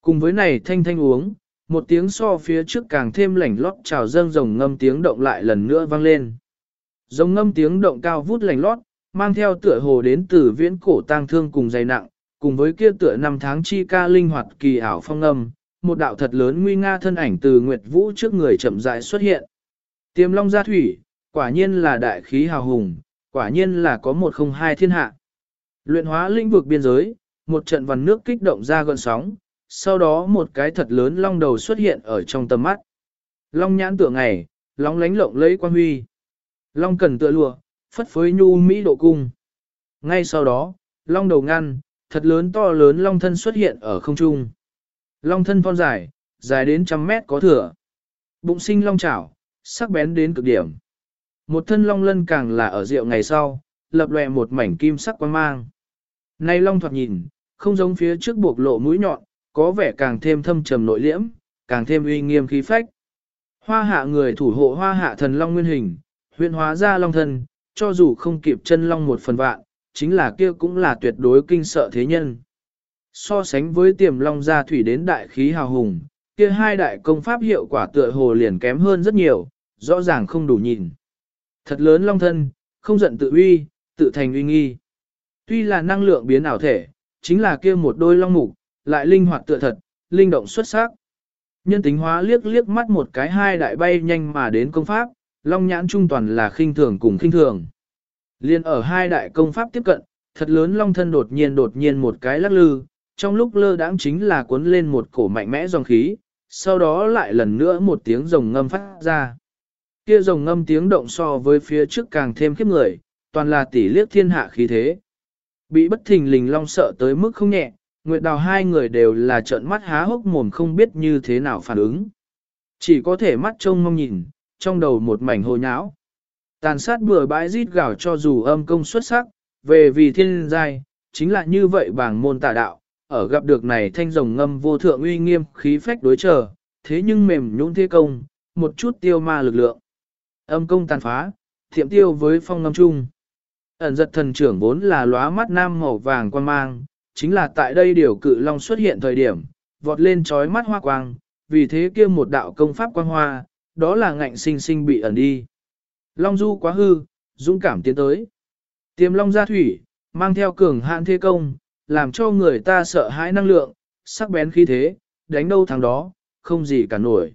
Cùng với này thanh thanh uống, một tiếng so phía trước càng thêm lảnh lót trào dâng rồng ngâm tiếng động lại lần nữa vang lên. Rồng ngâm tiếng động cao vút lảnh lót, mang theo tựa hồ đến từ viễn cổ tang thương cùng dày nặng, cùng với kia tựa năm tháng chi ca linh hoạt kỳ ảo phong âm, một đạo thật lớn nguy nga thân ảnh từ Nguyệt Vũ trước người chậm rãi xuất hiện. Tiềm long gia thủy, quả nhiên là đại khí hào hùng, quả nhiên là có một không hai thiên hạ. Luyện hóa lĩnh vực biên giới, một trận vằn nước kích động ra gọn sóng, sau đó một cái thật lớn long đầu xuất hiện ở trong tầm mắt. Long nhãn tựa ngày, long lánh lộng lấy quan huy. Long cần tựa lùa, phất phới nhu mỹ độ cung. Ngay sau đó, long đầu ngăn, thật lớn to lớn long thân xuất hiện ở không trung. Long thân thon dài, dài đến trăm mét có thừa. Bụng sinh long chảo, sắc bén đến cực điểm. Một thân long lân càng là ở rượu ngày sau, lập lòe một mảnh kim sắc quang mang. Nay long thoạt nhìn, không giống phía trước buộc lộ mũi nhọn, có vẻ càng thêm thâm trầm nội liễm, càng thêm uy nghiêm khí phách. Hoa hạ người thủ hộ hoa hạ thần long nguyên hình, huyện hóa ra long thân, cho dù không kịp chân long một phần vạn, chính là kia cũng là tuyệt đối kinh sợ thế nhân. So sánh với tiềm long gia thủy đến đại khí hào hùng, kia hai đại công pháp hiệu quả tựa hồ liền kém hơn rất nhiều, rõ ràng không đủ nhìn. Thật lớn long thân, không giận tự uy, tự thành uy nghi. Tuy là năng lượng biến ảo thể, chính là kia một đôi long mục, lại linh hoạt tựa thật, linh động xuất sắc. Nhân tính hóa liếc liếc mắt một cái hai đại bay nhanh mà đến công pháp, long nhãn trung toàn là khinh thường cùng khinh thường. Liên ở hai đại công pháp tiếp cận, thật lớn long thân đột nhiên đột nhiên một cái lắc lư, trong lúc lơ đãng chính là cuốn lên một cổ mạnh mẽ dòng khí, sau đó lại lần nữa một tiếng rồng ngâm phát ra. Kia rồng ngâm tiếng động so với phía trước càng thêm khiếp người, toàn là tỷ liếc thiên hạ khí thế. Bị bất thình lình long sợ tới mức không nhẹ, Nguyệt Đào hai người đều là trợn mắt há hốc mồm không biết như thế nào phản ứng. Chỉ có thể mắt trông mong nhìn, trong đầu một mảnh hồ nháo. Tàn sát bừa bãi rít gào cho dù âm công xuất sắc, về vì thiên giai, chính là như vậy bảng môn tà đạo, ở gặp được này thanh rồng ngâm vô thượng uy nghiêm khí phách đối trở, thế nhưng mềm nhũn thế công, một chút tiêu ma lực lượng. Âm công tàn phá, thiệm tiêu với phong ngâm trung. Ẩn giật thần trưởng vốn là lóa mắt nam màu vàng quan mang, chính là tại đây điều cự long xuất hiện thời điểm, vọt lên trói mắt hoa quang, vì thế kia một đạo công pháp quang hoa, đó là ngạnh sinh sinh bị ẩn đi. Long du quá hư, dũng cảm tiến tới. Tiềm long ra thủy, mang theo cường hạn thế công, làm cho người ta sợ hãi năng lượng, sắc bén khí thế, đánh đâu thằng đó, không gì cả nổi.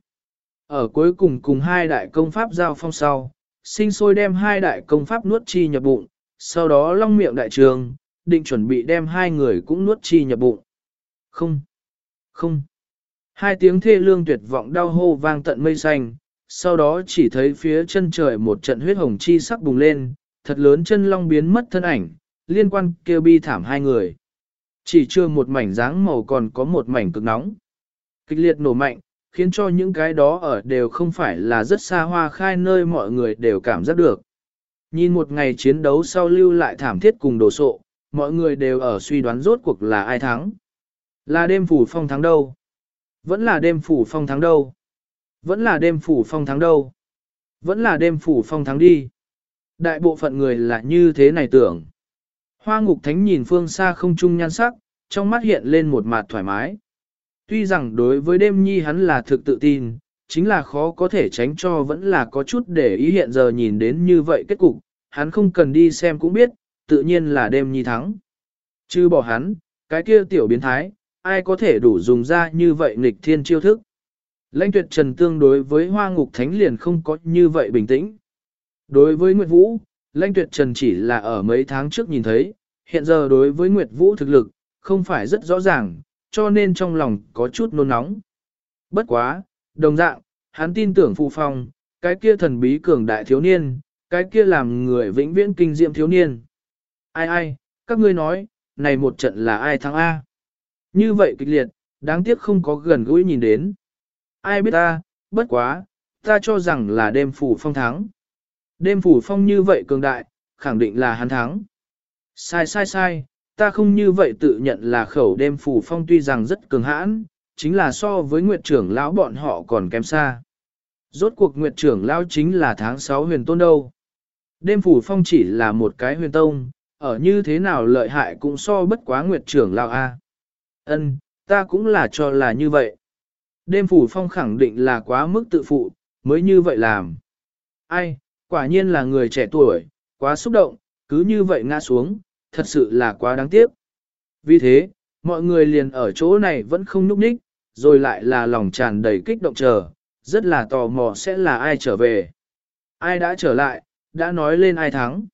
Ở cuối cùng cùng hai đại công pháp giao phong sau, sinh sôi đem hai đại công pháp nuốt chi nhập bụng, sau đó long miệng đại trường, định chuẩn bị đem hai người cũng nuốt chi nhập bụng. Không, không. Hai tiếng thê lương tuyệt vọng đau hô vang tận mây xanh, sau đó chỉ thấy phía chân trời một trận huyết hồng chi sắc bùng lên, thật lớn chân long biến mất thân ảnh, liên quan kêu bi thảm hai người. Chỉ chưa một mảnh dáng màu còn có một mảnh cực nóng. Kịch liệt nổ mạnh, khiến cho những cái đó ở đều không phải là rất xa hoa khai nơi mọi người đều cảm giác được. Nhìn một ngày chiến đấu sau lưu lại thảm thiết cùng đồ sộ, mọi người đều ở suy đoán rốt cuộc là ai thắng. Là đêm phủ phong thắng đâu? Vẫn là đêm phủ phong thắng đâu? Vẫn là đêm phủ phong thắng đâu? Vẫn là đêm phủ phong thắng đi. Đại bộ phận người là như thế này tưởng. Hoa ngục thánh nhìn phương xa không trung nhan sắc, trong mắt hiện lên một mặt thoải mái. Tuy rằng đối với đêm nhi hắn là thực tự tin, chính là khó có thể tránh cho vẫn là có chút để ý hiện giờ nhìn đến như vậy kết cục, hắn không cần đi xem cũng biết, tự nhiên là đêm nhi thắng. Chứ bỏ hắn, cái kia tiểu biến thái, ai có thể đủ dùng ra như vậy nghịch thiên chiêu thức. Lãnh tuyệt trần tương đối với hoa ngục thánh liền không có như vậy bình tĩnh. Đối với Nguyệt Vũ, lãnh tuyệt trần chỉ là ở mấy tháng trước nhìn thấy, hiện giờ đối với Nguyệt Vũ thực lực, không phải rất rõ ràng, cho nên trong lòng có chút nôn nóng. Bất quá, đồng dạng, hắn tin tưởng Phù Phong, cái kia thần bí cường đại thiếu niên, cái kia làm người vĩnh viễn kinh diệm thiếu niên. Ai ai, các ngươi nói, này một trận là ai thắng A? Như vậy kịch liệt, đáng tiếc không có gần gũi nhìn đến. Ai biết ta, bất quá, ta cho rằng là đêm phủ phong thắng. Đêm phủ phong như vậy cường đại, khẳng định là hắn thắng. Sai sai sai, ta không như vậy tự nhận là khẩu đêm phủ phong tuy rằng rất cường hãn, chính là so với Nguyệt trưởng lão bọn họ còn kém xa. Rốt cuộc Nguyệt trưởng lão chính là tháng 6 huyền tôn đâu. Đêm phủ phong chỉ là một cái huyền tông, ở như thế nào lợi hại cũng so bất quá Nguyệt trưởng lão A. Ân, ta cũng là cho là như vậy. Đêm phủ phong khẳng định là quá mức tự phụ, mới như vậy làm. Ai, quả nhiên là người trẻ tuổi, quá xúc động, cứ như vậy ngã xuống, thật sự là quá đáng tiếc. Vì thế, mọi người liền ở chỗ này vẫn không nhúc nhích, rồi lại là lòng tràn đầy kích động chờ, rất là tò mò sẽ là ai trở về. Ai đã trở lại, đã nói lên ai thắng.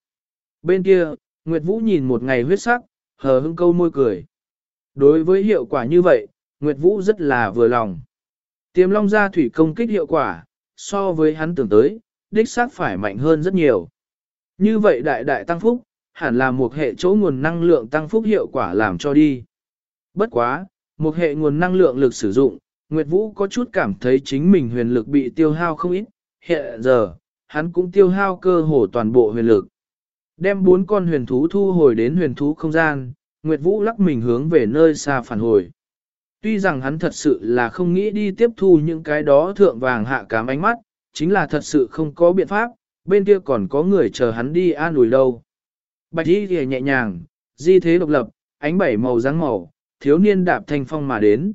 Bên kia, Nguyệt Vũ nhìn một ngày huyết sắc, hờ hững câu môi cười. Đối với hiệu quả như vậy, Nguyệt Vũ rất là vừa lòng. Tiềm long gia thủy công kích hiệu quả, so với hắn tưởng tới, đích xác phải mạnh hơn rất nhiều. Như vậy đại đại tăng phúc, hẳn là một hệ chỗ nguồn năng lượng tăng phúc hiệu quả làm cho đi. Bất quá, một hệ nguồn năng lượng lực sử dụng, Nguyệt Vũ có chút cảm thấy chính mình huyền lực bị tiêu hao không ít, hiện giờ, hắn cũng tiêu hao cơ hồ toàn bộ huyền lực. Đem bốn con huyền thú thu hồi đến huyền thú không gian, Nguyệt Vũ lắc mình hướng về nơi xa phản hồi. Tuy rằng hắn thật sự là không nghĩ đi tiếp thu những cái đó thượng vàng hạ cám ánh mắt, chính là thật sự không có biện pháp, bên kia còn có người chờ hắn đi an ủi đâu. Bạch y thì nhẹ nhàng, di thế độc lập, ánh bảy màu dáng màu, thiếu niên đạp thanh phong mà đến.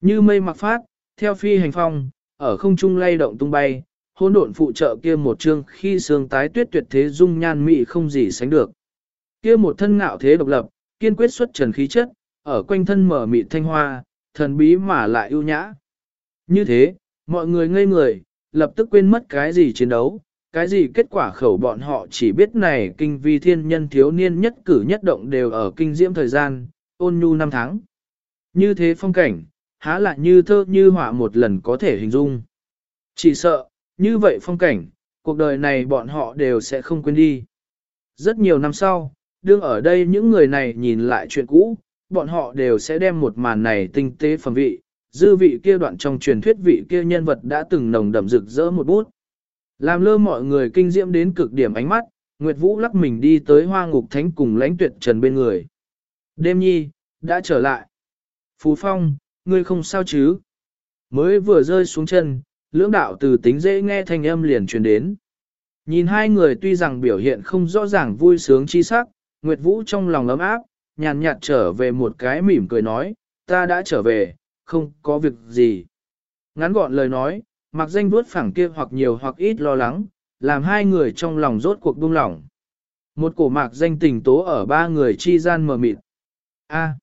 Như mây mặc phát, theo phi hành phong, ở không trung lay động tung bay, hôn độn phụ trợ kia một chương khi sương tái tuyết tuyệt thế dung nhan mị không gì sánh được. Kia một thân ngạo thế độc lập, kiên quyết xuất trần khí chất, ở quanh thân mở mị thanh hoa, thần bí mà lại ưu nhã. Như thế, mọi người ngây người, lập tức quên mất cái gì chiến đấu, cái gì kết quả khẩu bọn họ chỉ biết này kinh vi thiên nhân thiếu niên nhất cử nhất động đều ở kinh diễm thời gian, ôn nhu năm tháng. Như thế phong cảnh, há lại như thơ như họa một lần có thể hình dung. Chỉ sợ, như vậy phong cảnh, cuộc đời này bọn họ đều sẽ không quên đi. Rất nhiều năm sau, đương ở đây những người này nhìn lại chuyện cũ, bọn họ đều sẽ đem một màn này tinh tế phẩm vị, dư vị kia đoạn trong truyền thuyết vị kia nhân vật đã từng nồng đậm rực rỡ một bút. Làm lơ mọi người kinh diễm đến cực điểm ánh mắt, Nguyệt Vũ lắc mình đi tới hoa ngục thánh cùng lãnh tuyệt trần bên người. Đêm nhi, đã trở lại. Phú Phong, ngươi không sao chứ? Mới vừa rơi xuống chân, lưỡng đạo từ tính dễ nghe thanh âm liền truyền đến. Nhìn hai người tuy rằng biểu hiện không rõ ràng vui sướng chi sắc, Nguyệt Vũ trong lòng ấm áp, nhàn nhạt trở về một cái mỉm cười nói, ta đã trở về, không có việc gì. Ngắn gọn lời nói, mặc danh vuốt phẳng kia hoặc nhiều hoặc ít lo lắng, làm hai người trong lòng rốt cuộc buông lỏng. Một cổ mạc danh tình tố ở ba người chi gian mờ mịt. A.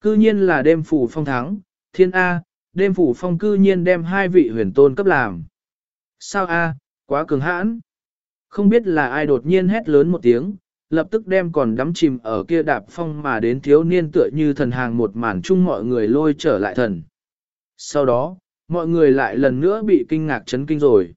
Cư nhiên là đêm phủ phong thắng, thiên A, đêm phủ phong cư nhiên đem hai vị huyền tôn cấp làm. Sao A, quá cường hãn. Không biết là ai đột nhiên hét lớn một tiếng, lập tức đem còn đắm chìm ở kia đạp phong mà đến thiếu niên tựa như thần hàng một màn chung mọi người lôi trở lại thần. Sau đó, mọi người lại lần nữa bị kinh ngạc chấn kinh rồi.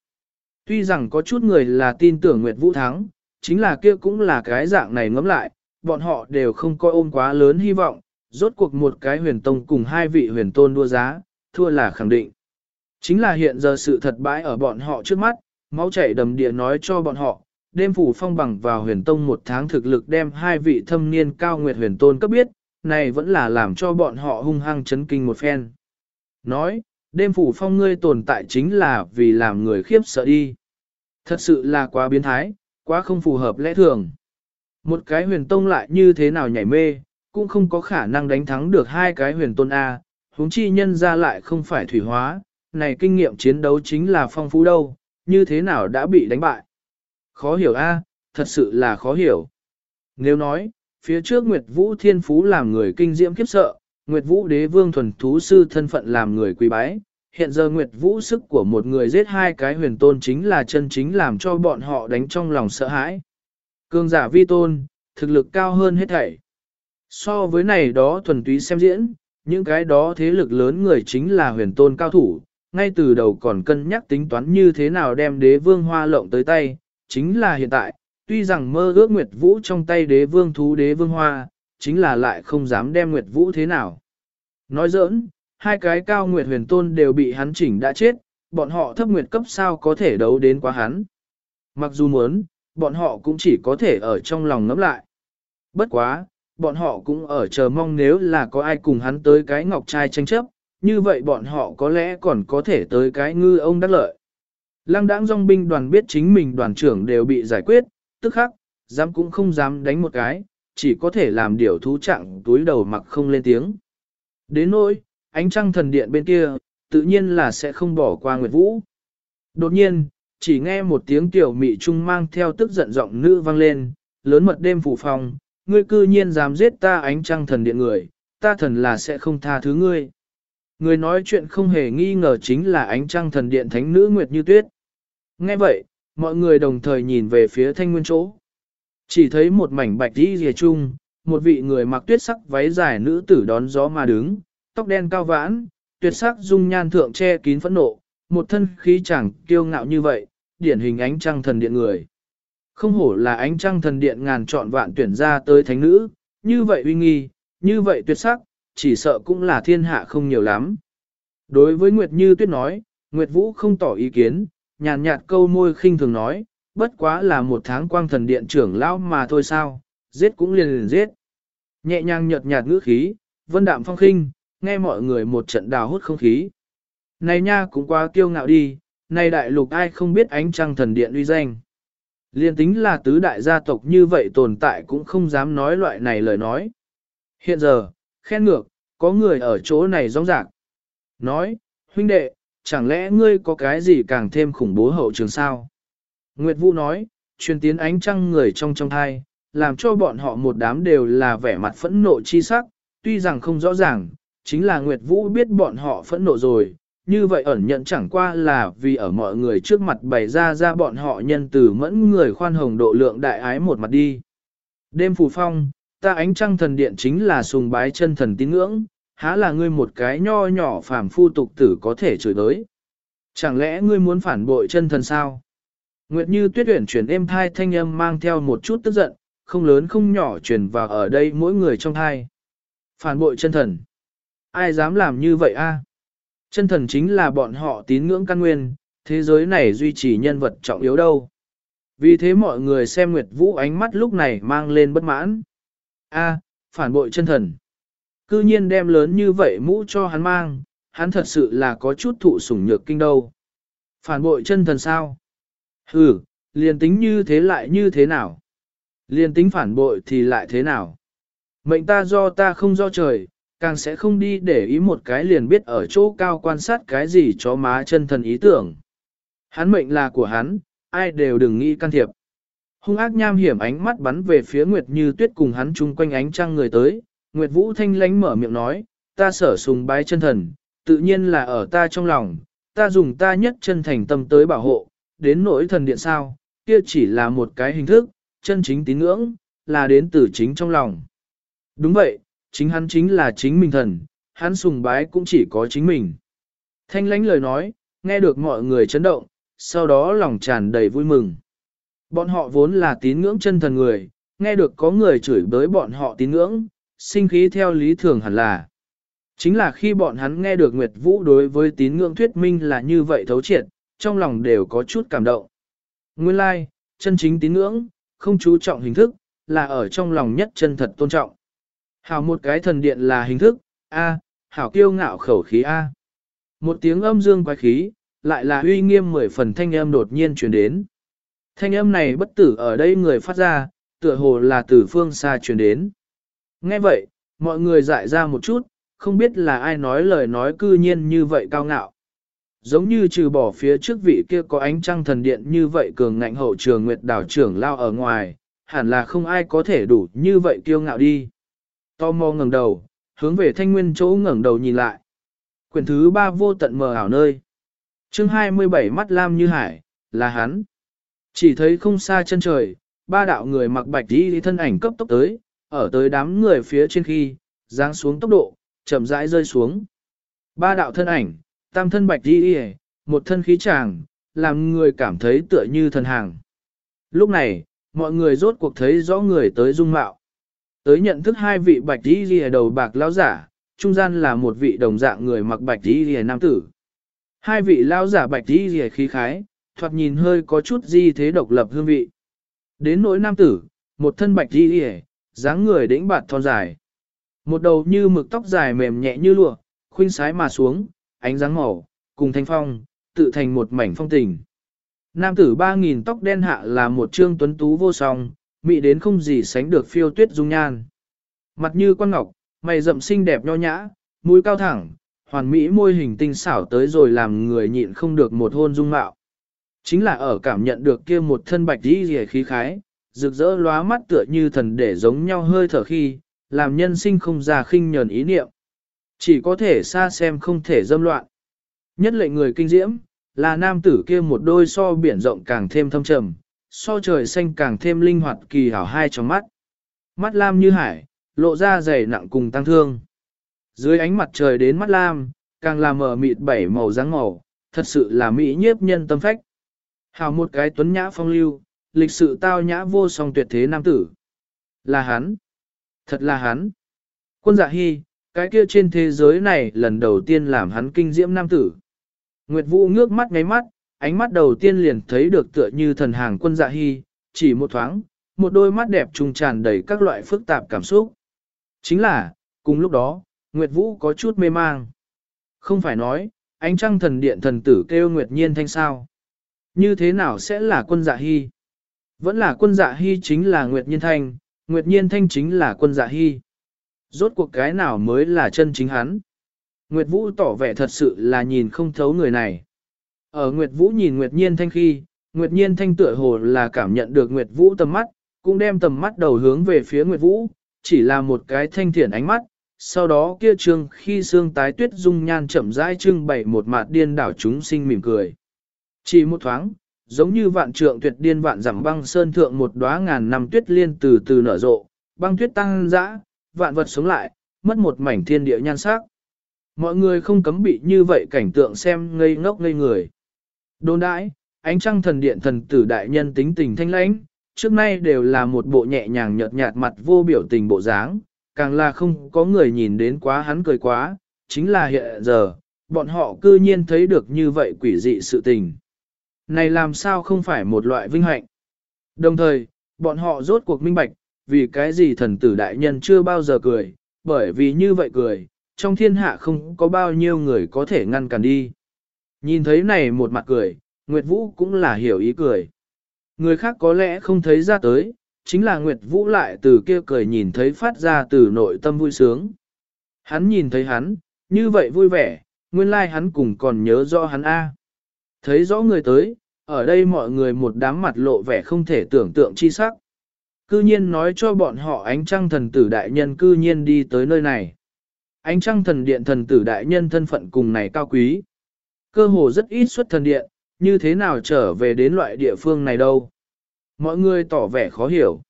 Tuy rằng có chút người là tin tưởng Nguyệt Vũ thắng, chính là kia cũng là cái dạng này ngẫm lại, bọn họ đều không coi ôm quá lớn hy vọng, rốt cuộc một cái huyền tông cùng hai vị huyền tôn đua giá, thua là khẳng định. Chính là hiện giờ sự thật bãi ở bọn họ trước mắt, máu chảy đầm địa nói cho bọn họ, đêm phủ phong bằng vào huyền tông một tháng thực lực đem hai vị thâm niên cao nguyệt huyền tôn cấp biết, này vẫn là làm cho bọn họ hung hăng chấn kinh một phen. Nói, đêm phủ phong ngươi tồn tại chính là vì làm người khiếp sợ đi. Thật sự là quá biến thái, quá không phù hợp lẽ thường. Một cái huyền tông lại như thế nào nhảy mê, cũng không có khả năng đánh thắng được hai cái huyền tôn A, huống chi nhân ra lại không phải thủy hóa, này kinh nghiệm chiến đấu chính là phong phú đâu, như thế nào đã bị đánh bại. Khó hiểu A, thật sự là khó hiểu. Nếu nói, phía trước Nguyệt Vũ Thiên Phú làm người kinh diễm khiếp sợ, Nguyệt Vũ Đế Vương thuần thú sư thân phận làm người quý bái, hiện giờ Nguyệt Vũ sức của một người giết hai cái huyền tôn chính là chân chính làm cho bọn họ đánh trong lòng sợ hãi. Cương giả vi tôn, thực lực cao hơn hết thảy. So với này đó thuần túy xem diễn, những cái đó thế lực lớn người chính là huyền tôn cao thủ, ngay từ đầu còn cân nhắc tính toán như thế nào đem đế vương hoa lộng tới tay, chính là hiện tại, tuy rằng mơ ước Nguyệt Vũ trong tay đế vương thú đế vương hoa, chính là lại không dám đem Nguyệt Vũ thế nào. Nói giỡn, hai cái cao Nguyệt huyền tôn đều bị hắn chỉnh đã chết, bọn họ thấp Nguyệt cấp sao có thể đấu đến quá hắn. Mặc dù muốn, bọn họ cũng chỉ có thể ở trong lòng ngẫm lại. Bất quá, bọn họ cũng ở chờ mong nếu là có ai cùng hắn tới cái ngọc trai tranh chấp, như vậy bọn họ có lẽ còn có thể tới cái ngư ông đắc lợi. Lăng đãng dòng binh đoàn biết chính mình đoàn trưởng đều bị giải quyết, tức khắc, dám cũng không dám đánh một cái, chỉ có thể làm điều thú trạng túi đầu mặc không lên tiếng. Đến nỗi, ánh trăng thần điện bên kia, tự nhiên là sẽ không bỏ qua Nguyệt Vũ. Đột nhiên, chỉ nghe một tiếng tiểu mị trung mang theo tức giận giọng nữ vang lên, lớn mật đêm phủ phòng, ngươi cư nhiên dám giết ta ánh trăng thần điện người, ta thần là sẽ không tha thứ ngươi. Người nói chuyện không hề nghi ngờ chính là ánh trăng thần điện thánh nữ Nguyệt Như Tuyết. Nghe vậy, mọi người đồng thời nhìn về phía thanh nguyên chỗ. Chỉ thấy một mảnh bạch đi rìa chung, một vị người mặc tuyết sắc váy dài nữ tử đón gió mà đứng, tóc đen cao vãn, tuyệt sắc dung nhan thượng che kín phẫn nộ, một thân khí chẳng kiêu ngạo như vậy, điển hình ánh trăng thần điện người. Không hổ là ánh trăng thần điện ngàn chọn vạn tuyển ra tới thánh nữ, như vậy uy nghi, như vậy tuyệt sắc, chỉ sợ cũng là thiên hạ không nhiều lắm. Đối với Nguyệt Như Tuyết nói, Nguyệt Vũ không tỏ ý kiến, nhàn nhạt câu môi khinh thường nói, bất quá là một tháng quang thần điện trưởng lão mà thôi sao, giết cũng liền liền giết. Nhẹ nhàng nhợt nhạt ngữ khí, vân đạm phong khinh, nghe mọi người một trận đào hút không khí. Này nha cũng quá kiêu ngạo đi, này đại lục ai không biết ánh trăng thần điện uy danh. Liên tính là tứ đại gia tộc như vậy tồn tại cũng không dám nói loại này lời nói. Hiện giờ, khen ngược, có người ở chỗ này rõ ràng. Nói, huynh đệ, chẳng lẽ ngươi có cái gì càng thêm khủng bố hậu trường sao? Nguyệt Vũ nói, truyền tiến ánh trăng người trong trong thai, làm cho bọn họ một đám đều là vẻ mặt phẫn nộ chi sắc, tuy rằng không rõ ràng, chính là Nguyệt Vũ biết bọn họ phẫn nộ rồi, như vậy ẩn nhận chẳng qua là vì ở mọi người trước mặt bày ra ra bọn họ nhân từ mẫn người khoan hồng độ lượng đại ái một mặt đi. Đêm phù phong, ta ánh trăng thần điện chính là sùng bái chân thần tín ngưỡng, há là ngươi một cái nho nhỏ phàm phu tục tử có thể chửi tới. Chẳng lẽ ngươi muốn phản bội chân thần sao? Nguyệt như tuyết huyển chuyển êm thai thanh âm mang theo một chút tức giận, không lớn không nhỏ truyền vào ở đây mỗi người trong thai. Phản bội chân thần. Ai dám làm như vậy a? À? Chân thần chính là bọn họ tín ngưỡng căn nguyên, thế giới này duy trì nhân vật trọng yếu đâu. Vì thế mọi người xem Nguyệt Vũ ánh mắt lúc này mang lên bất mãn. A, phản bội chân thần. Cư nhiên đem lớn như vậy mũ cho hắn mang, hắn thật sự là có chút thụ sủng nhược kinh đâu. Phản bội chân thần sao? Hừ, liền tính như thế lại như thế nào? Liền tính phản bội thì lại thế nào? Mệnh ta do ta không do trời, càng sẽ không đi để ý một cái liền biết ở chỗ cao quan sát cái gì cho má chân thần ý tưởng. Hắn mệnh là của hắn, ai đều đừng nghĩ can thiệp. Hung ác nham hiểm ánh mắt bắn về phía Nguyệt Như Tuyết cùng hắn chung quanh ánh trăng người tới, Nguyệt Vũ thanh lánh mở miệng nói, ta sở sùng bái chân thần, tự nhiên là ở ta trong lòng, ta dùng ta nhất chân thành tâm tới bảo hộ, đến nỗi thần điện sao, kia chỉ là một cái hình thức, chân chính tín ngưỡng, là đến từ chính trong lòng. Đúng vậy, chính hắn chính là chính mình thần, hắn sùng bái cũng chỉ có chính mình. Thanh lãnh lời nói, nghe được mọi người chấn động, sau đó lòng tràn đầy vui mừng. Bọn họ vốn là tín ngưỡng chân thần người, nghe được có người chửi bới bọn họ tín ngưỡng, sinh khí theo lý thường hẳn là. Chính là khi bọn hắn nghe được Nguyệt Vũ đối với tín ngưỡng thuyết minh là như vậy thấu triệt, trong lòng đều có chút cảm động. Nguyên lai, like, chân chính tín ngưỡng, không chú trọng hình thức, là ở trong lòng nhất chân thật tôn trọng. Hảo một cái thần điện là hình thức, A, hảo kiêu ngạo khẩu khí A. Một tiếng âm dương quái khí, lại là uy nghiêm mười phần thanh âm đột nhiên truyền đến. Thanh âm này bất tử ở đây người phát ra, tựa hồ là từ phương xa truyền đến. Nghe vậy, mọi người dại ra một chút, không biết là ai nói lời nói cư nhiên như vậy cao ngạo. Giống như trừ bỏ phía trước vị kia có ánh trăng thần điện như vậy cường ngạnh hậu trường nguyệt đảo trưởng lao ở ngoài, hẳn là không ai có thể đủ như vậy kiêu ngạo đi. Tò mò ngẩng đầu, hướng về thanh nguyên chỗ ngẩng đầu nhìn lại. Quyển thứ ba vô tận mờ ảo nơi. chương 27 mắt lam như hải, là hắn. Chỉ thấy không xa chân trời, ba đạo người mặc bạch đi thân ảnh cấp tốc tới, ở tới đám người phía trên khi, giáng xuống tốc độ, chậm rãi rơi xuống. Ba đạo thân ảnh, tam thân bạch đi một thân khí tràng, làm người cảm thấy tựa như thần hàng. Lúc này, mọi người rốt cuộc thấy rõ người tới dung mạo. Tới nhận thức hai vị bạch đi ghi đầu bạc lão giả, trung gian là một vị đồng dạng người mặc bạch đi ghi nam tử. Hai vị lão giả bạch đi ghi khí khái, thoạt nhìn hơi có chút di thế độc lập hương vị. Đến nỗi nam tử, một thân bạch đi ghi dáng người đĩnh bạt thon dài. Một đầu như mực tóc dài mềm nhẹ như lụa, khuynh sái mà xuống, ánh dáng màu, cùng thanh phong, tự thành một mảnh phong tình. Nam tử ba nghìn tóc đen hạ là một trương tuấn tú vô song, mị đến không gì sánh được phiêu tuyết dung nhan. Mặt như quan ngọc, mày rậm xinh đẹp nho nhã, mũi cao thẳng, hoàn mỹ môi hình tinh xảo tới rồi làm người nhịn không được một hôn dung mạo. Chính là ở cảm nhận được kia một thân bạch đi rìa khí khái, rực rỡ lóa mắt tựa như thần để giống nhau hơi thở khi, làm nhân sinh không ra khinh nhờn ý niệm. Chỉ có thể xa xem không thể dâm loạn. Nhất lệnh người kinh diễm, là nam tử kia một đôi so biển rộng càng thêm thâm trầm, so trời xanh càng thêm linh hoạt kỳ hảo hai trong mắt. Mắt lam như hải, lộ ra dày nặng cùng tăng thương. Dưới ánh mặt trời đến mắt lam, càng là mờ mịt bảy màu dáng màu, thật sự là mỹ nhiếp nhân tâm phách. Hào một cái tuấn nhã phong lưu, lịch sự tao nhã vô song tuyệt thế nam tử. Là hắn. Thật là hắn. Quân dạ hy, cái kia trên thế giới này lần đầu tiên làm hắn kinh diễm nam tử. Nguyệt Vũ ngước mắt ngáy mắt, ánh mắt đầu tiên liền thấy được tựa như thần hàng quân dạ hy, chỉ một thoáng, một đôi mắt đẹp trùng tràn đầy các loại phức tạp cảm xúc. Chính là, cùng lúc đó, Nguyệt Vũ có chút mê mang. Không phải nói, ánh trăng thần điện thần tử kêu Nguyệt Nhiên thanh sao. Như thế nào sẽ là quân dạ hy? Vẫn là quân dạ hy chính là Nguyệt Nhiên thanh, Nguyệt Nhiên thanh chính là quân dạ hy. Rốt cuộc cái nào mới là chân chính hắn? Nguyệt Vũ tỏ vẻ thật sự là nhìn không thấu người này. Ở Nguyệt Vũ nhìn Nguyệt Nhiên Thanh khi, Nguyệt Nhiên Thanh tựa hồ là cảm nhận được Nguyệt Vũ tầm mắt, cũng đem tầm mắt đầu hướng về phía Nguyệt Vũ, chỉ là một cái thanh thiện ánh mắt, sau đó kia trương khi xương tái tuyết dung nhan chậm rãi trưng bày một mặt điên đảo chúng sinh mỉm cười. Chỉ một thoáng, giống như vạn trượng tuyệt điên vạn giảm băng sơn thượng một đóa ngàn năm tuyết liên từ từ nở rộ, băng tuyết tăng dã, vạn vật sống lại, mất một mảnh thiên địa nhan sắc. Mọi người không cấm bị như vậy cảnh tượng xem ngây ngốc ngây người. Đồn đãi, ánh trăng thần điện thần tử đại nhân tính tình thanh lãnh, trước nay đều là một bộ nhẹ nhàng nhợt nhạt mặt vô biểu tình bộ dáng, càng là không có người nhìn đến quá hắn cười quá, chính là hiện giờ, bọn họ cư nhiên thấy được như vậy quỷ dị sự tình. Này làm sao không phải một loại vinh hạnh. Đồng thời, bọn họ rốt cuộc minh bạch, vì cái gì thần tử đại nhân chưa bao giờ cười, bởi vì như vậy cười, trong thiên hạ không có bao nhiêu người có thể ngăn cản đi. Nhìn thấy này một mặt cười, Nguyệt Vũ cũng là hiểu ý cười. Người khác có lẽ không thấy ra tới, chính là Nguyệt Vũ lại từ kia cười nhìn thấy phát ra từ nội tâm vui sướng. Hắn nhìn thấy hắn, như vậy vui vẻ, nguyên lai like hắn cùng còn nhớ rõ hắn A. Thấy rõ người tới, ở đây mọi người một đám mặt lộ vẻ không thể tưởng tượng chi sắc. Cư nhiên nói cho bọn họ ánh trăng thần tử đại nhân cư nhiên đi tới nơi này. Ánh trăng thần điện thần tử đại nhân thân phận cùng này cao quý. Cơ hồ rất ít xuất thần điện, như thế nào trở về đến loại địa phương này đâu. Mọi người tỏ vẻ khó hiểu.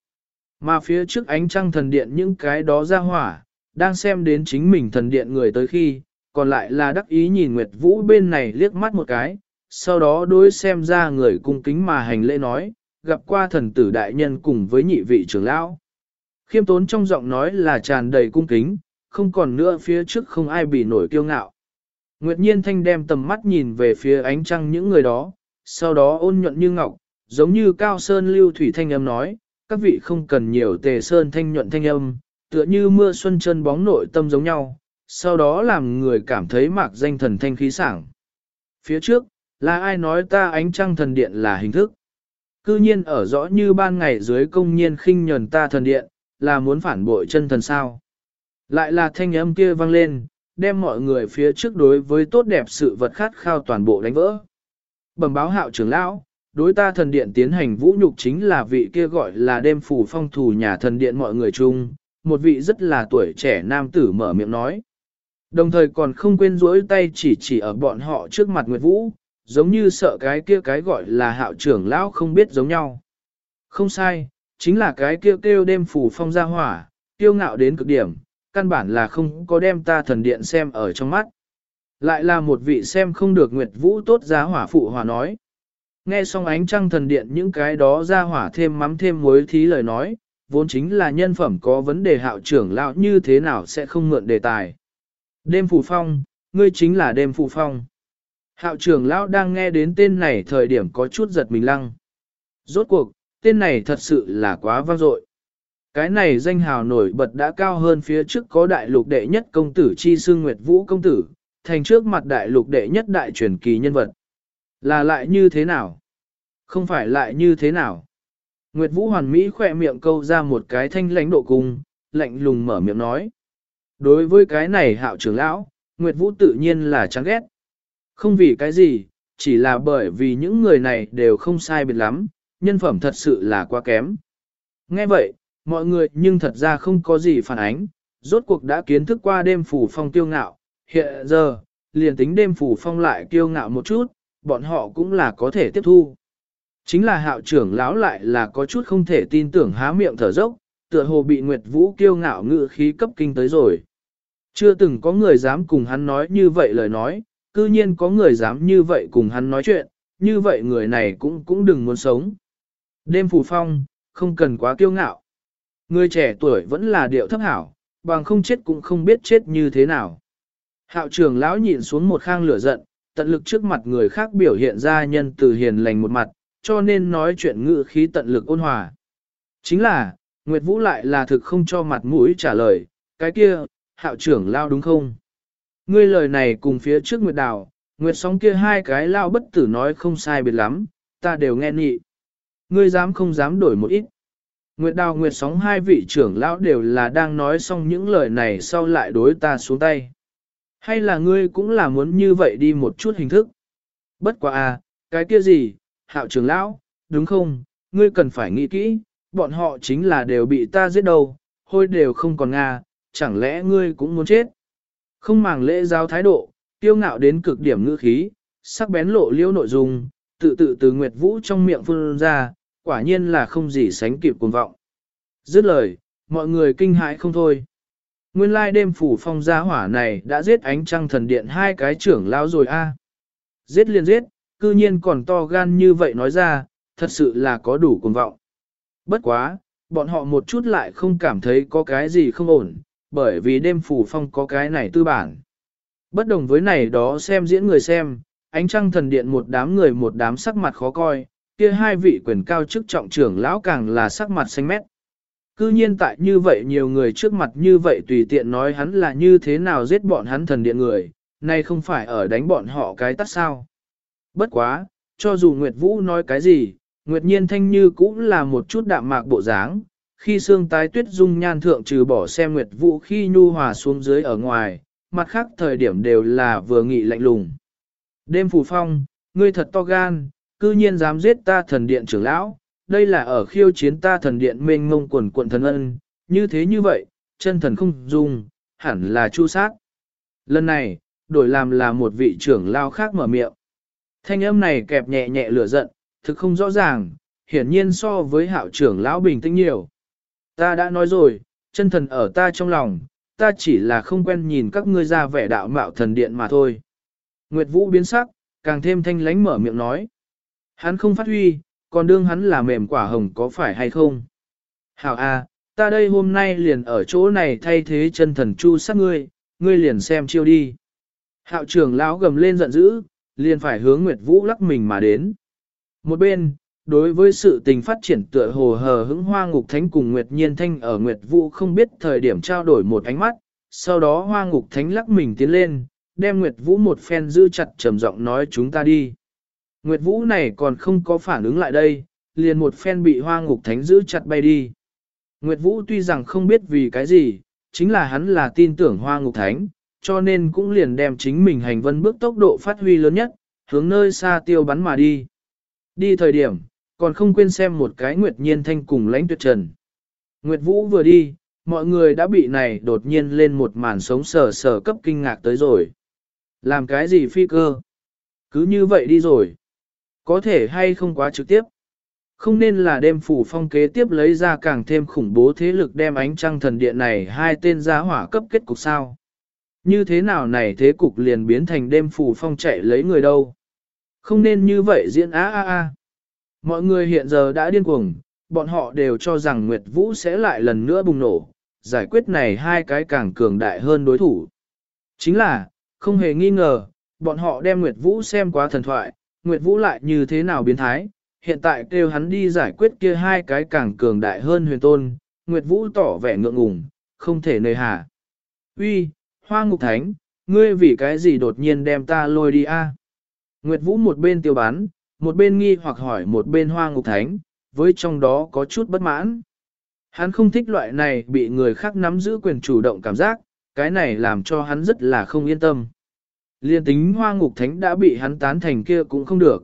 Mà phía trước ánh trăng thần điện những cái đó ra hỏa, đang xem đến chính mình thần điện người tới khi, còn lại là đắc ý nhìn Nguyệt Vũ bên này liếc mắt một cái, sau đó đối xem ra người cung kính mà hành lễ nói, gặp qua thần tử đại nhân cùng với nhị vị trưởng lão. Khiêm tốn trong giọng nói là tràn đầy cung kính, không còn nữa phía trước không ai bị nổi kiêu ngạo. Nguyệt Nhiên Thanh đem tầm mắt nhìn về phía ánh trăng những người đó, sau đó ôn nhuận như ngọc, giống như cao sơn lưu thủy thanh âm nói, các vị không cần nhiều tề sơn thanh nhuận thanh âm, tựa như mưa xuân chân bóng nội tâm giống nhau, sau đó làm người cảm thấy mạc danh thần thanh khí sảng. Phía trước, là ai nói ta ánh trăng thần điện là hình thức? Cư nhiên ở rõ như ban ngày dưới công nhiên khinh nhờn ta thần điện, là muốn phản bội chân thần sao? Lại là thanh âm kia vang lên, đem mọi người phía trước đối với tốt đẹp sự vật khát khao toàn bộ đánh vỡ. Bẩm báo hạo trưởng lão, đối ta thần điện tiến hành vũ nhục chính là vị kia gọi là đêm phủ phong thủ nhà thần điện mọi người chung, một vị rất là tuổi trẻ nam tử mở miệng nói. Đồng thời còn không quên rỗi tay chỉ chỉ ở bọn họ trước mặt Nguyệt Vũ, giống như sợ cái kia cái gọi là hạo trưởng lão không biết giống nhau. Không sai, chính là cái kia kêu đêm phủ phong ra hỏa, tiêu ngạo đến cực điểm, căn bản là không có đem ta thần điện xem ở trong mắt. Lại là một vị xem không được Nguyệt Vũ tốt giá hỏa phụ hòa nói. Nghe xong ánh trăng thần điện những cái đó ra hỏa thêm mắm thêm muối thí lời nói, vốn chính là nhân phẩm có vấn đề hạo trưởng lão như thế nào sẽ không mượn đề tài. Đêm phù phong, ngươi chính là đêm phù phong. Hạo trưởng lão đang nghe đến tên này thời điểm có chút giật mình lăng. Rốt cuộc, tên này thật sự là quá vang dội. Cái này danh hào nổi bật đã cao hơn phía trước có đại lục đệ nhất công tử chi Sương Nguyệt Vũ công tử, thành trước mặt đại lục đệ nhất đại truyền kỳ nhân vật. Là lại như thế nào? Không phải lại như thế nào? Nguyệt Vũ hoàn mỹ khỏe miệng câu ra một cái thanh lãnh độ cung, lạnh lùng mở miệng nói. Đối với cái này hạo trưởng lão, Nguyệt Vũ tự nhiên là chán ghét. Không vì cái gì, chỉ là bởi vì những người này đều không sai biệt lắm, nhân phẩm thật sự là quá kém. Nghe vậy, mọi người nhưng thật ra không có gì phản ánh, rốt cuộc đã kiến thức qua đêm phủ phong tiêu ngạo, hiện giờ, liền tính đêm phủ phong lại kiêu ngạo một chút, bọn họ cũng là có thể tiếp thu. Chính là hạo trưởng lão lại là có chút không thể tin tưởng há miệng thở dốc, tựa hồ bị Nguyệt Vũ kiêu ngạo ngự khí cấp kinh tới rồi. Chưa từng có người dám cùng hắn nói như vậy lời nói, cư nhiên có người dám như vậy cùng hắn nói chuyện, như vậy người này cũng cũng đừng muốn sống. Đêm phủ phong, không cần quá kiêu ngạo. Người trẻ tuổi vẫn là điệu thấp hảo, bằng không chết cũng không biết chết như thế nào. Hạo trưởng lão nhìn xuống một khang lửa giận, tận lực trước mặt người khác biểu hiện ra nhân từ hiền lành một mặt, cho nên nói chuyện ngự khí tận lực ôn hòa. Chính là, Nguyệt Vũ lại là thực không cho mặt mũi trả lời, cái kia, hạo trưởng lao đúng không? Ngươi lời này cùng phía trước Nguyệt Đào, Nguyệt sóng kia hai cái lao bất tử nói không sai biệt lắm, ta đều nghe nhị. Ngươi dám không dám đổi một ít. Nguyệt Đào Nguyệt sóng hai vị trưởng lão đều là đang nói xong những lời này sau lại đối ta xuống tay. Hay là ngươi cũng là muốn như vậy đi một chút hình thức? Bất quá à, cái kia gì, hạo trưởng lão, đúng không, ngươi cần phải nghĩ kỹ, bọn họ chính là đều bị ta giết đầu, hôi đều không còn Nga, chẳng lẽ ngươi cũng muốn chết? Không màng lễ giáo thái độ, tiêu ngạo đến cực điểm ngữ khí, sắc bén lộ liêu nội dung, tự tự từ Nguyệt Vũ trong miệng phương ra, quả nhiên là không gì sánh kịp cuồng vọng. Dứt lời, mọi người kinh hãi không thôi. Nguyên lai đêm phủ phong gia hỏa này đã giết ánh trăng thần điện hai cái trưởng lao rồi a. Giết liền giết, cư nhiên còn to gan như vậy nói ra, thật sự là có đủ cuồng vọng. Bất quá, bọn họ một chút lại không cảm thấy có cái gì không ổn, bởi vì đêm phủ phong có cái này tư bản. Bất đồng với này đó xem diễn người xem, ánh trăng thần điện một đám người một đám sắc mặt khó coi, kia hai vị quyền cao chức trọng trưởng lão càng là sắc mặt xanh mét. Cư nhiên tại như vậy nhiều người trước mặt như vậy tùy tiện nói hắn là như thế nào giết bọn hắn thần điện người, nay không phải ở đánh bọn họ cái tắt sao. Bất quá, cho dù Nguyệt Vũ nói cái gì, Nguyệt Nhiên Thanh Như cũng là một chút đạm mạc bộ dáng, khi xương tái tuyết dung nhan thượng trừ bỏ xem Nguyệt Vũ khi nhu hòa xuống dưới ở ngoài, mặt khác thời điểm đều là vừa nghị lạnh lùng. Đêm phù phong, ngươi thật to gan, cư nhiên dám giết ta thần điện trưởng lão, đây là ở khiêu chiến ta thần điện mênh ngông quần quận thần ân, như thế như vậy, chân thần không dung, hẳn là chu sát. Lần này, đổi làm là một vị trưởng lao khác mở miệng. Thanh âm này kẹp nhẹ nhẹ lửa giận, thực không rõ ràng, hiển nhiên so với hạo trưởng lão bình tĩnh nhiều. Ta đã nói rồi, chân thần ở ta trong lòng, ta chỉ là không quen nhìn các ngươi ra vẻ đạo mạo thần điện mà thôi. Nguyệt Vũ biến sắc, càng thêm thanh lánh mở miệng nói. Hắn không phát huy, còn đương hắn là mềm quả hồng có phải hay không? Hảo a, ta đây hôm nay liền ở chỗ này thay thế chân thần chu sát ngươi, ngươi liền xem chiêu đi. Hạo trưởng lão gầm lên giận dữ, liền phải hướng Nguyệt Vũ lắc mình mà đến. Một bên, đối với sự tình phát triển tựa hồ hờ hững hoa ngục thánh cùng Nguyệt Nhiên Thanh ở Nguyệt Vũ không biết thời điểm trao đổi một ánh mắt, sau đó hoa ngục thánh lắc mình tiến lên, đem Nguyệt Vũ một phen giữ chặt trầm giọng nói chúng ta đi. Nguyệt Vũ này còn không có phản ứng lại đây, liền một phen bị hoa ngục thánh giữ chặt bay đi. Nguyệt Vũ tuy rằng không biết vì cái gì, chính là hắn là tin tưởng hoa ngục thánh, cho nên cũng liền đem chính mình hành vân bước tốc độ phát huy lớn nhất, hướng nơi xa tiêu bắn mà đi. Đi thời điểm, còn không quên xem một cái Nguyệt Nhiên Thanh cùng lãnh tuyệt trần. Nguyệt Vũ vừa đi, mọi người đã bị này đột nhiên lên một màn sống sờ sờ cấp kinh ngạc tới rồi. Làm cái gì phi cơ? Cứ như vậy đi rồi. Có thể hay không quá trực tiếp. Không nên là đêm phủ phong kế tiếp lấy ra càng thêm khủng bố thế lực đem ánh trăng thần điện này hai tên giá hỏa cấp kết cục sao. Như thế nào này thế cục liền biến thành đêm phủ phong chạy lấy người đâu. Không nên như vậy diễn á á á. Mọi người hiện giờ đã điên cuồng, bọn họ đều cho rằng Nguyệt Vũ sẽ lại lần nữa bùng nổ, giải quyết này hai cái càng cường đại hơn đối thủ. Chính là, không hề nghi ngờ, bọn họ đem Nguyệt Vũ xem quá thần thoại, Nguyệt Vũ lại như thế nào biến thái, hiện tại kêu hắn đi giải quyết kia hai cái càng cường đại hơn huyền tôn, Nguyệt Vũ tỏ vẻ ngượng ngùng, không thể nơi hà. Uy, Hoa Ngục Thánh, ngươi vì cái gì đột nhiên đem ta lôi đi a? Nguyệt Vũ một bên tiêu bán, một bên nghi hoặc hỏi một bên Hoa Ngục Thánh, với trong đó có chút bất mãn. Hắn không thích loại này bị người khác nắm giữ quyền chủ động cảm giác, cái này làm cho hắn rất là không yên tâm. Liên tính hoa ngục thánh đã bị hắn tán thành kia cũng không được.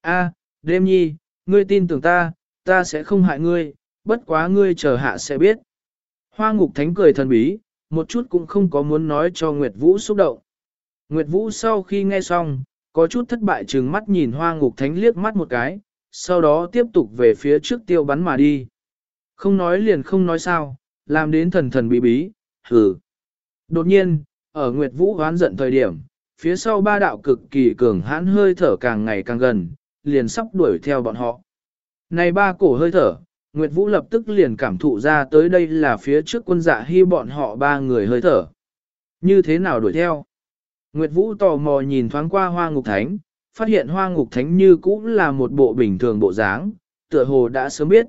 A, đêm nhi, ngươi tin tưởng ta, ta sẽ không hại ngươi, bất quá ngươi chờ hạ sẽ biết. Hoa ngục thánh cười thần bí, một chút cũng không có muốn nói cho Nguyệt Vũ xúc động. Nguyệt Vũ sau khi nghe xong, có chút thất bại trừng mắt nhìn hoa ngục thánh liếc mắt một cái, sau đó tiếp tục về phía trước tiêu bắn mà đi. Không nói liền không nói sao, làm đến thần thần bí bí, hừ. Đột nhiên, ở Nguyệt Vũ hoán giận thời điểm, phía sau ba đạo cực kỳ cường hãn hơi thở càng ngày càng gần, liền sắp đuổi theo bọn họ. Này ba cổ hơi thở, Nguyệt Vũ lập tức liền cảm thụ ra tới đây là phía trước quân dạ hy bọn họ ba người hơi thở. Như thế nào đuổi theo? Nguyệt Vũ tò mò nhìn thoáng qua hoa ngục thánh, phát hiện hoa ngục thánh như cũng là một bộ bình thường bộ dáng, tựa hồ đã sớm biết.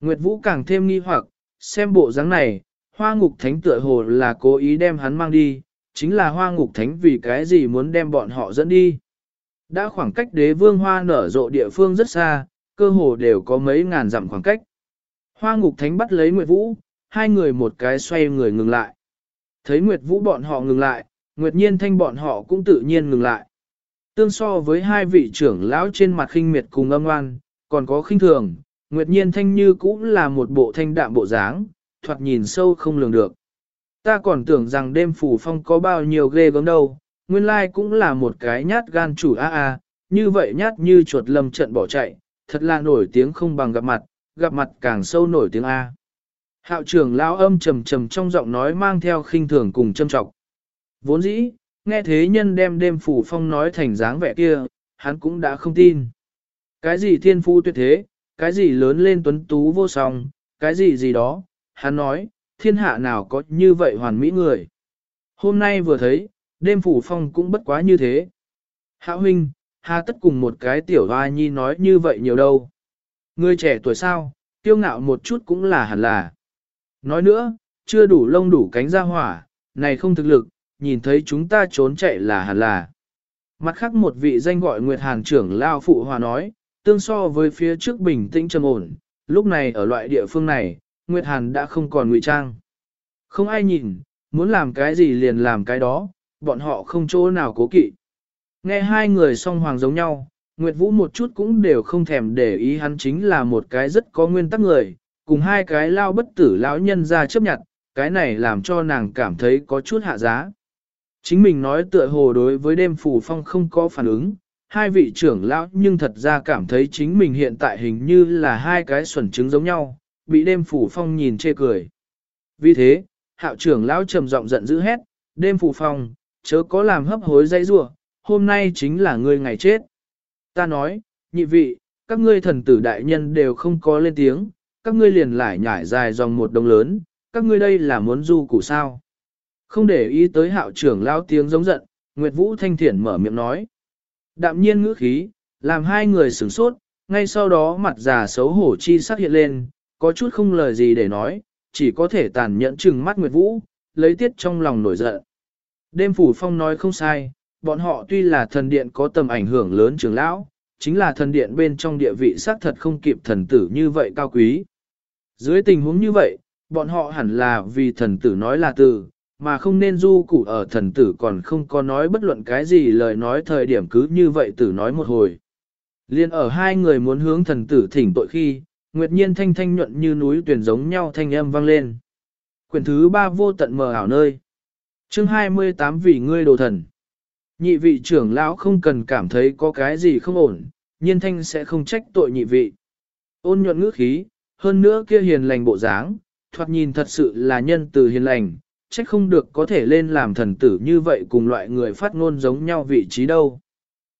Nguyệt Vũ càng thêm nghi hoặc, xem bộ dáng này, hoa ngục thánh tựa hồ là cố ý đem hắn mang đi, chính là hoa ngục thánh vì cái gì muốn đem bọn họ dẫn đi. Đã khoảng cách đế vương hoa nở rộ địa phương rất xa, cơ hồ đều có mấy ngàn dặm khoảng cách. Hoa ngục thánh bắt lấy Nguyệt Vũ, hai người một cái xoay người ngừng lại. Thấy Nguyệt Vũ bọn họ ngừng lại, Nguyệt Nhiên Thanh bọn họ cũng tự nhiên ngừng lại. Tương so với hai vị trưởng lão trên mặt khinh miệt cùng âm oan, còn có khinh thường, Nguyệt Nhiên Thanh như cũng là một bộ thanh đạm bộ dáng, thoạt nhìn sâu không lường được. Ta còn tưởng rằng đêm phủ phong có bao nhiêu ghê gớm đâu, nguyên lai cũng là một cái nhát gan chủ a a, như vậy nhát như chuột lâm trận bỏ chạy, thật là nổi tiếng không bằng gặp mặt, gặp mặt càng sâu nổi tiếng A. Hạo trưởng lão âm trầm trầm trong giọng nói mang theo khinh thường cùng châm trọng. Vốn dĩ, nghe thế nhân đem đêm phủ phong nói thành dáng vẻ kia, hắn cũng đã không tin. Cái gì thiên phu tuyệt thế, cái gì lớn lên tuấn tú vô song, cái gì gì đó, hắn nói, thiên hạ nào có như vậy hoàn mỹ người. Hôm nay vừa thấy, đêm phủ phong cũng bất quá như thế. Hạ huynh, hà tất cùng một cái tiểu hoa nhi nói như vậy nhiều đâu. Người trẻ tuổi sao, tiêu ngạo một chút cũng là hẳn là. Nói nữa, chưa đủ lông đủ cánh ra hỏa, này không thực lực, nhìn thấy chúng ta trốn chạy là hẳn là. Mặt khác một vị danh gọi Nguyệt Hàn trưởng Lao Phụ Hòa nói, tương so với phía trước bình tĩnh trầm ổn, lúc này ở loại địa phương này, Nguyệt Hàn đã không còn ngụy trang. Không ai nhìn, muốn làm cái gì liền làm cái đó, bọn họ không chỗ nào cố kỵ. Nghe hai người song hoàng giống nhau, Nguyệt Vũ một chút cũng đều không thèm để ý hắn chính là một cái rất có nguyên tắc người, cùng hai cái lao bất tử lão nhân ra chấp nhận, cái này làm cho nàng cảm thấy có chút hạ giá. Chính mình nói tựa hồ đối với đêm phù phong không có phản ứng, hai vị trưởng lão nhưng thật ra cảm thấy chính mình hiện tại hình như là hai cái xuẩn trứng giống nhau, bị đêm phủ phong nhìn chê cười. Vì thế, hạo trưởng lão trầm giọng giận dữ hét, đêm phủ phong, chớ có làm hấp hối dây rủa hôm nay chính là ngươi ngày chết. Ta nói, nhị vị, các ngươi thần tử đại nhân đều không có lên tiếng, các ngươi liền lại nhảy dài dòng một đồng lớn, các ngươi đây là muốn du củ sao. Không để ý tới hạo trưởng lão tiếng giống giận, Nguyệt Vũ Thanh Thiển mở miệng nói. Đạm nhiên ngữ khí, làm hai người sửng sốt, ngay sau đó mặt già xấu hổ chi sắc hiện lên, có chút không lời gì để nói, chỉ có thể tàn nhẫn chừng mắt Nguyệt Vũ, lấy tiết trong lòng nổi giận. Đêm phủ phong nói không sai, bọn họ tuy là thần điện có tầm ảnh hưởng lớn trưởng lão, chính là thần điện bên trong địa vị xác thật không kịp thần tử như vậy cao quý. Dưới tình huống như vậy, bọn họ hẳn là vì thần tử nói là từ, mà không nên du củ ở thần tử còn không có nói bất luận cái gì lời nói thời điểm cứ như vậy tử nói một hồi. Liên ở hai người muốn hướng thần tử thỉnh tội khi, Nguyệt nhiên thanh thanh nhuận như núi tuyển giống nhau thanh âm vang lên. Quyển thứ ba vô tận mờ ảo nơi. chương 28 vì ngươi đồ thần. Nhị vị trưởng lão không cần cảm thấy có cái gì không ổn, nhiên thanh sẽ không trách tội nhị vị. Ôn nhuận ngữ khí, hơn nữa kia hiền lành bộ dáng, thoạt nhìn thật sự là nhân từ hiền lành, trách không được có thể lên làm thần tử như vậy cùng loại người phát ngôn giống nhau vị trí đâu.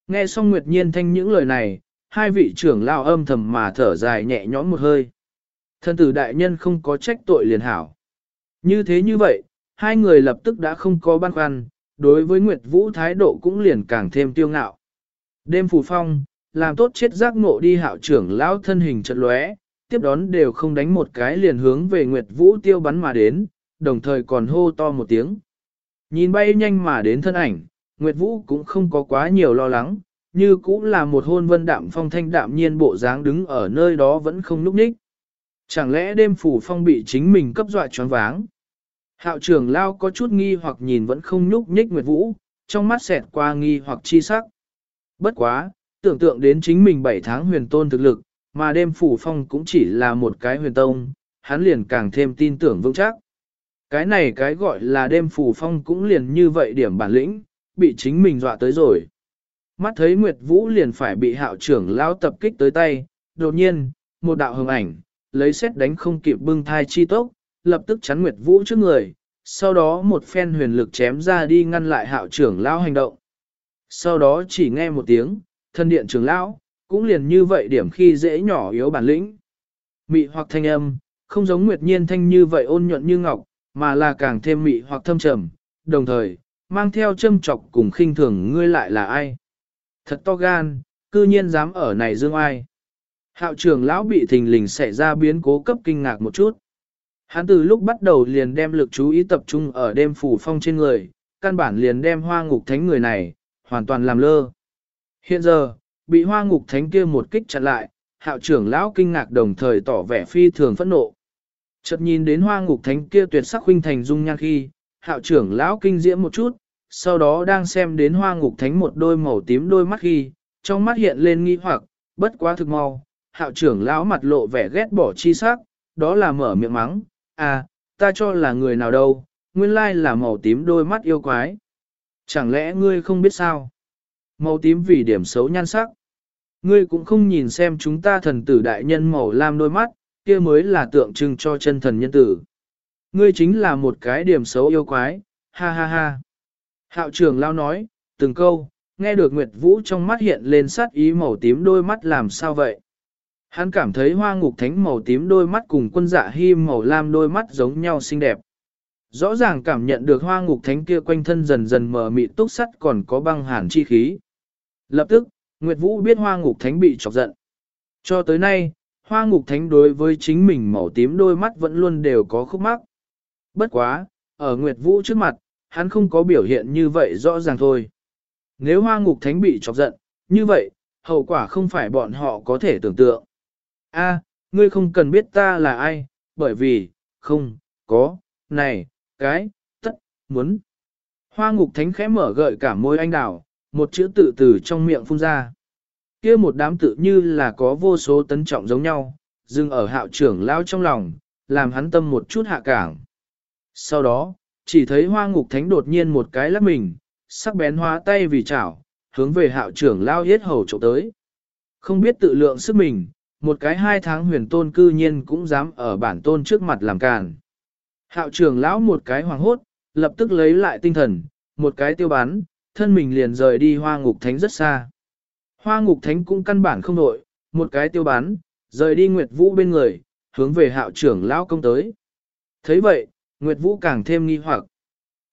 Nghe xong Nguyệt Nhiên Thanh những lời này, hai vị trưởng lao âm thầm mà thở dài nhẹ nhõm một hơi. Thần tử đại nhân không có trách tội liền hảo. Như thế như vậy, hai người lập tức đã không có băn khoăn, đối với Nguyệt Vũ thái độ cũng liền càng thêm tiêu ngạo. Đêm phù phong, làm tốt chết giác ngộ đi hạo trưởng lão thân hình chật lóe, tiếp đón đều không đánh một cái liền hướng về Nguyệt Vũ tiêu bắn mà đến, đồng thời còn hô to một tiếng. Nhìn bay nhanh mà đến thân ảnh, Nguyệt Vũ cũng không có quá nhiều lo lắng, như cũng là một hôn vân đạm phong thanh đạm nhiên bộ dáng đứng ở nơi đó vẫn không núp ních. Chẳng lẽ đêm phủ phong bị chính mình cấp dọa choáng váng? Hạo trưởng lao có chút nghi hoặc nhìn vẫn không nhúc nhích Nguyệt Vũ, trong mắt xẹt qua nghi hoặc chi sắc. Bất quá, tưởng tượng đến chính mình 7 tháng huyền tôn thực lực, mà đêm phủ phong cũng chỉ là một cái huyền tông, hắn liền càng thêm tin tưởng vững chắc. Cái này cái gọi là đêm phù phong cũng liền như vậy điểm bản lĩnh, bị chính mình dọa tới rồi. Mắt thấy Nguyệt Vũ liền phải bị hạo trưởng lao tập kích tới tay, đột nhiên, một đạo hồng ảnh, lấy xét đánh không kịp bưng thai chi tốc, lập tức chắn Nguyệt Vũ trước người, sau đó một phen huyền lực chém ra đi ngăn lại hạo trưởng lao hành động. Sau đó chỉ nghe một tiếng, thân điện trưởng lão, cũng liền như vậy điểm khi dễ nhỏ yếu bản lĩnh. Mị hoặc thanh âm, không giống Nguyệt Nhiên thanh như vậy ôn nhuận như ngọc, mà là càng thêm mị hoặc thâm trầm, đồng thời, mang theo châm chọc cùng khinh thường ngươi lại là ai. Thật to gan, cư nhiên dám ở này dương ai. Hạo trưởng lão bị thình lình xảy ra biến cố cấp kinh ngạc một chút. Hắn từ lúc bắt đầu liền đem lực chú ý tập trung ở đêm phủ phong trên người, căn bản liền đem hoa ngục thánh người này, hoàn toàn làm lơ. Hiện giờ, bị hoa ngục thánh kia một kích chặn lại, hạo trưởng lão kinh ngạc đồng thời tỏ vẻ phi thường phẫn nộ. Chợt nhìn đến hoa ngục thánh kia tuyệt sắc huynh thành dung nhan khi, hạo trưởng lão kinh diễm một chút, sau đó đang xem đến hoa ngục thánh một đôi màu tím đôi mắt khi, trong mắt hiện lên nghi hoặc, bất quá thực mau, hạo trưởng lão mặt lộ vẻ ghét bỏ chi sắc, đó là mở miệng mắng, à, ta cho là người nào đâu, nguyên lai là màu tím đôi mắt yêu quái. Chẳng lẽ ngươi không biết sao? Màu tím vì điểm xấu nhan sắc. Ngươi cũng không nhìn xem chúng ta thần tử đại nhân màu lam đôi mắt, kia mới là tượng trưng cho chân thần nhân tử. Ngươi chính là một cái điểm xấu yêu quái, ha ha ha. Hạo trưởng lao nói, từng câu, nghe được Nguyệt Vũ trong mắt hiện lên sát ý màu tím đôi mắt làm sao vậy. Hắn cảm thấy hoa ngục thánh màu tím đôi mắt cùng quân dạ hy màu lam đôi mắt giống nhau xinh đẹp. Rõ ràng cảm nhận được hoa ngục thánh kia quanh thân dần dần mở mị túc sắt còn có băng hàn chi khí. Lập tức, Nguyệt Vũ biết hoa ngục thánh bị chọc giận. Cho tới nay, hoa ngục thánh đối với chính mình màu tím đôi mắt vẫn luôn đều có khúc mắc. Bất quá, ở Nguyệt Vũ trước mặt, hắn không có biểu hiện như vậy rõ ràng thôi. Nếu hoa ngục thánh bị chọc giận, như vậy, hậu quả không phải bọn họ có thể tưởng tượng. A, ngươi không cần biết ta là ai, bởi vì, không, có, này, cái, tất, muốn. Hoa ngục thánh khẽ mở gợi cả môi anh đào, một chữ tự từ trong miệng phun ra kia một đám tự như là có vô số tấn trọng giống nhau, dừng ở hạo trưởng lao trong lòng, làm hắn tâm một chút hạ cảng. Sau đó, chỉ thấy hoa ngục thánh đột nhiên một cái lắc mình, sắc bén hóa tay vì chảo, hướng về hạo trưởng lao yết hầu trộm tới. Không biết tự lượng sức mình, một cái hai tháng huyền tôn cư nhiên cũng dám ở bản tôn trước mặt làm càn. Hạo trưởng lão một cái hoàng hốt, lập tức lấy lại tinh thần, một cái tiêu bắn, thân mình liền rời đi hoa ngục thánh rất xa. Hoa ngục thánh cũng căn bản không nội, một cái tiêu bán, rời đi Nguyệt Vũ bên người, hướng về hạo trưởng lão công tới. thấy vậy, Nguyệt Vũ càng thêm nghi hoặc.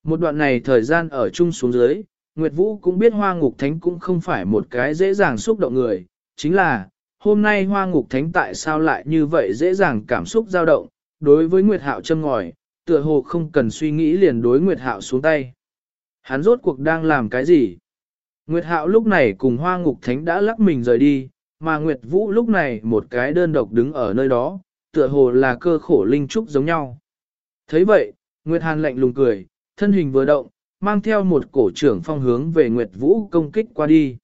Một đoạn này thời gian ở chung xuống dưới, Nguyệt Vũ cũng biết hoa ngục thánh cũng không phải một cái dễ dàng xúc động người, chính là, hôm nay hoa ngục thánh tại sao lại như vậy dễ dàng cảm xúc dao động, đối với Nguyệt Hạo châm ngòi, tựa hồ không cần suy nghĩ liền đối Nguyệt Hạo xuống tay. Hắn rốt cuộc đang làm cái gì? Nguyệt Hạo lúc này cùng hoa ngục thánh đã lắc mình rời đi, mà Nguyệt Vũ lúc này một cái đơn độc đứng ở nơi đó, tựa hồ là cơ khổ linh trúc giống nhau. thấy vậy, Nguyệt Hàn lạnh lùng cười, thân hình vừa động, mang theo một cổ trưởng phong hướng về Nguyệt Vũ công kích qua đi.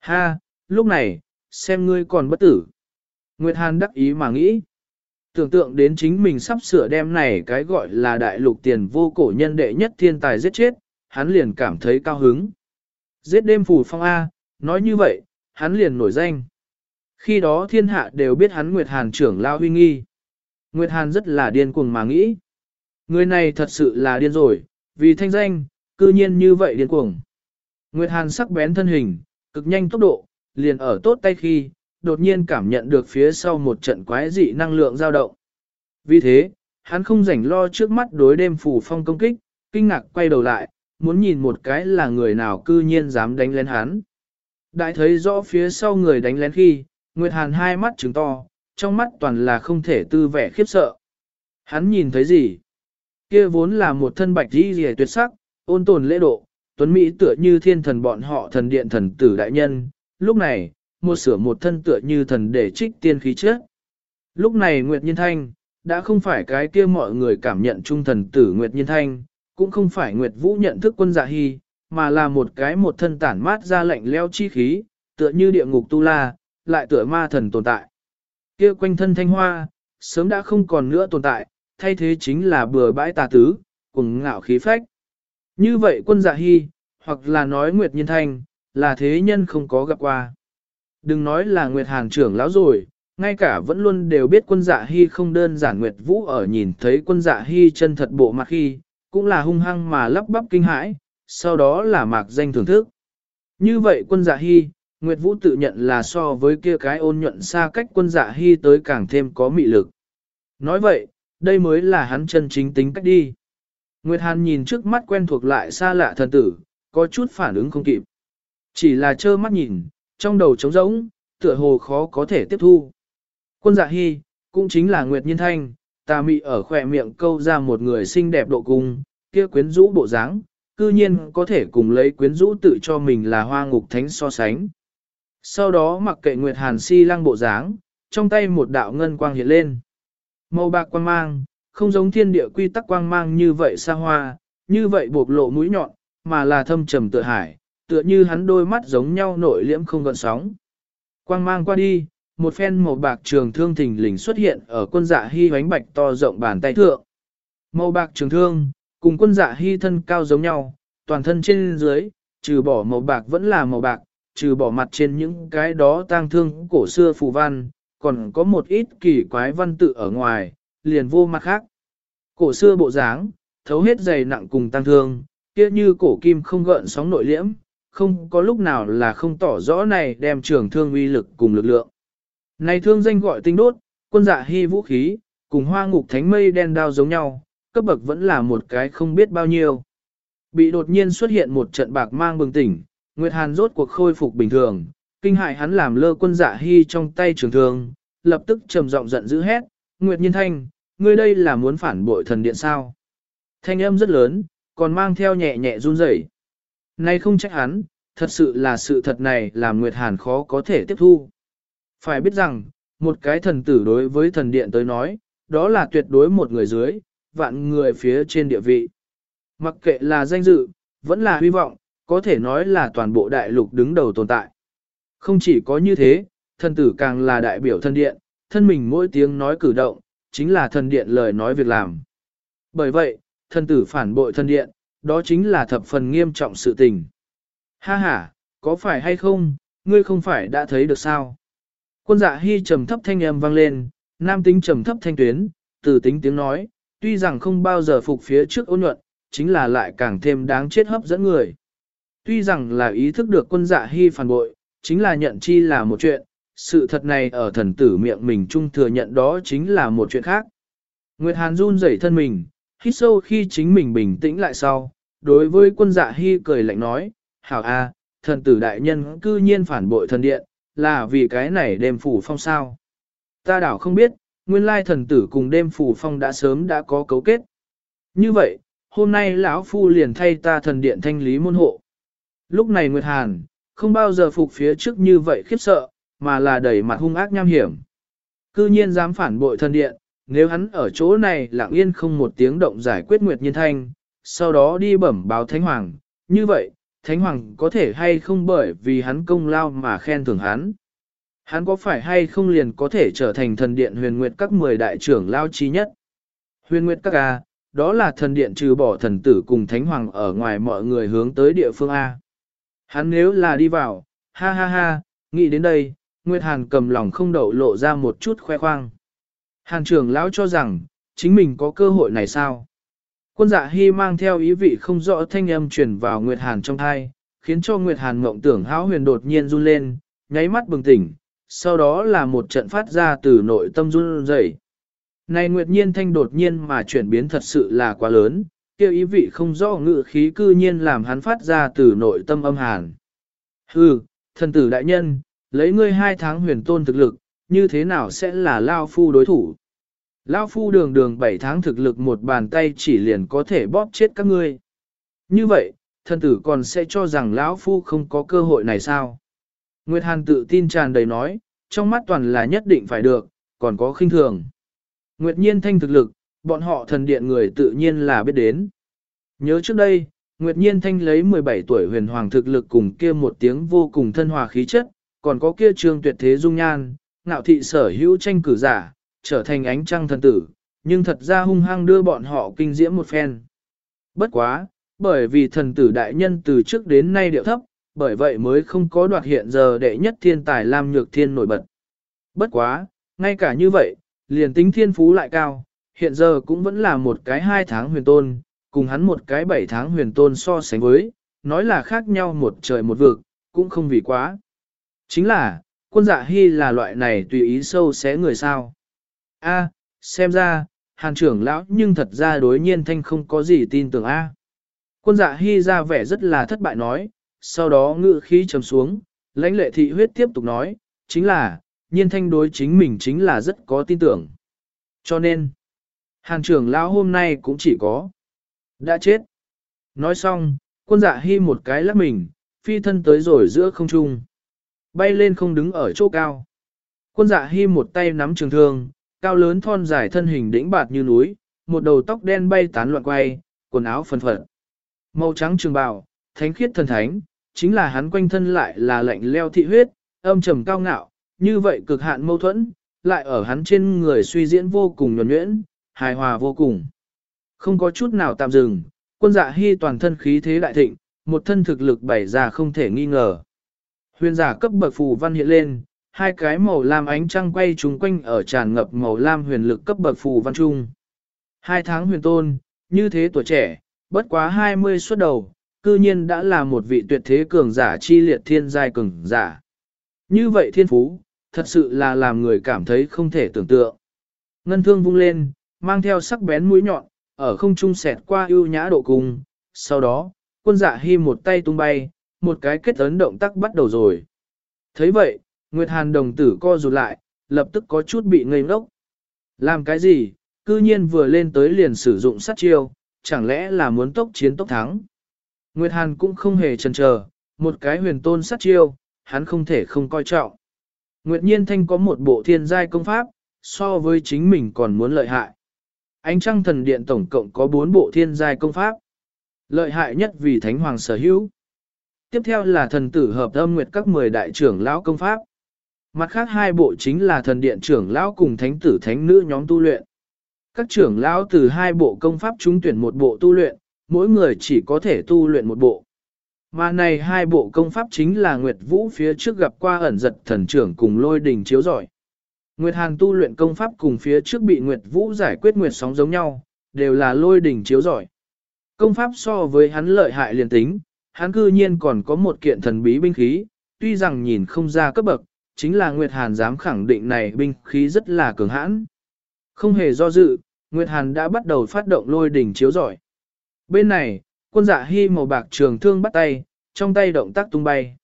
Ha, lúc này, xem ngươi còn bất tử. Nguyệt Hàn đắc ý mà nghĩ. Tưởng tượng đến chính mình sắp sửa đem này cái gọi là đại lục tiền vô cổ nhân đệ nhất thiên tài giết chết, hắn liền cảm thấy cao hứng. Giết đêm phủ phong A, nói như vậy, hắn liền nổi danh. Khi đó thiên hạ đều biết hắn Nguyệt Hàn trưởng lao huy nghi. Nguyệt Hàn rất là điên cuồng mà nghĩ. Người này thật sự là điên rồi, vì thanh danh, cư nhiên như vậy điên cuồng. Nguyệt Hàn sắc bén thân hình, cực nhanh tốc độ, liền ở tốt tay khi, đột nhiên cảm nhận được phía sau một trận quái dị năng lượng dao động. Vì thế, hắn không rảnh lo trước mắt đối đêm phủ phong công kích, kinh ngạc quay đầu lại, muốn nhìn một cái là người nào cư nhiên dám đánh lén hắn. Đại thấy rõ phía sau người đánh lén khi, Nguyệt Hàn hai mắt trừng to, trong mắt toàn là không thể tư vẻ khiếp sợ. Hắn nhìn thấy gì? Kia vốn là một thân bạch đi rìa tuyệt sắc, ôn tồn lễ độ, tuấn Mỹ tựa như thiên thần bọn họ thần điện thần tử đại nhân, lúc này, một sửa một thân tựa như thần để trích tiên khí chết. Lúc này Nguyệt Nhiên Thanh, đã không phải cái kia mọi người cảm nhận trung thần tử Nguyệt Nhiên Thanh, cũng không phải Nguyệt Vũ nhận thức quân dạ hy, mà là một cái một thân tản mát ra lạnh leo chi khí, tựa như địa ngục tu la, lại tựa ma thần tồn tại. Kia quanh thân thanh hoa, sớm đã không còn nữa tồn tại, thay thế chính là bừa bãi tà tứ, cùng ngạo khí phách. Như vậy quân dạ hy, hoặc là nói Nguyệt Nhiên Thanh, là thế nhân không có gặp qua. Đừng nói là Nguyệt Hàn trưởng lão rồi, ngay cả vẫn luôn đều biết quân dạ hy không đơn giản Nguyệt Vũ ở nhìn thấy quân dạ hy chân thật bộ mặt khi, cũng là hung hăng mà lắp bắp kinh hãi, sau đó là mạc danh thưởng thức. Như vậy quân dạ hy, Nguyệt Vũ tự nhận là so với kia cái ôn nhuận xa cách quân dạ hy tới càng thêm có mị lực. Nói vậy, đây mới là hắn chân chính tính cách đi. Nguyệt Hàn nhìn trước mắt quen thuộc lại xa lạ thần tử, có chút phản ứng không kịp. Chỉ là trơ mắt nhìn, trong đầu trống rỗng, tựa hồ khó có thể tiếp thu. Quân dạ hy, cũng chính là Nguyệt Nhiên Thanh, tà mị ở khỏe miệng câu ra một người xinh đẹp độ cung, kia quyến rũ bộ dáng, cư nhiên có thể cùng lấy quyến rũ tự cho mình là hoa ngục thánh so sánh. Sau đó mặc kệ Nguyệt Hàn si lăng bộ dáng, trong tay một đạo ngân quang hiện lên. Màu bạc quang mang, không giống thiên địa quy tắc quang mang như vậy xa hoa, như vậy bộc lộ mũi nhọn, mà là thâm trầm tựa hải, tựa như hắn đôi mắt giống nhau nội liễm không gợn sóng. Quang mang qua đi, một phen màu bạc trường thương thình lình xuất hiện ở quân dạ hy hoánh bạch to rộng bàn tay thượng. Màu bạc trường thương, cùng quân dạ hy thân cao giống nhau, toàn thân trên dưới, trừ bỏ màu bạc vẫn là màu bạc, trừ bỏ mặt trên những cái đó tang thương cổ xưa phù văn, còn có một ít kỳ quái văn tự ở ngoài, liền vô mặt khác. Cổ xưa bộ dáng, thấu hết dày nặng cùng tăng thương, kia như cổ kim không gợn sóng nội liễm, không có lúc nào là không tỏ rõ này đem trường thương uy lực cùng lực lượng. Này thương danh gọi tinh đốt, quân dạ hy vũ khí, cùng hoa ngục thánh mây đen đao giống nhau, cấp bậc vẫn là một cái không biết bao nhiêu. Bị đột nhiên xuất hiện một trận bạc mang bừng tỉnh, Nguyệt Hàn rốt cuộc khôi phục bình thường, kinh hại hắn làm lơ quân dạ hy trong tay trường thương, lập tức trầm giọng giận dữ hét, Nguyệt Nhiên Thanh, ngươi đây là muốn phản bội thần điện sao? Thanh âm rất lớn, còn mang theo nhẹ nhẹ run rẩy. Nay không trách hắn, thật sự là sự thật này làm Nguyệt Hàn khó có thể tiếp thu. Phải biết rằng, một cái thần tử đối với thần điện tới nói, đó là tuyệt đối một người dưới, vạn người phía trên địa vị. Mặc kệ là danh dự, vẫn là hy vọng, có thể nói là toàn bộ đại lục đứng đầu tồn tại. Không chỉ có như thế, thần tử càng là đại biểu thần điện, thân mình mỗi tiếng nói cử động, chính là thần điện lời nói việc làm. Bởi vậy, thần tử phản bội thần điện, đó chính là thập phần nghiêm trọng sự tình. Ha ha, có phải hay không, ngươi không phải đã thấy được sao? Quân dạ hy trầm thấp thanh âm vang lên, nam tính trầm thấp thanh tuyến, từ tính tiếng nói, tuy rằng không bao giờ phục phía trước ôn nhuận, chính là lại càng thêm đáng chết hấp dẫn người. Tuy rằng là ý thức được quân dạ hy phản bội, chính là nhận chi là một chuyện, sự thật này ở thần tử miệng mình trung thừa nhận đó chính là một chuyện khác. Nguyệt Hàn run rẩy thân mình, hít sâu khi chính mình bình tĩnh lại sau, đối với quân dạ hy cười lạnh nói, hảo a, thần tử đại nhân cư nhiên phản bội thần điện, là vì cái này đêm phủ phong sao. Ta đảo không biết, nguyên lai thần tử cùng đêm phủ phong đã sớm đã có cấu kết. Như vậy, hôm nay lão phu liền thay ta thần điện thanh lý môn hộ. Lúc này Nguyệt Hàn, không bao giờ phục phía trước như vậy khiếp sợ, mà là đẩy mặt hung ác nham hiểm. Cư nhiên dám phản bội thần điện, nếu hắn ở chỗ này lặng yên không một tiếng động giải quyết Nguyệt Nhiên Thanh, sau đó đi bẩm báo Thánh Hoàng, như vậy, Thánh Hoàng có thể hay không bởi vì hắn công lao mà khen thưởng hắn. Hắn có phải hay không liền có thể trở thành thần điện huyền nguyệt các 10 đại trưởng lao chi nhất. Huyền nguyệt các A, đó là thần điện trừ bỏ thần tử cùng Thánh Hoàng ở ngoài mọi người hướng tới địa phương A. Hắn nếu là đi vào, ha ha ha, nghĩ đến đây, Nguyệt Hàn cầm lòng không đậu lộ ra một chút khoe khoang. Hàn trưởng lão cho rằng, chính mình có cơ hội này sao? Quân dạ hy mang theo ý vị không rõ thanh âm truyền vào Nguyệt Hàn trong thai, khiến cho Nguyệt Hàn mộng tưởng háo huyền đột nhiên run lên, nháy mắt bừng tỉnh, sau đó là một trận phát ra từ nội tâm run rẩy. Này Nguyệt Nhiên thanh đột nhiên mà chuyển biến thật sự là quá lớn, kêu ý vị không rõ ngự khí cư nhiên làm hắn phát ra từ nội tâm âm hàn. Hừ, thần tử đại nhân, lấy ngươi hai tháng huyền tôn thực lực, như thế nào sẽ là Lao Phu đối thủ. Lao Phu đường đường 7 tháng thực lực một bàn tay chỉ liền có thể bóp chết các ngươi. Như vậy, thân tử còn sẽ cho rằng lão Phu không có cơ hội này sao? Nguyệt Hàn tự tin tràn đầy nói, trong mắt toàn là nhất định phải được, còn có khinh thường. Nguyệt Nhiên thanh thực lực, bọn họ thần điện người tự nhiên là biết đến. Nhớ trước đây, Nguyệt Nhiên thanh lấy 17 tuổi huyền hoàng thực lực cùng kia một tiếng vô cùng thân hòa khí chất, còn có kia trương tuyệt thế dung nhan, ngạo thị sở hữu tranh cử giả, trở thành ánh trăng thần tử, nhưng thật ra hung hăng đưa bọn họ kinh diễm một phen. Bất quá, bởi vì thần tử đại nhân từ trước đến nay điệu thấp, bởi vậy mới không có đoạt hiện giờ đệ nhất thiên tài Lam Nhược Thiên nổi bật. Bất quá, ngay cả như vậy, liền tính thiên phú lại cao, hiện giờ cũng vẫn là một cái hai tháng huyền tôn, cùng hắn một cái bảy tháng huyền tôn so sánh với, nói là khác nhau một trời một vực, cũng không vì quá. Chính là, quân dạ hy là loại này tùy ý sâu xé người sao. A, xem ra, hàn trưởng lão nhưng thật ra đối nhiên thanh không có gì tin tưởng A. Quân dạ hy ra vẻ rất là thất bại nói, sau đó ngự khí trầm xuống, lãnh lệ thị huyết tiếp tục nói, chính là, nhiên thanh đối chính mình chính là rất có tin tưởng. Cho nên, hàn trưởng lão hôm nay cũng chỉ có đã chết. Nói xong, quân dạ hy một cái lắc mình, phi thân tới rồi giữa không trung. Bay lên không đứng ở chỗ cao. Quân dạ hy một tay nắm trường thương, cao lớn thon dài thân hình đĩnh bạt như núi, một đầu tóc đen bay tán loạn quay, quần áo phân phật. Màu trắng trường bào, thánh khiết thần thánh, chính là hắn quanh thân lại là lạnh leo thị huyết, âm trầm cao ngạo, như vậy cực hạn mâu thuẫn, lại ở hắn trên người suy diễn vô cùng nhuẩn nhuyễn, hài hòa vô cùng. Không có chút nào tạm dừng, quân dạ hy toàn thân khí thế đại thịnh, một thân thực lực bảy già không thể nghi ngờ. Huyền giả cấp bậc phù văn hiện lên, hai cái màu lam ánh trăng quay trúng quanh ở tràn ngập màu lam huyền lực cấp bậc phù văn trung. Hai tháng huyền tôn, như thế tuổi trẻ, bất quá 20 xuất đầu, cư nhiên đã là một vị tuyệt thế cường giả chi liệt thiên giai cường giả. Như vậy thiên phú, thật sự là làm người cảm thấy không thể tưởng tượng. Ngân thương vung lên, mang theo sắc bén mũi nhọn, ở không trung xẹt qua ưu nhã độ cung, sau đó, quân dạ hy một tay tung bay, một cái kết ấn động tác bắt đầu rồi. thấy vậy, Nguyệt Hàn đồng tử co rụt lại, lập tức có chút bị ngây ngốc. Làm cái gì, cư nhiên vừa lên tới liền sử dụng sát chiêu, chẳng lẽ là muốn tốc chiến tốc thắng. Nguyệt Hàn cũng không hề chần chờ, một cái huyền tôn sát chiêu, hắn không thể không coi trọng. Nguyệt Nhiên Thanh có một bộ thiên giai công pháp, so với chính mình còn muốn lợi hại. Ánh trăng thần điện tổng cộng có 4 bộ thiên giai công pháp. Lợi hại nhất vì thánh hoàng sở hữu. Tiếp theo là thần tử hợp âm nguyệt các 10 đại trưởng lão công pháp. Mặt khác hai bộ chính là thần điện trưởng lão cùng thánh tử thánh nữ nhóm tu luyện. Các trưởng lão từ hai bộ công pháp chúng tuyển một bộ tu luyện, mỗi người chỉ có thể tu luyện một bộ. Mà này hai bộ công pháp chính là Nguyệt Vũ phía trước gặp qua ẩn giật thần trưởng cùng lôi đình chiếu giỏi. Nguyệt Hàn tu luyện công pháp cùng phía trước bị Nguyệt Vũ giải quyết Nguyệt sóng giống nhau, đều là lôi đỉnh chiếu giỏi. Công pháp so với hắn lợi hại liền tính, hắn cư nhiên còn có một kiện thần bí binh khí, tuy rằng nhìn không ra cấp bậc, chính là Nguyệt Hàn dám khẳng định này binh khí rất là cường hãn. Không hề do dự, Nguyệt Hàn đã bắt đầu phát động lôi đỉnh chiếu giỏi. Bên này, quân dạ hy màu bạc trường thương bắt tay, trong tay động tác tung bay.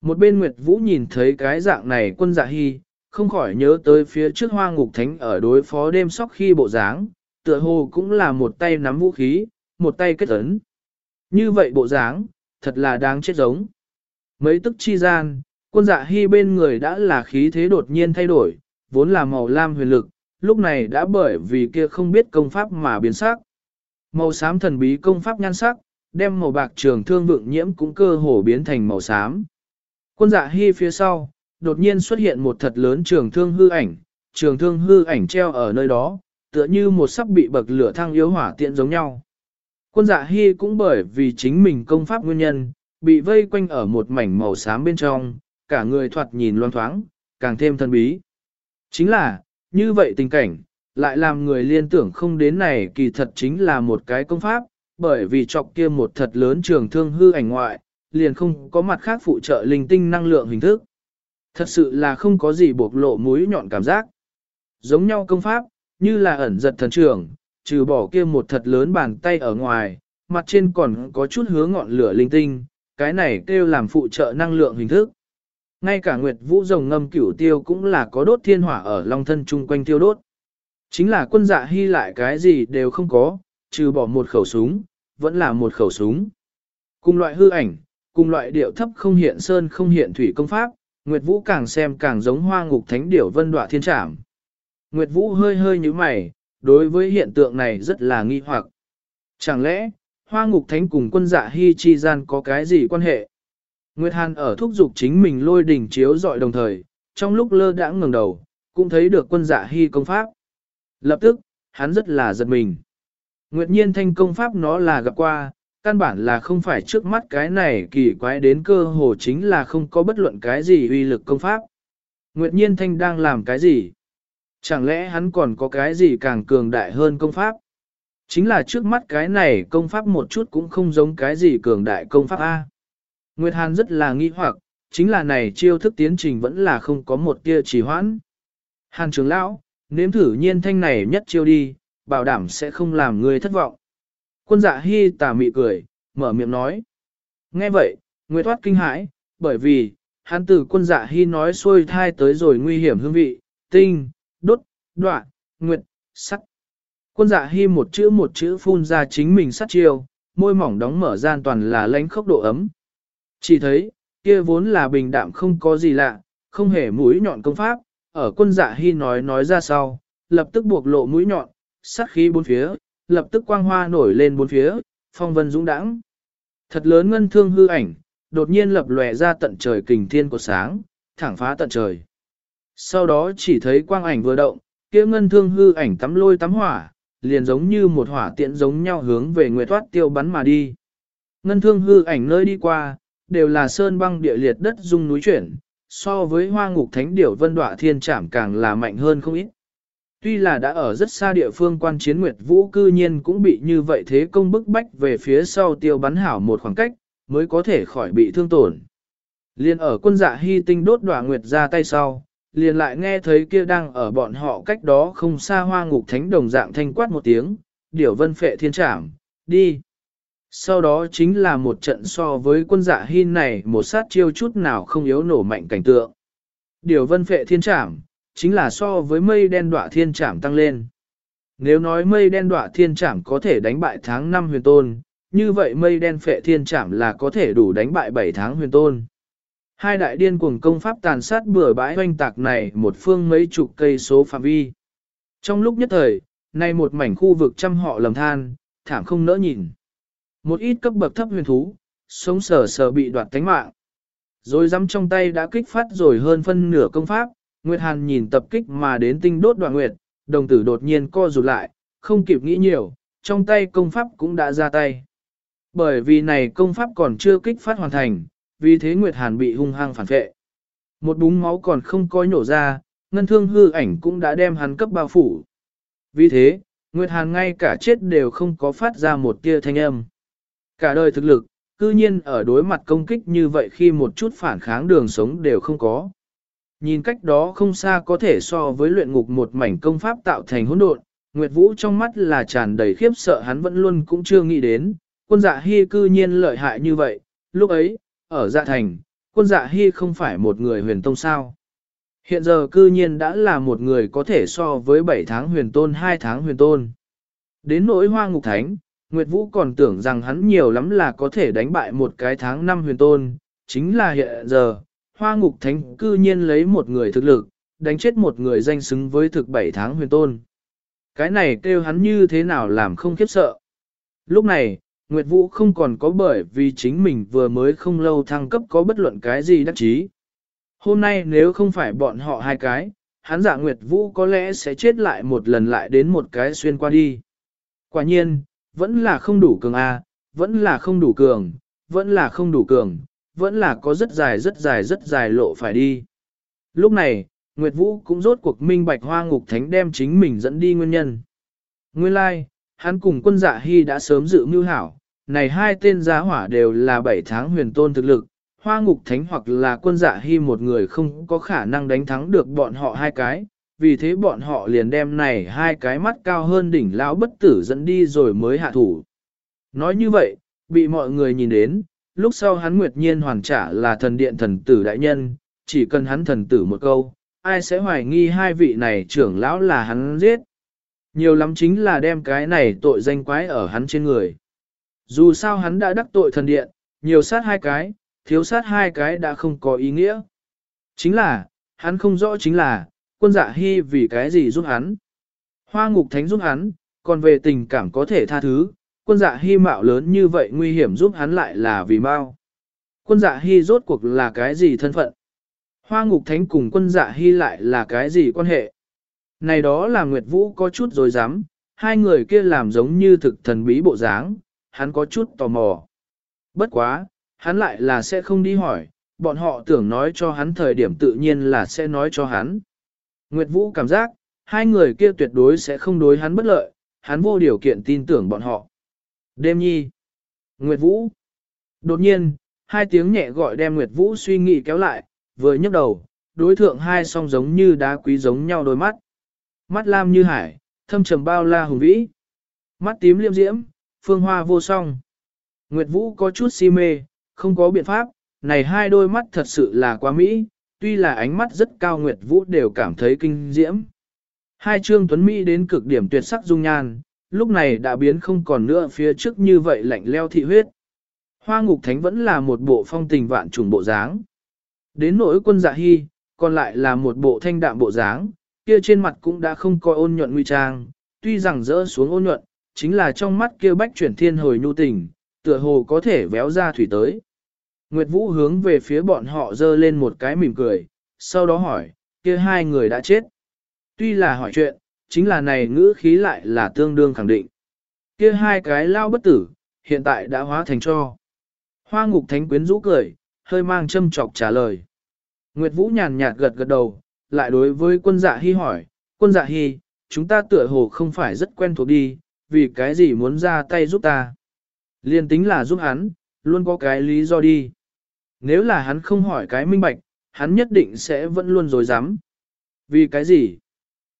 Một bên Nguyệt Vũ nhìn thấy cái dạng này quân dạ hy, không khỏi nhớ tới phía trước hoa ngục thánh ở đối phó đêm sóc khi bộ dáng, tựa hồ cũng là một tay nắm vũ khí, một tay kết ấn. Như vậy bộ dáng, thật là đáng chết giống. Mấy tức chi gian, quân dạ hy bên người đã là khí thế đột nhiên thay đổi, vốn là màu lam huyền lực, lúc này đã bởi vì kia không biết công pháp mà biến sắc. Màu xám thần bí công pháp nhan sắc, đem màu bạc trường thương vượng nhiễm cũng cơ hồ biến thành màu xám. Quân dạ hy phía sau, đột nhiên xuất hiện một thật lớn trường thương hư ảnh, trường thương hư ảnh treo ở nơi đó, tựa như một sắp bị bậc lửa thăng yếu hỏa tiện giống nhau. Quân dạ hy cũng bởi vì chính mình công pháp nguyên nhân, bị vây quanh ở một mảnh màu xám bên trong, cả người thoạt nhìn loan thoáng, càng thêm thân bí. Chính là, như vậy tình cảnh, lại làm người liên tưởng không đến này kỳ thật chính là một cái công pháp, bởi vì chọc kia một thật lớn trường thương hư ảnh ngoại, liền không có mặt khác phụ trợ linh tinh năng lượng hình thức. Thật sự là không có gì bộc lộ mũi nhọn cảm giác. Giống nhau công pháp, như là ẩn giật thần trường trừ bỏ kia một thật lớn bàn tay ở ngoài, mặt trên còn có chút hướng ngọn lửa linh tinh, cái này kêu làm phụ trợ năng lượng hình thức. Ngay cả Nguyệt Vũ rồng ngâm cửu tiêu cũng là có đốt thiên hỏa ở long thân chung quanh tiêu đốt. Chính là quân dạ hy lại cái gì đều không có, trừ bỏ một khẩu súng, vẫn là một khẩu súng. Cùng loại hư ảnh, cùng loại điệu thấp không hiện sơn không hiện thủy công pháp, Nguyệt Vũ càng xem càng giống hoa ngục thánh điểu vân đoạ thiên trảm. Nguyệt Vũ hơi hơi như mày, đối với hiện tượng này rất là nghi hoặc. Chẳng lẽ, hoa ngục thánh cùng quân dạ hy chi gian có cái gì quan hệ? Nguyệt Hàn ở thúc giục chính mình lôi đỉnh chiếu dọi đồng thời, trong lúc lơ đãng ngẩng đầu, cũng thấy được quân dạ hy công pháp. Lập tức, hắn rất là giật mình. Nguyệt nhiên thanh công pháp nó là gặp qua, căn bản là không phải trước mắt cái này kỳ quái đến cơ hồ chính là không có bất luận cái gì uy lực công pháp. Nguyệt nhiên thanh đang làm cái gì? Chẳng lẽ hắn còn có cái gì càng cường đại hơn công pháp? Chính là trước mắt cái này công pháp một chút cũng không giống cái gì cường đại công pháp A. Nguyệt Hàn rất là nghi hoặc, chính là này chiêu thức tiến trình vẫn là không có một tia trì hoãn. Hàn trưởng lão, nếm thử nhiên thanh này nhất chiêu đi, bảo đảm sẽ không làm người thất vọng. Quân dạ hy tà mị cười, mở miệng nói. Nghe vậy, Nguyệt thoát kinh hãi, bởi vì, hắn từ quân dạ hy nói xuôi thai tới rồi nguy hiểm hương vị, tinh, đốt, đoạn, nguyệt, sắc. Quân dạ hy một chữ một chữ phun ra chính mình sát chiêu, môi mỏng đóng mở gian toàn là lánh khốc độ ấm. Chỉ thấy, kia vốn là bình đạm không có gì lạ, không hề mũi nhọn công pháp, ở quân dạ hy nói nói ra sau, lập tức buộc lộ mũi nhọn, sát khí bốn phía, lập tức quang hoa nổi lên bốn phía, phong vân dũng đãng. Thật lớn ngân thương hư ảnh, đột nhiên lập lòe ra tận trời kình thiên của sáng, thẳng phá tận trời. Sau đó chỉ thấy quang ảnh vừa động, kia ngân thương hư ảnh tắm lôi tắm hỏa, liền giống như một hỏa tiện giống nhau hướng về nguyệt thoát tiêu bắn mà đi. Ngân thương hư ảnh nơi đi qua, đều là sơn băng địa liệt đất dung núi chuyển, so với hoa ngục thánh điểu vân đọa thiên trảm càng là mạnh hơn không ít. Tuy là đã ở rất xa địa phương quan chiến Nguyệt Vũ cư nhiên cũng bị như vậy thế công bức bách về phía sau tiêu bắn hảo một khoảng cách, mới có thể khỏi bị thương tổn. Liên ở quân dạ hy tinh đốt đỏa Nguyệt ra tay sau, liền lại nghe thấy kia đang ở bọn họ cách đó không xa hoa ngục thánh đồng dạng thanh quát một tiếng, điểu vân phệ thiên trảm, đi. Sau đó chính là một trận so với quân dạ hy này một sát chiêu chút nào không yếu nổ mạnh cảnh tượng. Điều vân phệ thiên trảm, chính là so với mây đen đọa thiên trảm tăng lên. Nếu nói mây đen đọa thiên trảm có thể đánh bại tháng 5 huyền tôn, như vậy mây đen phệ thiên trảm là có thể đủ đánh bại 7 tháng huyền tôn. Hai đại điên cuồng công pháp tàn sát bừa bãi hoanh tạc này một phương mấy chục cây số phạm vi. Trong lúc nhất thời, nay một mảnh khu vực trăm họ lầm than, thảm không nỡ nhìn. Một ít cấp bậc thấp huyền thú, sống sờ sờ bị đoạt tánh mạng. Rồi dám trong tay đã kích phát rồi hơn phân nửa công pháp, Nguyệt Hàn nhìn tập kích mà đến tinh đốt đoạn nguyệt, đồng tử đột nhiên co rụt lại, không kịp nghĩ nhiều, trong tay công pháp cũng đã ra tay. Bởi vì này công pháp còn chưa kích phát hoàn thành, vì thế Nguyệt Hàn bị hung hăng phản vệ. Một búng máu còn không coi nổ ra, ngân thương hư ảnh cũng đã đem hắn cấp bao phủ. Vì thế, Nguyệt Hàn ngay cả chết đều không có phát ra một tia thanh âm. Cả đời thực lực, cư nhiên ở đối mặt công kích như vậy khi một chút phản kháng đường sống đều không có. Nhìn cách đó không xa có thể so với luyện ngục một mảnh công pháp tạo thành hỗn độn, Nguyệt Vũ trong mắt là tràn đầy khiếp sợ hắn vẫn luôn cũng chưa nghĩ đến, quân dạ hy cư nhiên lợi hại như vậy, lúc ấy, ở dạ thành, quân dạ hy không phải một người huyền tông sao. Hiện giờ cư nhiên đã là một người có thể so với 7 tháng huyền tôn 2 tháng huyền tôn. Đến nỗi hoa ngục thánh, Nguyệt Vũ còn tưởng rằng hắn nhiều lắm là có thể đánh bại một cái tháng năm huyền tôn, chính là hiện giờ, hoa ngục thánh cư nhiên lấy một người thực lực, đánh chết một người danh xứng với thực bảy tháng huyền tôn. Cái này kêu hắn như thế nào làm không khiếp sợ. Lúc này, Nguyệt Vũ không còn có bởi vì chính mình vừa mới không lâu thăng cấp có bất luận cái gì đắc chí. Hôm nay nếu không phải bọn họ hai cái, hắn giả Nguyệt Vũ có lẽ sẽ chết lại một lần lại đến một cái xuyên qua đi. Quả nhiên, vẫn là không đủ cường A, vẫn là không đủ cường, vẫn là không đủ cường, vẫn là có rất dài rất dài rất dài lộ phải đi. Lúc này, Nguyệt Vũ cũng rốt cuộc minh bạch hoa ngục thánh đem chính mình dẫn đi nguyên nhân. Nguyên lai, like, hắn cùng quân dạ hy đã sớm dự mưu hảo, này hai tên giá hỏa đều là 7 tháng huyền tôn thực lực, hoa ngục thánh hoặc là quân dạ hy một người không có khả năng đánh thắng được bọn họ hai cái, vì thế bọn họ liền đem này hai cái mắt cao hơn đỉnh lão bất tử dẫn đi rồi mới hạ thủ. Nói như vậy, bị mọi người nhìn đến, lúc sau hắn nguyệt nhiên hoàn trả là thần điện thần tử đại nhân, chỉ cần hắn thần tử một câu, ai sẽ hoài nghi hai vị này trưởng lão là hắn giết. Nhiều lắm chính là đem cái này tội danh quái ở hắn trên người. Dù sao hắn đã đắc tội thần điện, nhiều sát hai cái, thiếu sát hai cái đã không có ý nghĩa. Chính là, hắn không rõ chính là, quân dạ hy vì cái gì giúp hắn. Hoa ngục thánh giúp hắn, còn về tình cảm có thể tha thứ, quân dạ hy mạo lớn như vậy nguy hiểm giúp hắn lại là vì mau. Quân dạ hy rốt cuộc là cái gì thân phận? Hoa ngục thánh cùng quân dạ hy lại là cái gì quan hệ? Này đó là Nguyệt Vũ có chút rồi dám, hai người kia làm giống như thực thần bí bộ dáng, hắn có chút tò mò. Bất quá, hắn lại là sẽ không đi hỏi, bọn họ tưởng nói cho hắn thời điểm tự nhiên là sẽ nói cho hắn. Nguyệt Vũ cảm giác, hai người kia tuyệt đối sẽ không đối hắn bất lợi, hắn vô điều kiện tin tưởng bọn họ. Đêm nhi. Nguyệt Vũ. Đột nhiên, hai tiếng nhẹ gọi đem Nguyệt Vũ suy nghĩ kéo lại, vừa nhấc đầu, đối thượng hai song giống như đá quý giống nhau đôi mắt. Mắt lam như hải, thâm trầm bao la hùng vĩ. Mắt tím liêm diễm, phương hoa vô song. Nguyệt Vũ có chút si mê, không có biện pháp, này hai đôi mắt thật sự là quá mỹ, tuy là ánh mắt rất cao Nguyệt Vũ đều cảm thấy kinh diễm. Hai trương tuấn Mỹ đến cực điểm tuyệt sắc dung nhan, lúc này đã biến không còn nữa phía trước như vậy lạnh leo thị huyết. Hoa ngục thánh vẫn là một bộ phong tình vạn trùng bộ dáng. Đến nỗi quân dạ hy, còn lại là một bộ thanh đạm bộ dáng, kia trên mặt cũng đã không coi ôn nhuận nguy trang, tuy rằng rỡ xuống ôn nhuận, chính là trong mắt kia bách chuyển thiên hồi nhu tình, tựa hồ có thể véo ra thủy tới. Nguyệt Vũ hướng về phía bọn họ dơ lên một cái mỉm cười, sau đó hỏi, kia hai người đã chết. Tuy là hỏi chuyện, chính là này ngữ khí lại là tương đương khẳng định. Kia hai cái lao bất tử, hiện tại đã hóa thành cho. Hoa ngục thánh quyến rũ cười, hơi mang châm chọc trả lời. Nguyệt Vũ nhàn nhạt gật gật đầu, lại đối với quân dạ hy hỏi, quân dạ hy, chúng ta tựa hồ không phải rất quen thuộc đi, vì cái gì muốn ra tay giúp ta. Liên tính là giúp hắn, luôn có cái lý do đi. Nếu là hắn không hỏi cái minh bạch, hắn nhất định sẽ vẫn luôn dối dám. Vì cái gì?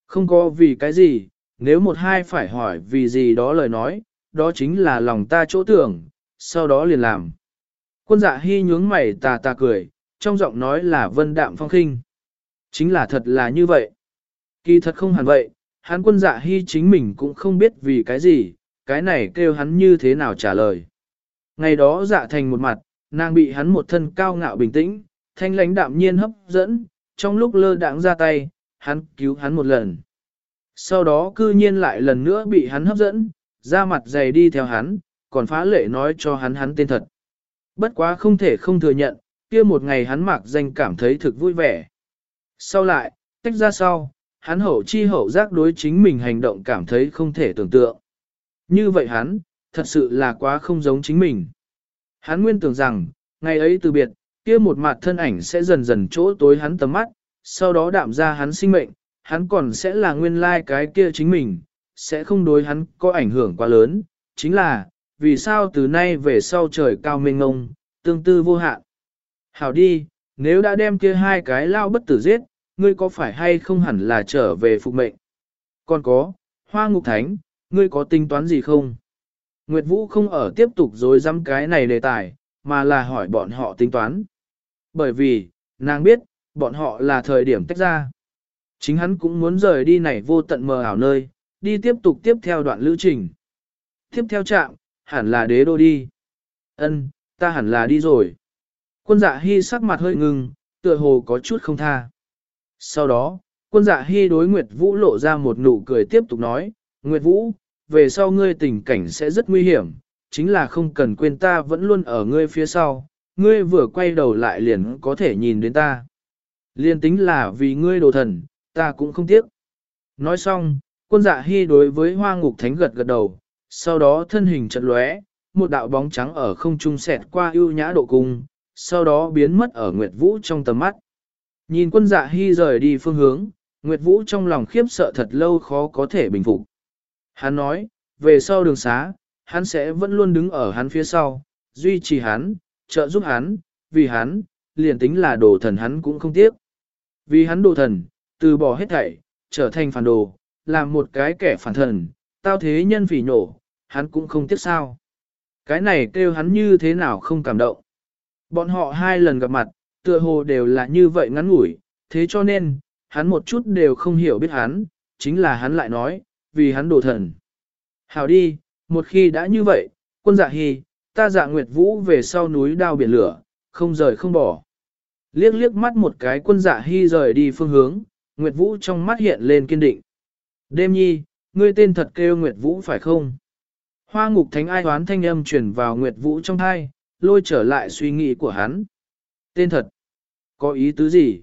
Không có vì cái gì, nếu một hai phải hỏi vì gì đó lời nói, đó chính là lòng ta chỗ tưởng, sau đó liền làm. Quân dạ hy nhướng mày tà tà cười, trong giọng nói là vân đạm phong khinh. Chính là thật là như vậy. Kỳ thật không hẳn vậy, hắn quân dạ hy chính mình cũng không biết vì cái gì, cái này kêu hắn như thế nào trả lời. Ngày đó dạ thành một mặt, nàng bị hắn một thân cao ngạo bình tĩnh, thanh lãnh đạm nhiên hấp dẫn, trong lúc lơ đãng ra tay, hắn cứu hắn một lần. Sau đó cư nhiên lại lần nữa bị hắn hấp dẫn, ra mặt dày đi theo hắn, còn phá lệ nói cho hắn hắn tên thật. Bất quá không thể không thừa nhận, kia một ngày hắn mặc danh cảm thấy thực vui vẻ. Sau lại, tách ra sau, hắn hậu chi hậu giác đối chính mình hành động cảm thấy không thể tưởng tượng. Như vậy hắn, thật sự là quá không giống chính mình. Hắn nguyên tưởng rằng, ngày ấy từ biệt, kia một mặt thân ảnh sẽ dần dần chỗ tối hắn tầm mắt, sau đó đạm ra hắn sinh mệnh, hắn còn sẽ là nguyên lai like cái kia chính mình, sẽ không đối hắn có ảnh hưởng quá lớn, chính là, vì sao từ nay về sau trời cao mênh ngông, tương tư vô hạn. Hảo đi, nếu đã đem kia hai cái lao bất tử giết, ngươi có phải hay không hẳn là trở về phục mệnh? Còn có, hoa ngục thánh, ngươi có tính toán gì không? Nguyệt Vũ không ở tiếp tục dối dăm cái này đề tài, mà là hỏi bọn họ tính toán. Bởi vì, nàng biết, bọn họ là thời điểm tách ra. Chính hắn cũng muốn rời đi này vô tận mờ ảo nơi, đi tiếp tục tiếp theo đoạn lữ trình. Tiếp theo trạm, hẳn là đế đô đi. Ân, ta hẳn là đi rồi. Quân dạ hy sắc mặt hơi ngưng, tựa hồ có chút không tha. Sau đó, quân dạ hy đối Nguyệt Vũ lộ ra một nụ cười tiếp tục nói, Nguyệt Vũ, về sau ngươi tình cảnh sẽ rất nguy hiểm, chính là không cần quên ta vẫn luôn ở ngươi phía sau, ngươi vừa quay đầu lại liền có thể nhìn đến ta. Liên tính là vì ngươi đồ thần, ta cũng không tiếc. Nói xong, quân dạ hy đối với hoa ngục thánh gật gật đầu, sau đó thân hình chật lóe, một đạo bóng trắng ở không trung xẹt qua ưu nhã độ cung, sau đó biến mất ở Nguyệt Vũ trong tầm mắt. Nhìn quân dạ hy rời đi phương hướng, Nguyệt Vũ trong lòng khiếp sợ thật lâu khó có thể bình phục. Hắn nói, về sau đường xá, hắn sẽ vẫn luôn đứng ở hắn phía sau, duy trì hắn, trợ giúp hắn, vì hắn, liền tính là đồ thần hắn cũng không tiếc. Vì hắn đồ thần, từ bỏ hết thảy, trở thành phản đồ, làm một cái kẻ phản thần, tao thế nhân phỉ nổ, hắn cũng không tiếc sao. Cái này kêu hắn như thế nào không cảm động. Bọn họ hai lần gặp mặt, tựa hồ đều là như vậy ngắn ngủi, thế cho nên, hắn một chút đều không hiểu biết hắn, chính là hắn lại nói, vì hắn đổ thần. Hảo đi, một khi đã như vậy, quân dạ hy, ta dạ Nguyệt Vũ về sau núi đao biển lửa, không rời không bỏ. Liếc liếc mắt một cái quân dạ hy rời đi phương hướng, Nguyệt Vũ trong mắt hiện lên kiên định. Đêm nhi, ngươi tên thật kêu Nguyệt Vũ phải không? Hoa ngục thánh ai hoán thanh âm truyền vào Nguyệt Vũ trong thai, lôi trở lại suy nghĩ của hắn. Tên thật, có ý tứ gì?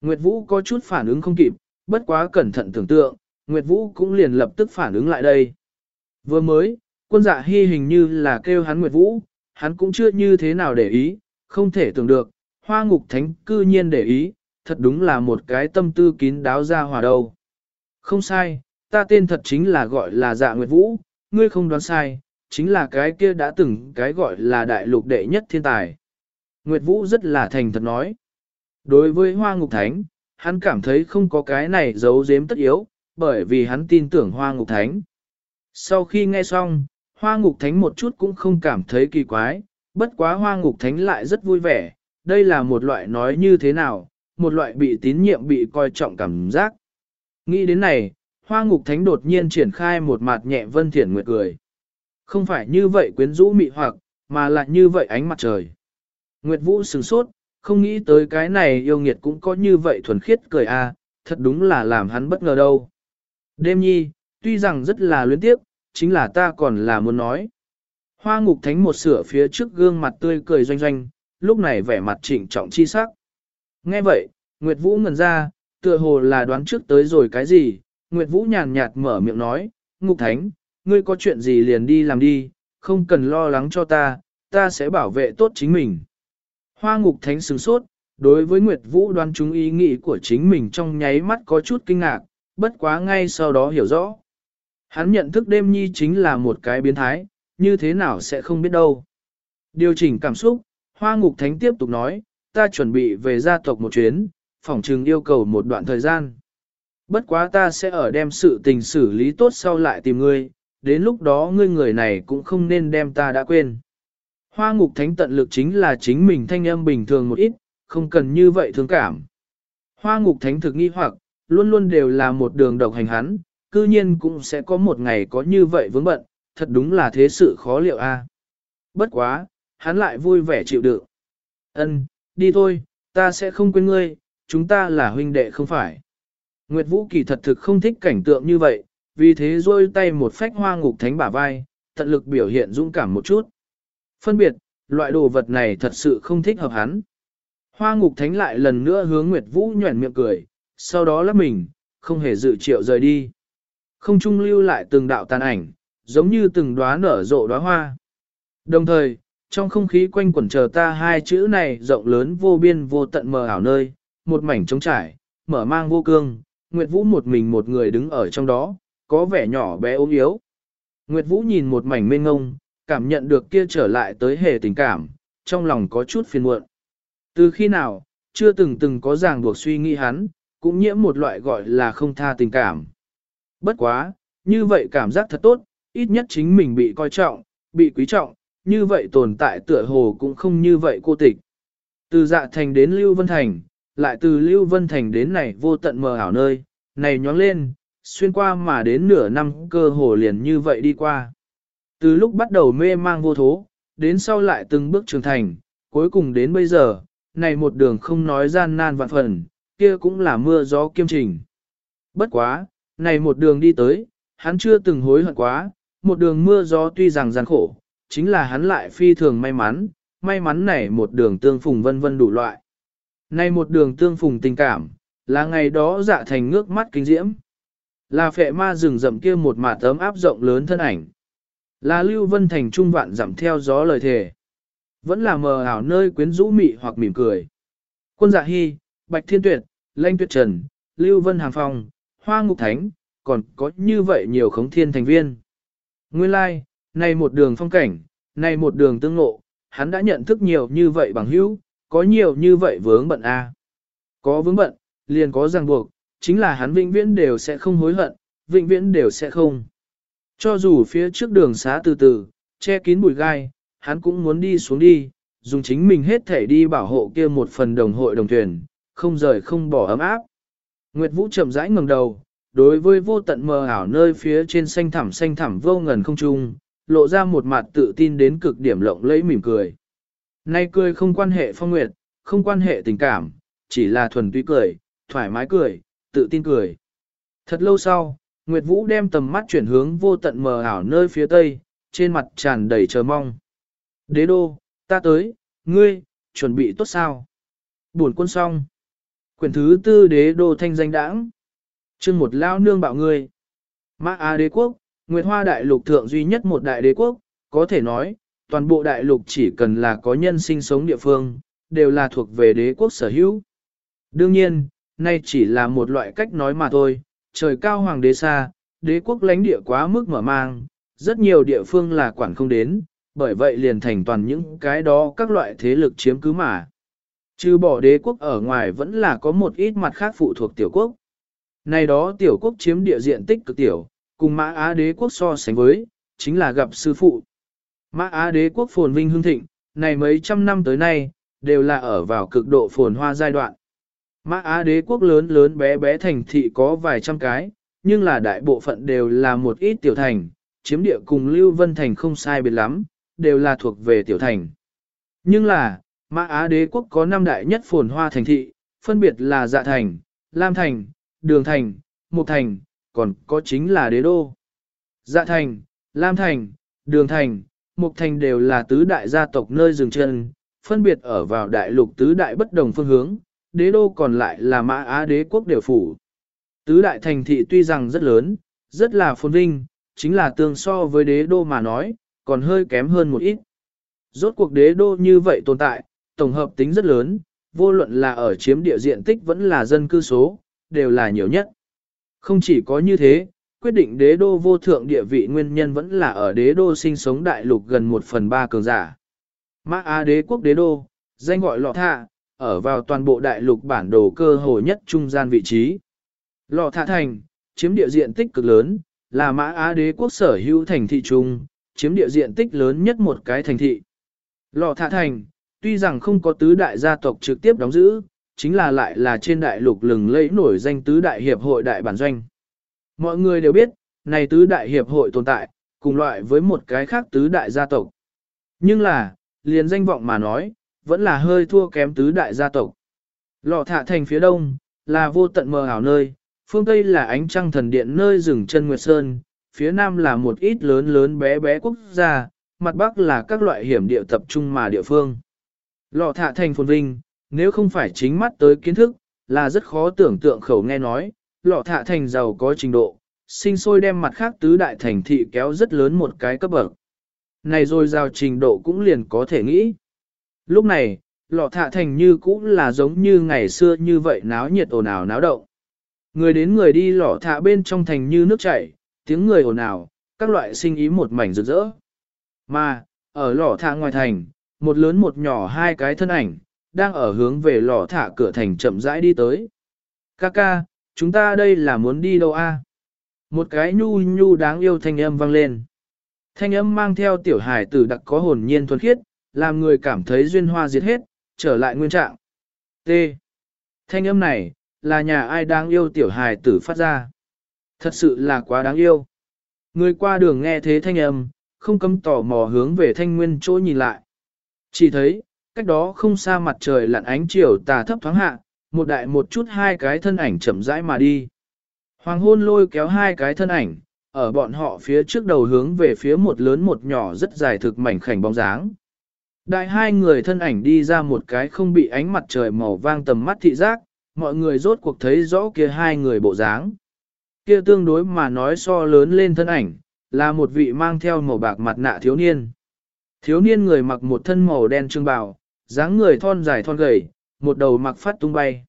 Nguyệt Vũ có chút phản ứng không kịp, bất quá cẩn thận tưởng tượng, Nguyệt Vũ cũng liền lập tức phản ứng lại đây. Vừa mới, quân dạ hy hình như là kêu hắn Nguyệt Vũ, hắn cũng chưa như thế nào để ý, không thể tưởng được, hoa ngục thánh cư nhiên để ý, thật đúng là một cái tâm tư kín đáo ra hòa đâu. Không sai, ta tên thật chính là gọi là dạ Nguyệt Vũ, ngươi không đoán sai, chính là cái kia đã từng cái gọi là đại lục đệ nhất thiên tài. Nguyệt Vũ rất là thành thật nói. Đối với hoa ngục thánh, hắn cảm thấy không có cái này giấu giếm tất yếu, bởi vì hắn tin tưởng hoa ngục thánh. Sau khi nghe xong, hoa ngục thánh một chút cũng không cảm thấy kỳ quái, bất quá hoa ngục thánh lại rất vui vẻ, đây là một loại nói như thế nào, một loại bị tín nhiệm bị coi trọng cảm giác. Nghĩ đến này, hoa ngục thánh đột nhiên triển khai một mặt nhẹ vân thiển nguyệt cười. Không phải như vậy quyến rũ mị hoặc, mà là như vậy ánh mặt trời. Nguyệt Vũ sửng sốt, không nghĩ tới cái này yêu nghiệt cũng có như vậy thuần khiết cười a, thật đúng là làm hắn bất ngờ đâu. Đêm nhi, tuy rằng rất là luyến tiếc, chính là ta còn là muốn nói. Hoa ngục thánh một sửa phía trước gương mặt tươi cười doanh doanh, lúc này vẻ mặt trịnh trọng chi sắc. Nghe vậy, Nguyệt Vũ ngần ra, tựa hồ là đoán trước tới rồi cái gì, Nguyệt Vũ nhàn nhạt mở miệng nói, ngục thánh, ngươi có chuyện gì liền đi làm đi, không cần lo lắng cho ta, ta sẽ bảo vệ tốt chính mình. Hoa ngục thánh sừng sốt, đối với Nguyệt Vũ đoán chúng ý nghĩ của chính mình trong nháy mắt có chút kinh ngạc, bất quá ngay sau đó hiểu rõ. Hắn nhận thức đêm nhi chính là một cái biến thái, như thế nào sẽ không biết đâu. Điều chỉnh cảm xúc, Hoa ngục thánh tiếp tục nói, ta chuẩn bị về gia tộc một chuyến, phỏng trừng yêu cầu một đoạn thời gian. Bất quá ta sẽ ở đem sự tình xử lý tốt sau lại tìm ngươi, đến lúc đó ngươi người này cũng không nên đem ta đã quên. Hoa ngục thánh tận lực chính là chính mình thanh âm bình thường một ít, không cần như vậy thương cảm. Hoa ngục thánh thực nghi hoặc, luôn luôn đều là một đường độc hành hắn, cư nhiên cũng sẽ có một ngày có như vậy vướng bận, thật đúng là thế sự khó liệu a. Bất quá, hắn lại vui vẻ chịu đựng. Ân, đi thôi, ta sẽ không quên ngươi, chúng ta là huynh đệ không phải. Nguyệt Vũ kỳ thật thực không thích cảnh tượng như vậy, vì thế rôi tay một phách hoa ngục thánh bả vai, tận lực biểu hiện dũng cảm một chút. Phân biệt, loại đồ vật này thật sự không thích hợp hắn. Hoa ngục thánh lại lần nữa hướng Nguyệt Vũ nhuẩn miệng cười, sau đó lắp mình, không hề dự triệu rời đi. Không trung lưu lại từng đạo tàn ảnh, giống như từng đóa nở rộ đóa hoa. Đồng thời, trong không khí quanh quẩn chờ ta hai chữ này rộng lớn vô biên vô tận mờ ảo nơi, một mảnh trống trải, mở mang vô cương, Nguyệt Vũ một mình một người đứng ở trong đó, có vẻ nhỏ bé ốm yếu. Nguyệt Vũ nhìn một mảnh mênh ngông, cảm nhận được kia trở lại tới hề tình cảm, trong lòng có chút phiền muộn. Từ khi nào, chưa từng từng có ràng buộc suy nghĩ hắn, cũng nhiễm một loại gọi là không tha tình cảm. Bất quá, như vậy cảm giác thật tốt, ít nhất chính mình bị coi trọng, bị quý trọng, như vậy tồn tại tựa hồ cũng không như vậy cô tịch. Từ dạ thành đến Lưu Vân Thành, lại từ Lưu Vân Thành đến này vô tận mờ ảo nơi, này nhóng lên, xuyên qua mà đến nửa năm cơ hồ liền như vậy đi qua. Từ lúc bắt đầu mê mang vô thố, đến sau lại từng bước trưởng thành, cuối cùng đến bây giờ, này một đường không nói gian nan vạn phần, kia cũng là mưa gió kiêm trình. Bất quá, này một đường đi tới, hắn chưa từng hối hận quá, một đường mưa gió tuy rằng gian khổ, chính là hắn lại phi thường may mắn, may mắn này một đường tương phùng vân vân đủ loại. Này một đường tương phùng tình cảm, là ngày đó dạ thành ngước mắt kinh diễm. Là phệ ma rừng rậm kia một mả tấm áp rộng lớn thân ảnh. Là lưu vân thành trung vạn dặm theo gió lời thề. Vẫn là mờ ảo nơi quyến rũ mị hoặc mỉm cười. Quân dạ hy, bạch thiên tuyệt, lanh tuyệt trần, lưu vân hàng phong, hoa ngục thánh, còn có như vậy nhiều khống thiên thành viên. Nguyên lai, like, này một đường phong cảnh, này một đường tương ngộ, hắn đã nhận thức nhiều như vậy bằng hữu, có nhiều như vậy vướng bận a. Có vướng bận, liền có ràng buộc, chính là hắn vĩnh viễn đều sẽ không hối hận, vĩnh viễn đều sẽ không. Cho dù phía trước đường xá từ từ, che kín bụi gai, hắn cũng muốn đi xuống đi, dùng chính mình hết thể đi bảo hộ kia một phần đồng hội đồng thuyền, không rời không bỏ ấm áp. Nguyệt Vũ chậm rãi ngẩng đầu, đối với vô tận mờ ảo nơi phía trên xanh thẳm xanh thẳm vô ngần không trung, lộ ra một mặt tự tin đến cực điểm lộng lẫy mỉm cười. Nay cười không quan hệ phong nguyệt, không quan hệ tình cảm, chỉ là thuần túy cười, thoải mái cười, tự tin cười. Thật lâu sau, Nguyệt Vũ đem tầm mắt chuyển hướng vô tận mờ ảo nơi phía tây, trên mặt tràn đầy chờ mong. Đế đô, ta tới, ngươi, chuẩn bị tốt sao? Buồn quân xong. Quyển thứ tư đế đô thanh danh đãng. chương một lao nương bạo ngươi. Mã Á đế quốc, Nguyệt Hoa đại lục thượng duy nhất một đại đế quốc, có thể nói, toàn bộ đại lục chỉ cần là có nhân sinh sống địa phương, đều là thuộc về đế quốc sở hữu. Đương nhiên, nay chỉ là một loại cách nói mà thôi, trời cao hoàng đế xa, đế quốc lãnh địa quá mức mở mang, rất nhiều địa phương là quản không đến, bởi vậy liền thành toàn những cái đó các loại thế lực chiếm cứ mà. Trừ bỏ đế quốc ở ngoài vẫn là có một ít mặt khác phụ thuộc tiểu quốc. Này đó tiểu quốc chiếm địa diện tích cực tiểu, cùng mã Á đế quốc so sánh với, chính là gặp sư phụ. Mã Á đế quốc phồn vinh hương thịnh, này mấy trăm năm tới nay, đều là ở vào cực độ phồn hoa giai đoạn. Mã Á đế quốc lớn lớn bé bé thành thị có vài trăm cái, nhưng là đại bộ phận đều là một ít tiểu thành, chiếm địa cùng Lưu Vân Thành không sai biệt lắm, đều là thuộc về tiểu thành. Nhưng là, Mã Á đế quốc có năm đại nhất phồn hoa thành thị, phân biệt là Dạ Thành, Lam Thành, Đường Thành, Mục Thành, còn có chính là đế đô. Dạ Thành, Lam Thành, Đường Thành, Mục Thành đều là tứ đại gia tộc nơi dừng chân, phân biệt ở vào đại lục tứ đại bất đồng phương hướng, đế đô còn lại là Mã Á đế quốc đều phủ. Tứ đại thành thị tuy rằng rất lớn, rất là phồn vinh, chính là tương so với đế đô mà nói, còn hơi kém hơn một ít. Rốt cuộc đế đô như vậy tồn tại, tổng hợp tính rất lớn, vô luận là ở chiếm địa diện tích vẫn là dân cư số, đều là nhiều nhất. Không chỉ có như thế, quyết định đế đô vô thượng địa vị nguyên nhân vẫn là ở đế đô sinh sống đại lục gần một phần ba cường giả. Mã Á đế quốc đế đô, danh gọi lọ thạ, ở vào toàn bộ đại lục bản đồ cơ hồ nhất trung gian vị trí. Lọ thạ thành, chiếm địa diện tích cực lớn, là mã Á đế quốc sở hữu thành thị trung, chiếm địa diện tích lớn nhất một cái thành thị. Lọ thạ thành, tuy rằng không có tứ đại gia tộc trực tiếp đóng giữ, chính là lại là trên đại lục lừng lẫy nổi danh tứ đại hiệp hội đại bản doanh. Mọi người đều biết, này tứ đại hiệp hội tồn tại, cùng loại với một cái khác tứ đại gia tộc. Nhưng là, liền danh vọng mà nói, vẫn là hơi thua kém tứ đại gia tộc. Lọ thạ thành phía đông, là vô tận mờ ảo nơi, phương Tây là ánh trăng thần điện nơi rừng chân Nguyệt Sơn, phía nam là một ít lớn lớn bé bé quốc gia, mặt bắc là các loại hiểm địa tập trung mà địa phương. Lọ thạ thành phồn vinh, nếu không phải chính mắt tới kiến thức, là rất khó tưởng tượng khẩu nghe nói, lọ thạ thành giàu có trình độ, sinh sôi đem mặt khác tứ đại thành thị kéo rất lớn một cái cấp bậc. Này rồi giao trình độ cũng liền có thể nghĩ. Lúc này, lọ thạ thành như cũng là giống như ngày xưa như vậy náo nhiệt ồn ào náo động. Người đến người đi lọ thạ bên trong thành như nước chảy, tiếng người ồn ào, các loại sinh ý một mảnh rực rỡ. Mà, ở lọ thạ ngoài thành, một lớn một nhỏ hai cái thân ảnh, đang ở hướng về lò thả cửa thành chậm rãi đi tới. Kaka, chúng ta đây là muốn đi đâu a? Một cái nhu nhu đáng yêu thanh âm vang lên. Thanh âm mang theo tiểu hài tử đặc có hồn nhiên thuần khiết, làm người cảm thấy duyên hoa diệt hết, trở lại nguyên trạng. T. Thanh âm này, là nhà ai đáng yêu tiểu hài tử phát ra. Thật sự là quá đáng yêu. Người qua đường nghe thế thanh âm, không cấm tò mò hướng về thanh nguyên chỗ nhìn lại. Chỉ thấy, cách đó không xa mặt trời lặn ánh chiều tà thấp thoáng hạ, một đại một chút hai cái thân ảnh chậm rãi mà đi. Hoàng hôn lôi kéo hai cái thân ảnh, ở bọn họ phía trước đầu hướng về phía một lớn một nhỏ rất dài thực mảnh khảnh bóng dáng. Đại hai người thân ảnh đi ra một cái không bị ánh mặt trời màu vang tầm mắt thị giác, mọi người rốt cuộc thấy rõ kia hai người bộ dáng. Kia tương đối mà nói so lớn lên thân ảnh, là một vị mang theo màu bạc mặt nạ thiếu niên. Thiếu niên người mặc một thân màu đen trương bào, dáng người thon dài thon gầy, một đầu mặc phát tung bay.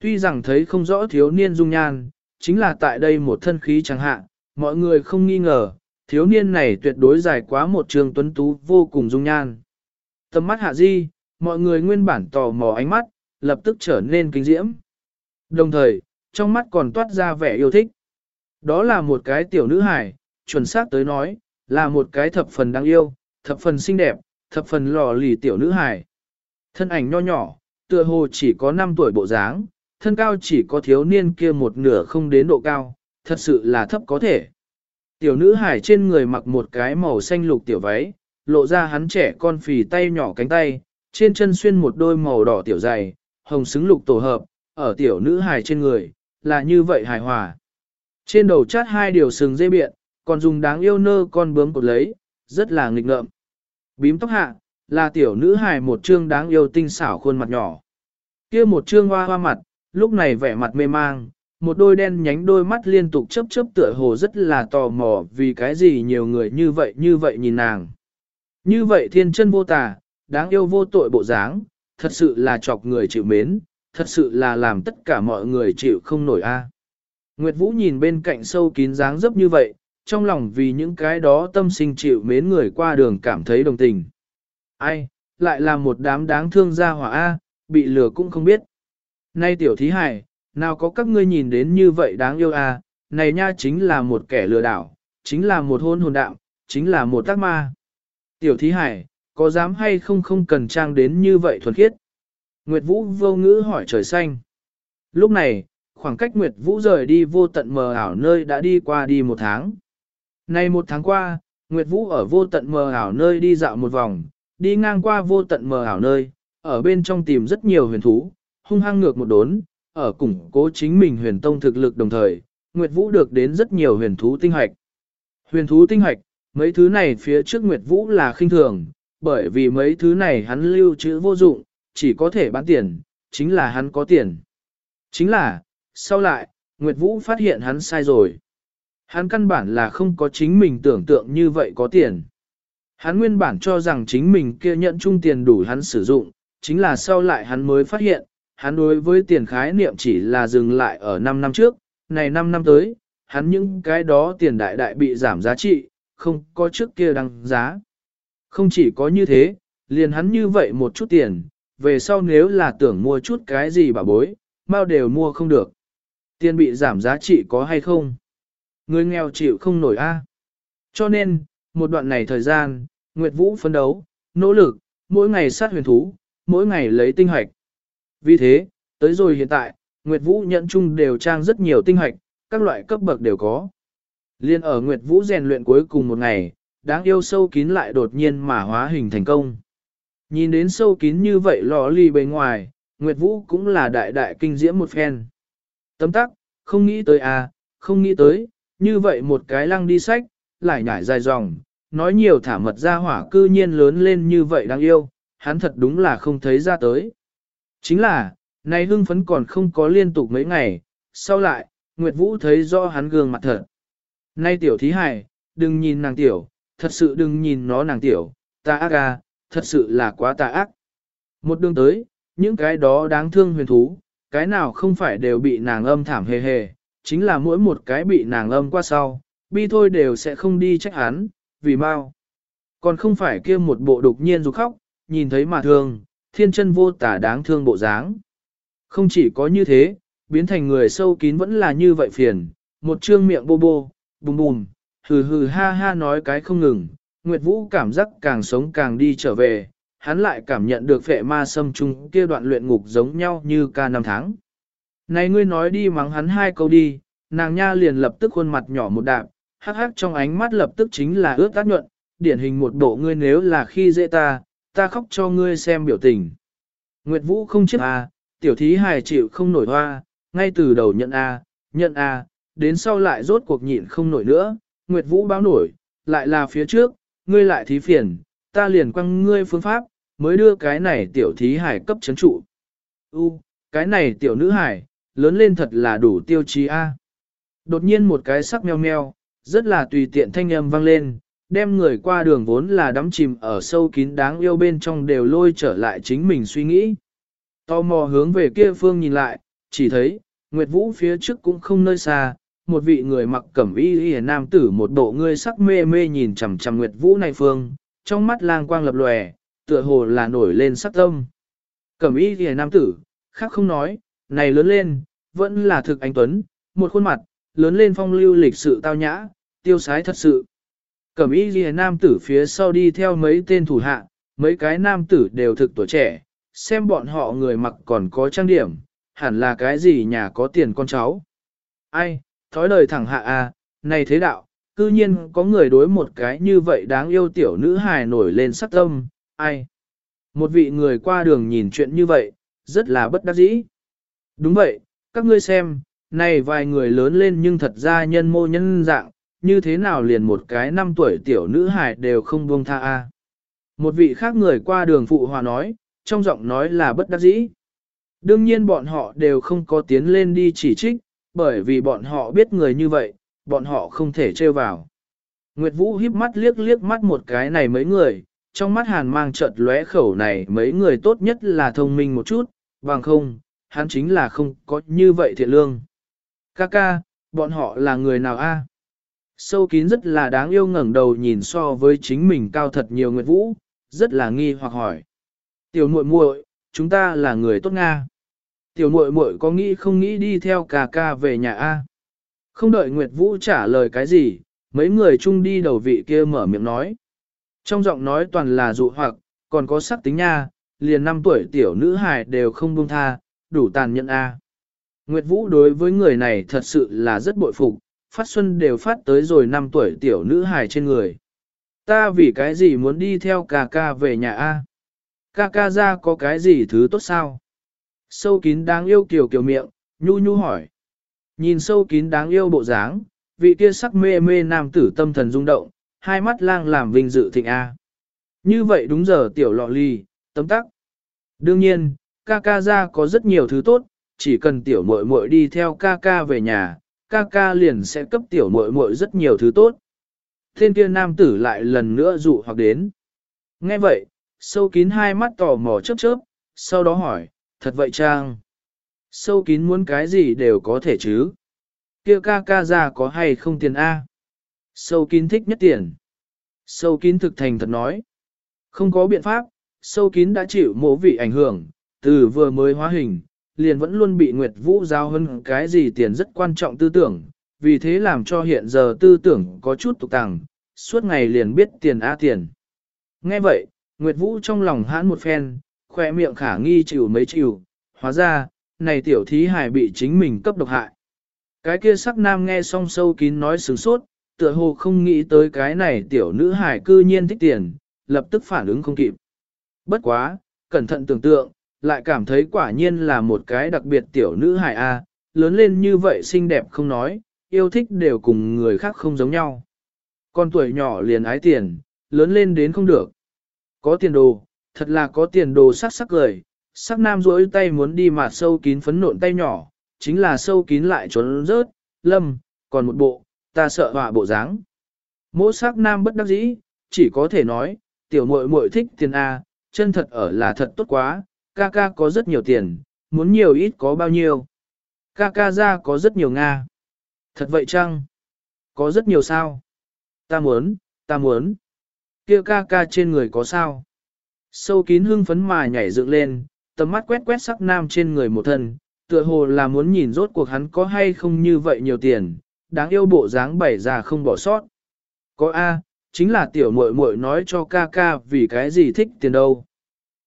Tuy rằng thấy không rõ thiếu niên dung nhan, chính là tại đây một thân khí chẳng hạn, mọi người không nghi ngờ, thiếu niên này tuyệt đối dài quá một trường tuấn tú vô cùng dung nhan. Tầm mắt hạ di, mọi người nguyên bản tò mò ánh mắt, lập tức trở nên kinh diễm. Đồng thời, trong mắt còn toát ra vẻ yêu thích. Đó là một cái tiểu nữ hải, chuẩn xác tới nói, là một cái thập phần đáng yêu, thập phần xinh đẹp, thập phần lò lì tiểu nữ hài. Thân ảnh nho nhỏ, tựa hồ chỉ có 5 tuổi bộ dáng, thân cao chỉ có thiếu niên kia một nửa không đến độ cao, thật sự là thấp có thể. Tiểu nữ hải trên người mặc một cái màu xanh lục tiểu váy, lộ ra hắn trẻ con phì tay nhỏ cánh tay, trên chân xuyên một đôi màu đỏ tiểu dày, hồng xứng lục tổ hợp, ở tiểu nữ hải trên người, là như vậy hài hòa. Trên đầu chát hai điều sừng dây biện, còn dùng đáng yêu nơ con bướm cột lấy, rất là nghịch ngợm. Bím tóc hạ, là tiểu nữ hài một trương đáng yêu tinh xảo khuôn mặt nhỏ. kia một trương hoa hoa mặt, lúc này vẻ mặt mê mang, một đôi đen nhánh đôi mắt liên tục chớp chớp tựa hồ rất là tò mò vì cái gì nhiều người như vậy như vậy nhìn nàng. Như vậy thiên chân vô tà, đáng yêu vô tội bộ dáng, thật sự là chọc người chịu mến, thật sự là làm tất cả mọi người chịu không nổi a. Nguyệt Vũ nhìn bên cạnh sâu kín dáng dấp như vậy, trong lòng vì những cái đó tâm sinh chịu mến người qua đường cảm thấy đồng tình. Ai, lại là một đám đáng thương gia hỏa A, bị lừa cũng không biết. Nay tiểu thí hải, nào có các ngươi nhìn đến như vậy đáng yêu A, này nha chính là một kẻ lừa đảo, chính là một hôn hồn đạo, chính là một tác ma. Tiểu thí hải, có dám hay không không cần trang đến như vậy thuần khiết? Nguyệt Vũ vô ngữ hỏi trời xanh. Lúc này, khoảng cách Nguyệt Vũ rời đi vô tận mờ ảo nơi đã đi qua đi một tháng. Nay một tháng qua, Nguyệt Vũ ở vô tận mờ ảo nơi đi dạo một vòng, đi ngang qua vô tận mờ ảo nơi, ở bên trong tìm rất nhiều huyền thú, hung hăng ngược một đốn, ở củng cố chính mình huyền tông thực lực đồng thời, Nguyệt Vũ được đến rất nhiều huyền thú tinh hoạch. Huyền thú tinh hoạch, mấy thứ này phía trước Nguyệt Vũ là khinh thường, bởi vì mấy thứ này hắn lưu trữ vô dụng, chỉ có thể bán tiền, chính là hắn có tiền. Chính là, sau lại, Nguyệt Vũ phát hiện hắn sai rồi. Hắn căn bản là không có chính mình tưởng tượng như vậy có tiền. Hắn nguyên bản cho rằng chính mình kia nhận chung tiền đủ hắn sử dụng, chính là sau lại hắn mới phát hiện, hắn đối với tiền khái niệm chỉ là dừng lại ở 5 năm trước, này 5 năm tới, hắn những cái đó tiền đại đại bị giảm giá trị, không có trước kia đăng giá. Không chỉ có như thế, liền hắn như vậy một chút tiền, về sau nếu là tưởng mua chút cái gì bà bối, bao đều mua không được. Tiền bị giảm giá trị có hay không? Người nghèo chịu không nổi a. Cho nên, một đoạn này thời gian, Nguyệt Vũ phấn đấu, nỗ lực, mỗi ngày sát huyền thú, mỗi ngày lấy tinh hoạch. Vì thế, tới rồi hiện tại, Nguyệt Vũ nhận chung đều trang rất nhiều tinh hoạch, các loại cấp bậc đều có. Liên ở Nguyệt Vũ rèn luyện cuối cùng một ngày, đáng yêu sâu kín lại đột nhiên mà hóa hình thành công. Nhìn đến sâu kín như vậy lò ly bề ngoài, Nguyệt Vũ cũng là đại đại kinh diễm một phen. Tấm tắc, không nghĩ tới à, không nghĩ tới, như vậy một cái lăng đi sách, lại nhảy dài dòng, nói nhiều thả mật ra hỏa cư nhiên lớn lên như vậy đáng yêu, hắn thật đúng là không thấy ra tới. Chính là, nay hưng phấn còn không có liên tục mấy ngày, sau lại, Nguyệt Vũ thấy rõ hắn gương mặt thật. Nay tiểu thí hải đừng nhìn nàng tiểu, thật sự đừng nhìn nó nàng tiểu, ta ác à, thật sự là quá tà ác. Một đường tới, những cái đó đáng thương huyền thú, cái nào không phải đều bị nàng âm thảm hề hề, chính là mỗi một cái bị nàng âm qua sau, bi thôi đều sẽ không đi trách hắn, vì mau. Còn không phải kia một bộ đục nhiên dù khóc, nhìn thấy mà thương, thiên chân vô tả đáng thương bộ dáng. Không chỉ có như thế, biến thành người sâu kín vẫn là như vậy phiền, một trương miệng bô bô, bùm bùm, hừ hừ ha ha nói cái không ngừng, Nguyệt Vũ cảm giác càng sống càng đi trở về, hắn lại cảm nhận được phệ ma sâm chung kia đoạn luyện ngục giống nhau như ca năm tháng. Này ngươi nói đi mắng hắn hai câu đi, nàng nha liền lập tức khuôn mặt nhỏ một đạm, hắc hắc trong ánh mắt lập tức chính là ướt át nhuận, điển hình một bộ ngươi nếu là khi dễ ta, ta khóc cho ngươi xem biểu tình. Nguyệt Vũ không chết à tiểu thí hài chịu không nổi hoa, ngay từ đầu nhận a, nhận a, đến sau lại rốt cuộc nhịn không nổi nữa, Nguyệt Vũ báo nổi, lại là phía trước, ngươi lại thí phiền, ta liền quăng ngươi phương pháp, mới đưa cái này tiểu thí hải cấp chấn trụ. U, cái này tiểu nữ hải, lớn lên thật là đủ tiêu chí A. Đột nhiên một cái sắc meo meo, rất là tùy tiện thanh âm vang lên, đem người qua đường vốn là đắm chìm ở sâu kín đáng yêu bên trong đều lôi trở lại chính mình suy nghĩ. Tò mò hướng về kia phương nhìn lại, chỉ thấy, Nguyệt Vũ phía trước cũng không nơi xa, một vị người mặc cẩm y y nam tử một bộ ngươi sắc mê mê nhìn chằm chằm Nguyệt Vũ này phương, trong mắt lang quang lập lòe, tựa hồ là nổi lên sắc tâm. Cẩm y y nam tử, khác không nói, này lớn lên, vẫn là thực anh tuấn, một khuôn mặt, lớn lên phong lưu lịch sự tao nhã, tiêu sái thật sự. Cẩm y ghi nam tử phía sau đi theo mấy tên thủ hạ, mấy cái nam tử đều thực tuổi trẻ, xem bọn họ người mặc còn có trang điểm, hẳn là cái gì nhà có tiền con cháu. Ai, thói lời thẳng hạ à, này thế đạo, cư nhiên có người đối một cái như vậy đáng yêu tiểu nữ hài nổi lên sắc tâm, ai. Một vị người qua đường nhìn chuyện như vậy, rất là bất đắc dĩ. Đúng vậy, các ngươi xem, này vài người lớn lên nhưng thật ra nhân mô nhân dạng, như thế nào liền một cái năm tuổi tiểu nữ hài đều không buông tha a. Một vị khác người qua đường phụ hòa nói, trong giọng nói là bất đắc dĩ. Đương nhiên bọn họ đều không có tiến lên đi chỉ trích, bởi vì bọn họ biết người như vậy, bọn họ không thể trêu vào. Nguyệt Vũ híp mắt liếc liếc mắt một cái này mấy người, trong mắt hàn mang chợt lóe khẩu này mấy người tốt nhất là thông minh một chút, bằng không, hắn chính là không có như vậy thiện lương. Ca ca, bọn họ là người nào a? Sâu kín rất là đáng yêu ngẩng đầu nhìn so với chính mình cao thật nhiều Nguyệt Vũ, rất là nghi hoặc hỏi. Tiểu muội muội, chúng ta là người tốt Nga. Tiểu muội muội có nghĩ không nghĩ đi theo ca ca về nhà A. Không đợi Nguyệt Vũ trả lời cái gì, mấy người chung đi đầu vị kia mở miệng nói. Trong giọng nói toàn là dụ hoặc, còn có sắc tính nha, liền năm tuổi tiểu nữ hài đều không buông tha, đủ tàn nhẫn A. Nguyệt Vũ đối với người này thật sự là rất bội phục, phát xuân đều phát tới rồi năm tuổi tiểu nữ hài trên người. Ta vì cái gì muốn đi theo ca ca về nhà A? Ca ca ra có cái gì thứ tốt sao? Sâu kín đáng yêu kiều kiều miệng, nhu nhu hỏi. Nhìn sâu kín đáng yêu bộ dáng, vị kia sắc mê mê nam tử tâm thần rung động, hai mắt lang làm vinh dự thịnh A. Như vậy đúng giờ tiểu lọ ly, tấm tắc. Đương nhiên, ca ca ra có rất nhiều thứ tốt, chỉ cần tiểu muội muội đi theo ca ca về nhà, ca ca liền sẽ cấp tiểu muội muội rất nhiều thứ tốt. Thiên kia nam tử lại lần nữa dụ hoặc đến. Nghe vậy, sâu kín hai mắt tò mò chớp chớp, sau đó hỏi, thật vậy trang? Sâu kín muốn cái gì đều có thể chứ? Kia ca ca ra có hay không tiền A? Sâu kín thích nhất tiền. Sâu kín thực thành thật nói. Không có biện pháp, sâu kín đã chịu mộ vị ảnh hưởng, từ vừa mới hóa hình, liền vẫn luôn bị Nguyệt Vũ giao hơn cái gì tiền rất quan trọng tư tưởng, vì thế làm cho hiện giờ tư tưởng có chút tục tàng, suốt ngày liền biết tiền á tiền. Nghe vậy, Nguyệt Vũ trong lòng hãn một phen, khoe miệng khả nghi chịu mấy chịu, hóa ra, này tiểu thí hài bị chính mình cấp độc hại. Cái kia sắc nam nghe xong sâu kín nói sướng sốt, tựa hồ không nghĩ tới cái này tiểu nữ hài cư nhiên thích tiền, lập tức phản ứng không kịp. Bất quá, cẩn thận tưởng tượng, lại cảm thấy quả nhiên là một cái đặc biệt tiểu nữ hài A, lớn lên như vậy xinh đẹp không nói, yêu thích đều cùng người khác không giống nhau. Con tuổi nhỏ liền ái tiền, lớn lên đến không được. Có tiền đồ, thật là có tiền đồ sắc sắc cười, sắc nam rỗi tay muốn đi mà sâu kín phấn nộn tay nhỏ, chính là sâu kín lại trốn rớt, lâm, còn một bộ, ta sợ họa bộ dáng. Mỗi sắc nam bất đắc dĩ, chỉ có thể nói, tiểu muội muội thích tiền A, chân thật ở là thật tốt quá, ca ca có rất nhiều tiền, muốn nhiều ít có bao nhiêu. Ca ca ra có rất nhiều Nga. Thật vậy chăng? Có rất nhiều sao? Ta muốn, ta muốn. Kia ca ca trên người có sao? Sâu kín hưng phấn mà nhảy dựng lên, tầm mắt quét quét sắc nam trên người một thân, tựa hồ là muốn nhìn rốt cuộc hắn có hay không như vậy nhiều tiền, đáng yêu bộ dáng bảy già không bỏ sót. Có A, chính là tiểu muội muội nói cho ca ca vì cái gì thích tiền đâu.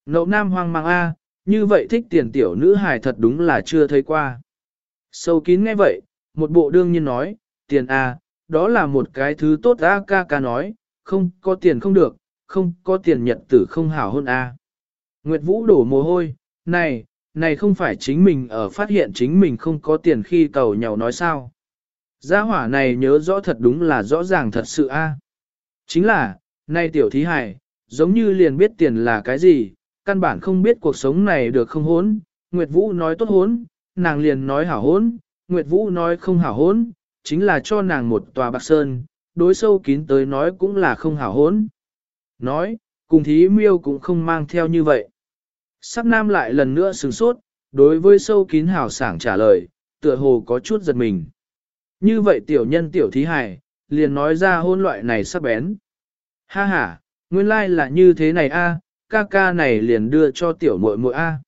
Nậu nam hoang mang A, như vậy thích tiền tiểu nữ hài thật đúng là chưa thấy qua. Sâu kín nghe vậy, một bộ đương nhiên nói, tiền A, đó là một cái thứ tốt A ca ca nói, không có tiền không được, không có tiền nhật tử không hảo hơn A. Nguyệt Vũ đổ mồ hôi, này, này không phải chính mình ở phát hiện chính mình không có tiền khi cầu nhau nói sao. Gia hỏa này nhớ rõ thật đúng là rõ ràng thật sự a. Chính là, nay tiểu thí hải, giống như liền biết tiền là cái gì, căn bản không biết cuộc sống này được không hốn. Nguyệt Vũ nói tốt hốn, nàng liền nói hảo hốn, Nguyệt Vũ nói không hảo hốn, chính là cho nàng một tòa bạc sơn, đối sâu kín tới nói cũng là không hảo hốn. Nói, cùng thí miêu cũng không mang theo như vậy. Sắc nam lại lần nữa sừng sốt, đối với sâu kín hảo sảng trả lời, tựa hồ có chút giật mình. Như vậy tiểu nhân tiểu thí hài, liền nói ra hôn loại này sắc bén. Ha ha, nguyên lai like là như thế này a, ca ca này liền đưa cho tiểu muội muội a.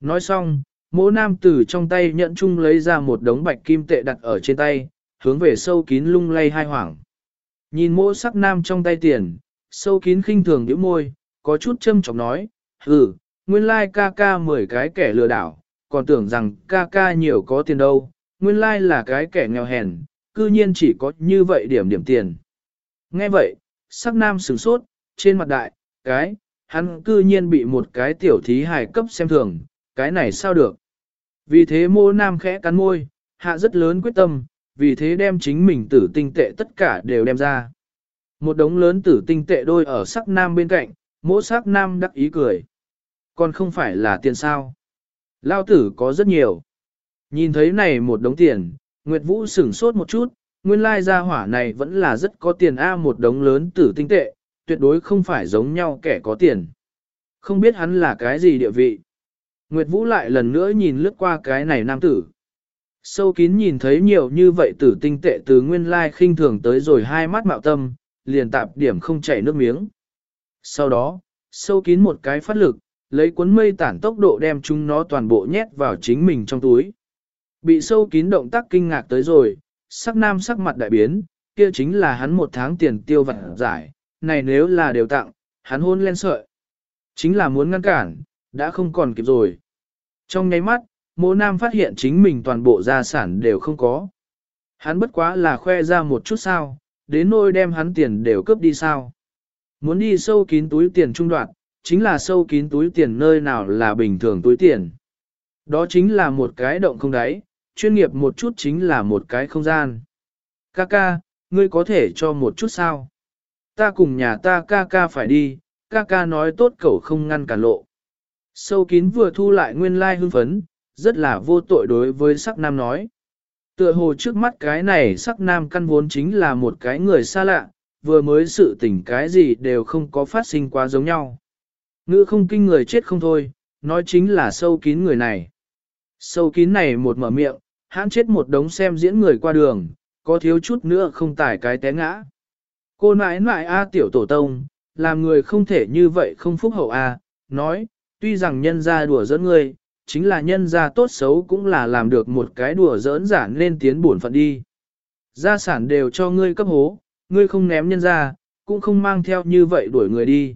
Nói xong, mỗ nam tử trong tay nhận chung lấy ra một đống bạch kim tệ đặt ở trên tay, hướng về sâu kín lung lay hai hoảng. Nhìn mỗ sắc nam trong tay tiền, sâu kín khinh thường nhíu môi, có chút châm chọc nói, ừ, nguyên lai ca ca 10 cái kẻ lừa đảo, còn tưởng rằng ca ca nhiều có tiền đâu, nguyên lai là cái kẻ nghèo hèn, cư nhiên chỉ có như vậy điểm điểm tiền. Nghe vậy, sắc nam sửng sốt, trên mặt đại, cái, hắn cư nhiên bị một cái tiểu thí hài cấp xem thường, cái này sao được. Vì thế mô nam khẽ cắn môi, hạ rất lớn quyết tâm, vì thế đem chính mình tử tinh tệ tất cả đều đem ra. Một đống lớn tử tinh tệ đôi ở sắc nam bên cạnh, mỗi sắc nam đắc ý cười. Còn không phải là tiền sao. Lao tử có rất nhiều. Nhìn thấy này một đống tiền, Nguyệt Vũ sửng sốt một chút, nguyên lai gia hỏa này vẫn là rất có tiền A một đống lớn tử tinh tệ, tuyệt đối không phải giống nhau kẻ có tiền. Không biết hắn là cái gì địa vị. Nguyệt Vũ lại lần nữa nhìn lướt qua cái này nam tử. Sâu kín nhìn thấy nhiều như vậy tử tinh tệ từ nguyên lai khinh thường tới rồi hai mắt mạo tâm, liền tạp điểm không chảy nước miếng. Sau đó, sâu kín một cái phát lực, lấy cuốn mây tản tốc độ đem chúng nó toàn bộ nhét vào chính mình trong túi. Bị sâu kín động tác kinh ngạc tới rồi, sắc nam sắc mặt đại biến, kia chính là hắn một tháng tiền tiêu vặt giải, này nếu là đều tặng, hắn hôn lên sợi. Chính là muốn ngăn cản, đã không còn kịp rồi. Trong nháy mắt, mô nam phát hiện chính mình toàn bộ gia sản đều không có. Hắn bất quá là khoe ra một chút sao, đến nôi đem hắn tiền đều cướp đi sao. Muốn đi sâu kín túi tiền trung đoạn, chính là sâu kín túi tiền nơi nào là bình thường túi tiền. Đó chính là một cái động không đáy, chuyên nghiệp một chút chính là một cái không gian. Kaka, ngươi có thể cho một chút sao? Ta cùng nhà ta ca ca phải đi, ca ca nói tốt cậu không ngăn cản lộ. Sâu kín vừa thu lại nguyên lai hưng phấn, rất là vô tội đối với sắc nam nói. Tựa hồ trước mắt cái này sắc nam căn vốn chính là một cái người xa lạ, vừa mới sự tình cái gì đều không có phát sinh quá giống nhau. Ngữ không kinh người chết không thôi, nói chính là sâu kín người này. Sâu kín này một mở miệng, hãn chết một đống xem diễn người qua đường, có thiếu chút nữa không tải cái té ngã. Cô nãi nãi A tiểu tổ tông, làm người không thể như vậy không phúc hậu A, nói, tuy rằng nhân ra đùa giỡn ngươi, chính là nhân ra tốt xấu cũng là làm được một cái đùa giỡn giả nên tiến buồn phận đi. Gia sản đều cho ngươi cấp hố, ngươi không ném nhân ra, cũng không mang theo như vậy đuổi người đi.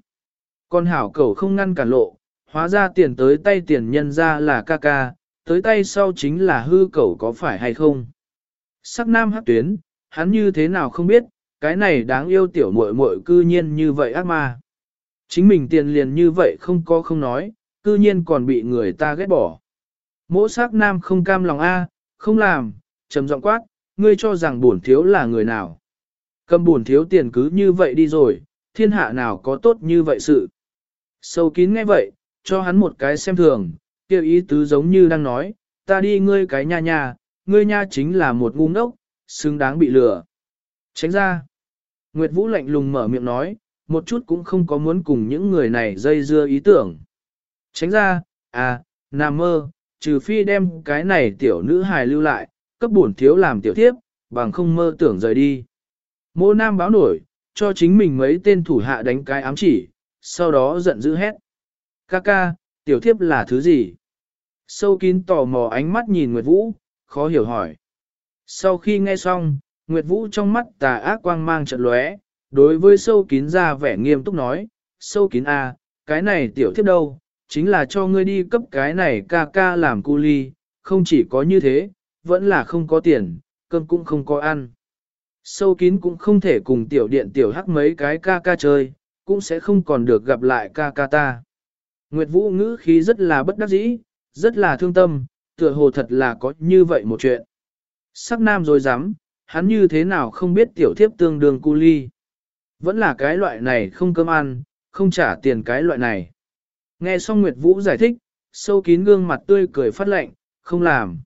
Con hảo cầu không ngăn cản lộ, hóa ra tiền tới tay tiền nhân ra là ca ca, tới tay sau chính là hư cầu có phải hay không. Sắc nam hắc tuyến, hắn như thế nào không biết, cái này đáng yêu tiểu muội muội cư nhiên như vậy ác ma. Chính mình tiền liền như vậy không có không nói, cư nhiên còn bị người ta ghét bỏ. Mỗ sắc nam không cam lòng A, không làm, trầm giọng quát, ngươi cho rằng bổn thiếu là người nào. Cầm bổn thiếu tiền cứ như vậy đi rồi, thiên hạ nào có tốt như vậy sự. Sâu kín nghe vậy, cho hắn một cái xem thường, kêu ý tứ giống như đang nói, ta đi ngươi cái nha nha, ngươi nha chính là một ngu ngốc, xứng đáng bị lừa. Tránh ra. Nguyệt Vũ lạnh lùng mở miệng nói, một chút cũng không có muốn cùng những người này dây dưa ý tưởng. Tránh ra, à, nằm mơ, trừ phi đem cái này tiểu nữ hài lưu lại, cấp bổn thiếu làm tiểu tiếp, bằng không mơ tưởng rời đi. Mô nam báo nổi, cho chính mình mấy tên thủ hạ đánh cái ám chỉ, sau đó giận dữ hét. Ca ca, tiểu thiếp là thứ gì? Sâu kín tò mò ánh mắt nhìn Nguyệt Vũ, khó hiểu hỏi. Sau khi nghe xong, Nguyệt Vũ trong mắt tà ác quang mang trận lóe, đối với sâu kín ra vẻ nghiêm túc nói, sâu kín A, à, cái này tiểu thiếp đâu, chính là cho ngươi đi cấp cái này ca ca làm cu ly, không chỉ có như thế, vẫn là không có tiền, cơm cũng không có ăn. Sâu kín cũng không thể cùng tiểu điện tiểu hắc mấy cái ca ca chơi, cũng sẽ không còn được gặp lại ca ca ta. Nguyệt Vũ ngữ khí rất là bất đắc dĩ, rất là thương tâm, tựa hồ thật là có như vậy một chuyện. Sắc nam rồi dám, hắn như thế nào không biết tiểu thiếp tương đương cu ly. Vẫn là cái loại này không cơm ăn, không trả tiền cái loại này. Nghe xong Nguyệt Vũ giải thích, sâu kín gương mặt tươi cười phát lệnh, không làm.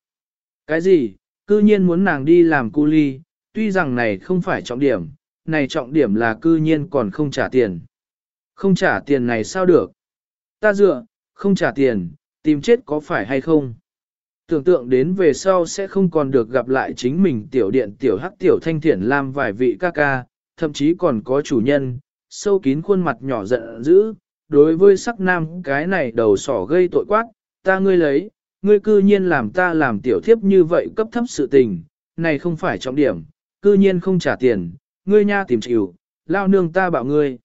Cái gì, cư nhiên muốn nàng đi làm cu ly, tuy rằng này không phải trọng điểm, này trọng điểm là cư nhiên còn không trả tiền. Không trả tiền này sao được? Ta dựa, không trả tiền, tìm chết có phải hay không? Tưởng tượng đến về sau sẽ không còn được gặp lại chính mình tiểu điện tiểu hắc tiểu thanh thiển làm vài vị ca ca, thậm chí còn có chủ nhân, sâu kín khuôn mặt nhỏ giận dữ, đối với sắc nam cái này đầu sỏ gây tội quát, ta ngươi lấy, ngươi cư nhiên làm ta làm tiểu thiếp như vậy cấp thấp sự tình, này không phải trọng điểm, cư nhiên không trả tiền, ngươi nha tìm chịu, lao nương ta bảo ngươi.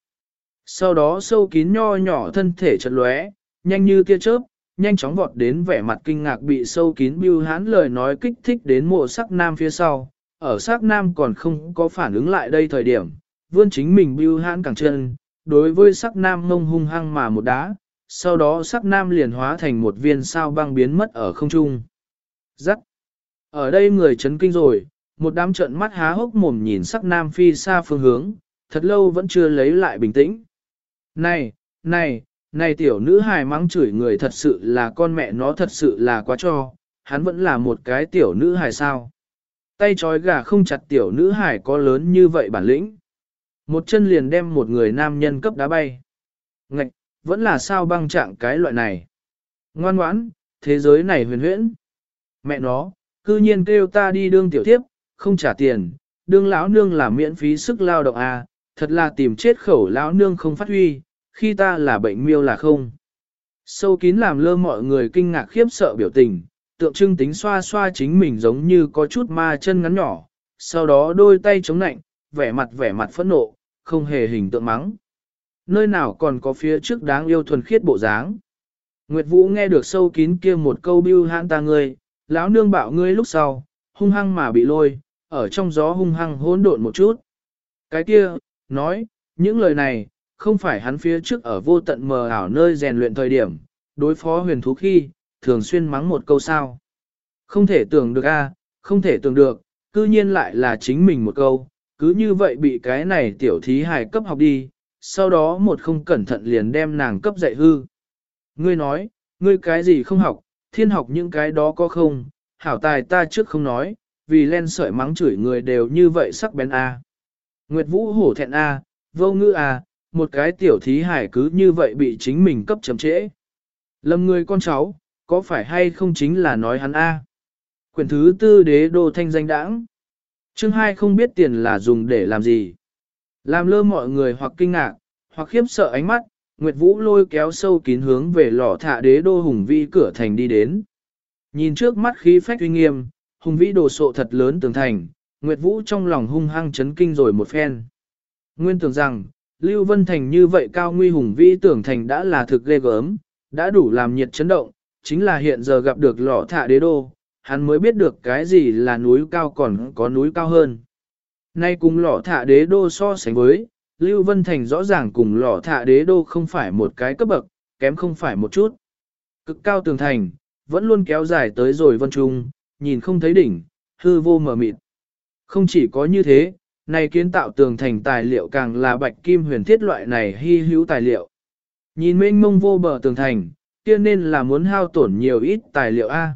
Sau đó sâu kín nho nhỏ thân thể chật lóe, nhanh như tia chớp, nhanh chóng vọt đến vẻ mặt kinh ngạc bị sâu kín bưu hán lời nói kích thích đến mộ sắc nam phía sau. Ở sắc nam còn không có phản ứng lại đây thời điểm, vươn chính mình bưu hán càng chân, đối với sắc nam ngông hung hăng mà một đá, sau đó sắc nam liền hóa thành một viên sao băng biến mất ở không trung. Rắc! Ở đây người chấn kinh rồi, một đám trận mắt há hốc mồm nhìn sắc nam phi xa phương hướng, thật lâu vẫn chưa lấy lại bình tĩnh. Này, này, này tiểu nữ hài mắng chửi người thật sự là con mẹ nó thật sự là quá cho, hắn vẫn là một cái tiểu nữ hài sao. Tay trói gà không chặt tiểu nữ hài có lớn như vậy bản lĩnh. Một chân liền đem một người nam nhân cấp đá bay. Ngạch, vẫn là sao băng trạng cái loại này. Ngoan ngoãn, thế giới này huyền huyễn. Mẹ nó, cư nhiên kêu ta đi đương tiểu tiếp, không trả tiền, đương lão nương là miễn phí sức lao động à, thật là tìm chết khẩu lão nương không phát huy, khi ta là bệnh miêu là không. Sâu kín làm lơ mọi người kinh ngạc khiếp sợ biểu tình, tượng trưng tính xoa xoa chính mình giống như có chút ma chân ngắn nhỏ, sau đó đôi tay chống nạnh, vẻ mặt vẻ mặt phẫn nộ, không hề hình tượng mắng. Nơi nào còn có phía trước đáng yêu thuần khiết bộ dáng. Nguyệt Vũ nghe được sâu kín kia một câu bưu hãn ta ngươi, lão nương bảo ngươi lúc sau, hung hăng mà bị lôi, ở trong gió hung hăng hỗn độn một chút. Cái kia, nói, những lời này, không phải hắn phía trước ở vô tận mờ ảo nơi rèn luyện thời điểm, đối phó huyền thú khi, thường xuyên mắng một câu sao. Không thể tưởng được a, không thể tưởng được, cư nhiên lại là chính mình một câu, cứ như vậy bị cái này tiểu thí hài cấp học đi, sau đó một không cẩn thận liền đem nàng cấp dạy hư. Ngươi nói, ngươi cái gì không học, thiên học những cái đó có không, hảo tài ta trước không nói, vì len sợi mắng chửi người đều như vậy sắc bén a. Nguyệt Vũ hổ thẹn a, vô ngữ a, một cái tiểu thí hải cứ như vậy bị chính mình cấp chậm trễ. Lầm người con cháu, có phải hay không chính là nói hắn a? Quyển thứ tư đế đô thanh danh đãng. Chương hai không biết tiền là dùng để làm gì. Làm lơ mọi người hoặc kinh ngạc, hoặc khiếp sợ ánh mắt, Nguyệt Vũ lôi kéo sâu kín hướng về lò thạ đế đô hùng vi cửa thành đi đến. Nhìn trước mắt khí phách uy nghiêm, hùng vĩ đồ sộ thật lớn tường thành, Nguyệt Vũ trong lòng hung hăng chấn kinh rồi một phen. Nguyên tưởng rằng, Lưu Vân Thành như vậy cao nguy hùng vĩ tưởng thành đã là thực ghê gớm, đã đủ làm nhiệt chấn động, chính là hiện giờ gặp được lọ thạ đế đô, hắn mới biết được cái gì là núi cao còn có núi cao hơn. Nay cùng lọ thạ đế đô so sánh với, Lưu Vân Thành rõ ràng cùng lọ thạ đế đô không phải một cái cấp bậc, kém không phải một chút. Cực cao tường thành, vẫn luôn kéo dài tới rồi vân trung, nhìn không thấy đỉnh, hư vô mờ mịt. Không chỉ có như thế, này kiến tạo tường thành tài liệu càng là bạch kim huyền thiết loại này hy hữu tài liệu. Nhìn mênh mông vô bờ tường thành, kia nên là muốn hao tổn nhiều ít tài liệu A.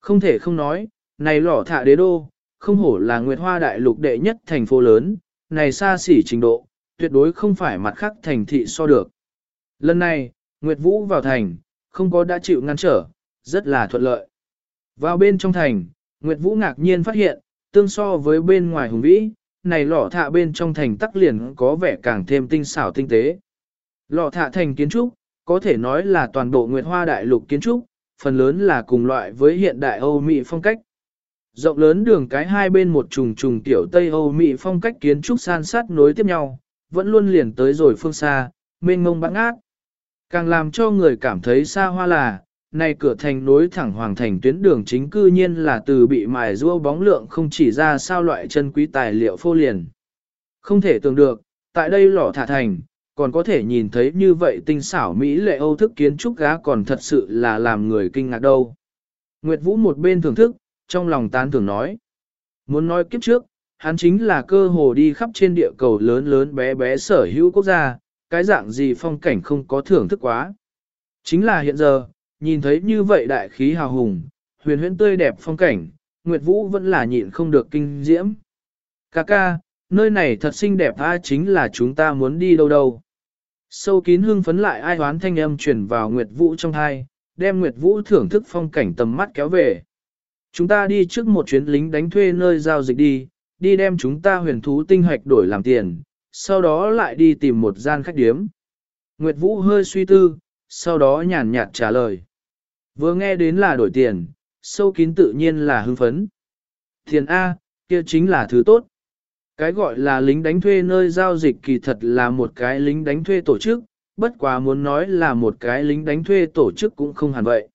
Không thể không nói, này lỏ thạ đế đô, không hổ là Nguyệt Hoa đại lục đệ nhất thành phố lớn, này xa xỉ trình độ, tuyệt đối không phải mặt khác thành thị so được. Lần này, Nguyệt Vũ vào thành, không có đã chịu ngăn trở, rất là thuận lợi. Vào bên trong thành, Nguyệt Vũ ngạc nhiên phát hiện, tương so với bên ngoài hùng vĩ, này lọ thạ bên trong thành tắc liền có vẻ càng thêm tinh xảo tinh tế. Lọ thạ thành kiến trúc, có thể nói là toàn bộ Nguyệt Hoa đại lục kiến trúc, phần lớn là cùng loại với hiện đại Âu Mỹ phong cách. Rộng lớn đường cái hai bên một trùng trùng tiểu Tây Âu Mỹ phong cách kiến trúc san sát nối tiếp nhau, vẫn luôn liền tới rồi phương xa, mênh mông bãng ác. Càng làm cho người cảm thấy xa hoa là, này cửa thành nối thẳng hoàng thành tuyến đường chính cư nhiên là từ bị mài rua bóng lượng không chỉ ra sao loại chân quý tài liệu phô liền. Không thể tưởng được, tại đây lò thả thành, còn có thể nhìn thấy như vậy tinh xảo Mỹ lệ Âu thức kiến trúc gá còn thật sự là làm người kinh ngạc đâu. Nguyệt Vũ một bên thưởng thức, trong lòng tán thưởng nói. Muốn nói kiếp trước, hắn chính là cơ hồ đi khắp trên địa cầu lớn lớn bé bé sở hữu quốc gia, cái dạng gì phong cảnh không có thưởng thức quá. Chính là hiện giờ, nhìn thấy như vậy đại khí hào hùng, huyền huyễn tươi đẹp phong cảnh, Nguyệt Vũ vẫn là nhịn không được kinh diễm. Cà ca, nơi này thật xinh đẹp a chính là chúng ta muốn đi đâu đâu. Sâu kín hương phấn lại ai hoán thanh âm truyền vào Nguyệt Vũ trong hai, đem Nguyệt Vũ thưởng thức phong cảnh tầm mắt kéo về. Chúng ta đi trước một chuyến lính đánh thuê nơi giao dịch đi, đi đem chúng ta huyền thú tinh hoạch đổi làm tiền, sau đó lại đi tìm một gian khách điếm. Nguyệt Vũ hơi suy tư, sau đó nhàn nhạt trả lời. Vừa nghe đến là đổi tiền, sâu kín tự nhiên là hưng phấn. Tiền A, kia chính là thứ tốt. Cái gọi là lính đánh thuê nơi giao dịch kỳ thật là một cái lính đánh thuê tổ chức, bất quá muốn nói là một cái lính đánh thuê tổ chức cũng không hẳn vậy.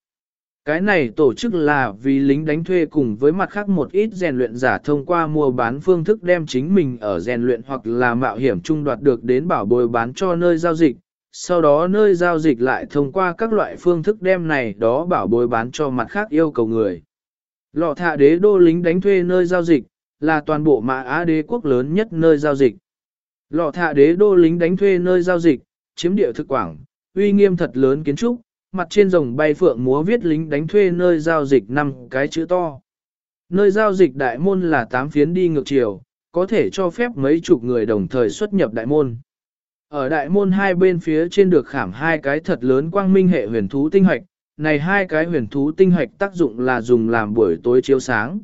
Cái này tổ chức là vì lính đánh thuê cùng với mặt khác một ít rèn luyện giả thông qua mua bán phương thức đem chính mình ở rèn luyện hoặc là mạo hiểm trung đoạt được đến bảo bồi bán cho nơi giao dịch, sau đó nơi giao dịch lại thông qua các loại phương thức đem này đó bảo bối bán cho mặt khác yêu cầu người. Lọ thạ đế đô lính đánh thuê nơi giao dịch, là toàn bộ mã Á đế quốc lớn nhất nơi giao dịch. Lọ thạ đế đô lính đánh thuê nơi giao dịch, chiếm địa thực quảng, uy nghiêm thật lớn kiến trúc, mặt trên rồng bay phượng múa viết lính đánh thuê nơi giao dịch năm cái chữ to. Nơi giao dịch đại môn là tám phiến đi ngược chiều, có thể cho phép mấy chục người đồng thời xuất nhập đại môn. Ở đại môn hai bên phía trên được khảm hai cái thật lớn quang minh hệ huyền thú tinh hạch, này hai cái huyền thú tinh hạch tác dụng là dùng làm buổi tối chiếu sáng.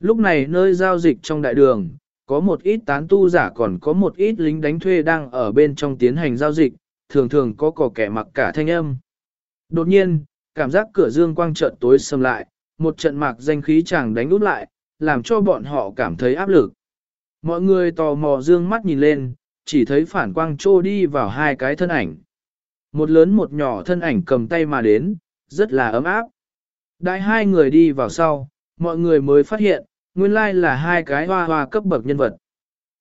Lúc này nơi giao dịch trong đại đường, có một ít tán tu giả còn có một ít lính đánh thuê đang ở bên trong tiến hành giao dịch, thường thường có cỏ kẻ mặc cả thanh âm. Đột nhiên, cảm giác cửa dương quang trận tối sầm lại, một trận mạc danh khí chàng đánh út lại, làm cho bọn họ cảm thấy áp lực. Mọi người tò mò dương mắt nhìn lên, chỉ thấy phản quang trô đi vào hai cái thân ảnh. Một lớn một nhỏ thân ảnh cầm tay mà đến, rất là ấm áp. Đại hai người đi vào sau, mọi người mới phát hiện, nguyên lai là hai cái hoa hoa cấp bậc nhân vật.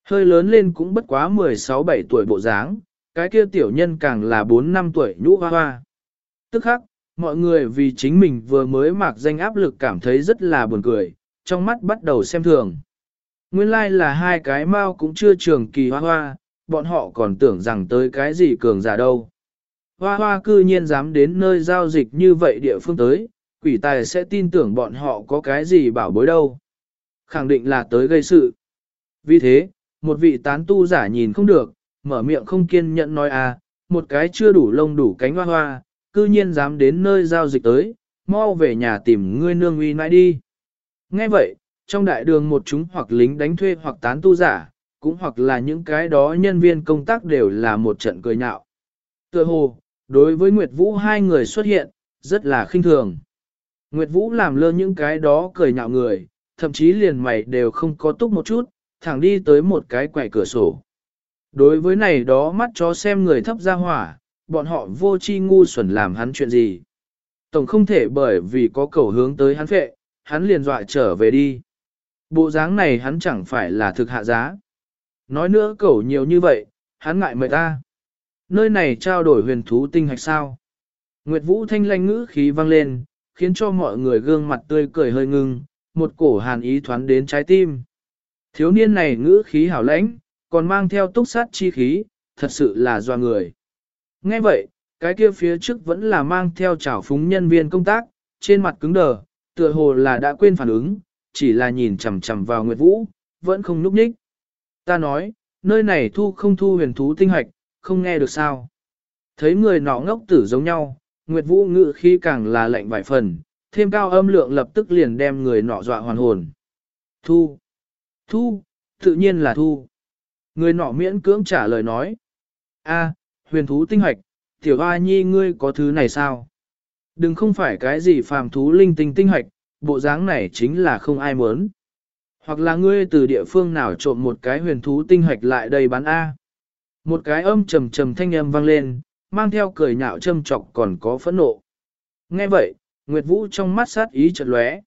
Hơi lớn lên cũng bất quá 16-17 tuổi bộ dáng, cái kia tiểu nhân càng là 4 năm tuổi nhũ hoa hoa. Tức khắc, mọi người vì chính mình vừa mới mặc danh áp lực cảm thấy rất là buồn cười, trong mắt bắt đầu xem thường. Nguyên lai like là hai cái mau cũng chưa trường kỳ hoa hoa, bọn họ còn tưởng rằng tới cái gì cường giả đâu. Hoa hoa cư nhiên dám đến nơi giao dịch như vậy địa phương tới, quỷ tài sẽ tin tưởng bọn họ có cái gì bảo bối đâu. Khẳng định là tới gây sự. Vì thế, một vị tán tu giả nhìn không được, mở miệng không kiên nhẫn nói à, một cái chưa đủ lông đủ cánh hoa hoa, cư nhiên dám đến nơi giao dịch tới, mau về nhà tìm ngươi nương uy nãi đi. Nghe vậy, trong đại đường một chúng hoặc lính đánh thuê hoặc tán tu giả, cũng hoặc là những cái đó nhân viên công tác đều là một trận cười nhạo. Tựa hồ, đối với Nguyệt Vũ hai người xuất hiện, rất là khinh thường. Nguyệt Vũ làm lơ những cái đó cười nhạo người, thậm chí liền mày đều không có túc một chút, thẳng đi tới một cái quẻ cửa sổ. Đối với này đó mắt chó xem người thấp ra hỏa, bọn họ vô chi ngu xuẩn làm hắn chuyện gì. Tổng không thể bởi vì có cầu hướng tới hắn phệ, hắn liền dọa trở về đi. Bộ dáng này hắn chẳng phải là thực hạ giá. Nói nữa cẩu nhiều như vậy, hắn ngại mời ta. Nơi này trao đổi huyền thú tinh hạch sao. Nguyệt Vũ thanh lanh ngữ khí vang lên, khiến cho mọi người gương mặt tươi cười hơi ngưng, một cổ hàn ý thoáng đến trái tim. Thiếu niên này ngữ khí hảo lãnh, còn mang theo túc sát chi khí, thật sự là doa người. Nghe vậy, cái kia phía trước vẫn là mang theo chảo phúng nhân viên công tác, trên mặt cứng đờ, tựa hồ là đã quên phản ứng, chỉ là nhìn chằm chằm vào Nguyệt Vũ, vẫn không núp nhích. Ta nói, nơi này thu không thu huyền thú tinh hạch, không nghe được sao. Thấy người nọ ngốc tử giống nhau, Nguyệt Vũ ngự khi càng là lạnh vài phần, thêm cao âm lượng lập tức liền đem người nọ dọa hoàn hồn. Thu. Thu, tự nhiên là thu. Người nọ miễn cưỡng trả lời nói. a huyền thú tinh hạch, tiểu hoa nhi ngươi có thứ này sao? Đừng không phải cái gì phàm thú linh tinh tinh hạch, bộ dáng này chính là không ai muốn. Hoặc là ngươi từ địa phương nào trộm một cái huyền thú tinh hoạch lại đây bán A. Một cái âm trầm trầm thanh âm vang lên, mang theo cười nhạo châm chọc còn có phẫn nộ. Nghe vậy, Nguyệt Vũ trong mắt sát ý chợt lóe.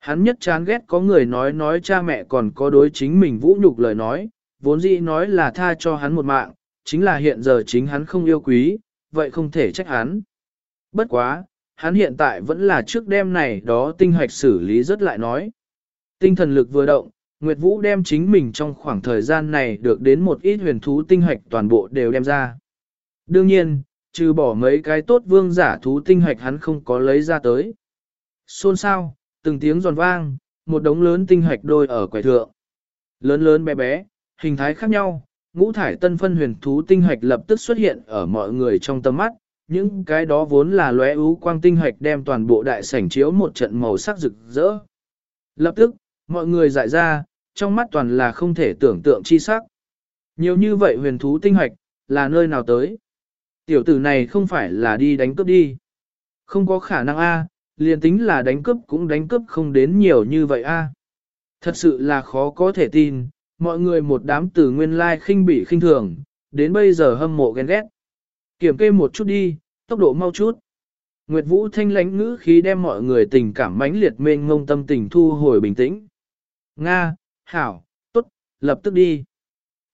Hắn nhất chán ghét có người nói nói cha mẹ còn có đối chính mình vũ nhục lời nói, vốn dĩ nói là tha cho hắn một mạng, chính là hiện giờ chính hắn không yêu quý, vậy không thể trách hắn. Bất quá, hắn hiện tại vẫn là trước đêm này đó tinh hoạch xử lý rất lại nói. Tinh thần lực vừa động, Nguyệt Vũ đem chính mình trong khoảng thời gian này được đến một ít huyền thú tinh hạch toàn bộ đều đem ra. Đương nhiên, trừ bỏ mấy cái tốt vương giả thú tinh hạch hắn không có lấy ra tới. Xôn sao, từng tiếng giòn vang, một đống lớn tinh hạch đôi ở quầy thượng. Lớn lớn bé bé, hình thái khác nhau, ngũ thải tân phân huyền thú tinh hạch lập tức xuất hiện ở mọi người trong tầm mắt, những cái đó vốn là lóe ú quang tinh hạch đem toàn bộ đại sảnh chiếu một trận màu sắc rực rỡ. Lập tức, mọi người dại ra, trong mắt toàn là không thể tưởng tượng chi sắc. Nhiều như vậy huyền thú tinh hoạch, là nơi nào tới? Tiểu tử này không phải là đi đánh cướp đi. Không có khả năng A, liền tính là đánh cướp cũng đánh cướp không đến nhiều như vậy A. Thật sự là khó có thể tin, mọi người một đám từ nguyên lai khinh bị khinh thường, đến bây giờ hâm mộ ghen ghét. Kiểm kê một chút đi, tốc độ mau chút. Nguyệt Vũ thanh lãnh ngữ khí đem mọi người tình cảm mãnh liệt mênh ngông tâm tình thu hồi bình tĩnh. Nga, Hảo, tốt, lập tức đi.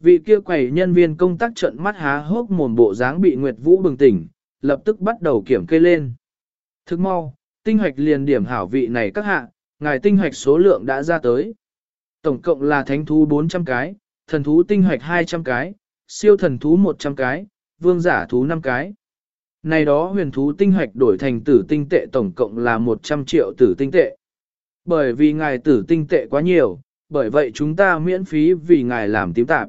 Vị kia quầy nhân viên công tác trận mắt há hốc mồm bộ dáng bị Nguyệt Vũ bừng tỉnh, lập tức bắt đầu kiểm kê lên. Thức mau, tinh hoạch liền điểm hảo vị này các hạ, ngài tinh hoạch số lượng đã ra tới. Tổng cộng là thánh thú 400 cái, thần thú tinh hoạch 200 cái, siêu thần thú 100 cái, vương giả thú 5 cái. Này đó huyền thú tinh hoạch đổi thành tử tinh tệ tổng cộng là 100 triệu tử tinh tệ. Bởi vì ngài tử tinh tệ quá nhiều, bởi vậy chúng ta miễn phí vì ngài làm tím tạp.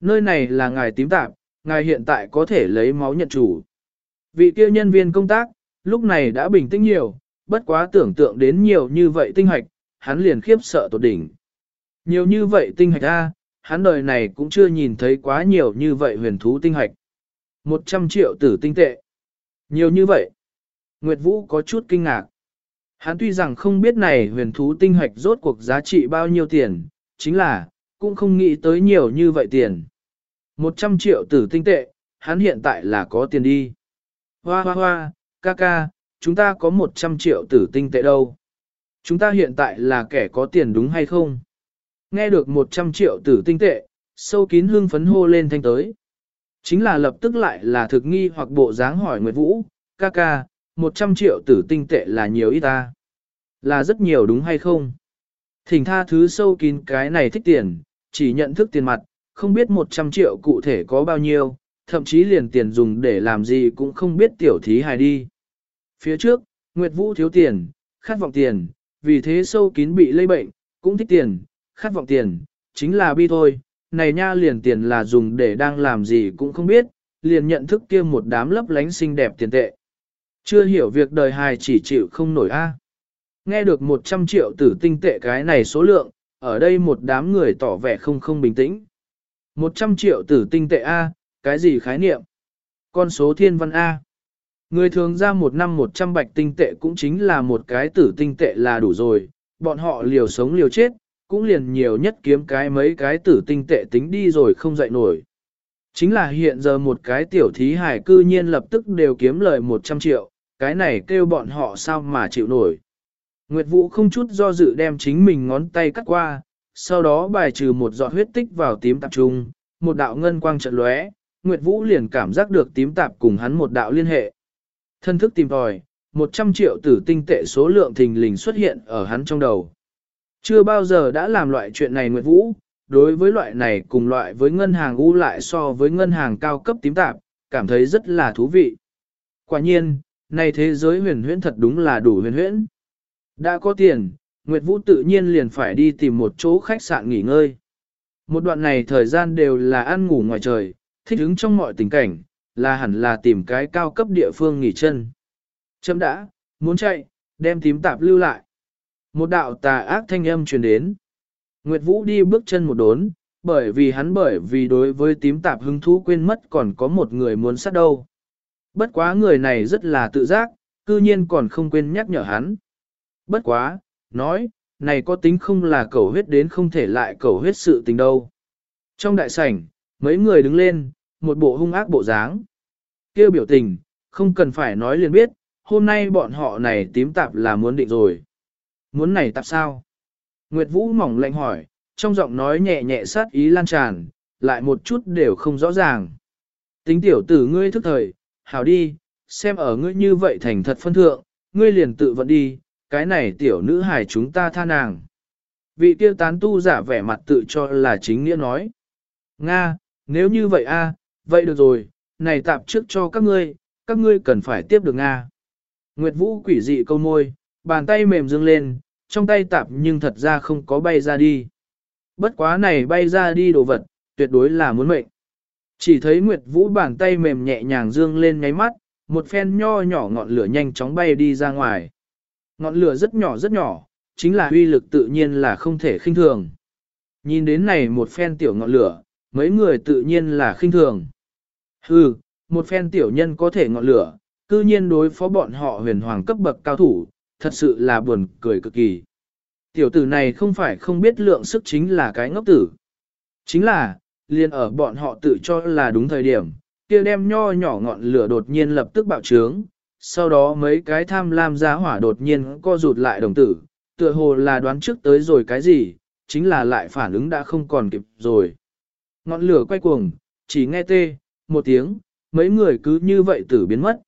Nơi này là ngài tím tạp, ngài hiện tại có thể lấy máu nhận chủ. Vị kia nhân viên công tác, lúc này đã bình tĩnh nhiều, bất quá tưởng tượng đến nhiều như vậy tinh hạch, hắn liền khiếp sợ tột đỉnh. Nhiều như vậy tinh hạch a, hắn đời này cũng chưa nhìn thấy quá nhiều như vậy huyền thú tinh hạch. 100 triệu tử tinh tệ. Nhiều như vậy. Nguyệt Vũ có chút kinh ngạc. Hắn tuy rằng không biết này huyền thú tinh hoạch rốt cuộc giá trị bao nhiêu tiền, chính là, cũng không nghĩ tới nhiều như vậy tiền. 100 triệu tử tinh tệ, hắn hiện tại là có tiền đi. Hoa hoa hoa, ca ca, chúng ta có 100 triệu tử tinh tệ đâu. Chúng ta hiện tại là kẻ có tiền đúng hay không? Nghe được 100 triệu tử tinh tệ, sâu kín hương phấn hô lên thanh tới. Chính là lập tức lại là thực nghi hoặc bộ dáng hỏi Nguyệt Vũ, ca ca, 100 triệu tử tinh tệ là nhiều ít ta. Là rất nhiều đúng hay không? Thỉnh tha thứ sâu kín cái này thích tiền, chỉ nhận thức tiền mặt, không biết 100 triệu cụ thể có bao nhiêu, thậm chí liền tiền dùng để làm gì cũng không biết tiểu thí hài đi. Phía trước, Nguyệt Vũ thiếu tiền, khát vọng tiền, vì thế sâu kín bị lây bệnh, cũng thích tiền, khát vọng tiền, chính là bi thôi, này nha liền tiền là dùng để đang làm gì cũng không biết, liền nhận thức kia một đám lấp lánh xinh đẹp tiền tệ. Chưa hiểu việc đời hài chỉ chịu không nổi a. Nghe được 100 triệu tử tinh tệ cái này số lượng, ở đây một đám người tỏ vẻ không không bình tĩnh. 100 triệu tử tinh tệ A, cái gì khái niệm? Con số thiên văn A. Người thường ra một năm 100 bạch tinh tệ cũng chính là một cái tử tinh tệ là đủ rồi, bọn họ liều sống liều chết, cũng liền nhiều nhất kiếm cái mấy cái tử tinh tệ tính đi rồi không dậy nổi. Chính là hiện giờ một cái tiểu thí hải cư nhiên lập tức đều kiếm lời 100 triệu, cái này kêu bọn họ sao mà chịu nổi. Nguyệt Vũ không chút do dự đem chính mình ngón tay cắt qua, sau đó bài trừ một giọt huyết tích vào tím tạp trung, một đạo ngân quang trận lóe, Nguyệt Vũ liền cảm giác được tím tạp cùng hắn một đạo liên hệ. Thân thức tìm tòi, 100 triệu tử tinh tệ số lượng thình lình xuất hiện ở hắn trong đầu. Chưa bao giờ đã làm loại chuyện này Nguyệt Vũ, đối với loại này cùng loại với ngân hàng u lại so với ngân hàng cao cấp tím tạp, cảm thấy rất là thú vị. Quả nhiên, này thế giới huyền huyễn thật đúng là đủ huyền huyễn. Đã có tiền, Nguyệt Vũ tự nhiên liền phải đi tìm một chỗ khách sạn nghỉ ngơi. Một đoạn này thời gian đều là ăn ngủ ngoài trời, thích ứng trong mọi tình cảnh, là hẳn là tìm cái cao cấp địa phương nghỉ chân. Chấm đã, muốn chạy, đem tím tạp lưu lại. Một đạo tà ác thanh âm truyền đến. Nguyệt Vũ đi bước chân một đốn, bởi vì hắn bởi vì đối với tím tạp hứng thú quên mất còn có một người muốn sát đâu. Bất quá người này rất là tự giác, cư nhiên còn không quên nhắc nhở hắn. Bất quá, nói, này có tính không là cầu huyết đến không thể lại cầu huyết sự tình đâu. Trong đại sảnh, mấy người đứng lên, một bộ hung ác bộ dáng. kêu biểu tình, không cần phải nói liền biết, hôm nay bọn họ này tím tạp là muốn định rồi. Muốn này tạp sao? Nguyệt Vũ mỏng lạnh hỏi, trong giọng nói nhẹ nhẹ sát ý lan tràn, lại một chút đều không rõ ràng. Tính tiểu tử ngươi thức thời, hảo đi, xem ở ngươi như vậy thành thật phân thượng, ngươi liền tự vận đi, cái này tiểu nữ hài chúng ta tha nàng. Vị tiêu tán tu giả vẻ mặt tự cho là chính nghĩa nói. Nga, nếu như vậy a, vậy được rồi, này tạp trước cho các ngươi, các ngươi cần phải tiếp được Nga. Nguyệt Vũ quỷ dị câu môi, bàn tay mềm dương lên, trong tay tạp nhưng thật ra không có bay ra đi. Bất quá này bay ra đi đồ vật, tuyệt đối là muốn mệnh. Chỉ thấy Nguyệt Vũ bàn tay mềm nhẹ nhàng dương lên nháy mắt, một phen nho nhỏ ngọn lửa nhanh chóng bay đi ra ngoài. Ngọn lửa rất nhỏ rất nhỏ, chính là uy lực tự nhiên là không thể khinh thường. Nhìn đến này một phen tiểu ngọn lửa, mấy người tự nhiên là khinh thường. Hừ, một phen tiểu nhân có thể ngọn lửa, cư nhiên đối phó bọn họ huyền hoàng cấp bậc cao thủ, thật sự là buồn cười cực kỳ. Tiểu tử này không phải không biết lượng sức chính là cái ngốc tử. Chính là, liền ở bọn họ tự cho là đúng thời điểm, kia đem nho nhỏ ngọn lửa đột nhiên lập tức bạo trướng, sau đó mấy cái tham lam giá hỏa đột nhiên co rụt lại đồng tử, tựa hồ là đoán trước tới rồi cái gì, chính là lại phản ứng đã không còn kịp rồi. Ngọn lửa quay cuồng, chỉ nghe tê, một tiếng, mấy người cứ như vậy tử biến mất.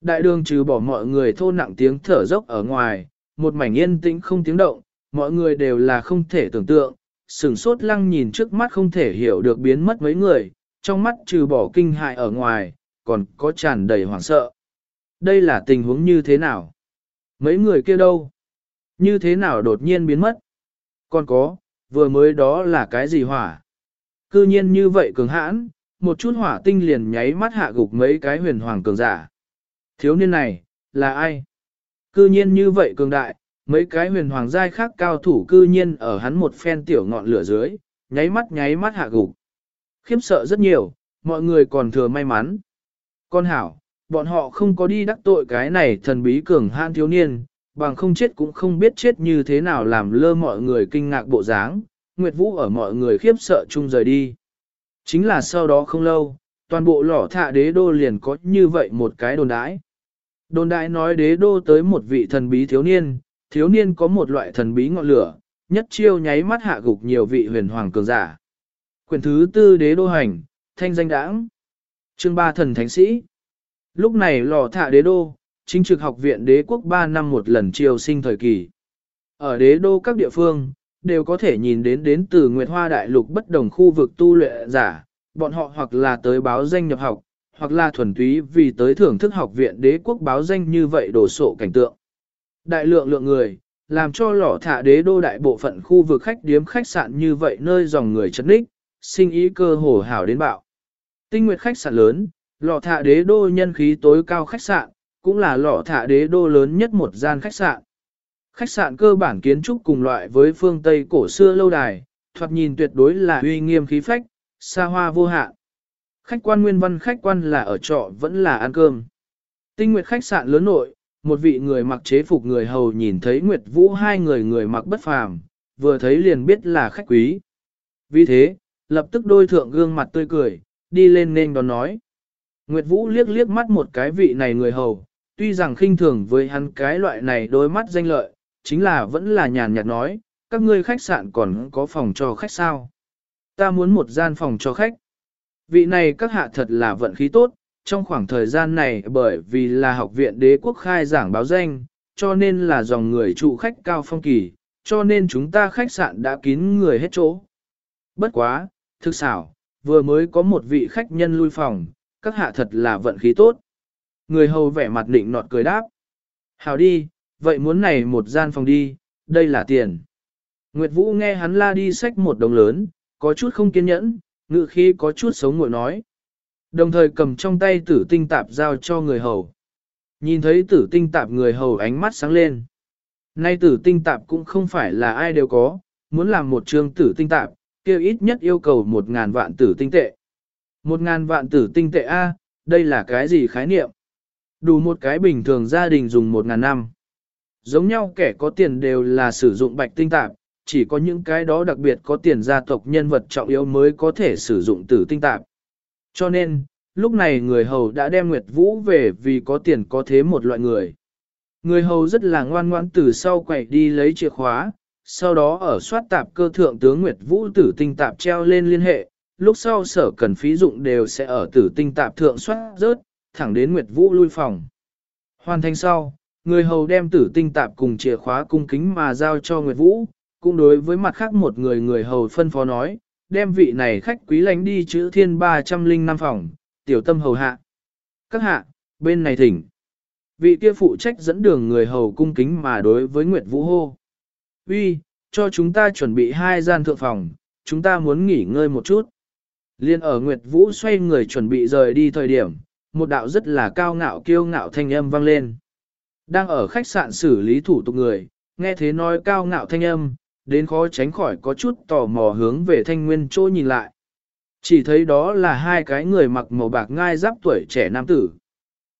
Đại đường trừ bỏ mọi người thô nặng tiếng thở dốc ở ngoài, một mảnh yên tĩnh không tiếng động, mọi người đều là không thể tưởng tượng, sừng sốt lăng nhìn trước mắt không thể hiểu được biến mất mấy người, trong mắt trừ bỏ kinh hại ở ngoài, còn có tràn đầy hoảng sợ. Đây là tình huống như thế nào? Mấy người kia đâu? Như thế nào đột nhiên biến mất? Còn có, vừa mới đó là cái gì hỏa? Cư nhiên như vậy cường hãn, một chút hỏa tinh liền nháy mắt hạ gục mấy cái huyền hoàng cường giả. Thiếu niên này, là ai? Cư nhiên như vậy cường đại, mấy cái huyền hoàng giai khác cao thủ cư nhiên ở hắn một phen tiểu ngọn lửa dưới, nháy mắt nháy mắt hạ gục. Khiếp sợ rất nhiều, mọi người còn thừa may mắn. Con hảo, bọn họ không có đi đắc tội cái này thần bí cường han thiếu niên, bằng không chết cũng không biết chết như thế nào làm lơ mọi người kinh ngạc bộ dáng, Nguyệt Vũ ở mọi người khiếp sợ chung rời đi. Chính là sau đó không lâu, toàn bộ lỏ thạ đế đô liền có như vậy một cái đồn đãi. Đồn đại nói đế đô tới một vị thần bí thiếu niên, thiếu niên có một loại thần bí ngọn lửa, nhất chiêu nháy mắt hạ gục nhiều vị huyền hoàng cường giả. Quyền thứ tư đế đô hành, thanh danh đãng. Chương ba thần thánh sĩ. Lúc này lò thạ đế đô, chính trực học viện đế quốc 3 năm một lần chiêu sinh thời kỳ. Ở đế đô các địa phương, đều có thể nhìn đến đến từ Nguyệt Hoa Đại Lục bất đồng khu vực tu luyện giả, bọn họ hoặc là tới báo danh nhập học, hoặc là thuần túy vì tới thưởng thức học viện đế quốc báo danh như vậy đổ sộ cảnh tượng. Đại lượng lượng người, làm cho lỏ thả đế đô đại bộ phận khu vực khách điếm khách sạn như vậy nơi dòng người chất ních, sinh ý cơ hồ hảo đến bạo. Tinh nguyệt khách sạn lớn, lọ thả đế đô nhân khí tối cao khách sạn, cũng là lọ thả đế đô lớn nhất một gian khách sạn. Khách sạn cơ bản kiến trúc cùng loại với phương Tây cổ xưa lâu đài, thoạt nhìn tuyệt đối là uy nghiêm khí phách, xa hoa vô hạn. Khách quan nguyên văn khách quan là ở trọ vẫn là ăn cơm. Tinh nguyệt khách sạn lớn nội, một vị người mặc chế phục người hầu nhìn thấy Nguyệt Vũ hai người người mặc bất phàm, vừa thấy liền biết là khách quý. Vì thế, lập tức đôi thượng gương mặt tươi cười, đi lên nên đón nói. Nguyệt Vũ liếc liếc mắt một cái vị này người hầu, tuy rằng khinh thường với hắn cái loại này đôi mắt danh lợi, chính là vẫn là nhàn nhạt nói, các ngươi khách sạn còn có phòng cho khách sao. Ta muốn một gian phòng cho khách. Vị này các hạ thật là vận khí tốt, trong khoảng thời gian này bởi vì là học viện đế quốc khai giảng báo danh, cho nên là dòng người trụ khách cao phong kỳ, cho nên chúng ta khách sạn đã kín người hết chỗ. Bất quá, thực xảo, vừa mới có một vị khách nhân lui phòng, các hạ thật là vận khí tốt. Người hầu vẻ mặt định nọt cười đáp. Hào đi, vậy muốn này một gian phòng đi, đây là tiền. Nguyệt Vũ nghe hắn la đi xách một đồng lớn, có chút không kiên nhẫn, ngự khi có chút sống ngồi nói. Đồng thời cầm trong tay tử tinh tạp giao cho người hầu. Nhìn thấy tử tinh tạp người hầu ánh mắt sáng lên. Nay tử tinh tạp cũng không phải là ai đều có, muốn làm một trường tử tinh tạp, kêu ít nhất yêu cầu một ngàn vạn tử tinh tệ. Một ngàn vạn tử tinh tệ A, đây là cái gì khái niệm? Đủ một cái bình thường gia đình dùng một ngàn năm. Giống nhau kẻ có tiền đều là sử dụng bạch tinh tạp, chỉ có những cái đó đặc biệt có tiền gia tộc nhân vật trọng yếu mới có thể sử dụng tử tinh tạp. Cho nên, lúc này người hầu đã đem Nguyệt Vũ về vì có tiền có thế một loại người. Người hầu rất là ngoan ngoãn từ sau quậy đi lấy chìa khóa, sau đó ở soát tạp cơ thượng tướng Nguyệt Vũ tử tinh tạp treo lên liên hệ, lúc sau sở cần phí dụng đều sẽ ở tử tinh tạp thượng soát rớt, thẳng đến Nguyệt Vũ lui phòng. Hoàn thành sau, người hầu đem tử tinh tạp cùng chìa khóa cung kính mà giao cho Nguyệt Vũ, cũng đối với mặt khác một người người hầu phân phó nói, đem vị này khách quý lánh đi chữ thiên 305 phòng, tiểu tâm hầu hạ. Các hạ, bên này thỉnh. Vị kia phụ trách dẫn đường người hầu cung kính mà đối với Nguyệt Vũ hô. Uy, cho chúng ta chuẩn bị hai gian thượng phòng, chúng ta muốn nghỉ ngơi một chút. Liên ở Nguyệt Vũ xoay người chuẩn bị rời đi thời điểm, một đạo rất là cao ngạo kiêu ngạo thanh âm vang lên. Đang ở khách sạn xử lý thủ tục người, nghe thế nói cao ngạo thanh âm, đến khó tránh khỏi có chút tò mò hướng về thanh nguyên chỗ nhìn lại. Chỉ thấy đó là hai cái người mặc màu bạc ngai giáp tuổi trẻ nam tử.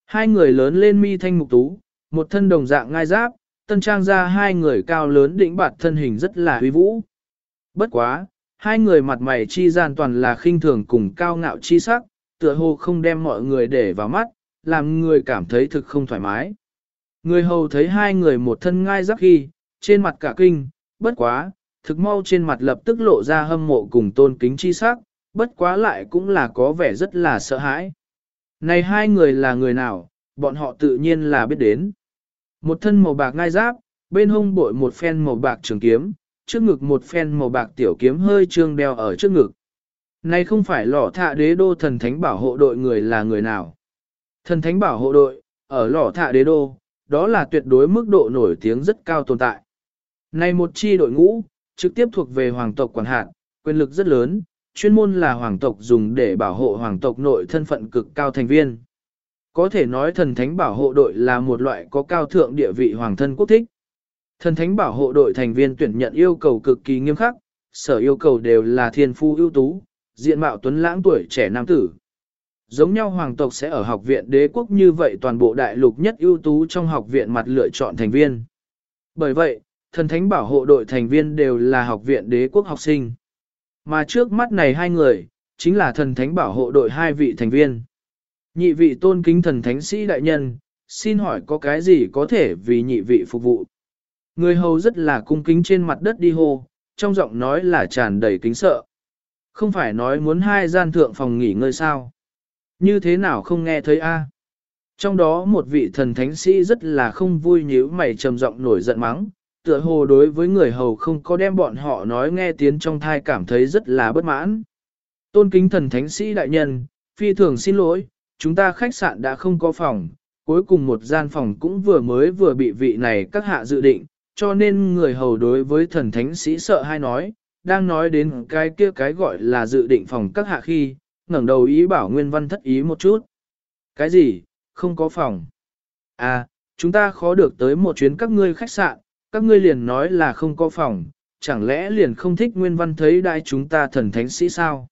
Hai người lớn lên mi thanh mục tú, một thân đồng dạng ngai giáp, tân trang ra hai người cao lớn đỉnh bạt thân hình rất là uy vũ. Bất quá, hai người mặt mày chi gian toàn là khinh thường cùng cao ngạo chi sắc, tựa hồ không đem mọi người để vào mắt, làm người cảm thấy thực không thoải mái. Người hầu thấy hai người một thân ngai giáp khi, trên mặt cả kinh, bất quá, thực mau trên mặt lập tức lộ ra hâm mộ cùng tôn kính chi sắc, bất quá lại cũng là có vẻ rất là sợ hãi. Này hai người là người nào, bọn họ tự nhiên là biết đến. Một thân màu bạc ngai giáp, bên hông bội một phen màu bạc trường kiếm, trước ngực một phen màu bạc tiểu kiếm hơi trương đeo ở trước ngực. Này không phải lỏ thạ đế đô thần thánh bảo hộ đội người là người nào. Thần thánh bảo hộ đội, ở lỏ thạ đế đô, đó là tuyệt đối mức độ nổi tiếng rất cao tồn tại. Này một chi đội ngũ, trực tiếp thuộc về hoàng tộc quản hạt, quyền lực rất lớn, chuyên môn là hoàng tộc dùng để bảo hộ hoàng tộc nội thân phận cực cao thành viên. Có thể nói thần thánh bảo hộ đội là một loại có cao thượng địa vị hoàng thân quốc thích. Thần thánh bảo hộ đội thành viên tuyển nhận yêu cầu cực kỳ nghiêm khắc, sở yêu cầu đều là thiên phu ưu tú, diện mạo tuấn lãng tuổi trẻ nam tử. Giống nhau hoàng tộc sẽ ở học viện đế quốc như vậy toàn bộ đại lục nhất ưu tú trong học viện mặt lựa chọn thành viên. Bởi vậy, thần thánh bảo hộ đội thành viên đều là học viện đế quốc học sinh. Mà trước mắt này hai người, chính là thần thánh bảo hộ đội hai vị thành viên. Nhị vị tôn kính thần thánh sĩ đại nhân, xin hỏi có cái gì có thể vì nhị vị phục vụ. Người hầu rất là cung kính trên mặt đất đi hô, trong giọng nói là tràn đầy kính sợ. Không phải nói muốn hai gian thượng phòng nghỉ ngơi sao. Như thế nào không nghe thấy a? Trong đó một vị thần thánh sĩ rất là không vui nhíu mày trầm giọng nổi giận mắng, tựa hồ đối với người hầu không có đem bọn họ nói nghe tiếng trong thai cảm thấy rất là bất mãn. Tôn kính thần thánh sĩ đại nhân, phi thường xin lỗi, chúng ta khách sạn đã không có phòng, cuối cùng một gian phòng cũng vừa mới vừa bị vị này các hạ dự định, cho nên người hầu đối với thần thánh sĩ sợ hay nói, đang nói đến cái kia cái gọi là dự định phòng các hạ khi, ngẩng đầu ý bảo Nguyên Văn thất ý một chút. Cái gì, không có phòng? À, chúng ta khó được tới một chuyến các ngươi khách sạn, các ngươi liền nói là không có phòng, chẳng lẽ liền không thích Nguyên Văn thấy đại chúng ta thần thánh sĩ sao?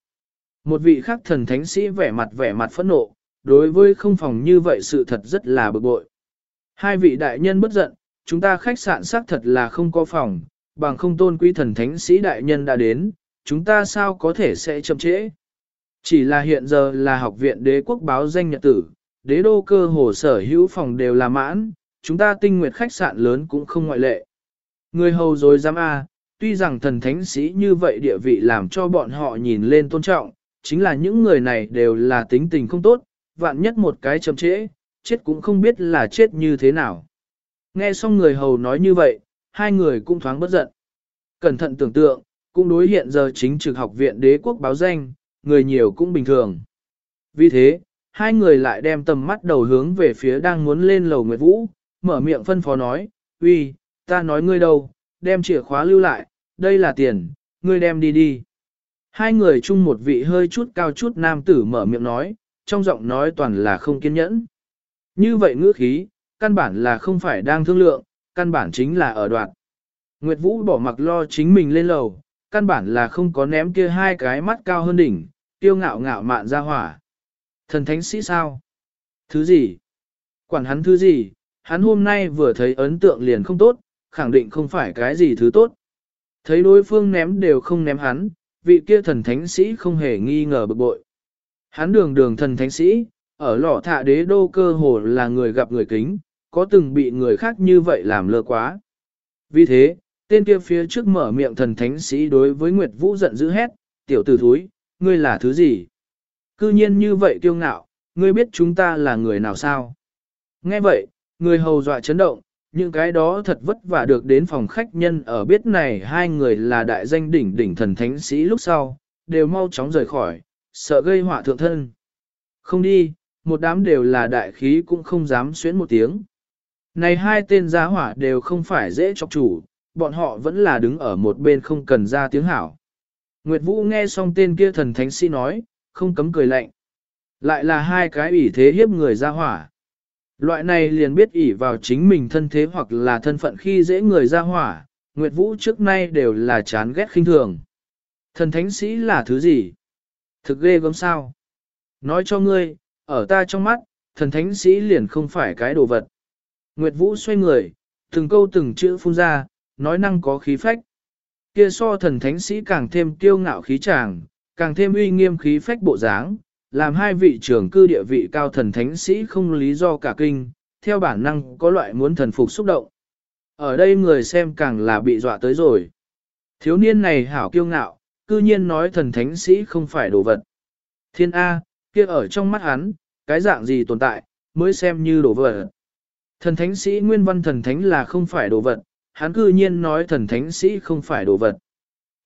Một vị khác thần thánh sĩ vẻ mặt vẻ mặt phẫn nộ, đối với không phòng như vậy sự thật rất là bực bội. Hai vị đại nhân bất giận, chúng ta khách sạn xác thật là không có phòng, bằng không tôn quý thần thánh sĩ đại nhân đã đến, chúng ta sao có thể sẽ chậm trễ. Chỉ là hiện giờ là học viện đế quốc báo danh nhật tử, đế đô cơ hồ sở hữu phòng đều là mãn, chúng ta tinh nguyệt khách sạn lớn cũng không ngoại lệ. Người hầu rồi dám a, tuy rằng thần thánh sĩ như vậy địa vị làm cho bọn họ nhìn lên tôn trọng, chính là những người này đều là tính tình không tốt, vạn nhất một cái chậm trễ, chết cũng không biết là chết như thế nào. Nghe xong người hầu nói như vậy, hai người cũng thoáng bất giận. Cẩn thận tưởng tượng, cũng đối hiện giờ chính trực học viện đế quốc báo danh, người nhiều cũng bình thường. Vì thế, hai người lại đem tầm mắt đầu hướng về phía đang muốn lên lầu Nguyệt Vũ, mở miệng phân phó nói, uy, ta nói ngươi đâu, đem chìa khóa lưu lại, đây là tiền, ngươi đem đi đi. Hai người chung một vị hơi chút cao chút nam tử mở miệng nói, trong giọng nói toàn là không kiên nhẫn. Như vậy ngữ khí, căn bản là không phải đang thương lượng, căn bản chính là ở đoạn. Nguyệt Vũ bỏ mặc lo chính mình lên lầu, căn bản là không có ném kia hai cái mắt cao hơn đỉnh, tiêu ngạo ngạo mạn ra hỏa. Thần thánh sĩ sao? Thứ gì? Quản hắn thứ gì? Hắn hôm nay vừa thấy ấn tượng liền không tốt, khẳng định không phải cái gì thứ tốt. Thấy đối phương ném đều không ném hắn, vị kia thần thánh sĩ không hề nghi ngờ bực bội. Hắn đường đường thần thánh sĩ, ở lọ thạ đế đô cơ hồ là người gặp người kính, có từng bị người khác như vậy làm lơ quá. Vì thế, tên kia phía trước mở miệng thần thánh sĩ đối với Nguyệt Vũ giận dữ hét, tiểu tử thúi, ngươi là thứ gì? Cư nhiên như vậy kiêu ngạo, ngươi biết chúng ta là người nào sao? Nghe vậy, người hầu dọa chấn động, những cái đó thật vất vả được đến phòng khách nhân ở biết này hai người là đại danh đỉnh đỉnh thần thánh sĩ lúc sau, đều mau chóng rời khỏi, sợ gây họa thượng thân. Không đi, một đám đều là đại khí cũng không dám xuyến một tiếng. Này hai tên giá hỏa đều không phải dễ chọc chủ, bọn họ vẫn là đứng ở một bên không cần ra tiếng hảo. Nguyệt Vũ nghe xong tên kia thần thánh sĩ nói, không cấm cười lạnh. Lại là hai cái ủy thế hiếp người ra hỏa. Loại này liền biết ỷ vào chính mình thân thế hoặc là thân phận khi dễ người ra hỏa, Nguyệt Vũ trước nay đều là chán ghét khinh thường. Thần thánh sĩ là thứ gì? Thực ghê gớm sao? Nói cho ngươi, ở ta trong mắt, thần thánh sĩ liền không phải cái đồ vật. Nguyệt Vũ xoay người, từng câu từng chữ phun ra, nói năng có khí phách. Kia so thần thánh sĩ càng thêm kiêu ngạo khí tràng, càng thêm uy nghiêm khí phách bộ dáng, làm hai vị trưởng cư địa vị cao thần thánh sĩ không lý do cả kinh, theo bản năng có loại muốn thần phục xúc động. Ở đây người xem càng là bị dọa tới rồi. Thiếu niên này hảo kiêu ngạo, cư nhiên nói thần thánh sĩ không phải đồ vật. Thiên A, kia ở trong mắt hắn, cái dạng gì tồn tại, mới xem như đồ vật. Thần thánh sĩ nguyên văn thần thánh là không phải đồ vật, hắn cư nhiên nói thần thánh sĩ không phải đồ vật.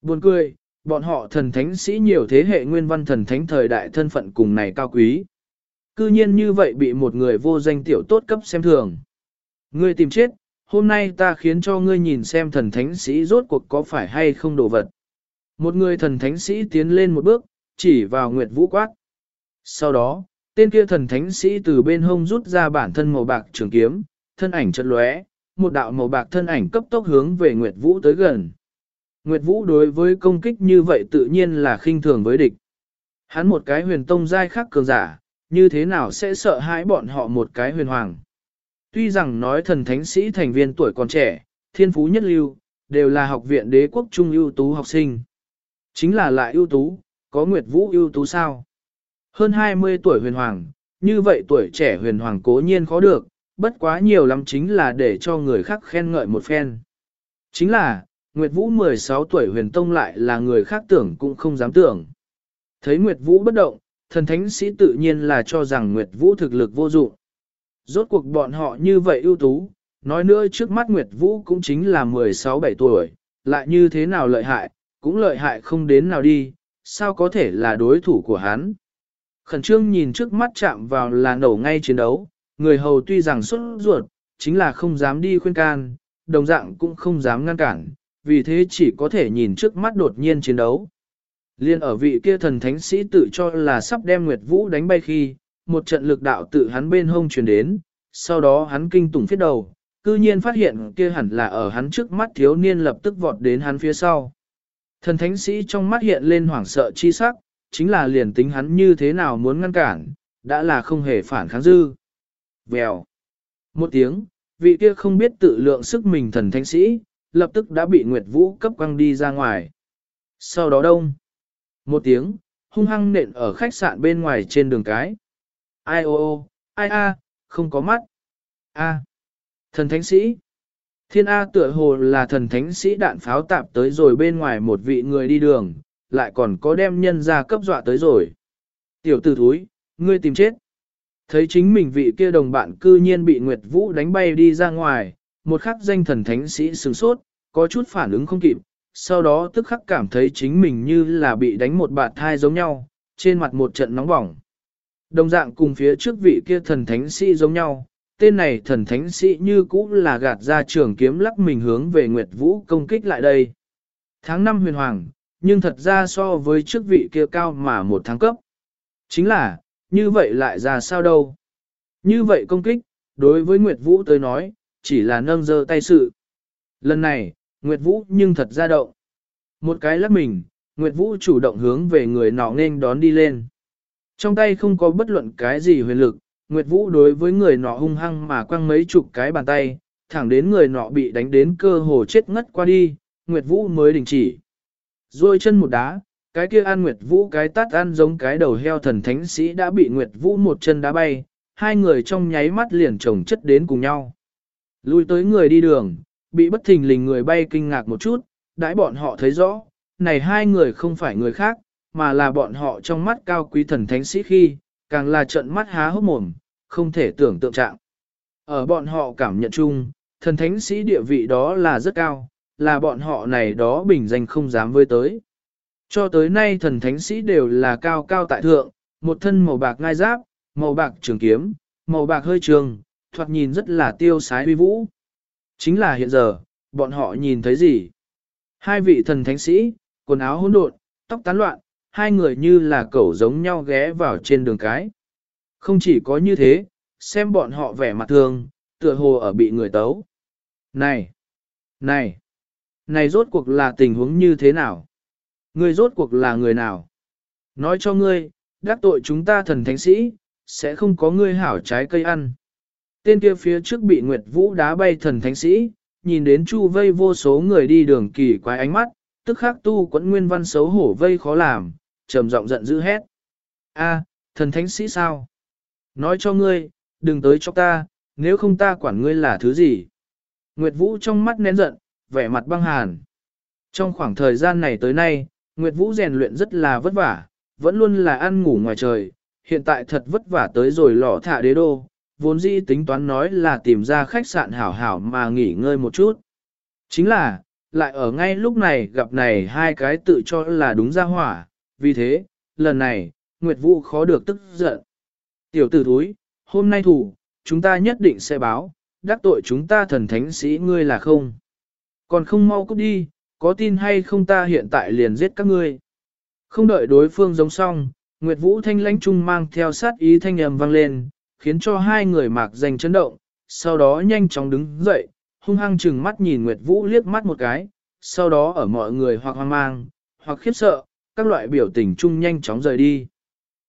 Buồn cười, bọn họ thần thánh sĩ nhiều thế hệ nguyên văn thần thánh thời đại thân phận cùng này cao quý. Cư nhiên như vậy bị một người vô danh tiểu tốt cấp xem thường. Ngươi tìm chết, hôm nay ta khiến cho ngươi nhìn xem thần thánh sĩ rốt cuộc có phải hay không đồ vật. Một người thần thánh sĩ tiến lên một bước, chỉ vào Nguyệt Vũ quát. Sau đó, tên kia thần thánh sĩ từ bên hông rút ra bản thân màu bạc trường kiếm, thân ảnh chật lóe, một đạo màu bạc thân ảnh cấp tốc hướng về Nguyệt Vũ tới gần. Nguyệt Vũ đối với công kích như vậy tự nhiên là khinh thường với địch. Hắn một cái huyền tông giai khác cường giả, như thế nào sẽ sợ hãi bọn họ một cái huyền hoàng. Tuy rằng nói thần thánh sĩ thành viên tuổi còn trẻ, thiên phú nhất lưu, đều là học viện đế quốc trung ưu tú học sinh. Chính là lại ưu tú, có Nguyệt Vũ ưu tú sao? Hơn 20 tuổi huyền hoàng, như vậy tuổi trẻ huyền hoàng cố nhiên khó được, bất quá nhiều lắm chính là để cho người khác khen ngợi một phen. Chính là, Nguyệt Vũ 16 tuổi huyền tông lại là người khác tưởng cũng không dám tưởng. Thấy Nguyệt Vũ bất động, thần thánh sĩ tự nhiên là cho rằng Nguyệt Vũ thực lực vô dụng. Rốt cuộc bọn họ như vậy ưu tú, nói nữa trước mắt Nguyệt Vũ cũng chính là 16-17 tuổi, lại như thế nào lợi hại, cũng lợi hại không đến nào đi, sao có thể là đối thủ của hắn. Khẩn trương nhìn trước mắt chạm vào là nổ ngay chiến đấu, người hầu tuy rằng xuất ruột, chính là không dám đi khuyên can, đồng dạng cũng không dám ngăn cản, vì thế chỉ có thể nhìn trước mắt đột nhiên chiến đấu. Liên ở vị kia thần thánh sĩ tự cho là sắp đem Nguyệt Vũ đánh bay khi, một trận lực đạo tự hắn bên hông truyền đến, sau đó hắn kinh tủng phía đầu, cư nhiên phát hiện kia hẳn là ở hắn trước mắt thiếu niên lập tức vọt đến hắn phía sau. Thần thánh sĩ trong mắt hiện lên hoảng sợ chi sắc, chính là liền tính hắn như thế nào muốn ngăn cản, đã là không hề phản kháng dư. Vèo. Một tiếng, vị kia không biết tự lượng sức mình thần thánh sĩ, lập tức đã bị Nguyệt Vũ cấp quăng đi ra ngoài. Sau đó đông. Một tiếng, hung hăng nện ở khách sạn bên ngoài trên đường cái. Ai ô ô, ai a, không có mắt. A. Thần thánh sĩ. Thiên A tựa hồ là thần thánh sĩ đạn pháo tạp tới rồi bên ngoài một vị người đi đường, lại còn có đem nhân ra cấp dọa tới rồi. Tiểu tử thúi, ngươi tìm chết. Thấy chính mình vị kia đồng bạn cư nhiên bị Nguyệt Vũ đánh bay đi ra ngoài, một khắc danh thần thánh sĩ sửng sốt, có chút phản ứng không kịp, sau đó tức khắc cảm thấy chính mình như là bị đánh một bạt thai giống nhau, trên mặt một trận nóng bỏng. Đồng dạng cùng phía trước vị kia thần thánh sĩ giống nhau, tên này thần thánh sĩ như cũ là gạt ra trường kiếm lắc mình hướng về Nguyệt Vũ công kích lại đây. Tháng 5 huyền hoàng, nhưng thật ra so với trước vị kia cao mà một tháng cấp. Chính là, như vậy lại ra sao đâu. Như vậy công kích, đối với Nguyệt Vũ tới nói, chỉ là nâng dơ tay sự. Lần này, Nguyệt Vũ nhưng thật ra động. Một cái lắc mình, Nguyệt Vũ chủ động hướng về người nọ nên đón đi lên. Trong tay không có bất luận cái gì huyền lực, Nguyệt Vũ đối với người nọ hung hăng mà quăng mấy chục cái bàn tay, thẳng đến người nọ bị đánh đến cơ hồ chết ngất qua đi, Nguyệt Vũ mới đình chỉ. Rồi chân một đá, cái kia ăn Nguyệt Vũ cái tát ăn giống cái đầu heo thần thánh sĩ đã bị Nguyệt Vũ một chân đá bay, hai người trong nháy mắt liền chồng chất đến cùng nhau. Lui tới người đi đường, bị bất thình lình người bay kinh ngạc một chút, đãi bọn họ thấy rõ, này hai người không phải người khác, mà là bọn họ trong mắt cao quý thần thánh sĩ khi, càng là trận mắt há hốc mồm, không thể tưởng tượng trạng. Ở bọn họ cảm nhận chung, thần thánh sĩ địa vị đó là rất cao, là bọn họ này đó bình danh không dám với tới. Cho tới nay thần thánh sĩ đều là cao cao tại thượng, một thân màu bạc ngai giáp, màu bạc trường kiếm, màu bạc hơi trường, thoạt nhìn rất là tiêu sái uy vũ. Chính là hiện giờ, bọn họ nhìn thấy gì? Hai vị thần thánh sĩ, quần áo hỗn độn, tóc tán loạn, hai người như là cẩu giống nhau ghé vào trên đường cái. Không chỉ có như thế, xem bọn họ vẻ mặt thương, tựa hồ ở bị người tấu. Này! Này! Này rốt cuộc là tình huống như thế nào? Ngươi rốt cuộc là người nào? Nói cho ngươi, đắc tội chúng ta thần thánh sĩ, sẽ không có ngươi hảo trái cây ăn. Tên kia phía trước bị Nguyệt Vũ đá bay thần thánh sĩ, nhìn đến chu vây vô số người đi đường kỳ quái ánh mắt, tức khắc tu quẫn nguyên văn xấu hổ vây khó làm, trầm giọng giận dữ hét. A, thần thánh sĩ sao? Nói cho ngươi, đừng tới cho ta, nếu không ta quản ngươi là thứ gì. Nguyệt Vũ trong mắt nén giận, vẻ mặt băng hàn. Trong khoảng thời gian này tới nay, Nguyệt Vũ rèn luyện rất là vất vả, vẫn luôn là ăn ngủ ngoài trời, hiện tại thật vất vả tới rồi lò thả đế đô, vốn dĩ tính toán nói là tìm ra khách sạn hảo hảo mà nghỉ ngơi một chút. Chính là, lại ở ngay lúc này gặp này hai cái tự cho là đúng ra hỏa, vì thế, lần này, Nguyệt Vũ khó được tức giận. Tiểu tử thúi, hôm nay thủ, chúng ta nhất định sẽ báo, đắc tội chúng ta thần thánh sĩ ngươi là không. Còn không mau cút đi, có tin hay không ta hiện tại liền giết các ngươi. Không đợi đối phương giống xong, Nguyệt Vũ thanh lãnh trung mang theo sát ý thanh âm vang lên, khiến cho hai người mạc danh chấn động, sau đó nhanh chóng đứng dậy, hung hăng chừng mắt nhìn Nguyệt Vũ liếc mắt một cái, sau đó ở mọi người hoặc hoang mang, hoặc khiếp sợ, các loại biểu tình chung nhanh chóng rời đi.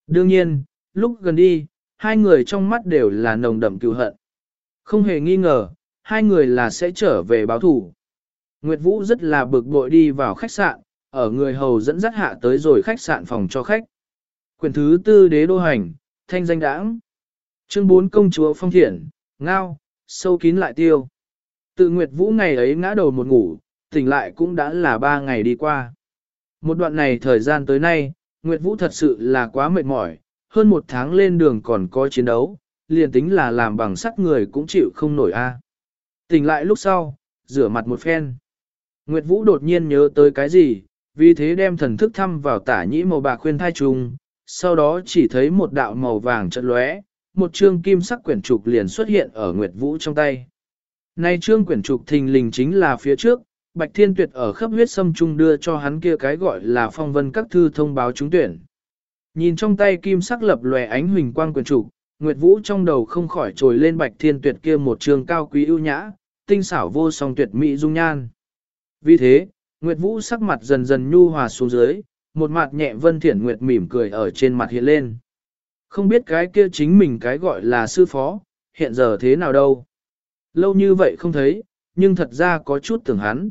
Đương nhiên, lúc gần đi, hai người trong mắt đều là nồng đậm cựu hận. Không hề nghi ngờ, hai người là sẽ trở về báo thủ. Nguyệt Vũ rất là bực bội đi vào khách sạn, ở người hầu dẫn dắt hạ tới rồi khách sạn phòng cho khách. Quyền thứ tư đế đô hành, thanh danh đãng. Chương 4 công chúa phong thiện, ngao, sâu kín lại tiêu. Tự Nguyệt Vũ ngày ấy ngã đầu một ngủ, tỉnh lại cũng đã là ba ngày đi qua. Một đoạn này thời gian tới nay, Nguyệt Vũ thật sự là quá mệt mỏi, hơn một tháng lên đường còn có chiến đấu, liền tính là làm bằng sắt người cũng chịu không nổi a. Tỉnh lại lúc sau, rửa mặt một phen. Nguyệt Vũ đột nhiên nhớ tới cái gì, vì thế đem thần thức thăm vào tả nhĩ màu bạc khuyên thai trùng, sau đó chỉ thấy một đạo màu vàng chợt lóe, một chương kim sắc quyển trục liền xuất hiện ở Nguyệt Vũ trong tay. Nay chương quyển trục thình lình chính là phía trước, Bạch Thiên Tuyệt ở khắp huyết sâm trung đưa cho hắn kia cái gọi là phong vân các thư thông báo trúng tuyển. Nhìn trong tay kim sắc lập lòe ánh huỳnh quang quyển trục, Nguyệt Vũ trong đầu không khỏi trồi lên Bạch Thiên Tuyệt kia một trường cao quý ưu nhã, tinh xảo vô song tuyệt mỹ dung nhan. Vì thế, Nguyệt Vũ sắc mặt dần dần nhu hòa xuống dưới, một mặt nhẹ vân thiển Nguyệt mỉm cười ở trên mặt hiện lên. Không biết cái kia chính mình cái gọi là sư phó, hiện giờ thế nào đâu. Lâu như vậy không thấy, nhưng thật ra có chút tưởng hắn.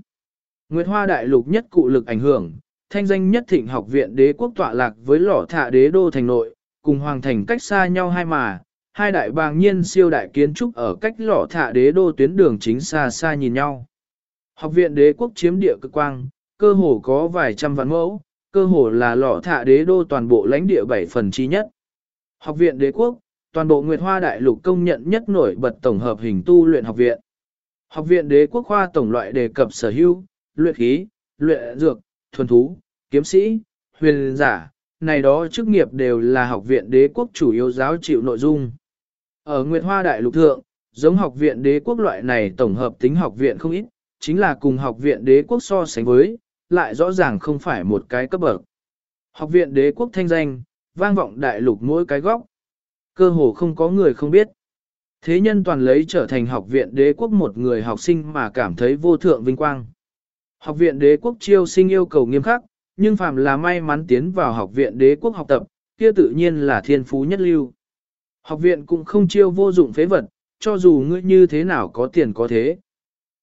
Nguyệt Hoa Đại Lục nhất cụ lực ảnh hưởng, thanh danh nhất thịnh học viện đế quốc tọa lạc với lỏ thạ đế đô thành nội, cùng hoàng thành cách xa nhau hai mà, hai đại bàng nhiên siêu đại kiến trúc ở cách lỏ thạ đế đô tuyến đường chính xa xa nhìn nhau. Học viện đế quốc chiếm địa cực quang, cơ hồ có vài trăm vạn mẫu, cơ hồ là lỏ thạ đế đô toàn bộ lãnh địa bảy phần chi nhất. Học viện đế quốc, toàn bộ Nguyệt Hoa Đại Lục công nhận nhất nổi bật tổng hợp hình tu luyện học viện. Học viện đế quốc khoa tổng loại đề cập sở hữu, luyện khí, luyện dược, thuần thú, kiếm sĩ, huyền giả, này đó chức nghiệp đều là học viện đế quốc chủ yếu giáo chịu nội dung. Ở Nguyệt Hoa Đại Lục Thượng, giống học viện đế quốc loại này tổng hợp tính học viện không ít, chính là cùng học viện đế quốc so sánh với, lại rõ ràng không phải một cái cấp bậc. Học viện đế quốc thanh danh, vang vọng đại lục mỗi cái góc. Cơ hồ không có người không biết. Thế nhân toàn lấy trở thành học viện đế quốc một người học sinh mà cảm thấy vô thượng vinh quang. Học viện đế quốc chiêu sinh yêu cầu nghiêm khắc, nhưng phàm là may mắn tiến vào học viện đế quốc học tập, kia tự nhiên là thiên phú nhất lưu. Học viện cũng không chiêu vô dụng phế vật, cho dù ngươi như thế nào có tiền có thế.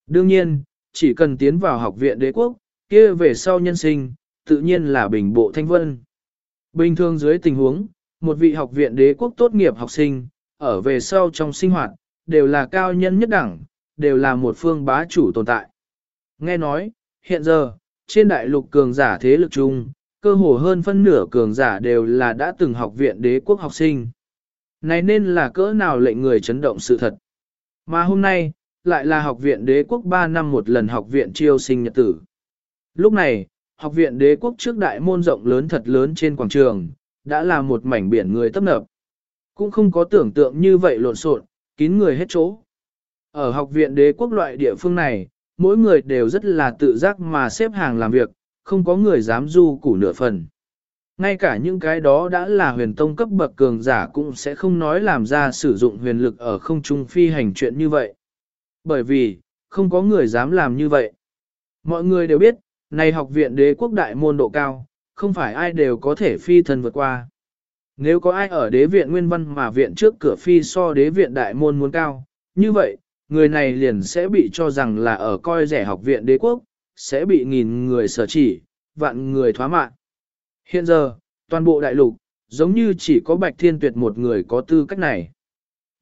Đương nhiên, chỉ cần tiến vào học viện đế quốc, kia về sau nhân sinh, tự nhiên là bình bộ thanh vân. Bình thường dưới tình huống, một vị học viện đế quốc tốt nghiệp học sinh, ở về sau trong sinh hoạt, đều là cao nhân nhất đẳng, đều là một phương bá chủ tồn tại. Nghe nói, hiện giờ, trên đại lục cường giả thế lực chung, cơ hồ hơn phân nửa cường giả đều là đã từng học viện đế quốc học sinh. Này nên là cỡ nào lệnh người chấn động sự thật. Mà hôm nay, lại là học viện đế quốc 3 năm một lần học viện triêu sinh nhật tử. Lúc này, học viện đế quốc trước đại môn rộng lớn thật lớn trên quảng trường, đã là một mảnh biển người tấp nập. Cũng không có tưởng tượng như vậy lộn xộn, kín người hết chỗ. Ở học viện đế quốc loại địa phương này, mỗi người đều rất là tự giác mà xếp hàng làm việc, không có người dám du củ nửa phần. Ngay cả những cái đó đã là huyền tông cấp bậc cường giả cũng sẽ không nói làm ra sử dụng huyền lực ở không trung phi hành chuyện như vậy. Bởi vì, không có người dám làm như vậy. Mọi người đều biết, này học viện đế quốc đại môn độ cao, không phải ai đều có thể phi thân vượt qua. Nếu có ai ở đế viện nguyên văn mà viện trước cửa phi so đế viện đại môn muốn cao, như vậy, người này liền sẽ bị cho rằng là ở coi rẻ học viện đế quốc, sẽ bị nghìn người sở chỉ, vạn người thoá mạng. Hiện giờ, toàn bộ đại lục, giống như chỉ có Bạch Thiên Tuyệt một người có tư cách này.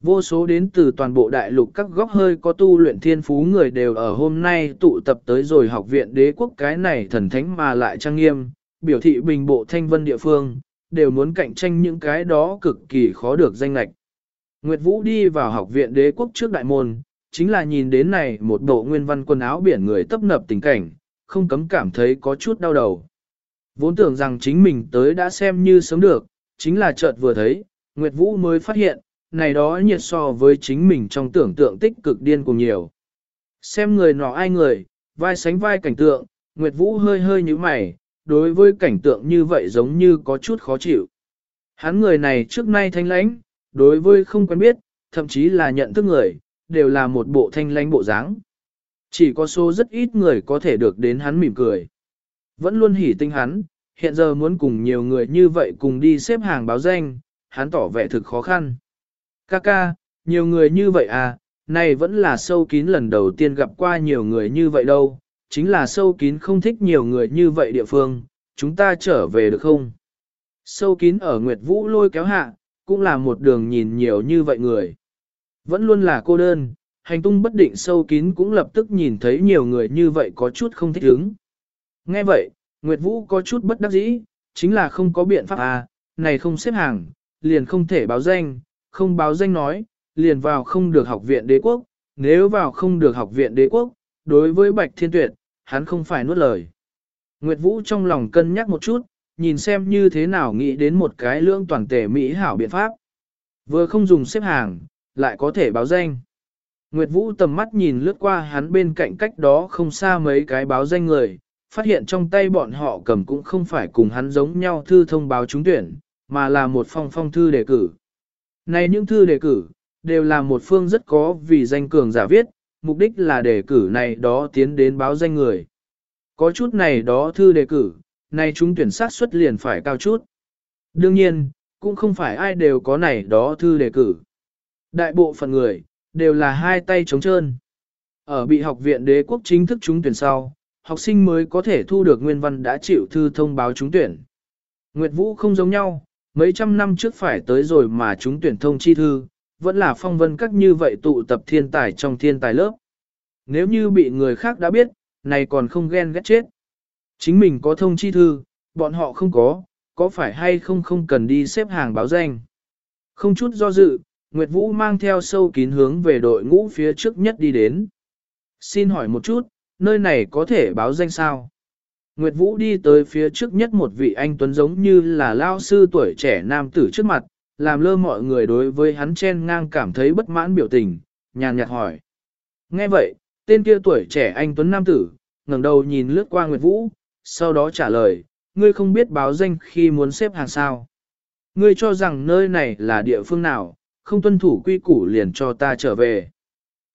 Vô số đến từ toàn bộ đại lục các góc hơi có tu luyện thiên phú người đều ở hôm nay tụ tập tới rồi học viện đế quốc cái này thần thánh mà lại trang nghiêm, biểu thị bình bộ thanh vân địa phương, đều muốn cạnh tranh những cái đó cực kỳ khó được danh lạch. Nguyệt Vũ đi vào học viện đế quốc trước đại môn, chính là nhìn đến này một bộ nguyên văn quần áo biển người tấp nập tình cảnh, không cấm cảm thấy có chút đau đầu. Vốn tưởng rằng chính mình tới đã xem như sớm được, chính là chợt vừa thấy, Nguyệt Vũ mới phát hiện, này đó nhiệt so với chính mình trong tưởng tượng tích cực điên cùng nhiều. Xem người nọ ai người, vai sánh vai cảnh tượng, Nguyệt Vũ hơi hơi như mày, đối với cảnh tượng như vậy giống như có chút khó chịu. Hắn người này trước nay thanh lãnh, đối với không quen biết, thậm chí là nhận thức người, đều là một bộ thanh lãnh bộ dáng. Chỉ có số rất ít người có thể được đến hắn mỉm cười. Vẫn luôn hỉ tinh hắn, hiện giờ muốn cùng nhiều người như vậy cùng đi xếp hàng báo danh, hắn tỏ vẻ thực khó khăn. Ca ca, nhiều người như vậy à, này vẫn là sâu kín lần đầu tiên gặp qua nhiều người như vậy đâu, chính là sâu kín không thích nhiều người như vậy địa phương, chúng ta trở về được không? Sâu kín ở Nguyệt Vũ lôi kéo hạ, cũng là một đường nhìn nhiều như vậy người. Vẫn luôn là cô đơn, hành tung bất định sâu kín cũng lập tức nhìn thấy nhiều người như vậy có chút không thích ứng. Nghe vậy, Nguyệt Vũ có chút bất đắc dĩ, chính là không có biện pháp à, này không xếp hàng, liền không thể báo danh, không báo danh nói, liền vào không được học viện đế quốc, nếu vào không được học viện đế quốc, đối với Bạch Thiên Tuyệt, hắn không phải nuốt lời. Nguyệt Vũ trong lòng cân nhắc một chút, nhìn xem như thế nào nghĩ đến một cái lương toàn thể Mỹ hảo biện pháp. Vừa không dùng xếp hàng, lại có thể báo danh. Nguyệt Vũ tầm mắt nhìn lướt qua hắn bên cạnh cách đó không xa mấy cái báo danh người, phát hiện trong tay bọn họ cầm cũng không phải cùng hắn giống nhau thư thông báo trúng tuyển, mà là một phong phong thư đề cử. Này những thư đề cử, đều là một phương rất có vì danh cường giả viết, mục đích là đề cử này đó tiến đến báo danh người. Có chút này đó thư đề cử, này chúng tuyển sát xuất liền phải cao chút. Đương nhiên, cũng không phải ai đều có này đó thư đề cử. Đại bộ phận người, đều là hai tay trống trơn. Ở bị học viện đế quốc chính thức trúng tuyển sau, học sinh mới có thể thu được nguyên văn đã chịu thư thông báo trúng tuyển. Nguyệt Vũ không giống nhau, mấy trăm năm trước phải tới rồi mà chúng tuyển thông chi thư, vẫn là phong vân các như vậy tụ tập thiên tài trong thiên tài lớp. Nếu như bị người khác đã biết, này còn không ghen ghét chết. Chính mình có thông chi thư, bọn họ không có, có phải hay không không cần đi xếp hàng báo danh. Không chút do dự, Nguyệt Vũ mang theo sâu kín hướng về đội ngũ phía trước nhất đi đến. Xin hỏi một chút, nơi này có thể báo danh sao? Nguyệt Vũ đi tới phía trước nhất một vị anh tuấn giống như là lao sư tuổi trẻ nam tử trước mặt, làm lơ mọi người đối với hắn chen ngang cảm thấy bất mãn biểu tình, nhàn nhạt hỏi. Nghe vậy, tên kia tuổi trẻ anh tuấn nam tử, ngẩng đầu nhìn lướt qua Nguyệt Vũ, sau đó trả lời, ngươi không biết báo danh khi muốn xếp hàng sao. Ngươi cho rằng nơi này là địa phương nào, không tuân thủ quy củ liền cho ta trở về.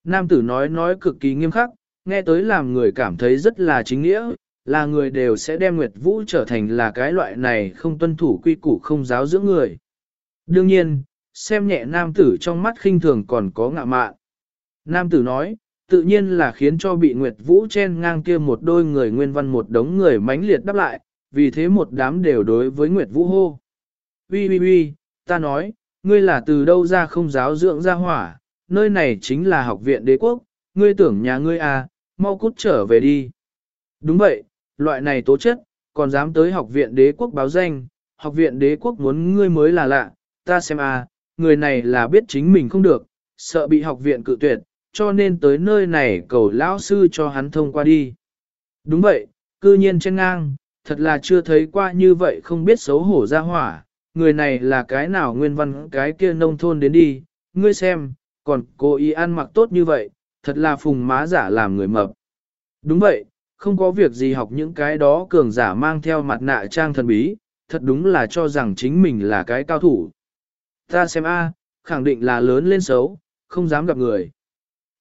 Nam tử nói nói cực kỳ nghiêm khắc, nghe tới làm người cảm thấy rất là chính nghĩa, là người đều sẽ đem Nguyệt Vũ trở thành là cái loại này không tuân thủ quy củ không giáo dưỡng người. Đương nhiên, xem nhẹ nam tử trong mắt khinh thường còn có ngạ mạn. Nam tử nói, tự nhiên là khiến cho bị Nguyệt Vũ chen ngang kia một đôi người nguyên văn một đống người mãnh liệt đáp lại, vì thế một đám đều đối với Nguyệt Vũ hô. Ui ui ui, ta nói, ngươi là từ đâu ra không giáo dưỡng ra hỏa, nơi này chính là học viện đế quốc, ngươi tưởng nhà ngươi à, mau cút trở về đi. Đúng vậy, loại này tố chất, còn dám tới học viện đế quốc báo danh, học viện đế quốc muốn ngươi mới là lạ, ta xem à, người này là biết chính mình không được, sợ bị học viện cự tuyệt, cho nên tới nơi này cầu lão sư cho hắn thông qua đi. Đúng vậy, cư nhiên trên ngang, thật là chưa thấy qua như vậy không biết xấu hổ ra hỏa, người này là cái nào nguyên văn cái kia nông thôn đến đi, ngươi xem, còn cô ý ăn mặc tốt như vậy, thật là phùng má giả làm người mập. Đúng vậy, không có việc gì học những cái đó cường giả mang theo mặt nạ trang thần bí, thật đúng là cho rằng chính mình là cái cao thủ. Ta xem a, khẳng định là lớn lên xấu, không dám gặp người.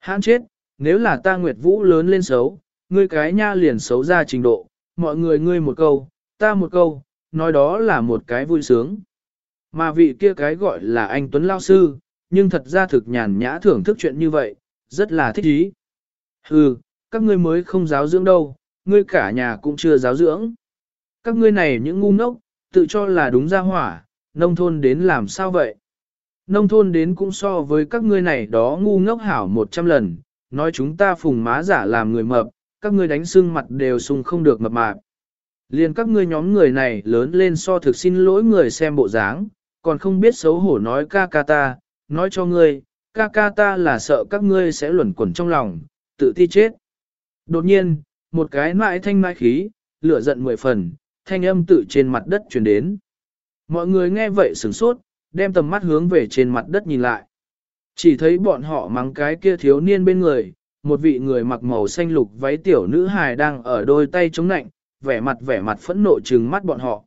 Hãn chết, nếu là ta Nguyệt Vũ lớn lên xấu, ngươi cái nha liền xấu ra trình độ, mọi người ngươi một câu, ta một câu, nói đó là một cái vui sướng. Mà vị kia cái gọi là anh Tuấn Lao Sư, nhưng thật ra thực nhàn nhã thưởng thức chuyện như vậy, rất là thích ý. Hừ, các ngươi mới không giáo dưỡng đâu, ngươi cả nhà cũng chưa giáo dưỡng. Các ngươi này những ngu ngốc, tự cho là đúng ra hỏa, nông thôn đến làm sao vậy? Nông thôn đến cũng so với các ngươi này đó ngu ngốc hảo một trăm lần, nói chúng ta phùng má giả làm người mập, các ngươi đánh xương mặt đều sung không được mập mạp. Liền các ngươi nhóm người này lớn lên so thực xin lỗi người xem bộ dáng, còn không biết xấu hổ nói ca ca ta, nói cho ngươi, ca ca ta là sợ các ngươi sẽ luẩn quẩn trong lòng, tự ti chết. Đột nhiên, một cái mãi thanh mãi khí, lửa giận mười phần, thanh âm tự trên mặt đất truyền đến. Mọi người nghe vậy sửng sốt, đem tầm mắt hướng về trên mặt đất nhìn lại. Chỉ thấy bọn họ mắng cái kia thiếu niên bên người, một vị người mặc màu xanh lục váy tiểu nữ hài đang ở đôi tay chống nạnh, vẻ mặt vẻ mặt phẫn nộ trừng mắt bọn họ.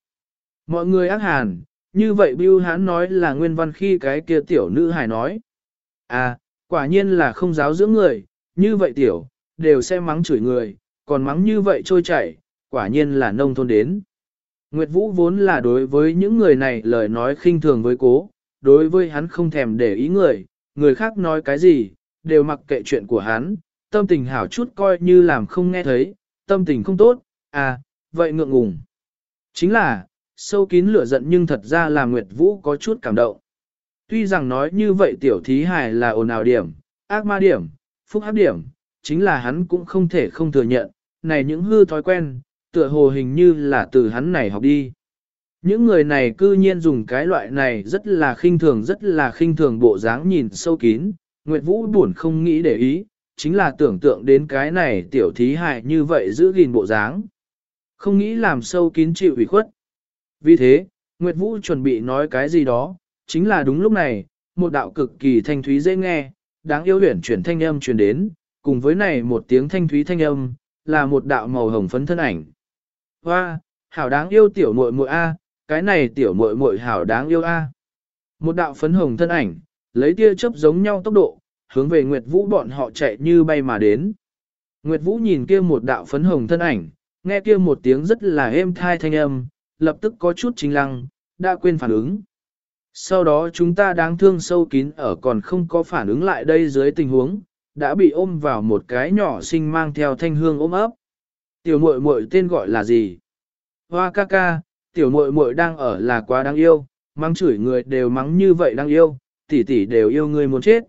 Mọi người ác hàn, như vậy Bưu Hán nói là nguyên văn khi cái kia tiểu nữ hài nói. À, quả nhiên là không giáo dưỡng người, như vậy tiểu, đều sẽ mắng chửi người, còn mắng như vậy trôi chảy, quả nhiên là nông thôn đến. Nguyệt Vũ vốn là đối với những người này lời nói khinh thường với cố, đối với hắn không thèm để ý người, người khác nói cái gì, đều mặc kệ chuyện của hắn, tâm tình hảo chút coi như làm không nghe thấy, tâm tình không tốt, à, vậy ngượng ngùng. Chính là, sâu kín lửa giận nhưng thật ra là Nguyệt Vũ có chút cảm động. Tuy rằng nói như vậy tiểu thí hài là ồn ào điểm, ác ma điểm, phúc hấp điểm, chính là hắn cũng không thể không thừa nhận, này những hư thói quen, tựa hồ hình như là từ hắn này học đi. Những người này cư nhiên dùng cái loại này rất là khinh thường rất là khinh thường bộ dáng nhìn sâu kín, Nguyệt Vũ buồn không nghĩ để ý, chính là tưởng tượng đến cái này tiểu thí hại như vậy giữ gìn bộ dáng. Không nghĩ làm sâu kín chịu ủy khuất. Vì thế, Nguyệt Vũ chuẩn bị nói cái gì đó, chính là đúng lúc này, một đạo cực kỳ thanh thúy dễ nghe, đáng yêu huyển chuyển thanh âm truyền đến, cùng với này một tiếng thanh thúy thanh âm, là một đạo màu hồng phấn thân ảnh. Hoa, hảo đáng yêu tiểu muội muội a, cái này tiểu muội muội hảo đáng yêu a. Một đạo phấn hồng thân ảnh, lấy tia chớp giống nhau tốc độ, hướng về Nguyệt Vũ bọn họ chạy như bay mà đến. Nguyệt Vũ nhìn kia một đạo phấn hồng thân ảnh, nghe kia một tiếng rất là êm thai thanh âm, lập tức có chút chính lăng, đã quên phản ứng. Sau đó chúng ta đáng thương sâu kín ở còn không có phản ứng lại đây dưới tình huống, đã bị ôm vào một cái nhỏ sinh mang theo thanh hương ôm ấp. Tiểu muội muội tên gọi là gì? Hoa ca ca, tiểu muội muội đang ở là quá đáng yêu, mắng chửi người đều mắng như vậy đáng yêu, tỷ tỷ đều yêu người muốn chết.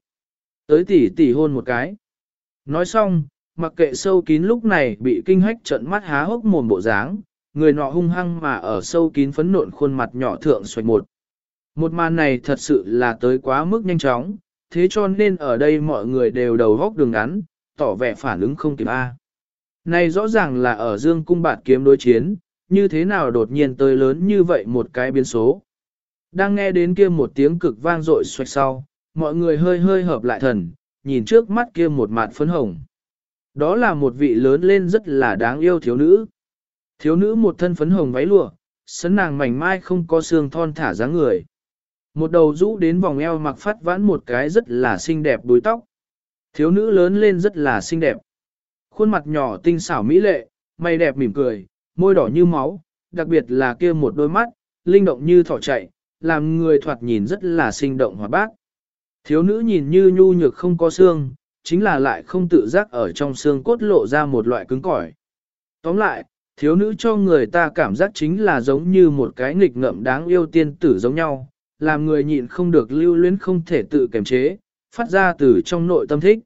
Tới tỷ tỷ hôn một cái. Nói xong, mặc kệ sâu kín lúc này bị kinh hách trận mắt há hốc mồm bộ dáng, người nọ hung hăng mà ở sâu kín phấn nộn khuôn mặt nhỏ thượng xoạch một. Một màn này thật sự là tới quá mức nhanh chóng, thế cho nên ở đây mọi người đều đầu góc đường ngắn, tỏ vẻ phản ứng không kịp A. Này rõ ràng là ở dương cung bạt kiếm đối chiến, như thế nào đột nhiên tới lớn như vậy một cái biến số. Đang nghe đến kia một tiếng cực vang dội xoạch sau, mọi người hơi hơi hợp lại thần, nhìn trước mắt kia một mặt phấn hồng. Đó là một vị lớn lên rất là đáng yêu thiếu nữ. Thiếu nữ một thân phấn hồng váy lụa, sấn nàng mảnh mai không có xương thon thả dáng người. Một đầu rũ đến vòng eo mặc phát vãn một cái rất là xinh đẹp đuôi tóc. Thiếu nữ lớn lên rất là xinh đẹp. Khuôn mặt nhỏ tinh xảo mỹ lệ, mày đẹp mỉm cười, môi đỏ như máu, đặc biệt là kia một đôi mắt, linh động như thỏ chạy, làm người thoạt nhìn rất là sinh động hoạt bát. Thiếu nữ nhìn như nhu nhược không có xương, chính là lại không tự giác ở trong xương cốt lộ ra một loại cứng cỏi. Tóm lại, thiếu nữ cho người ta cảm giác chính là giống như một cái nghịch ngợm đáng yêu tiên tử giống nhau, làm người nhịn không được lưu luyến không thể tự kiềm chế, phát ra từ trong nội tâm thích.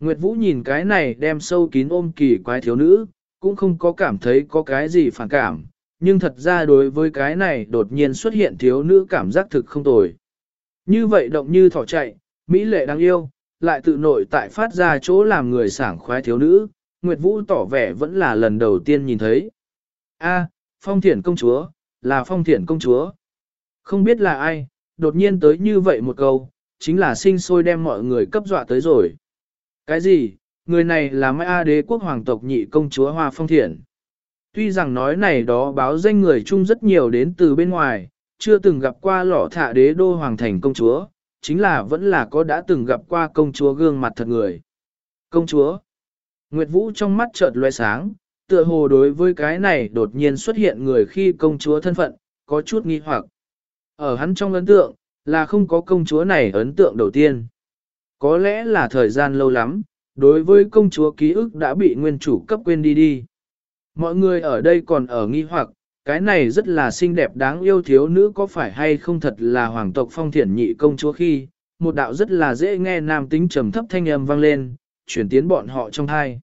Nguyệt Vũ nhìn cái này đem sâu kín ôm kỳ quái thiếu nữ, cũng không có cảm thấy có cái gì phản cảm, nhưng thật ra đối với cái này đột nhiên xuất hiện thiếu nữ cảm giác thực không tồi. Như vậy động như thỏ chạy, Mỹ lệ đáng yêu, lại tự nội tại phát ra chỗ làm người sảng khoái thiếu nữ, Nguyệt Vũ tỏ vẻ vẫn là lần đầu tiên nhìn thấy. A, phong thiển công chúa, là phong thiển công chúa. Không biết là ai, đột nhiên tới như vậy một câu, chính là sinh sôi đem mọi người cấp dọa tới rồi. Cái gì, người này là Mai A đế quốc hoàng tộc nhị công chúa Hoa Phong Thiển. Tuy rằng nói này đó báo danh người chung rất nhiều đến từ bên ngoài, chưa từng gặp qua lỏ thạ đế đô hoàng thành công chúa, chính là vẫn là có đã từng gặp qua công chúa gương mặt thật người. Công chúa. Nguyệt Vũ trong mắt chợt loe sáng, tựa hồ đối với cái này đột nhiên xuất hiện người khi công chúa thân phận, có chút nghi hoặc. Ở hắn trong ấn tượng, là không có công chúa này ấn tượng đầu tiên. Có lẽ là thời gian lâu lắm, đối với công chúa ký ức đã bị nguyên chủ cấp quên đi đi. Mọi người ở đây còn ở nghi hoặc, cái này rất là xinh đẹp đáng yêu thiếu nữ có phải hay không thật là hoàng tộc phong thiển nhị công chúa khi, một đạo rất là dễ nghe nam tính trầm thấp thanh âm vang lên, chuyển tiến bọn họ trong hai.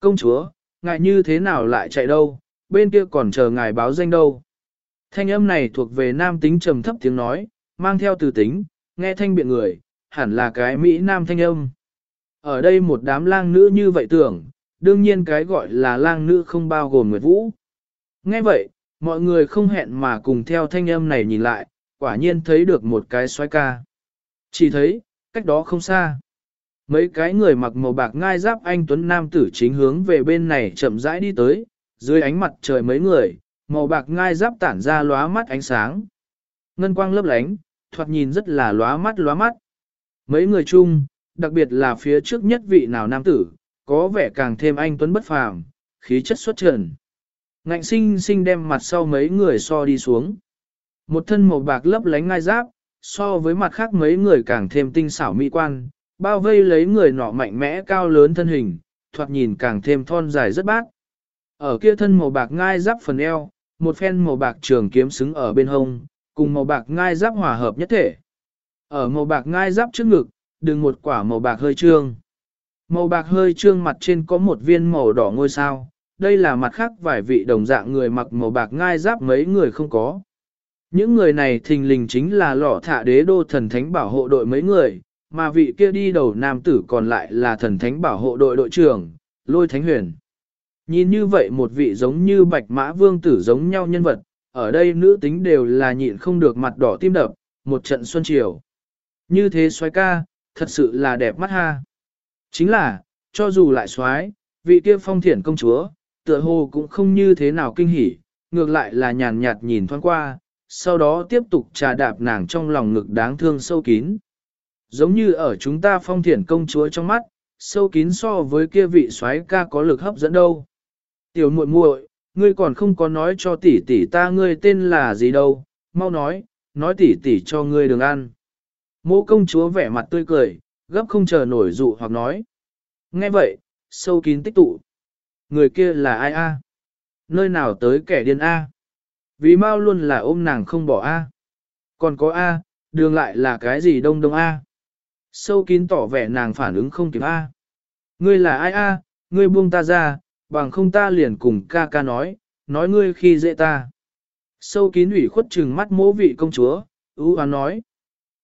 Công chúa, ngài như thế nào lại chạy đâu, bên kia còn chờ ngài báo danh đâu. Thanh âm này thuộc về nam tính trầm thấp tiếng nói, mang theo từ tính, nghe thanh biện người, hẳn là cái Mỹ nam thanh âm. Ở đây một đám lang nữ như vậy tưởng, đương nhiên cái gọi là lang nữ không bao gồm Nguyệt Vũ. Nghe vậy, mọi người không hẹn mà cùng theo thanh âm này nhìn lại, quả nhiên thấy được một cái xoay ca. Chỉ thấy, cách đó không xa. Mấy cái người mặc màu bạc ngai giáp anh Tuấn Nam tử chính hướng về bên này chậm rãi đi tới, dưới ánh mặt trời mấy người, màu bạc ngai giáp tản ra lóa mắt ánh sáng. Ngân quang lấp lánh, thoạt nhìn rất là lóa mắt lóa mắt. Mấy người chung, đặc biệt là phía trước nhất vị nào nam tử, có vẻ càng thêm anh Tuấn bất phàm, khí chất xuất trần. Ngạnh sinh sinh đem mặt sau mấy người so đi xuống. Một thân màu bạc lấp lánh ngai giáp, so với mặt khác mấy người càng thêm tinh xảo mỹ quan, bao vây lấy người nọ mạnh mẽ cao lớn thân hình, thoạt nhìn càng thêm thon dài rất bát. Ở kia thân màu bạc ngai giáp phần eo, một phen màu bạc trường kiếm xứng ở bên hông, cùng màu bạc ngai giáp hòa hợp nhất thể. Ở màu bạc ngai giáp trước ngực, đừng một quả màu bạc hơi trương. Màu bạc hơi trương mặt trên có một viên màu đỏ ngôi sao, đây là mặt khác vài vị đồng dạng người mặc màu bạc ngai giáp mấy người không có. Những người này thình lình chính là lọ thả đế đô thần thánh bảo hộ đội mấy người, mà vị kia đi đầu nam tử còn lại là thần thánh bảo hộ đội đội trưởng, lôi thánh huyền. Nhìn như vậy một vị giống như bạch mã vương tử giống nhau nhân vật, ở đây nữ tính đều là nhịn không được mặt đỏ tim đập, một trận xuân chiều. Như thế xoái ca, thật sự là đẹp mắt ha. Chính là, cho dù lại xoái, vị kia phong thiển công chúa, tựa hồ cũng không như thế nào kinh hỉ, ngược lại là nhàn nhạt nhìn thoáng qua, sau đó tiếp tục trà đạp nàng trong lòng ngực đáng thương sâu kín. Giống như ở chúng ta phong thiển công chúa trong mắt, sâu kín so với kia vị xoái ca có lực hấp dẫn đâu. Tiểu muội muội, ngươi còn không có nói cho tỷ tỷ ta ngươi tên là gì đâu, mau nói, nói tỷ tỷ cho ngươi đừng ăn. Mộ công chúa vẻ mặt tươi cười, gấp không chờ nổi dụ hoặc nói. Nghe vậy, sâu kín tích tụ. Người kia là ai a? Nơi nào tới kẻ điên a? Vì mau luôn là ôm nàng không bỏ a. Còn có a, đường lại là cái gì đông đông a? Sâu kín tỏ vẻ nàng phản ứng không kịp a. Ngươi là ai a? Ngươi buông ta ra, bằng không ta liền cùng ca ca nói, nói ngươi khi dễ ta. Sâu kín ủy khuất trừng mắt mỗ vị công chúa, ưu hoán nói.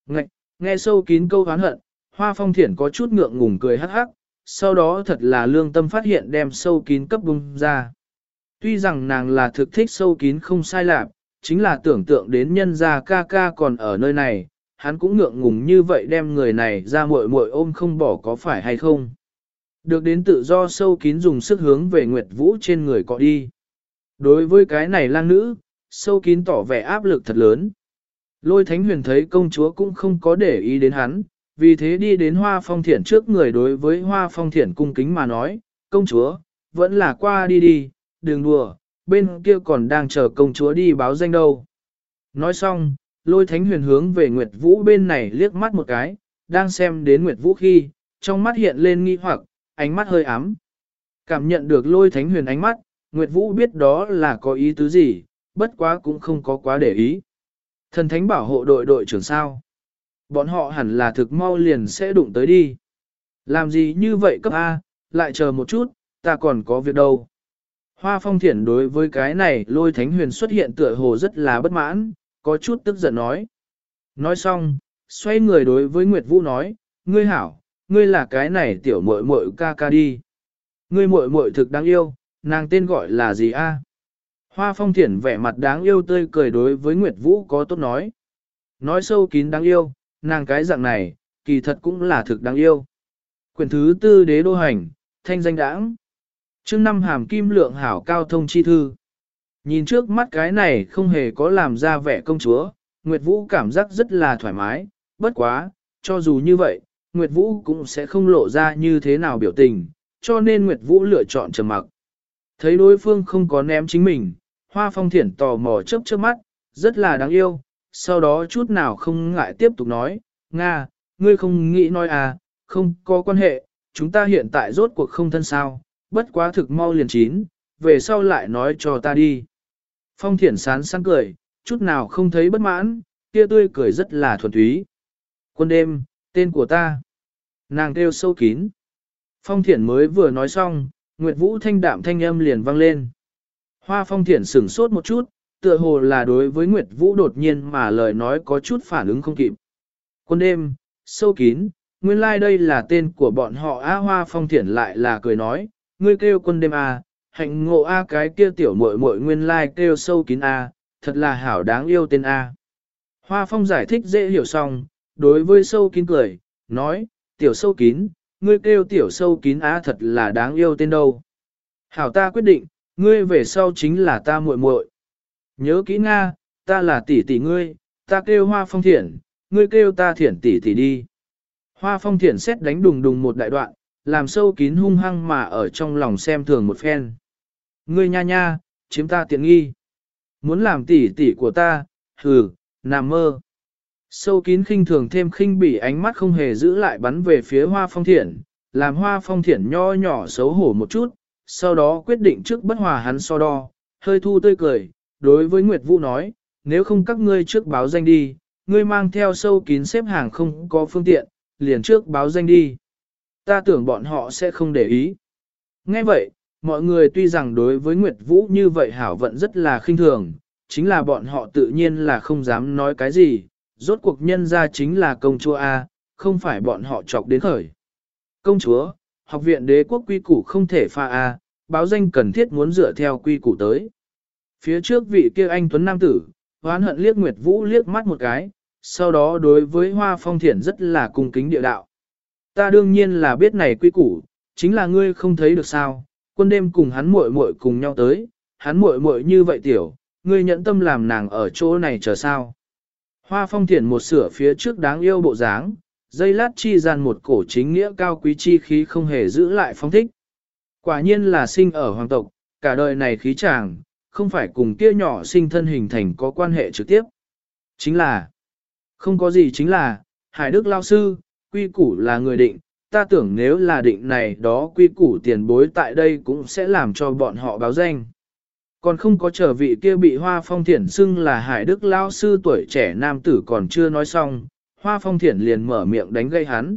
Ngạch, nghe sâu kín câu hoán hận, hoa phong thiển có chút ngượng ngùng cười hắc hắc, sau đó thật là lương tâm phát hiện đem sâu kín cấp bung ra. Tuy rằng nàng là thực thích sâu kín không sai lạc, chính là tưởng tượng đến nhân gia ca ca còn ở nơi này, hắn cũng ngượng ngùng như vậy đem người này ra muội muội ôm không bỏ có phải hay không. Được đến tự do sâu kín dùng sức hướng về Nguyệt Vũ trên người cọ đi. Đối với cái này lang nữ, sâu kín tỏ vẻ áp lực thật lớn. Lôi thánh huyền thấy công chúa cũng không có để ý đến hắn, vì thế đi đến hoa phong thiển trước người đối với hoa phong thiển cung kính mà nói, công chúa, vẫn là qua đi đi, đừng đùa, bên kia còn đang chờ công chúa đi báo danh đâu. Nói xong, lôi thánh huyền hướng về Nguyệt Vũ bên này liếc mắt một cái, đang xem đến Nguyệt Vũ khi, trong mắt hiện lên nghi hoặc, ánh mắt hơi ám. Cảm nhận được lôi thánh huyền ánh mắt, Nguyệt Vũ biết đó là có ý tứ gì, bất quá cũng không có quá để ý. Thần thánh bảo hộ đội đội trưởng sao. Bọn họ hẳn là thực mau liền sẽ đụng tới đi. Làm gì như vậy cấp A, lại chờ một chút, ta còn có việc đâu. Hoa phong thiển đối với cái này lôi thánh huyền xuất hiện tựa hồ rất là bất mãn, có chút tức giận nói. Nói xong, xoay người đối với Nguyệt Vũ nói, ngươi hảo, ngươi là cái này tiểu muội muội ca ca đi. Ngươi muội muội thực đáng yêu, nàng tên gọi là gì a? Hoa phong thiển vẻ mặt đáng yêu tươi cười đối với Nguyệt Vũ có tốt nói. Nói sâu kín đáng yêu, nàng cái dạng này, kỳ thật cũng là thực đáng yêu. Quyển thứ tư đế đô hành, thanh danh đãng. chương năm hàm kim lượng hảo cao thông chi thư. Nhìn trước mắt cái này không hề có làm ra vẻ công chúa, Nguyệt Vũ cảm giác rất là thoải mái, bất quá, cho dù như vậy, Nguyệt Vũ cũng sẽ không lộ ra như thế nào biểu tình, cho nên Nguyệt Vũ lựa chọn trầm mặc. Thấy đối phương không có ném chính mình, Hoa Phong Thiển tò mò chớp chớp mắt, rất là đáng yêu, sau đó chút nào không ngại tiếp tục nói, Nga, ngươi không nghĩ nói à, không có quan hệ, chúng ta hiện tại rốt cuộc không thân sao, bất quá thực mau liền chín, về sau lại nói cho ta đi. Phong thiển sán sáng cười, chút nào không thấy bất mãn, kia tươi cười rất là thuần túy. Quân đêm, tên của ta. Nàng kêu sâu kín. Phong thiển mới vừa nói xong, Nguyệt Vũ thanh đạm thanh âm liền vang lên. Hoa phong thiển sửng sốt một chút, tựa hồ là đối với Nguyệt Vũ đột nhiên mà lời nói có chút phản ứng không kịp. Quân đêm, sâu kín, nguyên lai like đây là tên của bọn họ A Hoa phong thiển lại là cười nói, ngươi kêu quân đêm A, hạnh ngộ A cái kia tiểu muội muội nguyên lai like kêu sâu kín A, thật là hảo đáng yêu tên A. Hoa phong giải thích dễ hiểu xong, đối với sâu kín cười, nói, tiểu sâu kín, ngươi kêu tiểu sâu kín á thật là đáng yêu tên đâu. Hảo ta quyết định, ngươi về sau chính là ta muội muội. Nhớ kỹ Nga, ta là tỷ tỷ ngươi, ta kêu hoa phong thiển, ngươi kêu ta thiển tỷ tỷ đi. Hoa phong thiển xét đánh đùng đùng một đại đoạn, làm sâu kín hung hăng mà ở trong lòng xem thường một phen. Ngươi nha nha, chiếm ta tiện nghi. Muốn làm tỷ tỷ của ta, hừ, nằm mơ. Sâu kín khinh thường thêm khinh bỉ ánh mắt không hề giữ lại bắn về phía hoa phong thiển, làm hoa phong thiển nho nhỏ xấu hổ một chút, sau đó quyết định trước bất hòa hắn so đo, hơi thu tươi cười, đối với Nguyệt Vũ nói, nếu không các ngươi trước báo danh đi, ngươi mang theo sâu kín xếp hàng không có phương tiện, liền trước báo danh đi. Ta tưởng bọn họ sẽ không để ý. Nghe vậy, mọi người tuy rằng đối với Nguyệt Vũ như vậy hảo vận rất là khinh thường, chính là bọn họ tự nhiên là không dám nói cái gì, rốt cuộc nhân ra chính là công chúa A, không phải bọn họ chọc đến khởi. Công chúa, học viện đế quốc quy củ không thể pha A, báo danh cần thiết muốn dựa theo quy củ tới. Phía trước vị kia anh Tuấn Nam Tử, hoán hận liếc Nguyệt Vũ liếc mắt một cái, sau đó đối với Hoa Phong Thiển rất là cung kính địa đạo. Ta đương nhiên là biết này quy củ, chính là ngươi không thấy được sao, quân đêm cùng hắn muội muội cùng nhau tới, hắn muội muội như vậy tiểu, ngươi nhẫn tâm làm nàng ở chỗ này chờ sao. Hoa phong thiển một sửa phía trước đáng yêu bộ dáng, dây lát chi gian một cổ chính nghĩa cao quý chi khí không hề giữ lại phong thích. Quả nhiên là sinh ở hoàng tộc, cả đời này khí chàng, không phải cùng kia nhỏ sinh thân hình thành có quan hệ trực tiếp. Chính là, không có gì chính là, Hải Đức Lao Sư, quy củ là người định, ta tưởng nếu là định này đó quy củ tiền bối tại đây cũng sẽ làm cho bọn họ báo danh. Còn không có trở vị kia bị Hoa Phong Thiển xưng là Hải Đức Lao Sư tuổi trẻ nam tử còn chưa nói xong, Hoa Phong Thiển liền mở miệng đánh gây hắn.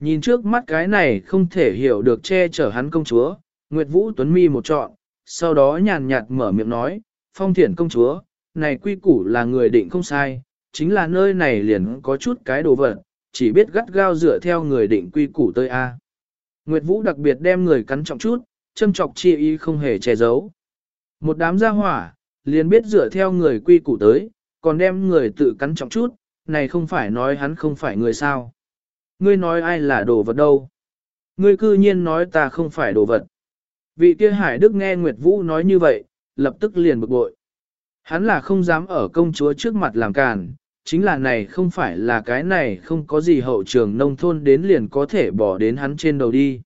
Nhìn trước mắt cái này không thể hiểu được che chở hắn công chúa, Nguyệt Vũ Tuấn Mi một trọn, sau đó nhàn nhạt mở miệng nói, Phong Thiển công chúa, này quy củ là người định không sai, chính là nơi này liền có chút cái đồ vật, chỉ biết gắt gao dựa theo người định quy củ tơi A. Nguyệt Vũ đặc biệt đem người cắn trọng chút, châm trọc chi ý không hề che giấu. Một đám gia hỏa, liền biết dựa theo người quy củ tới, còn đem người tự cắn trọng chút, này không phải nói hắn không phải người sao. Ngươi nói ai là đồ vật đâu. Ngươi cư nhiên nói ta không phải đồ vật. Vị kia Hải Đức nghe Nguyệt Vũ nói như vậy, lập tức liền bực bội. Hắn là không dám ở công chúa trước mặt làm càn, chính là này không phải là cái này không có gì hậu trường nông thôn đến liền có thể bỏ đến hắn trên đầu đi.